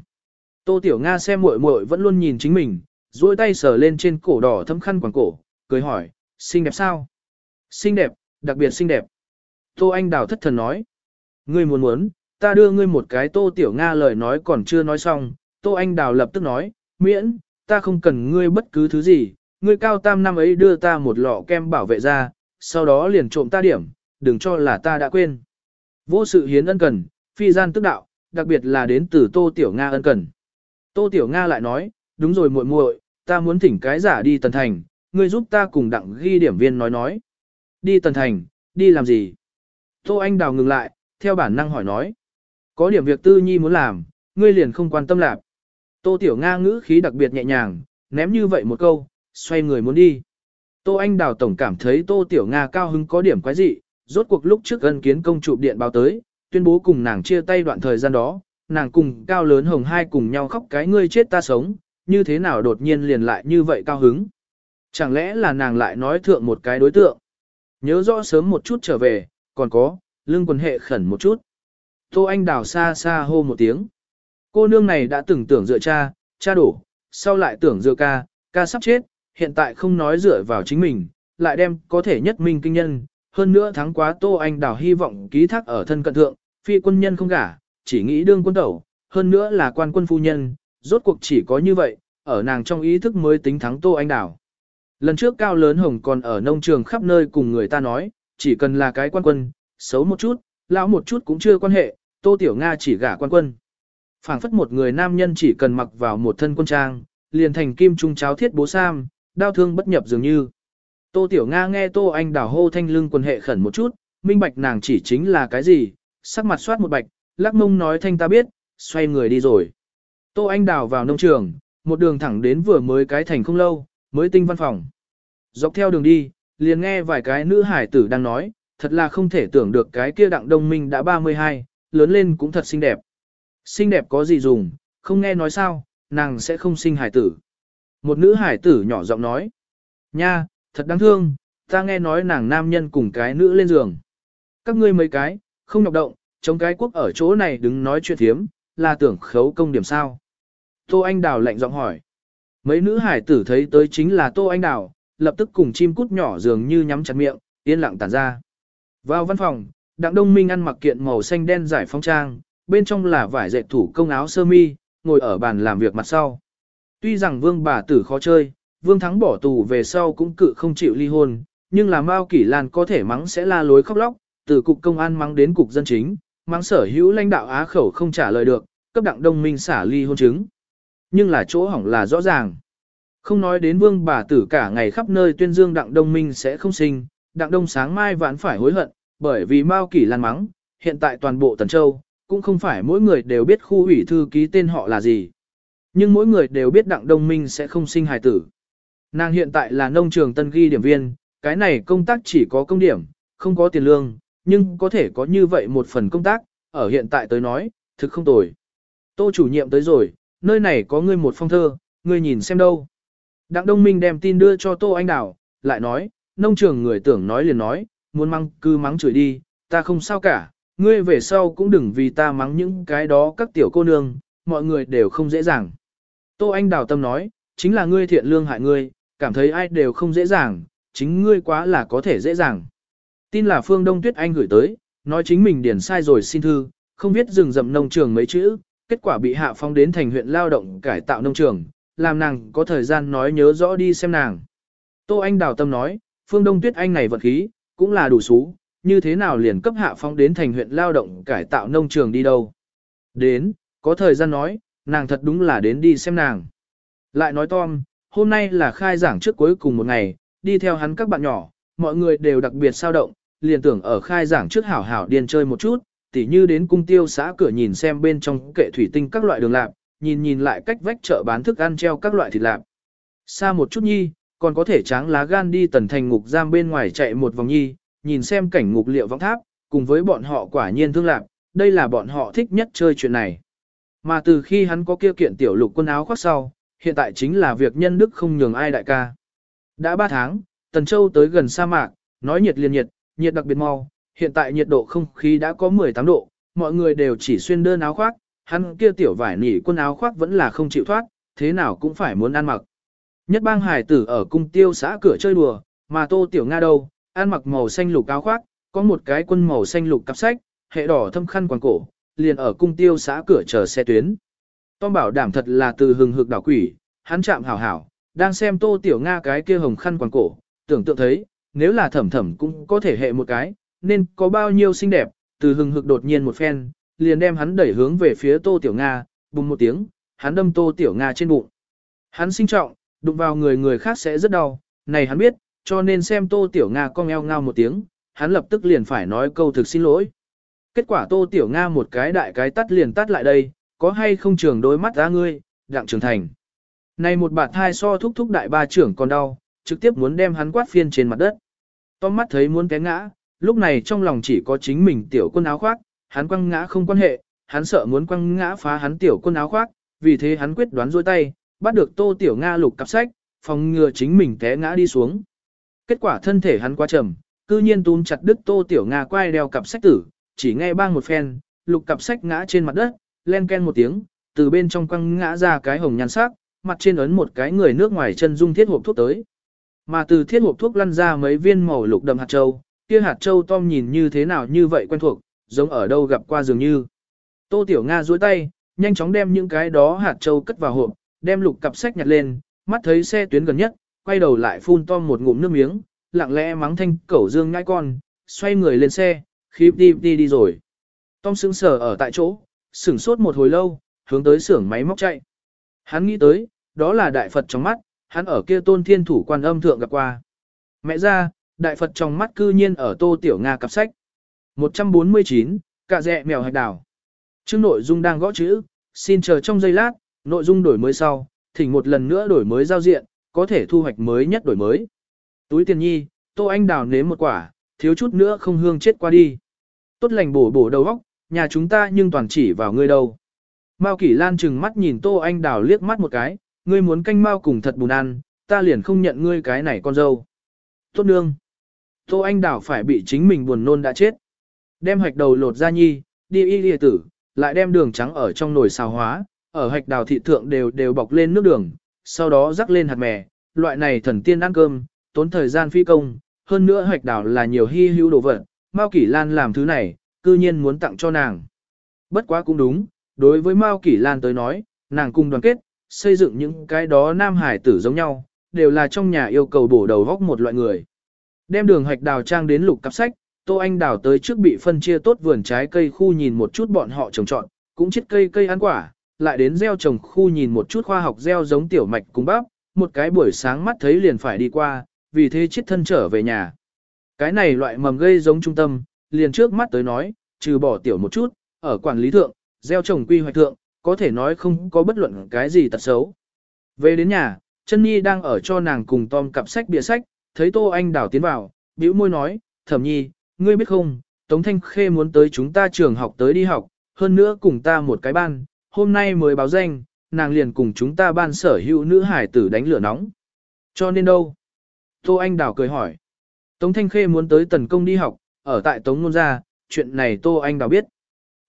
Tô Tiểu Nga xem muội muội vẫn luôn nhìn chính mình, duỗi tay sờ lên trên cổ đỏ thấm khăn quàng cổ, cười hỏi, xinh đẹp sao? Xinh đẹp, đặc biệt xinh đẹp. Tô Anh Đào thất thần nói, ngươi muốn muốn, ta đưa ngươi một cái Tô Tiểu Nga lời nói còn chưa nói xong, Tô Anh Đào lập tức nói, miễn, ta không cần ngươi bất cứ thứ gì, ngươi cao tam năm ấy đưa ta một lọ kem bảo vệ ra, sau đó liền trộm ta điểm, đừng cho là ta đã quên. Vô sự hiến ân cần, phi gian tức đạo, đặc biệt là đến từ Tô Tiểu Nga ân cần. Tô Tiểu Nga lại nói, đúng rồi muội muội, ta muốn thỉnh cái giả đi Tần Thành, ngươi giúp ta cùng đặng ghi điểm viên nói nói. Đi Tần Thành, đi làm gì? Tô Anh Đào ngừng lại, theo bản năng hỏi nói. Có điểm việc tư nhi muốn làm, ngươi liền không quan tâm lạc. Tô Tiểu Nga ngữ khí đặc biệt nhẹ nhàng, ném như vậy một câu, xoay người muốn đi. Tô Anh Đào Tổng cảm thấy Tô Tiểu Nga cao hứng có điểm quái dị, rốt cuộc lúc trước ân kiến công chụp điện báo tới, tuyên bố cùng nàng chia tay đoạn thời gian đó, nàng cùng cao lớn hồng hai cùng nhau khóc cái ngươi chết ta sống, như thế nào đột nhiên liền lại như vậy cao hứng. Chẳng lẽ là nàng lại nói thượng một cái đối tượng. Nhớ rõ sớm một chút trở về, còn có, lưng quần hệ khẩn một chút. Tô Anh Đào xa xa hô một tiếng. Cô nương này đã từng tưởng dựa cha, cha đổ, sau lại tưởng dựa ca, ca sắp chết, hiện tại không nói dựa vào chính mình, lại đem có thể nhất minh kinh nhân. Hơn nữa tháng quá Tô Anh Đào hy vọng ký thác ở thân cận thượng, phi quân nhân không gả, chỉ nghĩ đương quân tẩu, hơn nữa là quan quân phu nhân, rốt cuộc chỉ có như vậy, ở nàng trong ý thức mới tính thắng Tô Anh Đào. Lần trước Cao Lớn Hồng còn ở nông trường khắp nơi cùng người ta nói, chỉ cần là cái quan quân, xấu một chút, lão một chút cũng chưa quan hệ, Tô Tiểu Nga chỉ gả quan quân. phảng phất một người nam nhân chỉ cần mặc vào một thân quân trang, liền thành kim trung cháo thiết bố sam, đau thương bất nhập dường như. Tô Tiểu Nga nghe Tô Anh đảo hô thanh lưng quần hệ khẩn một chút, minh bạch nàng chỉ chính là cái gì, sắc mặt soát một bạch, lắc mông nói thanh ta biết, xoay người đi rồi. Tô Anh đào vào nông trường, một đường thẳng đến vừa mới cái thành không lâu, mới tinh văn phòng. Dọc theo đường đi, liền nghe vài cái nữ hải tử đang nói, thật là không thể tưởng được cái kia đặng đông minh đã 32, lớn lên cũng thật xinh đẹp. Xinh đẹp có gì dùng, không nghe nói sao, nàng sẽ không sinh hải tử. Một nữ hải tử nhỏ giọng nói, nha, thật đáng thương, ta nghe nói nàng nam nhân cùng cái nữ lên giường. Các ngươi mấy cái, không nhọc động, chống cái quốc ở chỗ này đứng nói chuyện thiếm, là tưởng khấu công điểm sao. Tô Anh Đào lạnh giọng hỏi. Mấy nữ hải tử thấy tới chính là Tô Anh Đào, lập tức cùng chim cút nhỏ dường như nhắm chặt miệng, yên lặng tản ra. Vào văn phòng, Đặng Đông Minh ăn mặc kiện màu xanh đen giải phong trang, bên trong là vải dệt thủ công áo sơ mi, ngồi ở bàn làm việc mặt sau. Tuy rằng vương bà tử khó chơi, vương thắng bỏ tù về sau cũng cự không chịu ly hôn, nhưng là Mao Kỷ Lan có thể mắng sẽ la lối khóc lóc, từ cục công an mắng đến cục dân chính, mắng sở hữu lãnh đạo Á khẩu không trả lời được, cấp Đặng Đông Minh xả ly hôn chứng. Nhưng là chỗ hỏng là rõ ràng. Không nói đến vương bà tử cả ngày khắp nơi tuyên dương Đặng Đông Minh sẽ không sinh, Đặng Đông sáng mai vẫn phải hối hận, bởi vì Mao Kỷ Lan mắng, hiện tại toàn bộ Tần Châu, cũng không phải mỗi người đều biết khu ủy thư ký tên họ là gì. Nhưng mỗi người đều biết Đặng Đông Minh sẽ không sinh hài tử. Nàng hiện tại là nông trường tân ghi điểm viên, cái này công tác chỉ có công điểm, không có tiền lương, nhưng có thể có như vậy một phần công tác, ở hiện tại tới nói, thực không tồi. Tô chủ nhiệm tới rồi, nơi này có ngươi một phong thơ, ngươi nhìn xem đâu. Đặng Đông Minh đem tin đưa cho Tô Anh Đào, lại nói, nông trường người tưởng nói liền nói, muốn mắng cứ mắng chửi đi, ta không sao cả, ngươi về sau cũng đừng vì ta mắng những cái đó các tiểu cô nương, mọi người đều không dễ dàng. Tô Anh Đào Tâm nói, chính là ngươi thiện lương hại ngươi, cảm thấy ai đều không dễ dàng, chính ngươi quá là có thể dễ dàng. Tin là Phương Đông Tuyết Anh gửi tới, nói chính mình điền sai rồi xin thư, không biết rừng rậm nông trường mấy chữ, kết quả bị hạ phong đến thành huyện lao động cải tạo nông trường, làm nàng có thời gian nói nhớ rõ đi xem nàng. Tô Anh đào tâm nói, Phương Đông Tuyết Anh này vật khí, cũng là đủ xú, như thế nào liền cấp hạ phong đến thành huyện lao động cải tạo nông trường đi đâu. Đến, có thời gian nói, nàng thật đúng là đến đi xem nàng. Lại nói Tom, hôm nay là khai giảng trước cuối cùng một ngày, đi theo hắn các bạn nhỏ, mọi người đều đặc biệt sao động, liền tưởng ở khai giảng trước hảo hảo điên chơi một chút, tỉ như đến cung tiêu xã cửa nhìn xem bên trong kệ thủy tinh các loại đường lạp, nhìn nhìn lại cách vách chợ bán thức ăn treo các loại thịt lạp. Xa một chút nhi, còn có thể tráng lá gan đi tần thành ngục giam bên ngoài chạy một vòng nhi, nhìn xem cảnh ngục liệu vong tháp, cùng với bọn họ quả nhiên thương lạc, đây là bọn họ thích nhất chơi chuyện này. Mà từ khi hắn có kia kiện tiểu lục quân áo khoác sau, hiện tại chính là việc nhân đức không nhường ai đại ca. Đã 3 tháng, Tần Châu tới gần sa mạc, nói nhiệt liền nhiệt, nhiệt đặc biệt mau, hiện tại nhiệt độ không khí đã có 18 độ, mọi người đều chỉ xuyên đơn áo khoác, hắn kia tiểu vải nỉ quân áo khoác vẫn là không chịu thoát, thế nào cũng phải muốn ăn mặc. Nhất bang hải tử ở cung tiêu xã cửa chơi đùa, mà tô tiểu Nga đâu, ăn mặc màu xanh lục áo khoác, có một cái quân màu xanh lục cặp sách, hệ đỏ thâm khăn quàng cổ, liền ở cung tiêu xã cửa chờ xe tuyến. Tom bảo đảm thật là từ hừng hực đảo quỷ, hắn chạm hảo hảo, đang xem tô tiểu Nga cái kia hồng khăn quàng cổ, tưởng tượng thấy, nếu là thẩm thẩm cũng có thể hệ một cái, nên có bao nhiêu xinh đẹp, từ hừng hực đột nhiên một phen, liền đem hắn đẩy hướng về phía tô tiểu Nga, bùng một tiếng, hắn đâm tô tiểu Nga trên bụng. Hắn sinh trọng, đụng vào người người khác sẽ rất đau, này hắn biết, cho nên xem Tô Tiểu Nga cong eo ngao một tiếng, hắn lập tức liền phải nói câu thực xin lỗi. Kết quả Tô Tiểu Nga một cái đại cái tắt liền tắt lại đây, có hay không trường đôi mắt ra ngươi, đặng trưởng thành. Này một bạt thai so thúc thúc đại ba trưởng còn đau, trực tiếp muốn đem hắn quát phiên trên mặt đất. Tom mắt thấy muốn té ngã, lúc này trong lòng chỉ có chính mình tiểu quân áo khoác, hắn quăng ngã không quan hệ, hắn sợ muốn quăng ngã phá hắn tiểu quân áo khoác, vì thế hắn quyết đoán dôi tay, bắt được Tô Tiểu Nga lục cặp sách, phòng ngừa chính mình té ngã đi xuống. Kết quả thân thể hắn quá trầm, cư nhiên túm chặt đứt Tô Tiểu Nga quay đeo cặp sách tử, chỉ nghe bang một phen, lục cặp sách ngã trên mặt đất, len ken một tiếng, từ bên trong quăng ngã ra cái hồng nhan sắc, mặt trên ấn một cái người nước ngoài chân dung thiết hộp thuốc tới. Mà từ thiết hộp thuốc lăn ra mấy viên màu lục đậm hạt châu, kia hạt châu Tom nhìn như thế nào như vậy quen thuộc, giống ở đâu gặp qua dường như. Tô Tiểu Nga duỗi tay, nhanh chóng đem những cái đó hạt châu cất vào hộp, đem lục cặp sách nhặt lên, mắt thấy xe tuyến gần nhất, quay đầu lại phun Tom một ngụm nước miếng, lặng lẽ mắng thanh cẩu dương nhãi con, xoay người lên xe, khi đi đi đi rồi. Tom sững sờ ở tại chỗ, sửng sốt một hồi lâu, hướng tới xưởng máy móc chạy. Hắn nghĩ tới, đó là đại Phật trong mắt, hắn ở kia tôn thiên thủ quan âm thượng gặp qua. Mẹ ra, đại Phật trong mắt cư nhiên ở tô tiểu Nga cặp sách. 149, cạ dẹ mèo hạch đảo. Chương nội dung đang gõ chữ, xin chờ trong giây lát, nội dung đổi mới sau, thỉnh một lần nữa đổi mới giao diện, có thể thu hoạch mới nhất đổi mới. Túi tiền nhi, Tô Anh đào nếm một quả, thiếu chút nữa không hương chết qua đi. Tốt lành bổ bổ đầu óc, nhà chúng ta nhưng toàn chỉ vào ngươi đâu. Mao Kỷ Lan chừng mắt nhìn Tô Anh đào liếc mắt một cái, ngươi muốn canh Mao cùng thật bùn ăn, ta liền không nhận ngươi cái này con dâu. Tốt nương. Tô Anh đào phải bị chính mình buồn nôn đã chết. Đem hạch đầu lột ra nhi, đi y lìa tử, lại đem đường trắng ở trong nồi xào hóa, ở hạch đào thị thượng đều đều bọc lên nước đường, sau đó rắc lên hạt mè, loại này thần tiên ăn cơm, tốn thời gian phi công, hơn nữa hạch đào là nhiều hy hữu đồ vật, Mao Kỷ Lan làm thứ này, cư nhiên muốn tặng cho nàng. Bất quá cũng đúng, đối với Mao Kỷ Lan tới nói, nàng cùng đoàn kết, xây dựng những cái đó nam hải tử giống nhau, đều là trong nhà yêu cầu bổ đầu góc một loại người. Đem đường hạch đào trang đến lục cặp sách, Tô Anh đào tới trước bị phân chia tốt vườn trái cây khu nhìn một chút bọn họ trồng trọn, cũng chết cây cây ăn quả, lại đến gieo trồng khu nhìn một chút khoa học gieo giống tiểu mạch cùng bắp, một cái buổi sáng mắt thấy liền phải đi qua, vì thế chết thân trở về nhà. Cái này loại mầm gây giống trung tâm, liền trước mắt tới nói, trừ bỏ tiểu một chút, ở quản lý thượng, gieo trồng quy hoạch thượng, có thể nói không có bất luận cái gì tật xấu. Về đến nhà, chân Nhi đang ở cho nàng cùng Tom cặp sách bìa sách, thấy Tô Anh đảo tiến vào, bĩu môi nói, thẩm nhi, ngươi biết không, Tống Thanh Khê muốn tới chúng ta trường học tới đi học, hơn nữa cùng ta một cái ban, hôm nay mới báo danh, nàng liền cùng chúng ta ban sở hữu nữ hải tử đánh lửa nóng. Cho nên đâu? Tô Anh Đào cười hỏi. Tống Thanh Khê muốn tới tần công đi học, ở tại Tống Nôn Gia, chuyện này Tô Anh Đào biết.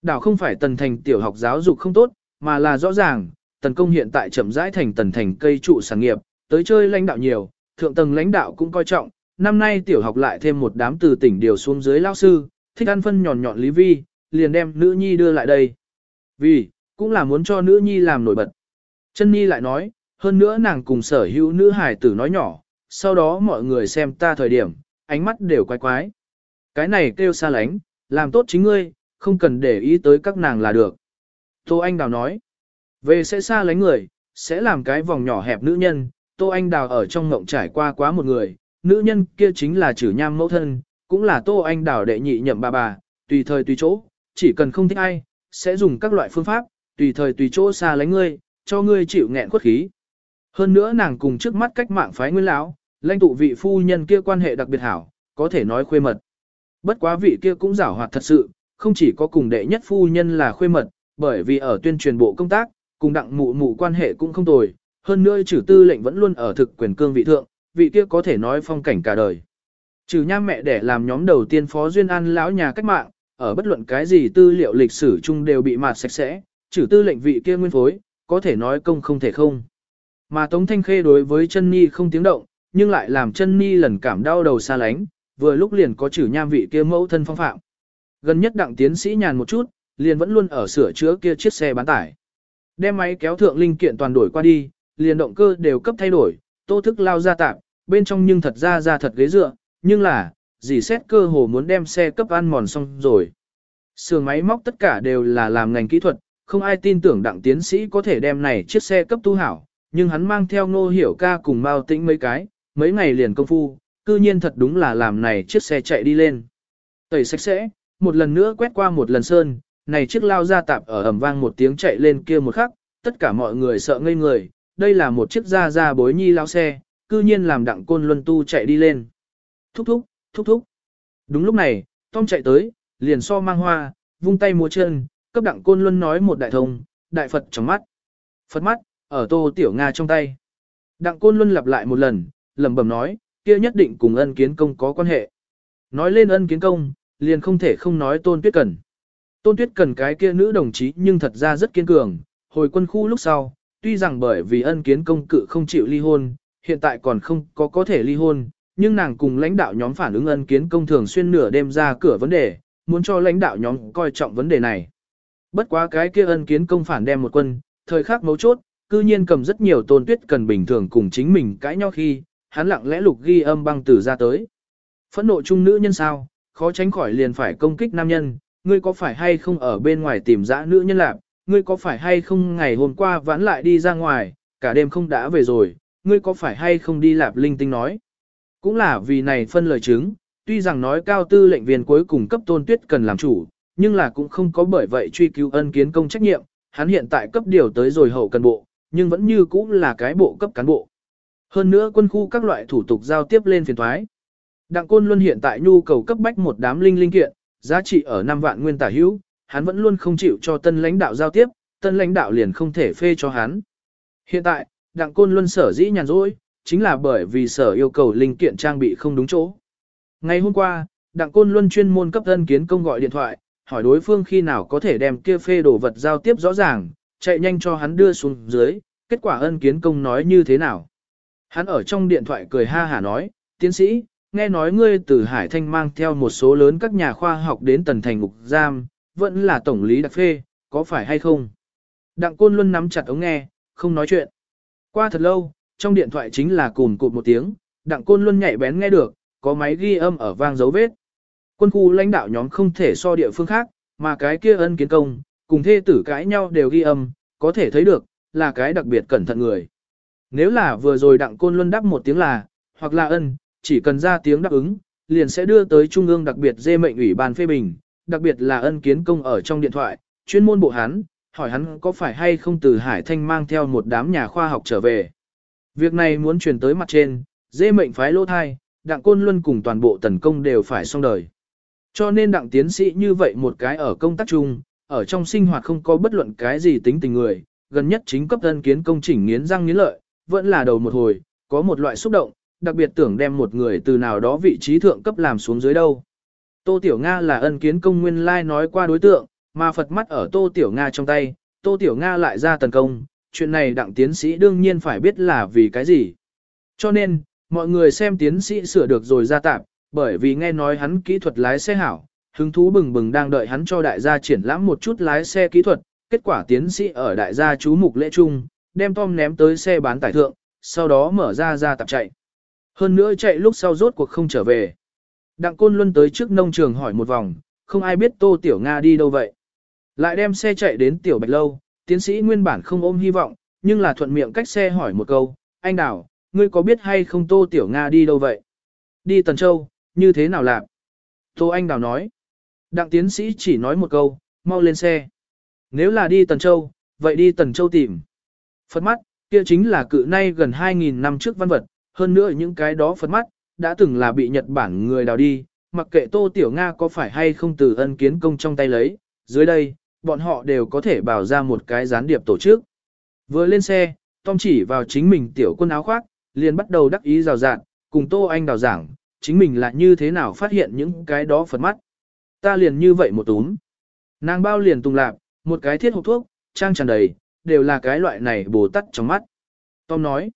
Đào không phải tần thành tiểu học giáo dục không tốt, mà là rõ ràng, tần công hiện tại chậm rãi thành tần thành cây trụ sản nghiệp, tới chơi lãnh đạo nhiều, thượng tầng lãnh đạo cũng coi trọng, năm nay tiểu học lại thêm một đám từ tỉnh điều xuống dưới lao sư, thích ăn phân nhọn nhọn lý vi, liền đem nữ nhi đưa lại đây. Vì, cũng là muốn cho nữ nhi làm nổi bật. Chân nhi lại nói, hơn nữa nàng cùng sở hữu nữ hài tử nói nhỏ, sau đó mọi người xem ta thời điểm, ánh mắt đều quái quái. Cái này kêu xa lánh, làm tốt chính ngươi, không cần để ý tới các nàng là được. Tô Anh Đào nói, về sẽ xa lánh người, sẽ làm cái vòng nhỏ hẹp nữ nhân, Tô Anh Đào ở trong ngộng trải qua quá một người, nữ nhân kia chính là chử nham mẫu thân, cũng là Tô Anh Đào đệ nhị nhậm bà bà, tùy thời tùy chỗ, chỉ cần không thích ai, sẽ dùng các loại phương pháp, tùy thời tùy chỗ xa lánh ngươi, cho ngươi chịu nghẹn khuất khí. Hơn nữa nàng cùng trước mắt cách mạng phái nguyên lão, lãnh tụ vị phu nhân kia quan hệ đặc biệt hảo, có thể nói khuê mật. Bất quá vị kia cũng giảo hoạt thật sự, không chỉ có cùng đệ nhất phu nhân là khuê mật, bởi vì ở tuyên truyền bộ công tác, cùng đặng mụ mụ quan hệ cũng không tồi, hơn nữa trừ tư lệnh vẫn luôn ở thực quyền cương vị thượng, vị kia có thể nói phong cảnh cả đời. Trừ nham mẹ để làm nhóm đầu tiên phó duyên an lão nhà cách mạng, ở bất luận cái gì tư liệu lịch sử chung đều bị mạt sạch sẽ, trừ tư lệnh vị kia nguyên phối, có thể nói công không thể không. Mà Tống Thanh Khê đối với chân Ni không tiếng động, nhưng lại làm chân Ni lần cảm đau đầu xa lánh, vừa lúc liền có trừ nham vị kia mẫu thân phong phạm. Gần nhất đặng tiến sĩ nhàn một chút, liền vẫn luôn ở sửa chữa kia chiếc xe bán tải. Đem máy kéo thượng linh kiện toàn đổi qua đi, liền động cơ đều cấp thay đổi, tô thức lao ra tạm, bên trong nhưng thật ra ra thật ghế dựa, nhưng là, dì xét cơ hồ muốn đem xe cấp ăn mòn xong rồi. Sườn máy móc tất cả đều là làm ngành kỹ thuật, không ai tin tưởng đặng tiến sĩ có thể đem này chiếc xe cấp tu hảo, nhưng hắn mang theo ngô hiểu ca cùng Mao tĩnh mấy cái, mấy ngày liền công phu, cư nhiên thật đúng là làm này chiếc xe chạy đi lên. Tẩy sạch sẽ, một lần nữa quét qua một lần sơn, này chiếc lao ra tạp ở ẩm vang một tiếng chạy lên kia một khắc, tất cả mọi người sợ ngây người, đây là một chiếc da da bối nhi lao xe, cư nhiên làm đặng côn luân tu chạy đi lên. Thúc thúc, thúc thúc. Đúng lúc này, Tom chạy tới, liền so mang hoa, vung tay múa chân, cấp đặng côn luân nói một đại thông, đại Phật trong mắt. Phật mắt, ở tô tiểu Nga trong tay. Đặng côn luân lặp lại một lần, lẩm bẩm nói, kia nhất định cùng ân kiến công có quan hệ. Nói lên ân kiến công, liền không thể không nói tôn tuyết cần. Tôn tuyết cần cái kia nữ đồng chí nhưng thật ra rất kiên cường, hồi quân khu lúc sau, tuy rằng bởi vì ân kiến công cự không chịu ly hôn, hiện tại còn không có có thể ly hôn, nhưng nàng cùng lãnh đạo nhóm phản ứng ân kiến công thường xuyên nửa đêm ra cửa vấn đề, muốn cho lãnh đạo nhóm coi trọng vấn đề này. Bất quá cái kia ân kiến công phản đem một quân, thời khắc mấu chốt, cư nhiên cầm rất nhiều tôn tuyết cần bình thường cùng chính mình cãi nhau khi, hắn lặng lẽ lục ghi âm băng tử ra tới. Phẫn nộ trung nữ nhân sao, khó tránh khỏi liền phải công kích nam nhân, ngươi có phải hay không ở bên ngoài tìm dã nữ nhân lạc, ngươi có phải hay không ngày hôm qua vãn lại đi ra ngoài, cả đêm không đã về rồi, ngươi có phải hay không đi lạp linh tinh nói. Cũng là vì này phân lời chứng, tuy rằng nói cao tư lệnh viên cuối cùng cấp tôn tuyết cần làm chủ, nhưng là cũng không có bởi vậy truy cứu ân kiến công trách nhiệm, hắn hiện tại cấp điều tới rồi hậu cần bộ, nhưng vẫn như cũ là cái bộ cấp cán bộ. Hơn nữa quân khu các loại thủ tục giao tiếp lên phiền thoái. Đặng Côn Luân hiện tại nhu cầu cấp bách một đám linh linh kiện, giá trị ở 5 vạn nguyên tả hữu, hắn vẫn luôn không chịu cho tân lãnh đạo giao tiếp, tân lãnh đạo liền không thể phê cho hắn. Hiện tại, Đặng Côn Luân sở dĩ nhàn rỗi, chính là bởi vì sở yêu cầu linh kiện trang bị không đúng chỗ. Ngày hôm qua, Đặng Côn Luân chuyên môn cấp thân kiến công gọi điện thoại, hỏi đối phương khi nào có thể đem kia phê đồ vật giao tiếp rõ ràng, chạy nhanh cho hắn đưa xuống dưới, kết quả ân kiến công nói như thế nào. Hắn ở trong điện thoại cười ha hả nói, tiến sĩ, nghe nói ngươi từ Hải Thanh mang theo một số lớn các nhà khoa học đến tần thành ngục giam, vẫn là tổng lý đặc phê, có phải hay không? Đặng Côn luôn nắm chặt ống nghe, không nói chuyện. Qua thật lâu, trong điện thoại chính là cùn cụt một tiếng, Đặng Côn luôn nhạy bén nghe được, có máy ghi âm ở vang dấu vết. Quân khu lãnh đạo nhóm không thể so địa phương khác, mà cái kia ân kiến công, cùng thê tử cãi nhau đều ghi âm, có thể thấy được, là cái đặc biệt cẩn thận người. Nếu là vừa rồi Đặng Côn Luân đáp một tiếng là, hoặc là ân, chỉ cần ra tiếng đáp ứng, liền sẽ đưa tới Trung ương đặc biệt dê mệnh ủy ban phê bình, đặc biệt là ân kiến công ở trong điện thoại, chuyên môn bộ hắn, hỏi hắn có phải hay không từ Hải Thanh mang theo một đám nhà khoa học trở về. Việc này muốn truyền tới mặt trên, dê mệnh phái lô thai, đặng côn luân cùng toàn bộ tấn công đều phải xong đời. Cho nên đặng tiến sĩ như vậy một cái ở công tác chung, ở trong sinh hoạt không có bất luận cái gì tính tình người, gần nhất chính cấp thân kiến công chỉnh nghiến răng nghiến lợi, vẫn là đầu một hồi, có một loại xúc động, đặc biệt tưởng đem một người từ nào đó vị trí thượng cấp làm xuống dưới đâu. Tô Tiểu Nga là ân kiến công nguyên lai nói qua đối tượng, mà Phật mắt ở Tô Tiểu Nga trong tay, Tô Tiểu Nga lại ra tấn công, chuyện này đặng tiến sĩ đương nhiên phải biết là vì cái gì. Cho nên, mọi người xem tiến sĩ sửa được rồi ra tạp, bởi vì nghe nói hắn kỹ thuật lái xe hảo, hứng thú bừng bừng đang đợi hắn cho đại gia triển lãm một chút lái xe kỹ thuật, kết quả tiến sĩ ở đại gia chú mục lễ trung đem Tom ném tới xe bán tải thượng, sau đó mở ra ra tập chạy. Hơn nữa chạy lúc sau rốt cuộc không trở về. Đặng Côn Luân tới trước nông trường hỏi một vòng, không ai biết Tô Tiểu Nga đi đâu vậy. Lại đem xe chạy đến Tiểu Bạch Lâu, tiến sĩ nguyên bản không ôm hy vọng, nhưng là thuận miệng cách xe hỏi một câu, anh Đào, ngươi có biết hay không Tô Tiểu Nga đi đâu vậy? Đi Tần Châu, như thế nào làm? Tô Anh Đào nói. Đặng tiến sĩ chỉ nói một câu, mau lên xe. Nếu là đi Tần Châu, vậy đi Tần Châu tìm. Phật mắt, kia chính là cự nay gần 2.000 năm trước văn vật, hơn nữa những cái đó Phật mắt, đã từng là bị Nhật Bản người đào đi, mặc kệ Tô Tiểu Nga có phải hay không từ ân kiến công trong tay lấy, dưới đây, bọn họ đều có thể bảo ra một cái gián điệp tổ chức. Vừa lên xe, Tom chỉ vào chính mình tiểu quân áo khoác, liền bắt đầu đắc ý rào rạn, cùng Tô Anh đào giảng, chính mình là như thế nào phát hiện những cái đó Phật mắt. Ta liền như vậy một túm. Nàng bao liền tung lạp, một cái thiết hộp thuốc, trang tràn đầy, đều là cái loại này bồ tắt trong mắt. Tom nói,